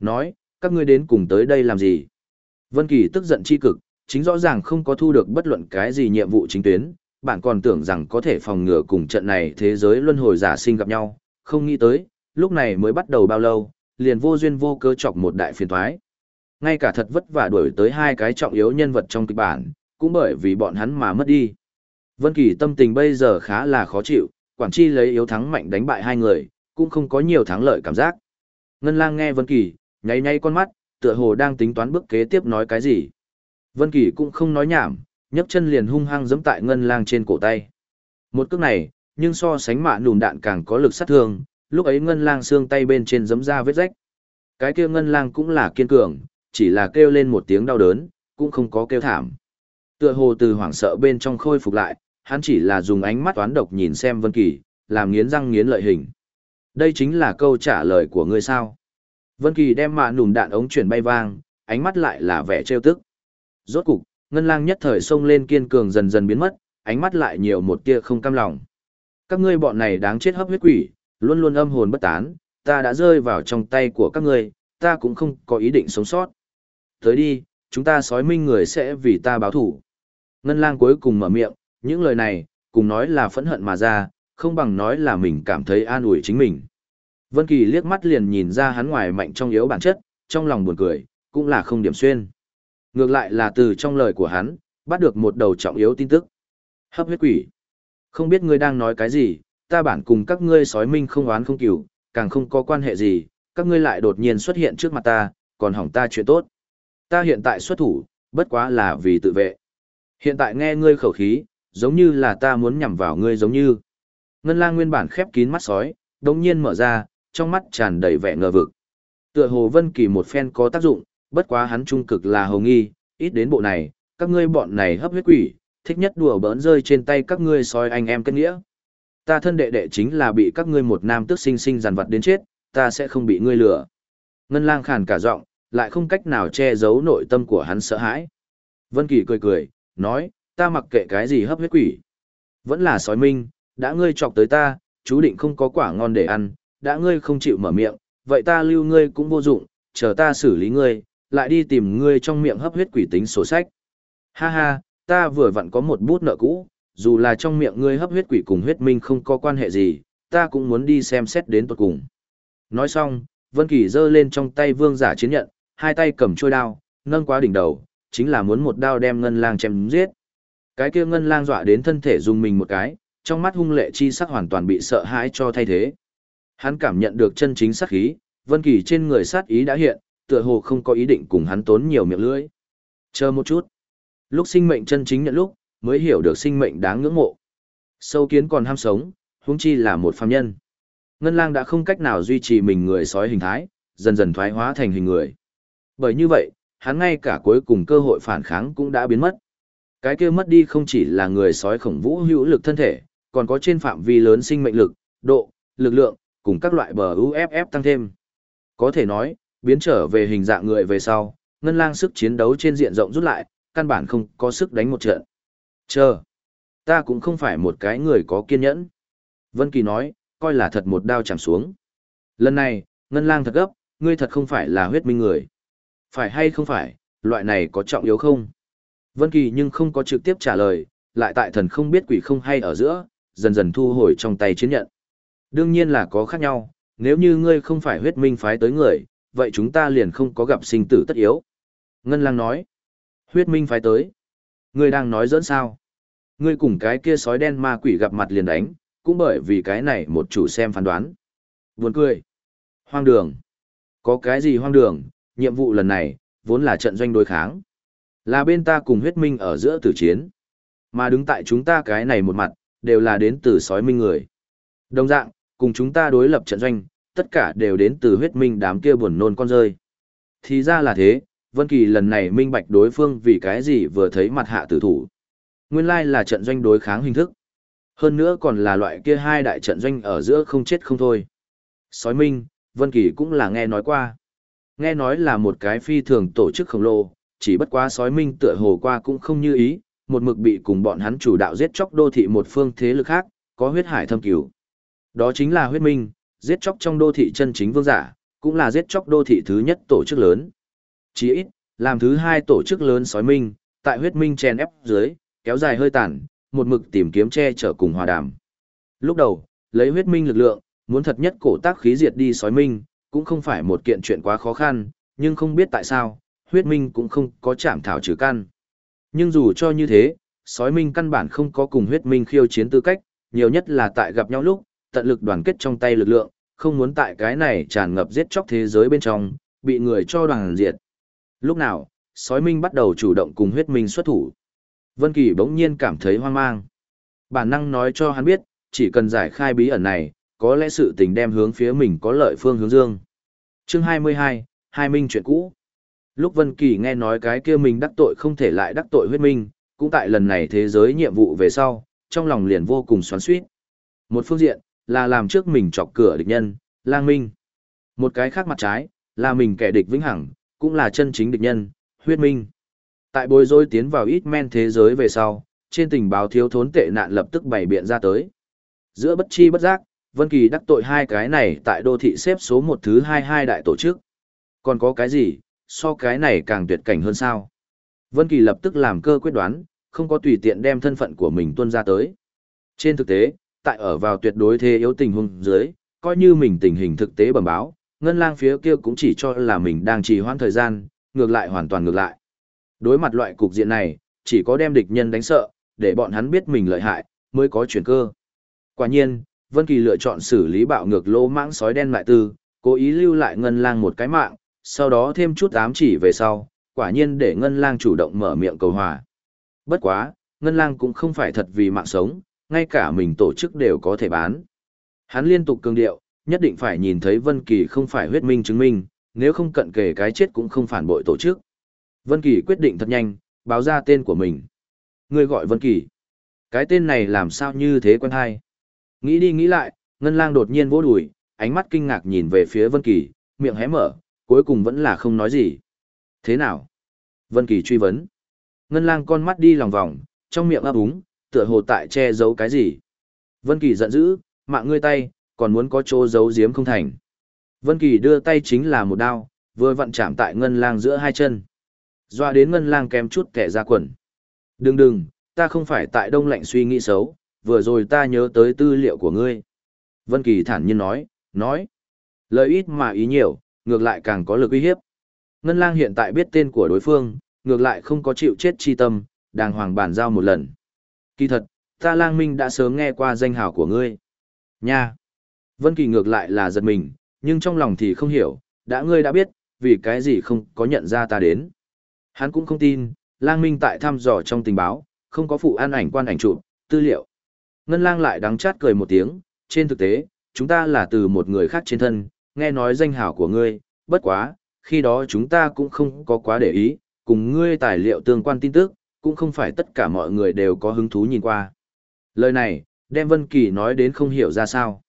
Nói, các ngươi đến cùng tới đây làm gì? Vân Kỳ tức giận chi cực, chính rõ ràng không có thu được bất luận cái gì nhiệm vụ chính tuyến, bạn còn tưởng rằng có thể phòng ngừa cùng trận này thế giới luân hồi giả sinh gặp nhau, không nghĩ tới, lúc này mới bắt đầu bao lâu, liền vô duyên vô cớ chọc một đại phiền toái. Ngay cả thật vất vả đuổi tới hai cái trọng yếu nhân vật trong kịch bản, cũng bởi vì bọn hắn mà mất đi. Vân Kỳ tâm tình bây giờ khá là khó chịu, quản chi lấy yếu thắng mạnh đánh bại hai người, cũng không có nhiều thắng lợi cảm giác. Ngân Lang nghe Vân Kỳ, nháy nháy con mắt, tựa hồ đang tính toán bước kế tiếp nói cái gì. Vân Kỳ cũng không nói nhảm, nhấc chân liền hung hăng giẫm tại Ngân Lang trên cổ tay. Một cước này, nhưng so sánh mạ nùm đạn càng có lực sát thương, lúc ấy Ngân Lang xương tay bên trên giẫm ra vết rách. Cái kia Ngân Lang cũng là kiên cường, chỉ là kêu lên một tiếng đau đớn, cũng không có kêu thảm. Tựa hồ từ hoảng sợ bên trong khôi phục lại, hắn chỉ là dùng ánh mắt toán độc nhìn xem Vân Kỳ, làm nghiến răng nghiến lợi hình. Đây chính là câu trả lời của ngươi sao? Vân Kỳ đem mạ nùm đạn ống chuyển bay vang, ánh mắt lại là vẻ trêu tức. Rốt cục, ngân lang nhất thời xông lên kiên cường dần dần biến mất, ánh mắt lại nhiều một tia không cam lòng. Các ngươi bọn này đáng chết hấp huyết quỷ, luôn luôn âm hồn bất tán, ta đã rơi vào trong tay của các ngươi, ta cũng không có ý định sống sót. Tới đi, chúng ta sói minh người sẽ vì ta báo thủ. Ngân lang cuối cùng mở miệng, những lời này, cùng nói là phẫn hận mà ra, không bằng nói là mình cảm thấy an ủi chính mình. Vân Kỳ liếc mắt liền nhìn ra hắn ngoài mạnh trong yếu bản chất, trong lòng buồn cười, cũng là không điểm xuyên. Ngược lại là từ trong lời của hắn, bắt được một đầu trọng yếu tin tức. Hấp huyết quỷ. Không biết ngươi đang nói cái gì, ta bản cùng các ngươi sói minh không oán không kỷ, càng không có quan hệ gì, các ngươi lại đột nhiên xuất hiện trước mặt ta, còn hỏng ta chuyện tốt. Ta hiện tại xuất thủ, bất quá là vì tự vệ. Hiện tại nghe ngươi khẩu khí, giống như là ta muốn nhằm vào ngươi giống như. Ngân lang nguyên bản khép kín mắt sói, đồng nhiên mở ra, trong mắt tràn đầy vẻ ngờ vực. Tựa hồ Vân Kỳ một phen có tác dụng, bất quá hắn trung cực là hồng nghi, ít đến bộ này, các ngươi bọn này hấp huyết quỷ, thích nhất đùa bỡn rơi trên tay các ngươi sói anh em kết nghĩa. Ta thân đệ đệ chính là bị các ngươi một nam tức sinh sinh giàn vật đến chết, ta sẽ không bị ngươi lừa. Ngân lang khàn cả giọng, lại không cách nào che giấu nội tâm của hắn sợ hãi. Vân Kỳ cười cười, nói, ta mặc kệ cái gì hấp huyết quỷ. Vẫn là sói minh, đã ngươi chọc tới ta, chú định không có quả ngon để ăn, đã ngươi không chịu mở miệng, vậy ta lưu ngươi cũng vô dụng, chờ ta xử lý ngươi, lại đi tìm ngươi trong miệng hấp huyết quỷ tính sổ sách. Ha ha, ta vừa vặn có một bút nợ cũ, dù là trong miệng ngươi hấp huyết quỷ cùng huyết minh không có quan hệ gì, ta cũng muốn đi xem xét đến tuật cùng. Nói xong, Vân Kỳ giơ lên trong tay vương giả chiến nhận, hai tay cầm chuôi đao, nâng quá đỉnh đầu, chính là muốn một đao đem ngân lang chém giết. Cái kia ngân lang dọa đến thân thể dùng mình một cái, trong mắt hung lệ chi sắc hoàn toàn bị sợ hãi cho thay thế. Hắn cảm nhận được chân chính sát khí, Vân Kỳ trên người sát ý đã hiện, tựa hồ không có ý định cùng hắn tốn nhiều miệng lưỡi. Chờ một chút. Lúc sinh mệnh chân chính nhận lúc, mới hiểu được sinh mệnh đáng ngưỡng mộ. Sâu kiến còn ham sống, huống chi là một phàm nhân. Ngân lang đã không cách nào duy trì mình người sói hình thái, dần dần thoái hóa thành hình người. Bởi như vậy, hắn ngay cả cuối cùng cơ hội phản kháng cũng đã biến mất. Cái kia mất đi không chỉ là người sói khổng vũ hữu lực thân thể, còn có trên phạm vi lớn sinh mệnh lực, độ, lực lượng, cùng các loại bờ UFF tăng thêm. Có thể nói, biến trở về hình dạng người về sau, ngân lang sức chiến đấu trên diện rộng rút lại, căn bản không có sức đánh một trận. Chờ, ta cũng không phải một cái người có kiên nhẫn. Vân Kỳ nói, coi là thật một đao chạm xuống. Lần này, ngân lang thật gấp, ngươi thật không phải là huyết minh người. Phải hay không phải, loại này có trọng yếu không? Vân Kỳ nhưng không có trực tiếp trả lời, lại tại thần không biết quỷ không hay ở giữa, dần dần thu hồi trong tay chiến nhận. Đương nhiên là có khác nhau, nếu như ngươi không phải huyết minh phái tới người, vậy chúng ta liền không có gặp sinh tử tất yếu. Ngân lang nói, huyết minh phái tới. Ngươi đang nói giỡn sao? Ngươi cùng cái kia sói đen ma quỷ gặp mặt liền đánh, cũng bởi vì cái này một chủ xem phán đoán. Buồn cười. Hoang đường. Có cái gì hoang đường, nhiệm vụ lần này, vốn là trận doanh đối kháng. Là bên ta cùng huyết minh ở giữa tử chiến. Mà đứng tại chúng ta cái này một mặt, đều là đến từ sói minh người. Đồng dạng, cùng chúng ta đối lập trận doanh, tất cả đều đến từ huyết minh đám kia buồn nôn con rơi. Thì ra là thế, Vân Kỳ lần này minh bạch đối phương vì cái gì vừa thấy mặt hạ tử thủ. Nguyên lai là trận doanh đối kháng hình thức. Hơn nữa còn là loại kia hai đại trận doanh ở giữa không chết không thôi. Sói minh, Vân Kỳ cũng là nghe nói qua. Nghe nói là một cái phi thường tổ chức khổng lồ, chỉ bất quá sói minh tựa hồ qua cũng không như ý, một mực bị cùng bọn hắn chủ đạo giết chóc đô thị một phương thế lực khác, có huyết hải thâm cứu. Đó chính là huyết minh, giết chóc trong đô thị chân chính vương giả, cũng là giết chóc đô thị thứ nhất tổ chức lớn. Chỉ ít, làm thứ hai tổ chức lớn sói minh, tại huyết minh chèn ép dưới, kéo dài hơi tàn, một mực tìm kiếm che chở cùng hòa đàm. Lúc đầu, lấy huyết minh lực lượng, muốn thật nhất cổ tác khí diệt đi sói minh, cũng không phải một kiện chuyện quá khó khăn, nhưng không biết tại sao, huyết minh cũng không có chạm thảo trừ căn. Nhưng dù cho như thế, sói minh căn bản không có cùng huyết minh khiêu chiến tư cách, nhiều nhất là tại gặp nhau lúc, tận lực đoàn kết trong tay lực lượng, không muốn tại cái này tràn ngập giết chóc thế giới bên trong, bị người cho đoàn diệt. Lúc nào, sói minh bắt đầu chủ động cùng huyết minh xuất thủ. Vân Kỳ bỗng nhiên cảm thấy hoang mang. Bản năng nói cho hắn biết, chỉ cần giải khai bí ẩn này, có lẽ sự tình đem hướng phía mình có lợi phương hướng dương. Chương 22, Hai Minh chuyện cũ. Lúc Vân Kỳ nghe nói cái kia mình đắc tội không thể lại đắc tội huyết minh, cũng tại lần này thế giới nhiệm vụ về sau, trong lòng liền vô cùng xoắn xuýt. Một phương diện, là làm trước mình chọc cửa địch nhân, Lang Minh. Một cái khác mặt trái, là mình kẻ địch vĩnh hằng, cũng là chân chính địch nhân, huyết minh. Tại bối rối tiến vào ít men thế giới về sau, trên tình báo thiếu thốn tệ nạn lập tức bày biện ra tới. Giữa bất chi bất giác, Vân Kỳ đắc tội hai cái này tại đô thị xếp số một thứ hai hai đại tổ chức. Còn có cái gì, so cái này càng tuyệt cảnh hơn sao? Vân Kỳ lập tức làm cơ quyết đoán, không có tùy tiện đem thân phận của mình tuôn ra tới. Trên thực tế, tại ở vào tuyệt đối thế yếu tình huống dưới, coi như mình tình hình thực tế bẩm báo, ngân lang phía kia cũng chỉ cho là mình đang trì hoãn thời gian, ngược lại hoàn toàn ngược lại. Đối mặt loại cục diện này, chỉ có đem địch nhân đánh sợ, để bọn hắn biết mình lợi hại, mới có chuyển cơ. Quả nhiên, Vân Kỳ lựa chọn xử lý bạo ngược lỗ mãng sói đen lại tư, cố ý lưu lại ngân lang một cái mạng, sau đó thêm chút ám chỉ về sau, quả nhiên để ngân lang chủ động mở miệng cầu hòa. Bất quá, ngân lang cũng không phải thật vì mạng sống, ngay cả mình tổ chức đều có thể bán. Hắn liên tục cường điệu, nhất định phải nhìn thấy Vân Kỳ không phải huyết minh chứng minh, nếu không cận kề cái chết cũng không phản bội tổ chức. Vân Kỳ quyết định thật nhanh, báo ra tên của mình. Người gọi Vân Kỳ. Cái tên này làm sao như thế quen hay? Nghĩ đi nghĩ lại, Ngân Lang đột nhiên vỗ đùi, ánh mắt kinh ngạc nhìn về phía Vân Kỳ, miệng hé mở, cuối cùng vẫn là không nói gì. Thế nào? Vân Kỳ truy vấn. Ngân Lang con mắt đi lòng vòng, trong miệng ấp úng, tựa hồ tại che giấu cái gì. Vân Kỳ giận dữ, mạng ngươi tay, còn muốn có chỗ giấu giếm không thành. Vân Kỳ đưa tay chính là một đao, vừa vặn chạm tại Ngân Lang giữa hai chân. Doa đến Ngân Lang kém chút kẻ ra quần. Đừng đừng, ta không phải tại đông lạnh suy nghĩ xấu, vừa rồi ta nhớ tới tư liệu của ngươi. Vân Kỳ thản nhiên nói, nói. Lời ít mà ý nhiều, ngược lại càng có lực uy hiếp. Ngân lang hiện tại biết tên của đối phương, ngược lại không có chịu chết chi tâm, đàng hoàng bàn giao một lần. Kỳ thật, ta lang minh đã sớm nghe qua danh hào của ngươi. Nha! Vân Kỳ ngược lại là giật mình, nhưng trong lòng thì không hiểu, đã ngươi đã biết, vì cái gì không có nhận ra ta đến. Hắn cũng không tin, lang minh tại thăm dò trong tình báo, không có phụ an ảnh quan ảnh chụp, tư liệu. Ngân lang lại đắng chát cười một tiếng, trên thực tế, chúng ta là từ một người khác trên thân, nghe nói danh hảo của ngươi, bất quá, khi đó chúng ta cũng không có quá để ý, cùng ngươi tài liệu tương quan tin tức, cũng không phải tất cả mọi người đều có hứng thú nhìn qua. Lời này, đem Vân Kỳ nói đến không hiểu ra sao.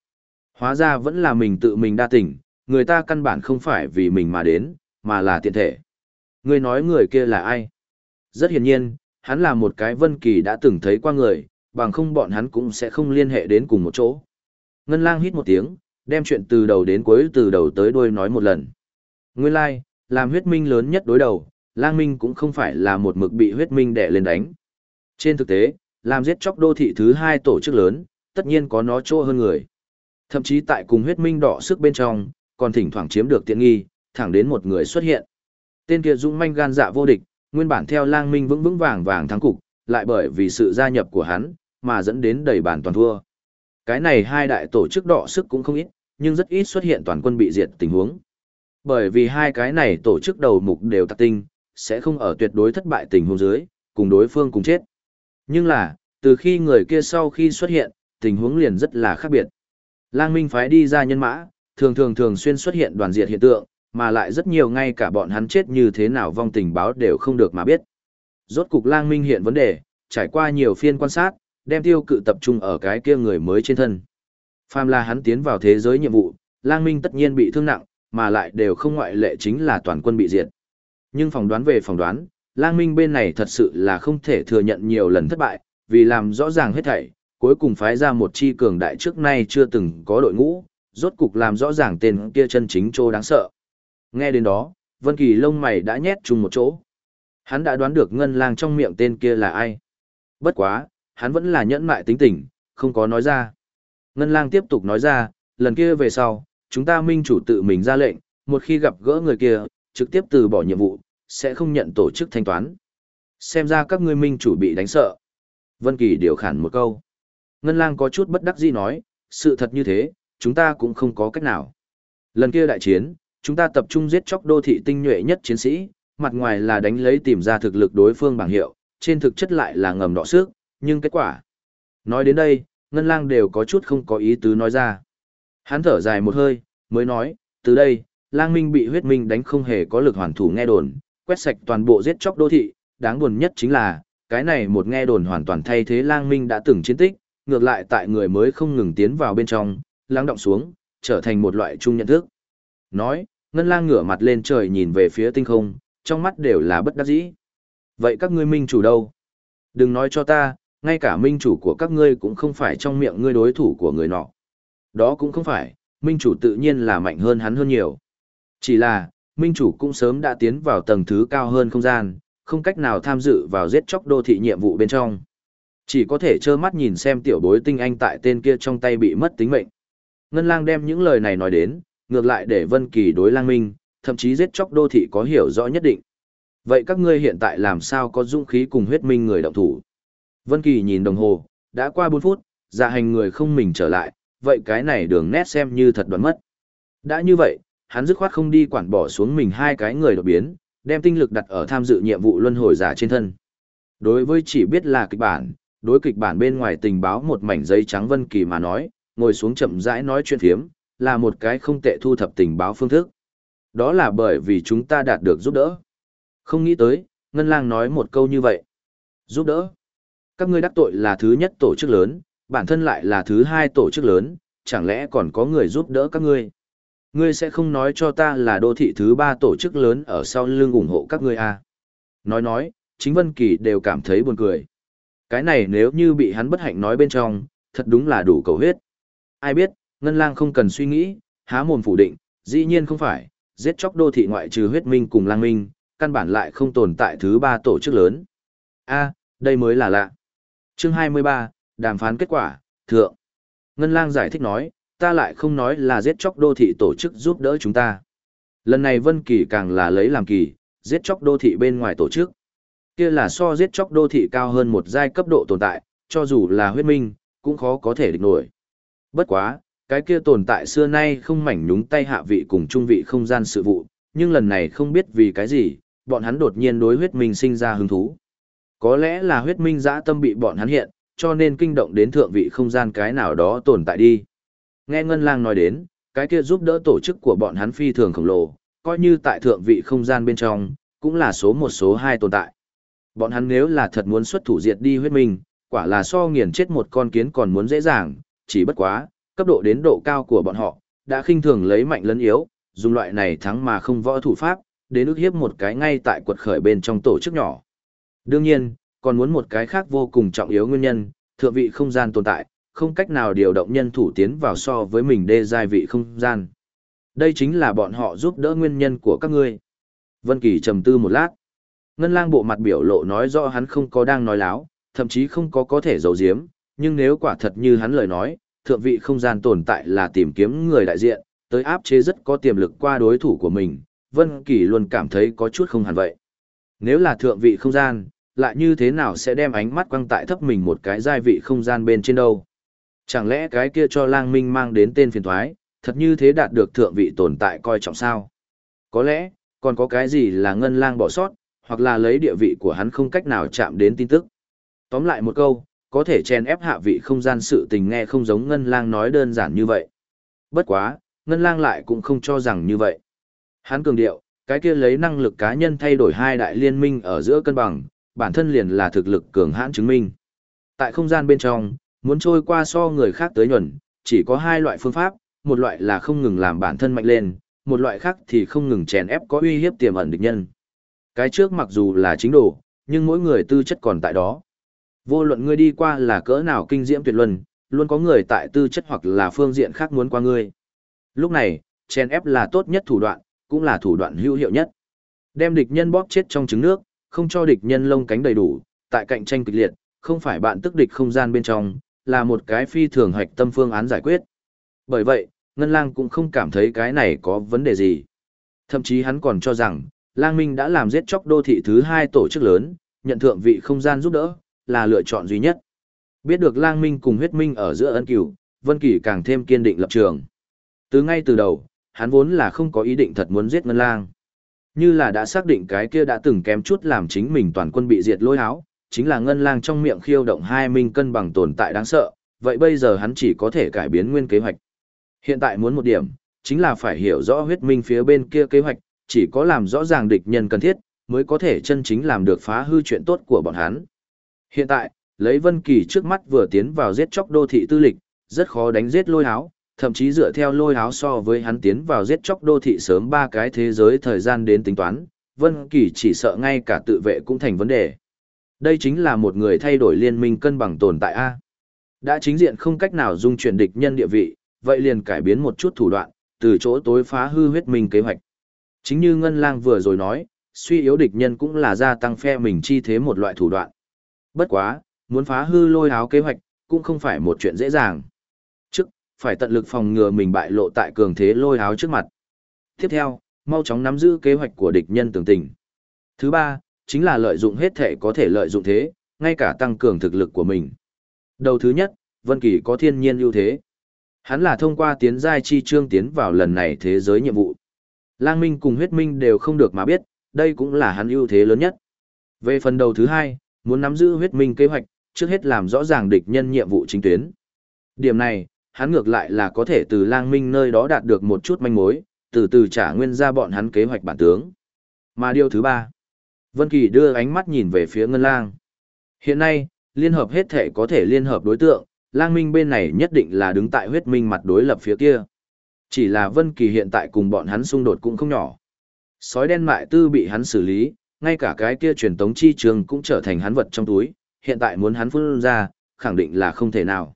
Hóa ra vẫn là mình tự mình đa tỉnh, người ta căn bản không phải vì mình mà đến, mà là tiện thể. Ngươi nói người kia là ai? Rất hiển nhiên, hắn là một cái Vân Kỳ đã từng thấy qua người, bằng không bọn hắn cũng sẽ không liên hệ đến cùng một chỗ. Ngân lang hít một tiếng, đem chuyện từ đầu đến cuối từ đầu tới đuôi nói một lần. Nguyên lai, like, làm huyết minh lớn nhất đối đầu, lang minh cũng không phải là một mực bị huyết minh đè lên đánh. Trên thực tế, làm giết chóc đô thị thứ hai tổ chức lớn, tất nhiên có nó chỗ hơn người. Thậm chí tại cùng huyết minh đỏ sức bên trong, còn thỉnh thoảng chiếm được tiện nghi, thẳng đến một người xuất hiện. Tên kia dũng manh gan dạ vô địch, nguyên bản theo lang minh vững vững vàng vàng thắng cục, lại bởi vì sự gia nhập của hắn, mà dẫn đến đầy bản toàn thua. Cái này hai đại tổ chức đỏ sức cũng không ít, nhưng rất ít xuất hiện toàn quân bị diệt tình huống. Bởi vì hai cái này tổ chức đầu mục đều tạc tinh, sẽ không ở tuyệt đối thất bại tình huống dưới, cùng đối phương cùng chết. Nhưng là, từ khi người kia sau khi xuất hiện, tình huống liền rất là khác biệt. Lang Minh phái đi ra nhân mã, thường thường thường xuyên xuất hiện đoàn diệt hiện tượng, mà lại rất nhiều ngay cả bọn hắn chết như thế nào vong tình báo đều không được mà biết. Rốt cục Lang Minh hiện vấn đề, trải qua nhiều phiên quan sát, đem tiêu cự tập trung ở cái kia người mới trên thân. Phàm là hắn tiến vào thế giới nhiệm vụ, Lang Minh tất nhiên bị thương nặng, mà lại đều không ngoại lệ chính là toàn quân bị diệt. Nhưng phỏng đoán về phỏng đoán, Lang Minh bên này thật sự là không thể thừa nhận nhiều lần thất bại, vì làm rõ ràng hết thảy, cuối cùng phái ra một chi cường đại trước nay chưa từng có đội ngũ, rốt cục làm rõ ràng tên kia chân chính trô đáng sợ. Nghe đến đó, Vân Kỳ lông mày đã nhét chung một chỗ. Hắn đã đoán được ngân lang trong miệng tên kia là ai. Bất quá, hắn vẫn là nhẫn mại tính tình, không có nói ra. Ngân lang tiếp tục nói ra, lần kia về sau, chúng ta minh chủ tự mình ra lệnh, một khi gặp gỡ người kia, trực tiếp từ bỏ nhiệm vụ, sẽ không nhận tổ chức thanh toán. Xem ra các ngươi minh chủ bị đánh sợ. Vân Kỳ điều khản một câu. Ngân lang có chút bất đắc dĩ nói, sự thật như thế, chúng ta cũng không có cách nào. Lần kia đại chiến, chúng ta tập trung giết chóc đô thị tinh nhuệ nhất chiến sĩ, mặt ngoài là đánh lấy tìm ra thực lực đối phương bằng hiệu, trên thực chất lại là ngầm đọ sức, nhưng kết quả. Nói đến đây, Ngân lang đều có chút không có ý tứ nói ra. Hắn thở dài một hơi, mới nói, từ đây, lang minh bị huyết minh đánh không hề có lực hoàn thủ nghe đồn, quét sạch toàn bộ giết chóc đô thị, đáng buồn nhất chính là, cái này một nghe đồn hoàn toàn thay thế lang minh đã từng chiến tích, ngược lại tại người mới không ngừng tiến vào bên trong, lắng động xuống, trở thành một loại chung nhận thức. Nói, ngân lang ngửa mặt lên trời nhìn về phía tinh không, trong mắt đều là bất đắc dĩ. Vậy các ngươi minh chủ đâu? Đừng nói cho ta, ngay cả minh chủ của các ngươi cũng không phải trong miệng ngươi đối thủ của người nọ. Đó cũng không phải, minh chủ tự nhiên là mạnh hơn hắn hơn nhiều. Chỉ là, minh chủ cũng sớm đã tiến vào tầng thứ cao hơn không gian, không cách nào tham dự vào giết chóc đô thị nhiệm vụ bên trong. Chỉ có thể trơ mắt nhìn xem tiểu bối tinh anh tại tên kia trong tay bị mất tính mệnh. Ngân lang đem những lời này nói đến, ngược lại để Vân Kỳ đối lang minh, thậm chí giết chóc đô thị có hiểu rõ nhất định. Vậy các ngươi hiện tại làm sao có dũng khí cùng huyết minh người động thủ? Vân Kỳ nhìn đồng hồ, đã qua 4 phút, dạ hành người không mình trở lại, vậy cái này đường nét xem như thật đoán mất. Đã như vậy, hắn dứt khoát không đi quản bỏ xuống mình hai cái người đột biến, đem tinh lực đặt ở tham dự nhiệm vụ luân hồi giả trên thân. Đối với chỉ biết là kịch bản, đối kịch bản bên ngoài tình báo một mảnh giấy trắng Vân Kỳ mà nói, ngồi xuống chậm rãi nói chuyện phiếm, là một cái không tệ thu thập tình báo phương thức. Đó là bởi vì chúng ta đạt được giúp đỡ. Không nghĩ tới, Ngân Lang nói một câu như vậy. Giúp đỡ. Các ngươi đắc tội là thứ nhất tổ chức lớn, bản thân lại là thứ hai tổ chức lớn, chẳng lẽ còn có người giúp đỡ các ngươi? Ngươi sẽ không nói cho ta là đô thị thứ ba tổ chức lớn ở sau lưng ủng hộ các ngươi à? Nói nói, chính Vân Kỳ đều cảm thấy buồn cười. Cái này nếu như bị hắn bất hạnh nói bên trong, thật đúng là đủ cầu huyết. Ai biết, Ngân Lang không cần suy nghĩ, há mồm phủ định, dĩ nhiên không phải, giết chóc đô thị ngoại trừ huyết minh cùng lang minh, căn bản lại không tồn tại thứ ba tổ chức lớn. A, đây mới là lạ. Chương 23, đàm phán kết quả, thượng. Ngân lang giải thích nói, ta lại không nói là giết chóc đô thị tổ chức giúp đỡ chúng ta. Lần này Vân Kỳ càng là lấy làm kỳ, giết chóc đô thị bên ngoài tổ chức. Kia là so giết chóc đô thị cao hơn một giai cấp độ tồn tại, cho dù là huyết minh, cũng khó có thể địch nổi. Bất quá, cái kia tồn tại xưa nay không mảnh nhúng tay hạ vị cùng trung vị không gian sự vụ, nhưng lần này không biết vì cái gì, bọn hắn đột nhiên đối huyết minh sinh ra hứng thú. Có lẽ là huyết minh dã tâm bị bọn hắn hiện, cho nên kinh động đến thượng vị không gian cái nào đó tồn tại đi. Nghe Ngân Lang nói đến, cái kia giúp đỡ tổ chức của bọn hắn phi thường khổng lồ, coi như tại thượng vị không gian bên trong, cũng là số một số hai tồn tại. Bọn hắn nếu là thật muốn xuất thủ diệt đi huyết minh, quả là so nghiền chết một con kiến còn muốn dễ dàng, chỉ bất quá, cấp độ đến độ cao của bọn họ, đã khinh thường lấy mạnh lấn yếu, dùng loại này thắng mà không võ thủ pháp, đến ức hiếp một cái ngay tại quật khởi bên trong tổ chức nhỏ. Đương nhiên, còn muốn một cái khác vô cùng trọng yếu nguyên nhân, thượng vị không gian tồn tại, không cách nào điều động nhân thủ tiến vào so với mình đê giai vị không gian. Đây chính là bọn họ giúp đỡ nguyên nhân của các ngươi. Vân Kỳ trầm tư một lát. Ngân lang bộ mặt biểu lộ nói rõ hắn không có đang nói láo, thậm chí không có có thể giấu giếm, nhưng nếu quả thật như hắn lời nói, thượng vị không gian tồn tại là tìm kiếm người đại diện, tới áp chế rất có tiềm lực qua đối thủ của mình, Vân Kỳ luôn cảm thấy có chút không hẳn vậy. Nếu là thượng vị không gian, lại như thế nào sẽ đem ánh mắt quăng tại thấp mình một cái giai vị không gian bên trên đâu? Chẳng lẽ cái kia cho lang minh mang đến tên phiền thoái, thật như thế đạt được thượng vị tồn tại coi trọng sao? Có lẽ, còn có cái gì là ngân lang bỏ sót, hoặc là lấy địa vị của hắn không cách nào chạm đến tin tức. Tóm lại một câu, có thể chen ép hạ vị không gian sự tình nghe không giống ngân lang nói đơn giản như vậy. Bất quá, ngân lang lại cũng không cho rằng như vậy. Hắn cường điệu, cái kia lấy năng lực cá nhân thay đổi hai đại liên minh ở giữa cân bằng, bản thân liền là thực lực cường hãn chứng minh. Tại không gian bên trong, muốn trôi qua so người khác tới nhuần, chỉ có hai loại phương pháp, một loại là không ngừng làm bản thân mạnh lên, một loại khác thì không ngừng chèn ép có uy hiếp tiềm ẩn địch nhân. Cái trước mặc dù là chính đồ, nhưng mỗi người tư chất còn tại đó. Vô luận ngươi đi qua là cỡ nào kinh diễm tuyệt luân, luôn có người tại tư chất hoặc là phương diện khác muốn qua ngươi. Lúc này, chèn ép là tốt nhất thủ đoạn, cũng là thủ đoạn hữu hiệu nhất. Đem địch nhân bóp chết trong trứng nước, không cho địch nhân lông cánh đầy đủ, tại cạnh tranh kịch liệt, không phải bạn tức địch không gian bên trong, là một cái phi thường hoạch tâm phương án giải quyết. Bởi vậy, Ngân Lang cũng không cảm thấy cái này có vấn đề gì. Thậm chí hắn còn cho rằng, Lang Minh đã làm giết chóc đô thị thứ hai tổ chức lớn, nhận thượng vị không gian giúp đỡ, là lựa chọn duy nhất. Biết được Lang Minh cùng huyết minh ở giữa ân cửu, Vân Kỳ càng thêm kiên định lập trường. Từ ngay từ đầu, hắn vốn là không có ý định thật muốn giết Ngân Lang. Như là đã xác định cái kia đã từng kém chút làm chính mình toàn quân bị diệt lôi háo, chính là Ngân Lang trong miệng khiêu động hai minh cân bằng tồn tại đáng sợ, vậy bây giờ hắn chỉ có thể cải biến nguyên kế hoạch. Hiện tại muốn một điểm, chính là phải hiểu rõ huyết minh phía bên kia kế hoạch, chỉ có làm rõ ràng địch nhân cần thiết, mới có thể chân chính làm được phá hư chuyện tốt của bọn hắn. Hiện tại, lấy Vân Kỳ trước mắt vừa tiến vào giết chóc đô thị tư lịch, rất khó đánh giết lôi háo, thậm chí dựa theo lôi háo so với hắn tiến vào giết chóc đô thị sớm ba cái thế giới thời gian đến tính toán, Vân Kỳ chỉ sợ ngay cả tự vệ cũng thành vấn đề. Đây chính là một người thay đổi liên minh cân bằng tồn tại A. Đã chính diện không cách nào dung chuyển địch nhân địa vị, vậy liền cải biến một chút thủ đoạn, từ chỗ tối phá hư huyết minh kế hoạch. Chính như Ngân Lang vừa rồi nói, suy yếu địch nhân cũng là gia tăng phe mình chi thế một loại thủ đoạn. Bất quá, muốn phá hư lôi áo kế hoạch, cũng không phải một chuyện dễ dàng. Phải tận lực phòng ngừa mình bại lộ tại cường thế lôi áo trước mặt. Tiếp theo, mau chóng nắm giữ kế hoạch của địch nhân tường tình. Thứ ba, chính là lợi dụng hết thể có thể lợi dụng thế, ngay cả tăng cường thực lực của mình. Đầu thứ nhất, Vân Kỳ có thiên nhiên ưu thế. Hắn là thông qua tiến giai chi chương tiến vào lần này thế giới nhiệm vụ. Lang Minh cùng huyết minh đều không được mà biết, đây cũng là hắn ưu thế lớn nhất. Về phần đầu thứ hai, muốn nắm giữ huyết minh kế hoạch, trước hết làm rõ ràng địch nhân nhiệm vụ chính tuyến. Điểm này, hắn ngược lại là có thể từ lang minh nơi đó đạt được một chút manh mối, từ từ trả nguyên ra bọn hắn kế hoạch bản tướng. Mà điều thứ ba, Vân Kỳ đưa ánh mắt nhìn về phía Ngân Lang. Hiện nay, liên hợp hết thể có thể liên hợp đối tượng, lang minh bên này nhất định là đứng tại huyết minh mặt đối lập phía kia. Chỉ là Vân Kỳ hiện tại cùng bọn hắn xung đột cũng không nhỏ. Sói đen mại tư bị hắn xử lý, ngay cả cái kia truyền tống chi trường cũng trở thành hắn vật trong túi, hiện tại muốn hắn phun ra, khẳng định là không thể nào.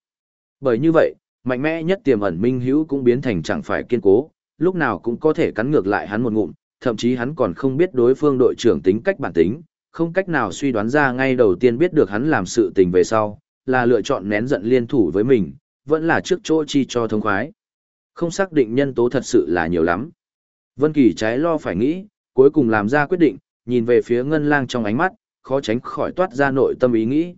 Bởi như vậy, mạnh mẽ nhất tiềm ẩn minh hữu cũng biến thành chẳng phải kiên cố, lúc nào cũng có thể cắn ngược lại hắn một ngụm, thậm chí hắn còn không biết đối phương đội trưởng tính cách bản tính, không cách nào suy đoán ra ngay đầu tiên biết được hắn làm sự tình về sau, là lựa chọn nén giận liên thủ với mình, vẫn là trước chỗ chi cho thông khoái. Không xác định nhân tố thật sự là nhiều lắm. Vân Kỳ trái lo phải nghĩ, cuối cùng làm ra quyết định, nhìn về phía Ngân Lang trong ánh mắt, khó tránh khỏi toát ra nội tâm ý nghĩ.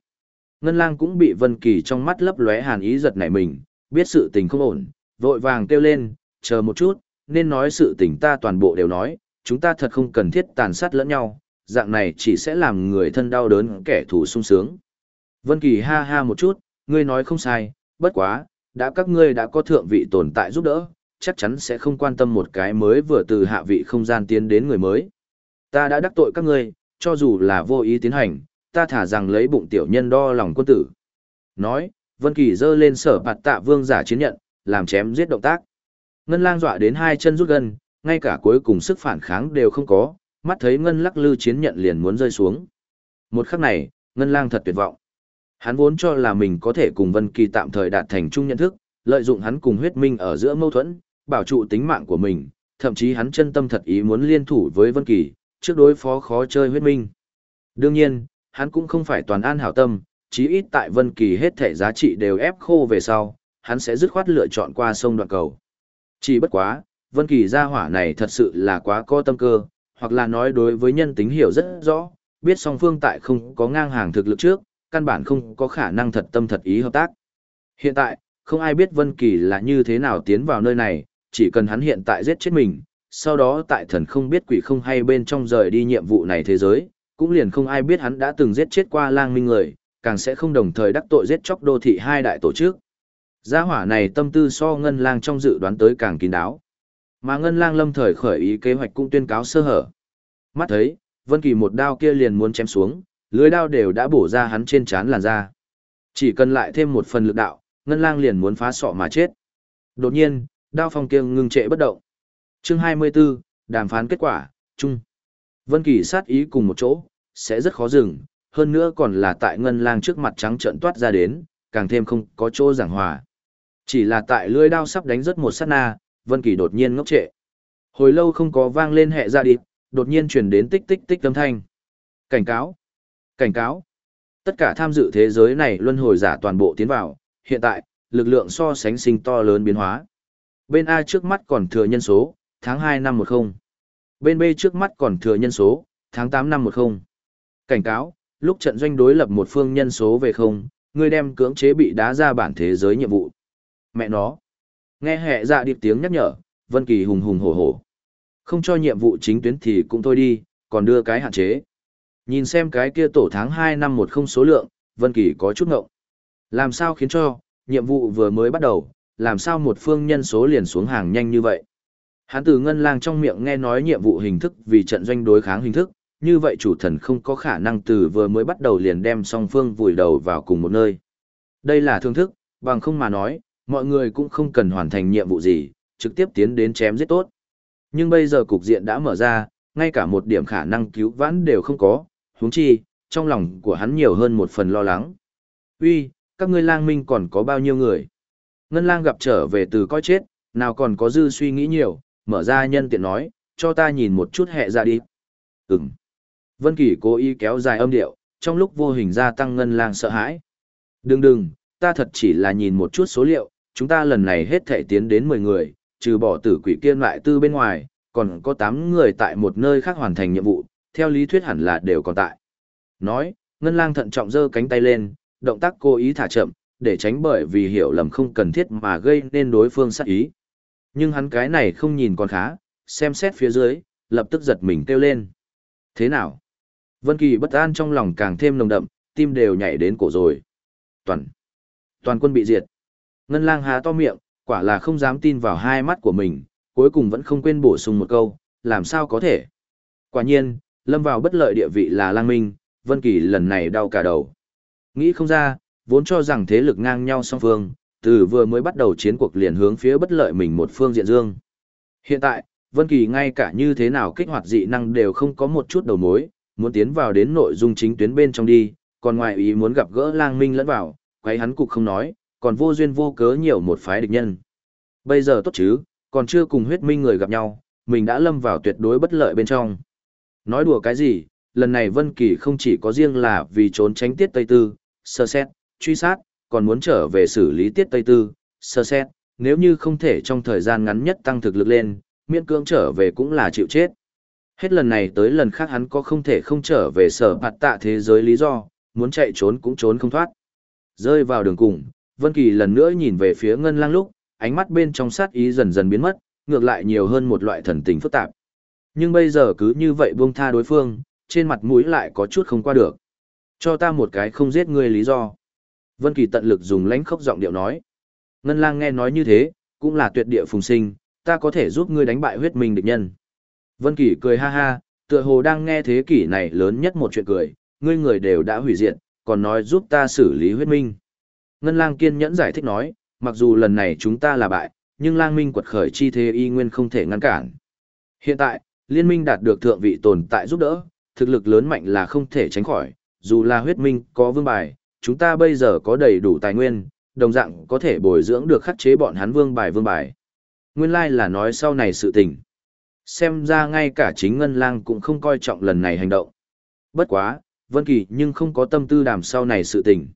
Ngân Lang cũng bị Vân Kỳ trong mắt lấp lóe hàn ý giật nảy mình, biết sự tình không ổn, vội vàng kêu lên, chờ một chút, nên nói sự tình ta toàn bộ đều nói, chúng ta thật không cần thiết tàn sát lẫn nhau, dạng này chỉ sẽ làm người thân đau đớn kẻ thù sung sướng. Vân Kỳ ha ha một chút, ngươi nói không sai, bất quá, đã các ngươi đã có thượng vị tồn tại giúp đỡ, chắc chắn sẽ không quan tâm một cái mới vừa từ hạ vị không gian tiến đến người mới. Ta đã đắc tội các ngươi, cho dù là vô ý tiến hành, ta thả rằng lấy bụng tiểu nhân đo lòng quân tử. Nói, Vân Kỳ giơ lên sở bạt tạ vương giả chiến nhận, làm chém giết động tác. Ngân lang dọa đến hai chân rút gần, ngay cả cuối cùng sức phản kháng đều không có, mắt thấy ngân lắc lư chiến nhận liền muốn rơi xuống. Một khắc này, ngân lang thật tuyệt vọng. Hắn vốn cho là mình có thể cùng Vân Kỳ tạm thời đạt thành chung nhận thức, lợi dụng hắn cùng huyết minh ở giữa mâu thuẫn, bảo trụ tính mạng của mình, thậm chí hắn chân tâm thật ý muốn liên thủ với Vân Kỳ, trước đối phó khó chơi huyết minh. Đương nhiên, hắn cũng không phải toàn an hảo tâm, chí ít tại Vân Kỳ hết thể giá trị đều ép khô về sau, hắn sẽ dứt khoát lựa chọn qua sông đoạn cầu. Chỉ bất quá, Vân Kỳ gia hỏa này thật sự là quá có tâm cơ, hoặc là nói đối với nhân tính hiểu rất rõ, biết song phương tại không có ngang hàng thực lực trước, căn bản không có khả năng thật tâm thật ý hợp tác. Hiện tại, không ai biết Vân Kỳ là như thế nào tiến vào nơi này, chỉ cần hắn hiện tại giết chết mình, sau đó tại thần không biết quỷ không hay bên trong rời đi nhiệm vụ này thế giới, cũng liền không ai biết hắn đã từng giết chết qua lang minh người, càng sẽ không đồng thời đắc tội giết chóc đô thị hai đại tổ chức. Gia hỏa này tâm tư so ngân lang trong dự đoán tới càng kín đáo. Mà ngân lang lâm thời khởi ý kế hoạch cũng tuyên cáo sơ hở. Mắt thấy, Vân Kỳ một đao kia liền muốn chém xuống, lưới đao đều đã bổ ra hắn trên trán làn da. Chỉ cần lại thêm một phần lực đạo, ngân lang liền muốn phá sọ mà chết. Đột nhiên, đao phong kia ngừng trệ bất động. Chương 24, đàm phán kết quả, chung. Vân Kỳ sát ý cùng một chỗ, sẽ rất khó dừng, hơn nữa còn là tại ngân lang trước mặt trắng trợn toát ra đến, càng thêm không có chỗ giảng hòa. Chỉ là tại lưỡi đao sắp đánh rất một sát na, Vân Kỳ đột nhiên ngốc trệ. Hồi lâu không có vang lên hệ ra đi, đột nhiên truyền đến tích tích tích âm thanh. Cảnh cáo! Cảnh cáo! Tất cả tham dự thế giới này luân hồi giả toàn bộ tiến vào, hiện tại, lực lượng so sánh sinh to lớn biến hóa. Bên A trước mắt còn thừa nhân số, tháng 2 năm 10. Bên B trước mắt còn thừa nhân số, tháng 8 năm 10. Cảnh cáo, lúc trận doanh đối lập một phương nhân số về không, người đem cưỡng chế bị đá ra bản thế giới nhiệm vụ. Mẹ nó. Nghe hệ dạ điệp tiếng nhắc nhở, Vân Kỳ hùng hùng hổ hổ. Không cho nhiệm vụ chính tuyến thì cũng thôi đi, còn đưa cái hạn chế. Nhìn xem cái kia tổ tháng 2 năm 10 số lượng, Vân Kỳ có chút ngộng. Làm sao khiến cho, nhiệm vụ vừa mới bắt đầu, làm sao một phương nhân số liền xuống hàng nhanh như vậy? Hắn từ ngân lang trong miệng nghe nói nhiệm vụ hình thức vì trận doanh đối kháng hình thức, như vậy chủ thần không có khả năng từ vừa mới bắt đầu liền đem song phương vùi đầu vào cùng một nơi. Đây là thương thức, bằng không mà nói, mọi người cũng không cần hoàn thành nhiệm vụ gì, trực tiếp tiến đến chém giết tốt. Nhưng bây giờ cục diện đã mở ra, ngay cả một điểm khả năng cứu vãn đều không có, huống chi, trong lòng của hắn nhiều hơn một phần lo lắng. Uy, các ngươi lang minh còn có bao nhiêu người? Ngân lang gặp trở về từ coi chết, nào còn có dư suy nghĩ nhiều, mở ra nhân tiện nói, cho ta nhìn một chút hệ ra đi. Ừm. Vân Kỳ cố ý kéo dài âm điệu, trong lúc vô hình gia tăng ngân lang sợ hãi. Đừng đừng, ta thật chỉ là nhìn một chút số liệu, chúng ta lần này hết thể tiến đến 10 người, trừ bỏ tử quỷ kiên lại tư bên ngoài, còn có 8 người tại một nơi khác hoàn thành nhiệm vụ, theo lý thuyết hẳn là đều còn tại. Nói, ngân lang thận trọng giơ cánh tay lên, động tác cố ý thả chậm, để tránh bởi vì hiểu lầm không cần thiết mà gây nên đối phương sát ý. Nhưng hắn cái này không nhìn còn khá, xem xét phía dưới, lập tức giật mình kêu lên. Thế nào? Vân Kỳ bất an trong lòng càng thêm nồng đậm, tim đều nhảy đến cổ rồi. Toàn, toàn quân bị diệt. Ngân lang há to miệng, quả là không dám tin vào hai mắt của mình, cuối cùng vẫn không quên bổ sung một câu, làm sao có thể. Quả nhiên, lâm vào bất lợi địa vị là lang minh, Vân Kỳ lần này đau cả đầu. Nghĩ không ra, vốn cho rằng thế lực ngang nhau song phương, từ vừa mới bắt đầu chiến cuộc liền hướng phía bất lợi mình một phương diện dương. Hiện tại, Vân Kỳ ngay cả như thế nào kích hoạt dị năng đều không có một chút đầu mối, muốn tiến vào đến nội dung chính tuyến bên trong đi, còn ngoài ý muốn gặp gỡ lang minh lẫn vào, quấy hắn cục không nói, còn vô duyên vô cớ nhiều một phái địch nhân. Bây giờ tốt chứ, còn chưa cùng huyết minh người gặp nhau, mình đã lâm vào tuyệt đối bất lợi bên trong. Nói đùa cái gì, lần này Vân Kỳ không chỉ có riêng là vì trốn tránh tiết Tây Tư, sơ xét, truy sát, còn muốn trở về xử lý tiết Tây Tư, sơ xét, nếu như không thể trong thời gian ngắn nhất tăng thực lực lên, miễn cưỡng trở về cũng là chịu chết. Hết lần này tới lần khác hắn có không thể không trở về sở bạt tạ thế giới lý do, muốn chạy trốn cũng trốn không thoát. Rơi vào đường cùng, Vân Kỳ lần nữa nhìn về phía Ngân Lang lúc, ánh mắt bên trong sát ý dần dần biến mất, ngược lại nhiều hơn một loại thần tình phức tạp. Nhưng bây giờ cứ như vậy buông tha đối phương, trên mặt mũi lại có chút không qua được. Cho ta một cái không giết ngươi lý do. Vân Kỳ tận lực dùng lãnh khốc giọng điệu nói. Ngân Lang nghe nói như thế, cũng là tuyệt địa phùng sinh, ta có thể giúp ngươi đánh bại huyết minh địch nhân. Vân Kỳ cười ha ha, tựa hồ đang nghe thế kỷ này lớn nhất một chuyện cười, ngươi người đều đã hủy diệt, còn nói giúp ta xử lý huyết minh. Ngân lang kiên nhẫn giải thích nói, mặc dù lần này chúng ta là bại, nhưng lang minh quật khởi chi thế y nguyên không thể ngăn cản. Hiện tại, liên minh đạt được thượng vị tồn tại giúp đỡ, thực lực lớn mạnh là không thể tránh khỏi, dù là huyết minh có vương bài, chúng ta bây giờ có đầy đủ tài nguyên, đồng dạng có thể bồi dưỡng được khắc chế bọn hắn vương bài vương bài. Nguyên lai like là nói sau này sự tình. Xem ra ngay cả chính Ngân Lang cũng không coi trọng lần này hành động. Bất quá, Vân Kỳ nhưng không có tâm tư đàm sau này sự tình.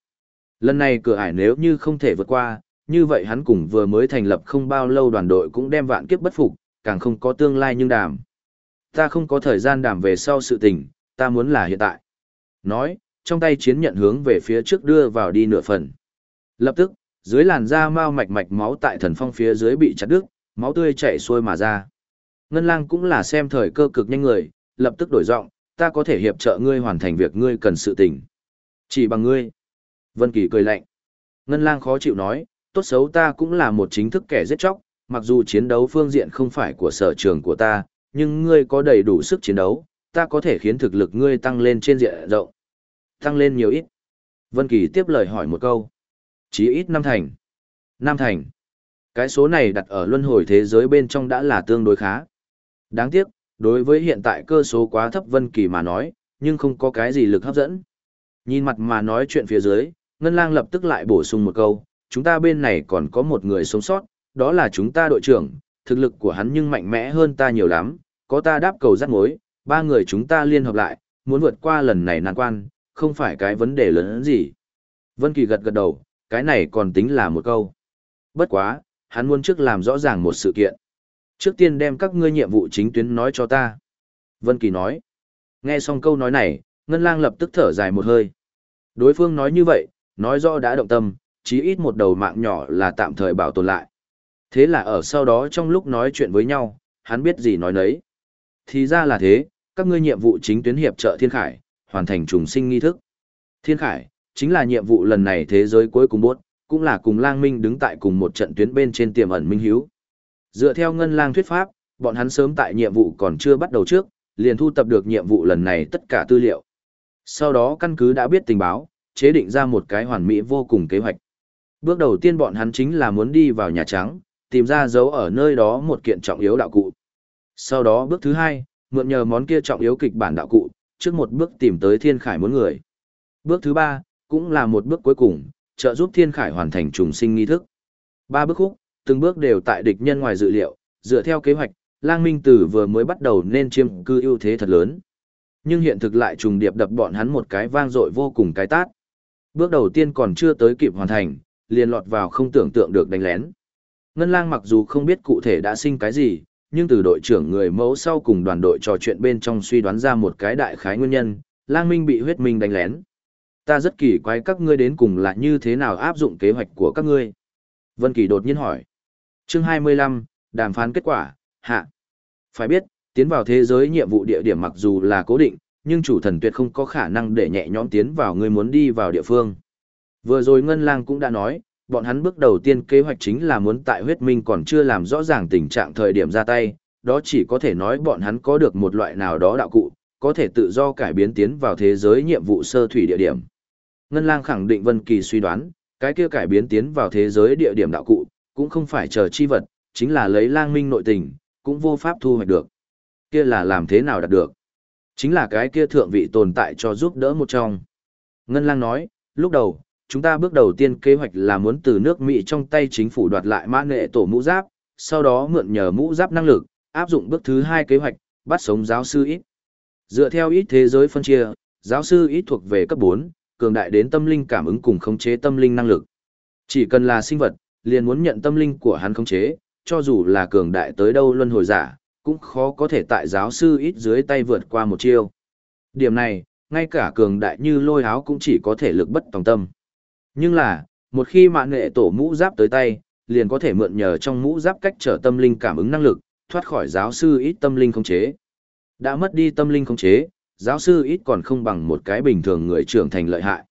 Lần này cửa ải nếu như không thể vượt qua, như vậy hắn cùng vừa mới thành lập không bao lâu đoàn đội cũng đem vạn kiếp bất phục, càng không có tương lai nhưng đàm. Ta không có thời gian đàm về sau sự tình, ta muốn là hiện tại. Nói, trong tay chiến nhận hướng về phía trước đưa vào đi nửa phần. Lập tức, dưới làn da mao mạch mạch máu tại thần phong phía dưới bị chặt đứt, máu tươi chảy xuôi mà ra. Ngân lang cũng là xem thời cơ cực nhanh người, lập tức đổi giọng, ta có thể hiệp trợ ngươi hoàn thành việc ngươi cần sự tình. Chỉ bằng ngươi. Vân Kỳ cười lạnh. Ngân lang khó chịu nói, tốt xấu ta cũng là một chính thức kẻ giết chóc, mặc dù chiến đấu phương diện không phải của sở trường của ta, nhưng ngươi có đầy đủ sức chiến đấu, ta có thể khiến thực lực ngươi tăng lên trên diện rộng. Tăng lên nhiều ít. Vân Kỳ tiếp lời hỏi một câu. Chí ít năm thành. Năm thành. Cái số này đặt ở luân hồi thế giới bên trong đã là tương đối khá. Đáng tiếc, đối với hiện tại cơ số quá thấp Vân Kỳ mà nói, nhưng không có cái gì lực hấp dẫn. Nhìn mặt mà nói chuyện phía dưới, Ngân Lang lập tức lại bổ sung một câu, chúng ta bên này còn có một người sống sót, đó là chúng ta đội trưởng, thực lực của hắn nhưng mạnh mẽ hơn ta nhiều lắm, có ta đáp cầu rắc mối, ba người chúng ta liên hợp lại, muốn vượt qua lần này nan quan, không phải cái vấn đề lớn gì. Vân Kỳ gật gật đầu, cái này còn tính là một câu. Bất quá, hắn muốn trước làm rõ ràng một sự kiện. Trước tiên đem các ngươi nhiệm vụ chính tuyến nói cho ta. Vân Kỳ nói. Nghe xong câu nói này, Ngân Lang lập tức thở dài một hơi. Đối phương nói như vậy, nói rõ đã động tâm, chí ít một đầu mạng nhỏ là tạm thời bảo tồn lại. Thế là ở sau đó trong lúc nói chuyện với nhau, hắn biết gì nói nấy. Thì ra là thế, các ngươi nhiệm vụ chính tuyến hiệp trợ Thiên Khải, hoàn thành trùng sinh nghi thức. Thiên Khải, chính là nhiệm vụ lần này thế giới cuối cùng bốt, cũng là cùng lang minh đứng tại cùng một trận tuyến bên trên tiềm ẩn minh hiếu. Dựa theo ngân lang thuyết pháp, bọn hắn sớm tại nhiệm vụ còn chưa bắt đầu trước, liền thu tập được nhiệm vụ lần này tất cả tư liệu. Sau đó căn cứ đã biết tình báo, chế định ra một cái hoàn mỹ vô cùng kế hoạch. Bước đầu tiên bọn hắn chính là muốn đi vào Nhà Trắng, tìm ra dấu ở nơi đó một kiện trọng yếu đạo cụ. Sau đó bước thứ hai, mượn nhờ món kia trọng yếu kịch bản đạo cụ, trước một bước tìm tới Thiên Khải muốn người. Bước thứ ba, cũng là một bước cuối cùng, trợ giúp Thiên Khải hoàn thành trùng sinh nghi thức. Ba bước khúc, từng bước đều tại địch nhân ngoài dự liệu, dựa theo kế hoạch, Lang Minh Tử vừa mới bắt đầu nên chiếm cư ưu thế thật lớn. Nhưng hiện thực lại trùng điệp đập bọn hắn một cái vang dội vô cùng cái tát. Bước đầu tiên còn chưa tới kịp hoàn thành, liền lọt vào không tưởng tượng được đánh lén. Ngân Lang mặc dù không biết cụ thể đã sinh cái gì, nhưng từ đội trưởng người mẫu sau cùng đoàn đội trò chuyện bên trong suy đoán ra một cái đại khái nguyên nhân, Lang Minh bị huyết minh đánh lén. Ta rất kỳ quái các ngươi đến cùng là như thế nào áp dụng kế hoạch của các ngươi. Vân Kỳ đột nhiên hỏi. Chương 25, đàm phán kết quả, hạ. Phải biết, tiến vào thế giới nhiệm vụ địa điểm mặc dù là cố định, nhưng chủ thần tuyệt không có khả năng để nhẹ nhõm tiến vào người muốn đi vào địa phương. Vừa rồi Ngân Lang cũng đã nói, bọn hắn bước đầu tiên kế hoạch chính là muốn tại huyết minh còn chưa làm rõ ràng tình trạng thời điểm ra tay, đó chỉ có thể nói bọn hắn có được một loại nào đó đạo cụ, có thể tự do cải biến tiến vào thế giới nhiệm vụ sơ thủy địa điểm. Ngân Lang khẳng định Vân Kỳ suy đoán, cái kia cải biến tiến vào thế giới địa điểm đạo cụ, cũng không phải chờ chi vật, chính là lấy lang minh nội tình, cũng vô pháp thu hoạch được. Kia là làm thế nào đạt được? Chính là cái kia thượng vị tồn tại cho giúp đỡ một trong. Ngân Lang nói, lúc đầu, chúng ta bước đầu tiên kế hoạch là muốn từ nước Mỹ trong tay chính phủ đoạt lại mã nghệ tổ mũ giáp, sau đó mượn nhờ mũ giáp năng lực, áp dụng bước thứ hai kế hoạch, bắt sống giáo sư ít. Dựa theo ít thế giới phân chia, giáo sư ít thuộc về cấp 4, cường đại đến tâm linh cảm ứng cùng khống chế tâm linh năng lực. Chỉ cần là sinh vật, liền muốn nhận tâm linh của hắn khống chế, cho dù là cường đại tới đâu luân hồi giả, cũng khó có thể tại giáo sư ít dưới tay vượt qua một chiêu. Điểm này, ngay cả cường đại như lôi áo cũng chỉ có thể lực bất tòng tâm. Nhưng là, một khi mạng nghệ tổ mũ giáp tới tay, liền có thể mượn nhờ trong mũ giáp cách trở tâm linh cảm ứng năng lực, thoát khỏi giáo sư ít tâm linh khống chế. Đã mất đi tâm linh khống chế, giáo sư ít còn không bằng một cái bình thường người trưởng thành lợi hại.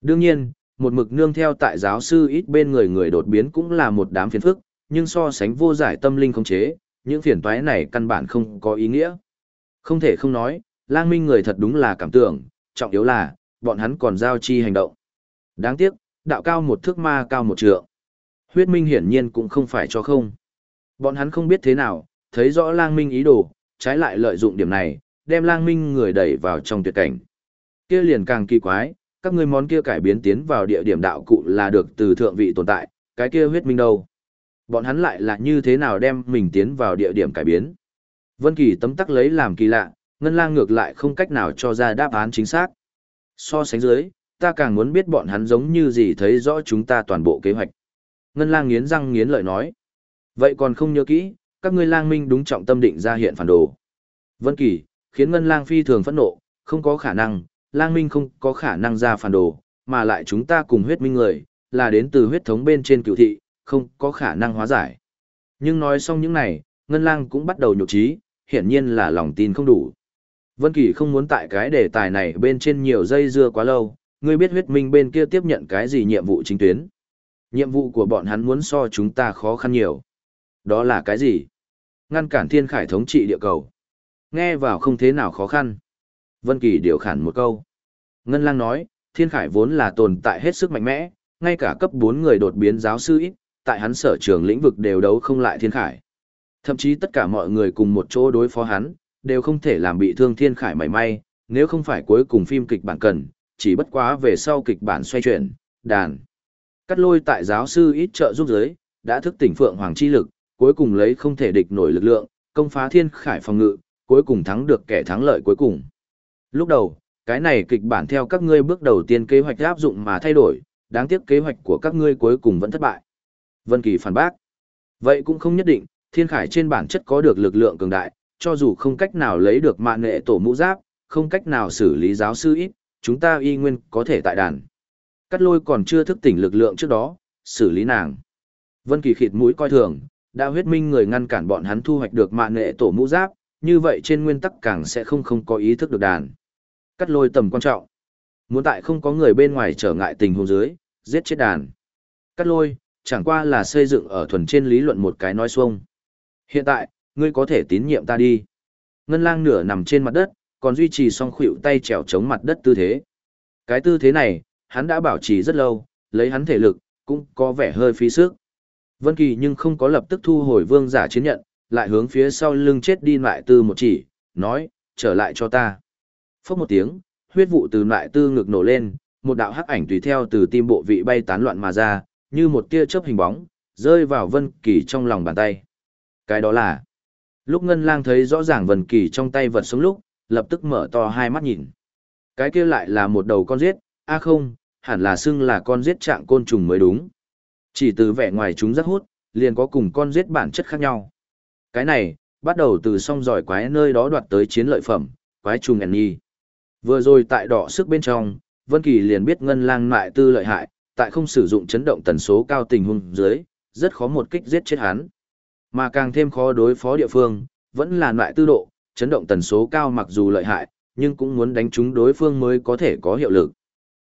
Đương nhiên, một mực nương theo tại giáo sư ít bên người người đột biến cũng là một đám phiền phức, nhưng so sánh vô giải tâm linh không chế, những phiền toái này căn bản không có ý nghĩa. Không thể không nói, lang minh người thật đúng là cảm tưởng, trọng yếu là, bọn hắn còn giao chi hành động. Đáng tiếc, đạo cao một thước ma cao một trượng. Huyết minh hiển nhiên cũng không phải cho không. Bọn hắn không biết thế nào, thấy rõ lang minh ý đồ, trái lại lợi dụng điểm này, đem lang minh người đẩy vào trong tuyệt cảnh. Kia liền càng kỳ quái, các ngươi món kia cải biến tiến vào địa điểm đạo cụ là được từ thượng vị tồn tại, cái kia huyết minh đâu? Bọn hắn lại là như thế nào đem mình tiến vào địa điểm cải biến? Vân Kỳ tấm tắc lấy làm kỳ lạ, Ngân Lang ngược lại không cách nào cho ra đáp án chính xác. So sánh dưới, ta càng muốn biết bọn hắn giống như gì thấy rõ chúng ta toàn bộ kế hoạch. Ngân Lang nghiến răng nghiến lợi nói. Vậy còn không nhớ kỹ, các ngươi lang minh đúng trọng tâm định ra hiện phản đồ. Vân Kỳ, khiến Ngân Lang phi thường phẫn nộ, không có khả năng, lang minh không có khả năng ra phản đồ, mà lại chúng ta cùng huyết minh người, là đến từ huyết thống bên trên cựu thị, không có khả năng hóa giải. Nhưng nói xong những này, Ngân Lang cũng bắt đầu nhục trí, hiển nhiên là lòng tin không đủ. Vân Kỳ không muốn tại cái đề tài này bên trên nhiều dây dưa quá lâu, ngươi biết huyết minh bên kia tiếp nhận cái gì nhiệm vụ chính tuyến. Nhiệm vụ của bọn hắn muốn so chúng ta khó khăn nhiều. Đó là cái gì? Ngăn cản thiên khải thống trị địa cầu. Nghe vào không thế nào khó khăn. Vân Kỳ điều khản một câu. Ngân Lang nói, thiên khải vốn là tồn tại hết sức mạnh mẽ, ngay cả cấp 4 người đột biến giáo sư ít, tại hắn sở trường lĩnh vực đều đấu không lại thiên khải. Thậm chí tất cả mọi người cùng một chỗ đối phó hắn, đều không thể làm bị thương thiên khải mảy may, nếu không phải cuối cùng phim kịch bản cần, chỉ bất quá về sau kịch bản xoay chuyển, đàn. Cắt lôi tại giáo sư ít trợ giúp giới, đã thức tỉnh phượng hoàng chi lực, cuối cùng lấy không thể địch nổi lực lượng, công phá thiên khải phòng ngự, cuối cùng thắng được kẻ thắng lợi cuối cùng. Lúc đầu, cái này kịch bản theo các ngươi bước đầu tiên kế hoạch áp dụng mà thay đổi, đáng tiếc kế hoạch của các ngươi cuối cùng vẫn thất bại. Vân Kỳ phản bác. Vậy cũng không nhất định, thiên khải trên bản chất có được lực lượng cường đại, cho dù không cách nào lấy được mạng nghệ tổ mũ giáp, không cách nào xử lý giáo sư ít, chúng ta y nguyên có thể tại đàn. Cắt lôi còn chưa thức tỉnh lực lượng trước đó, xử lý nàng. Vân Kỳ khịt mũi coi thường, đã huyết minh người ngăn cản bọn hắn thu hoạch được mạng nghệ tổ mũ giáp, như vậy trên nguyên tắc càng sẽ không không có ý thức được đàn. Cắt lôi tầm quan trọng. Muốn tại không có người bên ngoài trở ngại tình huống dưới, giết chết đàn. Cắt lôi, chẳng qua là xây dựng ở thuần trên lý luận một cái nói xuông. Hiện tại, ngươi có thể tín nhiệm ta đi. Ngân lang nửa nằm trên mặt đất, còn duy trì song khuỷu tay trèo chống mặt đất tư thế. Cái tư thế này, hắn đã bảo trì rất lâu, lấy hắn thể lực, cũng có vẻ hơi phí sức. Vân Kỳ nhưng không có lập tức thu hồi vương giả chiến nhận, lại hướng phía sau lưng chết đi lại tư một chỉ, nói, trở lại cho ta. Phốc một tiếng, huyết vụ từ lại tư ngực nổ lên, một đạo hắc ảnh tùy theo từ tim bộ vị bay tán loạn mà ra, như một tia chớp hình bóng, rơi vào Vân Kỳ trong lòng bàn tay. Cái đó là Lúc Ngân Lang thấy rõ ràng Vân Kỳ trong tay vật sống lúc, lập tức mở to hai mắt nhìn. Cái kia lại là một đầu con giết, a không, hẳn là xưng là con giết trạng côn trùng mới đúng. Chỉ từ vẻ ngoài chúng rất hút, liền có cùng con giết bản chất khác nhau. Cái này, bắt đầu từ song giỏi quái nơi đó đoạt tới chiến lợi phẩm, quái trùng ẩn Vừa rồi tại đỏ sức bên trong, Vân Kỳ liền biết ngân lang mại tư lợi hại, tại không sử dụng chấn động tần số cao tình huống dưới, rất khó một kích giết chết hắn. Mà càng thêm khó đối phó địa phương, vẫn là loại tư độ, chấn động tần số cao mặc dù lợi hại, nhưng cũng muốn đánh trúng đối phương mới có thể có hiệu lực.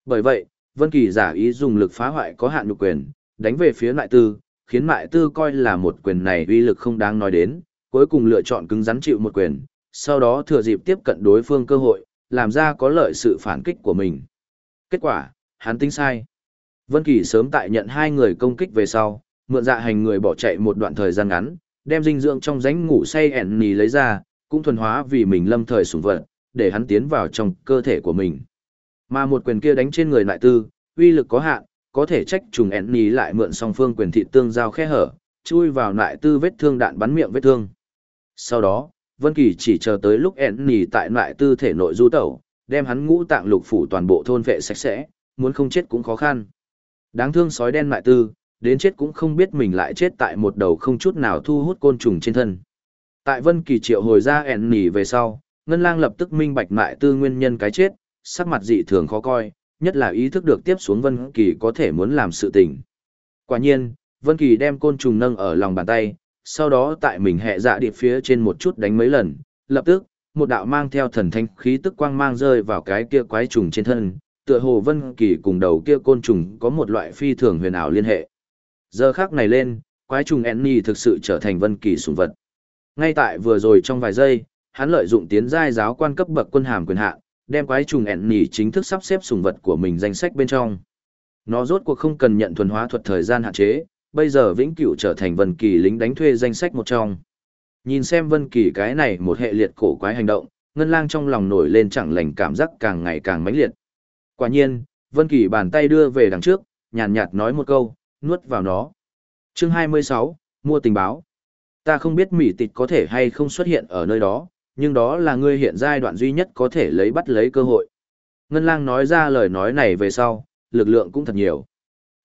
Bởi vậy, Vân Kỳ giả ý dùng lực phá hoại có hạn nhục quyền, đánh về phía loại tư, khiến loại tư coi là một quyền này uy lực không đáng nói đến, cuối cùng lựa chọn cứng rắn chịu một quyền, sau đó thừa dịp tiếp cận đối phương cơ hội, làm ra có lợi sự phản kích của mình. Kết quả, hắn tính sai. Vân Kỳ sớm tại nhận hai người công kích về sau, mượn dạ hành người bỏ chạy một đoạn thời gian ngắn, đem dinh dưỡng trong rãnh ngủ say ẻn nì lấy ra, cũng thuần hóa vì mình lâm thời sủng vật, để hắn tiến vào trong cơ thể của mình. Mà một quyền kia đánh trên người lại tư, uy lực có hạn, có thể trách trùng ẻn nì lại mượn song phương quyền thị tương giao khe hở, chui vào lại tư vết thương đạn bắn miệng vết thương. Sau đó, Vân Kỳ chỉ chờ tới lúc ẻn nì tại lại tư thể nội du tẩu, đem hắn ngũ tạng lục phủ toàn bộ thôn vệ sạch sẽ, muốn không chết cũng khó khăn. Đáng thương sói đen lại tư, đến chết cũng không biết mình lại chết tại một đầu không chút nào thu hút côn trùng trên thân. Tại Vân Kỳ triệu hồi ra ẻn nỉ về sau, Ngân Lang lập tức minh bạch mại tư nguyên nhân cái chết, sắc mặt dị thường khó coi, nhất là ý thức được tiếp xuống Vân Kỳ có thể muốn làm sự tình. Quả nhiên, Vân Kỳ đem côn trùng nâng ở lòng bàn tay, sau đó tại mình hệ dạ điệp phía trên một chút đánh mấy lần, lập tức, một đạo mang theo thần thanh khí tức quang mang rơi vào cái kia quái trùng trên thân, tựa hồ Vân Kỳ cùng đầu kia côn trùng có một loại phi thường huyền ảo liên hệ. Giờ khắc này lên, quái trùng Enni thực sự trở thành vân kỳ sủng vật. Ngay tại vừa rồi trong vài giây, hắn lợi dụng tiến giai giáo quan cấp bậc quân hàm quyền hạn, đem quái trùng Enni chính thức sắp xếp sủng vật của mình danh sách bên trong. Nó rốt cuộc không cần nhận thuần hóa thuật thời gian hạn chế, bây giờ vĩnh cửu trở thành vân kỳ lính đánh thuê danh sách một trong. Nhìn xem Vân Kỳ cái này một hệ liệt cổ quái hành động, Ngân Lang trong lòng nổi lên chẳng lành cảm giác càng ngày càng mãnh liệt. Quả nhiên, Vân Kỳ bàn tay đưa về đằng trước, nhàn nhạt nói một câu, nuốt vào nó. Chương 26, mua tình báo. Ta không biết mỹ tịch có thể hay không xuất hiện ở nơi đó, nhưng đó là ngươi hiện giai đoạn duy nhất có thể lấy bắt lấy cơ hội. Ngân lang nói ra lời nói này về sau, lực lượng cũng thật nhiều.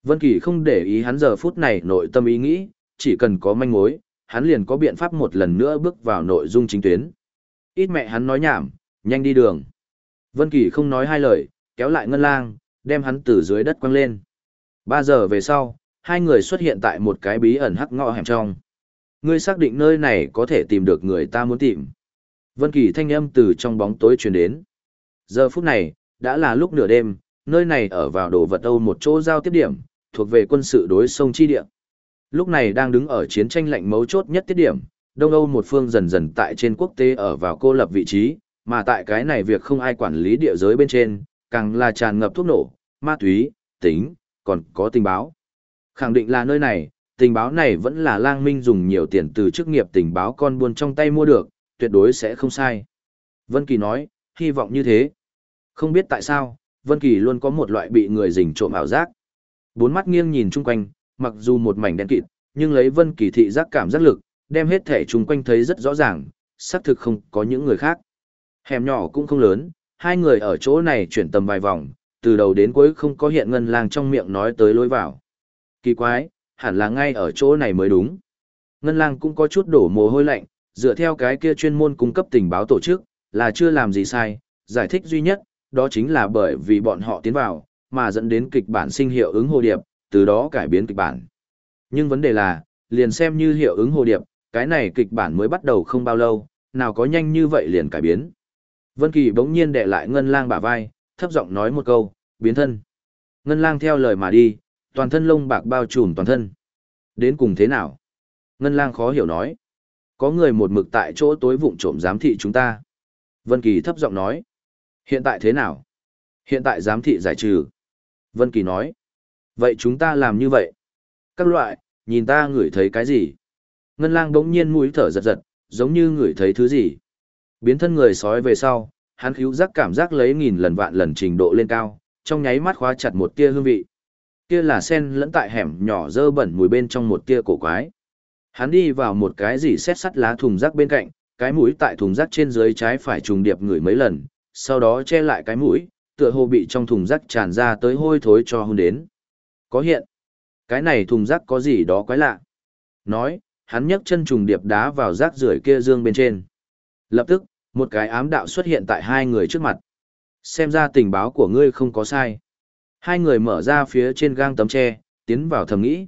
Vân Kỳ không để ý hắn giờ phút này nội tâm ý nghĩ, chỉ cần có manh mối, hắn liền có biện pháp một lần nữa bước vào nội dung chính tuyến. Ít mẹ hắn nói nhảm, nhanh đi đường. Vân Kỳ không nói hai lời, kéo lại Ngân Lang, đem hắn từ dưới đất quăng lên. Ba giờ về sau, hai người xuất hiện tại một cái bí ẩn hắc ngõ hẻm trong. Ngươi xác định nơi này có thể tìm được người ta muốn tìm. Vân Kỳ thanh âm từ trong bóng tối truyền đến. Giờ phút này, đã là lúc nửa đêm, nơi này ở vào đồ vật Âu một chỗ giao tiếp điểm, thuộc về quân sự đối sông chi địa. Lúc này đang đứng ở chiến tranh lạnh mấu chốt nhất tiết điểm, Đông Âu một phương dần dần tại trên quốc tế ở vào cô lập vị trí, mà tại cái này việc không ai quản lý địa giới bên trên, càng là tràn ngập thuốc nổ, ma túy, tính, còn có tình báo. Khẳng định là nơi này, tình báo này vẫn là lang minh dùng nhiều tiền từ chức nghiệp tình báo con buôn trong tay mua được, tuyệt đối sẽ không sai. Vân Kỳ nói, hy vọng như thế. Không biết tại sao, Vân Kỳ luôn có một loại bị người rình trộm ảo giác. Bốn mắt nghiêng nhìn chung quanh, mặc dù một mảnh đen kịt, nhưng lấy Vân Kỳ thị giác cảm giác lực, đem hết thể chung quanh thấy rất rõ ràng, xác thực không có những người khác. Hẻm nhỏ cũng không lớn, hai người ở chỗ này chuyển tầm vài vòng, từ đầu đến cuối không có hiện ngân lang trong miệng nói tới lối vào. Kỳ quái, hẳn là ngay ở chỗ này mới đúng. Ngân lang cũng có chút đổ mồ hôi lạnh, dựa theo cái kia chuyên môn cung cấp tình báo tổ chức, là chưa làm gì sai, giải thích duy nhất, đó chính là bởi vì bọn họ tiến vào, mà dẫn đến kịch bản sinh hiệu ứng hồ điệp, từ đó cải biến kịch bản. Nhưng vấn đề là, liền xem như hiệu ứng hồ điệp, cái này kịch bản mới bắt đầu không bao lâu, nào có nhanh như vậy liền cải biến. Vân Kỳ bỗng nhiên đè lại Ngân Lang bả vai, thấp giọng nói một câu, biến thân. Ngân Lang theo lời mà đi, toàn thân lông bạc bao trùm toàn thân. Đến cùng thế nào? Ngân Lang khó hiểu nói. Có người một mực tại chỗ tối vụng trộm giám thị chúng ta. Vân Kỳ thấp giọng nói. Hiện tại thế nào? Hiện tại giám thị giải trừ. Vân Kỳ nói. Vậy chúng ta làm như vậy. Các loại, nhìn ta ngửi thấy cái gì? Ngân lang đống nhiên mũi thở giật giật, giống như ngửi thấy thứ gì. Biến thân người sói về sau, hắn khíu giác cảm giác lấy nghìn lần vạn lần trình độ lên cao, trong nháy mắt khóa chặt một tia hương vị. Kia là sen lẫn tại hẻm nhỏ dơ bẩn mùi bên trong một tia cổ quái. Hắn đi vào một cái gì xét sắt lá thùng rác bên cạnh, cái mũi tại thùng rác trên dưới trái phải trùng điệp ngửi mấy lần, sau đó che lại cái mũi, tựa hồ bị trong thùng rác tràn ra tới hôi thối cho hôn đến. Có hiện. Cái này thùng rác có gì đó quái lạ. Nói, hắn nhấc chân trùng điệp đá vào rác rưởi kia dương bên trên. Lập tức, một cái ám đạo xuất hiện tại hai người trước mặt. Xem ra tình báo của ngươi không có sai. Hai người mở ra phía trên gang tấm tre, tiến vào thầm nghĩ.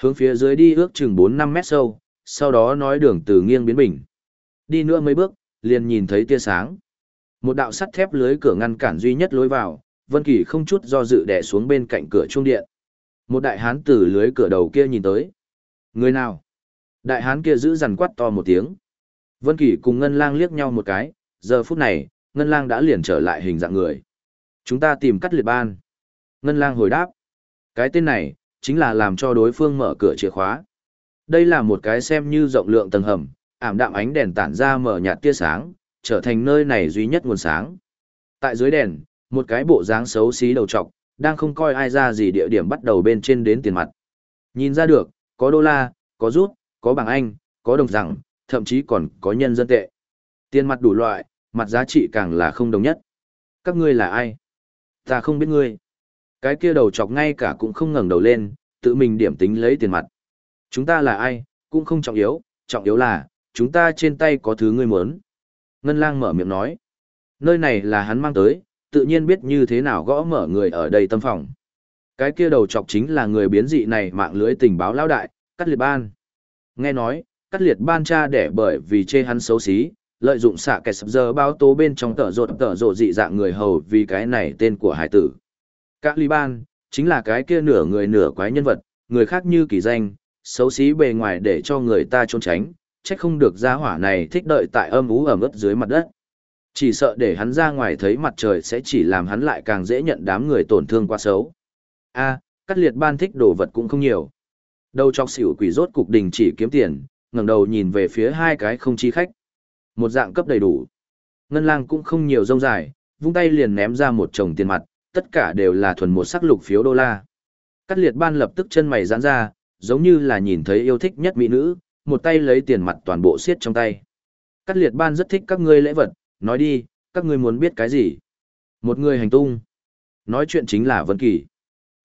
Hướng phía dưới đi ước chừng 4-5 mét sâu, sau đó nói đường từ nghiêng biến bình. Đi nữa mấy bước, liền nhìn thấy tia sáng. Một đạo sắt thép lưới cửa ngăn cản duy nhất lối vào, Vân Kỳ không chút do dự đè xuống bên cạnh cửa trung điện. Một đại hán từ lưới cửa đầu kia nhìn tới. Người nào? Đại hán kia giữ dằn quát to một tiếng. Vân Kỳ cùng Ngân Lang liếc nhau một cái, giờ phút này, Ngân Lang đã liền trở lại hình dạng người. Chúng ta tìm cắt liệt ban. Ngân Lang hồi đáp. Cái tên này, chính là làm cho đối phương mở cửa chìa khóa. Đây là một cái xem như rộng lượng tầng hầm, ảm đạm ánh đèn tản ra mở nhạt tia sáng, trở thành nơi này duy nhất nguồn sáng. Tại dưới đèn, một cái bộ dáng xấu xí đầu trọc, đang không coi ai ra gì địa điểm bắt đầu bên trên đến tiền mặt. Nhìn ra được, có đô la, có rút, có bảng Anh, có đồng rằng, thậm chí còn có nhân dân tệ. Tiền mặt đủ loại, mặt giá trị càng là không đồng nhất. Các ngươi là ai? Ta không biết ngươi. Cái kia đầu chọc ngay cả cũng không ngẩng đầu lên, tự mình điểm tính lấy tiền mặt. Chúng ta là ai, cũng không trọng yếu, trọng yếu là, chúng ta trên tay có thứ ngươi muốn. Ngân lang mở miệng nói. Nơi này là hắn mang tới, tự nhiên biết như thế nào gõ mở người ở đây tâm phòng. Cái kia đầu chọc chính là người biến dị này mạng lưới tình báo lão đại, cắt liệt ban. Nghe nói, cắt liệt ban cha đẻ bởi vì chê hắn xấu xí, lợi dụng xạ kẻ sập giờ báo tố bên trong tờ rột tờ rộ dị dạng người hầu vì cái này tên của hải tử. Các ly ban, chính là cái kia nửa người nửa quái nhân vật, người khác như kỳ danh, xấu xí bề ngoài để cho người ta trốn tránh, trách không được gia hỏa này thích đợi tại âm ú ẩm ướt dưới mặt đất. Chỉ sợ để hắn ra ngoài thấy mặt trời sẽ chỉ làm hắn lại càng dễ nhận đám người tổn thương quá xấu. A, cắt liệt ban thích đồ vật cũng không nhiều. Đầu chọc xỉu quỷ rốt cục đình chỉ kiếm tiền, ngẩng đầu nhìn về phía hai cái không chi khách. Một dạng cấp đầy đủ. Ngân lang cũng không nhiều rông dài, vung tay liền ném ra một chồng tiền mặt, tất cả đều là thuần một sắc lục phiếu đô la. Cắt liệt ban lập tức chân mày giãn ra, giống như là nhìn thấy yêu thích nhất mỹ nữ, một tay lấy tiền mặt toàn bộ xiết trong tay. Cắt liệt ban rất thích các ngươi lễ vật, nói đi, các ngươi muốn biết cái gì? Một người hành tung. Nói chuyện chính là Vân Kỳ.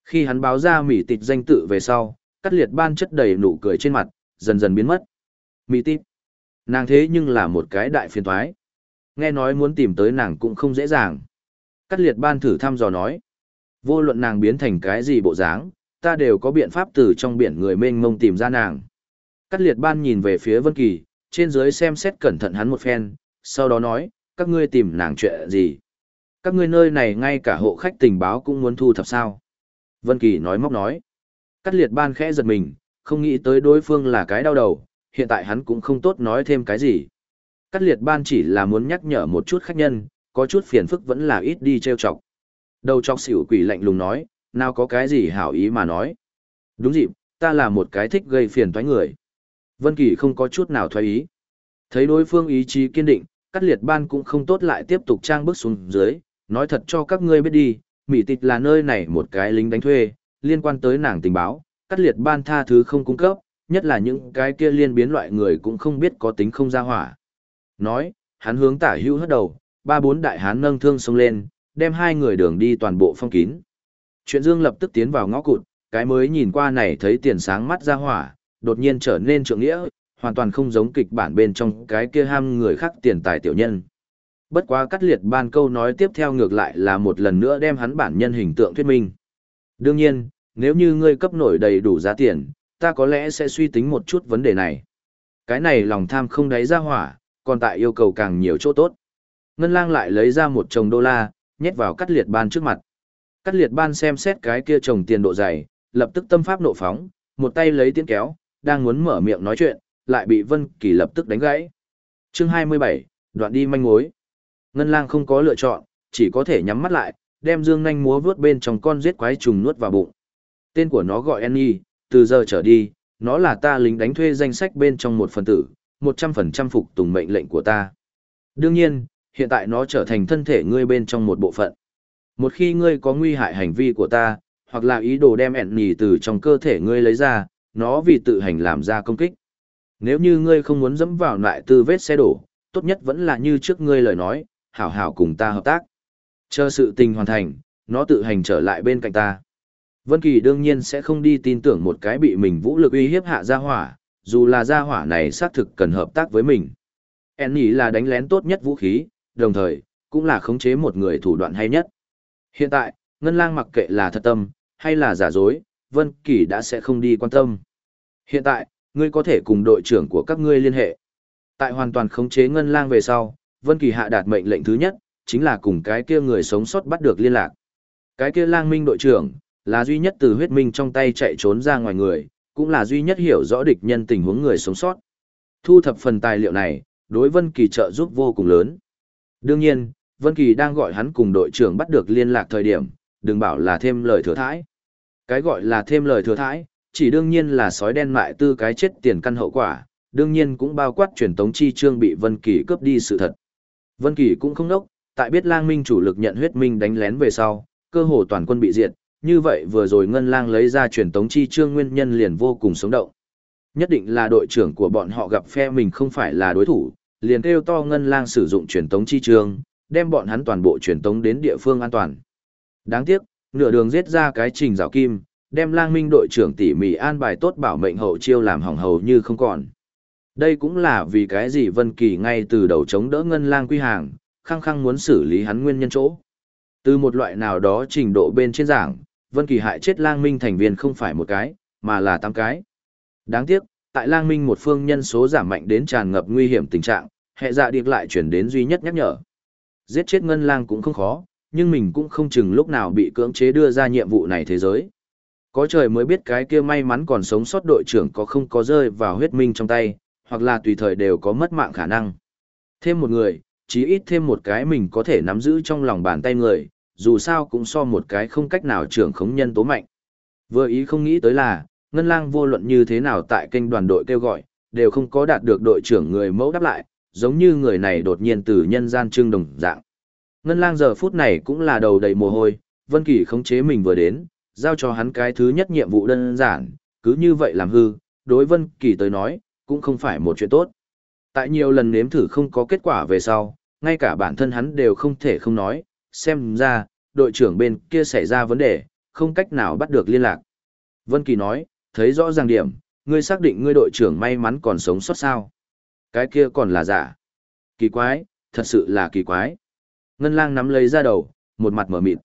Khi hắn báo ra mỉ tịch danh tự về sau, cắt liệt ban chất đầy nụ cười trên mặt, dần dần biến mất. mỉ tịch. Nàng thế nhưng là một cái đại phiền toái. Nghe nói muốn tìm tới nàng cũng không dễ dàng. Cắt liệt ban thử thăm dò nói. Vô luận nàng biến thành cái gì bộ dáng, ta đều có biện pháp từ trong biển người mênh mông tìm ra nàng. Cắt liệt ban nhìn về phía Vân Kỳ, trên dưới xem xét cẩn thận hắn một phen, sau đó nói, các ngươi tìm nàng chuyện gì? Các ngươi nơi này ngay cả hộ khách tình báo cũng muốn thu thập sao? Vân Kỳ nói móc nói. Cắt liệt ban khẽ giật mình, không nghĩ tới đối phương là cái đau đầu, hiện tại hắn cũng không tốt nói thêm cái gì. Cắt liệt ban chỉ là muốn nhắc nhở một chút khách nhân, có chút phiền phức vẫn là ít đi trêu chọc. Đầu chọc xỉu quỷ lạnh lùng nói, nào có cái gì hảo ý mà nói. Đúng dịp, ta là một cái thích gây phiền toái người. Vân Kỳ không có chút nào thoái ý. Thấy đối phương ý chí kiên định, cắt liệt ban cũng không tốt lại tiếp tục trang bước xuống dưới, nói thật cho các ngươi biết đi, Mỹ tịch là nơi này một cái lính đánh thuê, liên quan tới nàng tình báo, cắt liệt ban tha thứ không cung cấp, nhất là những cái kia liên biến loại người cũng không biết có tính không ra hỏa. Nói, hắn hướng tả hưu hất đầu, ba bốn đại hán nâng thương xông lên, đem hai người đường đi toàn bộ phong kín. Chuyện Dương lập tức tiến vào ngõ cụt, cái mới nhìn qua này thấy tiền sáng mắt ra hỏa, đột nhiên trở nên trượng nghĩa, hoàn toàn không giống kịch bản bên trong cái kia ham người khác tiền tài tiểu nhân. Bất quá cắt liệt ban câu nói tiếp theo ngược lại là một lần nữa đem hắn bản nhân hình tượng thuyết minh. Đương nhiên, nếu như ngươi cấp nổi đầy đủ giá tiền, ta có lẽ sẽ suy tính một chút vấn đề này. Cái này lòng tham không đáy ra hỏa, còn tại yêu cầu càng nhiều chỗ tốt. Ngân lang lại lấy ra một chồng đô la, nhét vào cắt liệt ban trước mặt. Cắt liệt ban xem xét cái kia chồng tiền độ dày, lập tức tâm pháp nộ phóng, một tay lấy tiến kéo, đang muốn mở miệng nói chuyện, lại bị Vân Kỳ lập tức đánh gãy. Chương 27, đoạn đi manh mối. Ngân lang không có lựa chọn, chỉ có thể nhắm mắt lại, đem dương nhanh múa vướt bên trong con giết quái trùng nuốt vào bụng. Tên của nó gọi Annie, từ giờ trở đi, nó là ta lính đánh thuê danh sách bên trong một phần tử, 100% phục tùng mệnh lệnh của ta. Đương nhiên, hiện tại nó trở thành thân thể ngươi bên trong một bộ phận. Một khi ngươi có nguy hại hành vi của ta, hoặc là ý đồ đem ẻn từ trong cơ thể ngươi lấy ra, nó vì tự hành làm ra công kích. Nếu như ngươi không muốn dẫm vào lại tư vết xe đổ, tốt nhất vẫn là như trước ngươi lời nói, hảo hảo cùng ta hợp tác. Chờ sự tình hoàn thành, nó tự hành trở lại bên cạnh ta. Vân Kỳ đương nhiên sẽ không đi tin tưởng một cái bị mình vũ lực uy hiếp hạ gia hỏa, dù là gia hỏa này xác thực cần hợp tác với mình. Enny là đánh lén tốt nhất vũ khí, đồng thời, cũng là khống chế một người thủ đoạn hay nhất. Hiện tại, Ngân Lang mặc kệ là thật tâm, hay là giả dối, Vân Kỳ đã sẽ không đi quan tâm. Hiện tại, ngươi có thể cùng đội trưởng của các ngươi liên hệ. Tại hoàn toàn khống chế Ngân Lang về sau, Vân Kỳ hạ đạt mệnh lệnh thứ nhất, chính là cùng cái kia người sống sót bắt được liên lạc. Cái kia Lang Minh đội trưởng, là duy nhất từ huyết minh trong tay chạy trốn ra ngoài người, cũng là duy nhất hiểu rõ địch nhân tình huống người sống sót. Thu thập phần tài liệu này, đối Vân Kỳ trợ giúp vô cùng lớn. Đương nhiên, Vân Kỳ đang gọi hắn cùng đội trưởng bắt được liên lạc thời điểm, đừng bảo là thêm lời thừa thãi. Cái gọi là thêm lời thừa thãi, chỉ đương nhiên là sói đen mại tư cái chết tiền căn hậu quả, đương nhiên cũng bao quát truyền tống chi trương bị Vân Kỳ cướp đi sự thật. Vân Kỳ cũng không đốc, tại biết Lang Minh chủ lực nhận huyết minh đánh lén về sau, cơ hồ toàn quân bị diệt, như vậy vừa rồi Ngân Lang lấy ra truyền tống chi trương nguyên nhân liền vô cùng sống động. Nhất định là đội trưởng của bọn họ gặp phe mình không phải là đối thủ, liền kêu to Ngân Lang sử dụng truyền tống chi trương, đem bọn hắn toàn bộ truyền tống đến địa phương an toàn. Đáng tiếc, nửa đường giết ra cái trình rào kim, đem Lang Minh đội trưởng tỉ mỉ an bài tốt bảo mệnh hậu chiêu làm hỏng hầu như không còn. Đây cũng là vì cái gì Vân Kỳ ngay từ đầu chống đỡ Ngân Lang quy hàng, khăng khăng muốn xử lý hắn nguyên nhân chỗ. Từ một loại nào đó trình độ bên trên giảng, Vân Kỳ hại chết Lang Minh thành viên không phải một cái, mà là tám cái. Đáng tiếc, tại Lang Minh một phương nhân số giảm mạnh đến tràn ngập nguy hiểm tình trạng, hệ dạ điệp lại chuyển đến duy nhất nhắc nhở. Giết chết Ngân Lang cũng không khó, nhưng mình cũng không chừng lúc nào bị cưỡng chế đưa ra nhiệm vụ này thế giới. Có trời mới biết cái kia may mắn còn sống sót đội trưởng có không có rơi vào huyết minh trong tay, hoặc là tùy thời đều có mất mạng khả năng. Thêm một người, chí ít thêm một cái mình có thể nắm giữ trong lòng bàn tay người, dù sao cũng so một cái không cách nào trưởng khống nhân tố mạnh. Vừa ý không nghĩ tới là, Ngân Lang vô luận như thế nào tại kênh đoàn đội kêu gọi, đều không có đạt được đội trưởng người mẫu đáp lại, giống như người này đột nhiên từ nhân gian trưng đồng dạng. Ngân lang giờ phút này cũng là đầu đầy mồ hôi, Vân Kỳ khống chế mình vừa đến, giao cho hắn cái thứ nhất nhiệm vụ đơn giản, cứ như vậy làm hư, đối Vân Kỳ tới nói, cũng không phải một chuyện tốt. Tại nhiều lần nếm thử không có kết quả về sau, ngay cả bản thân hắn đều không thể không nói, xem ra, đội trưởng bên kia xảy ra vấn đề, không cách nào bắt được liên lạc. Vân Kỳ nói, thấy rõ ràng điểm, ngươi xác định ngươi đội trưởng may mắn còn sống sót sao. Cái kia còn là giả. Kỳ quái, thật sự là kỳ quái. Ngân lang nắm lấy ra đầu, một mặt mở mịt.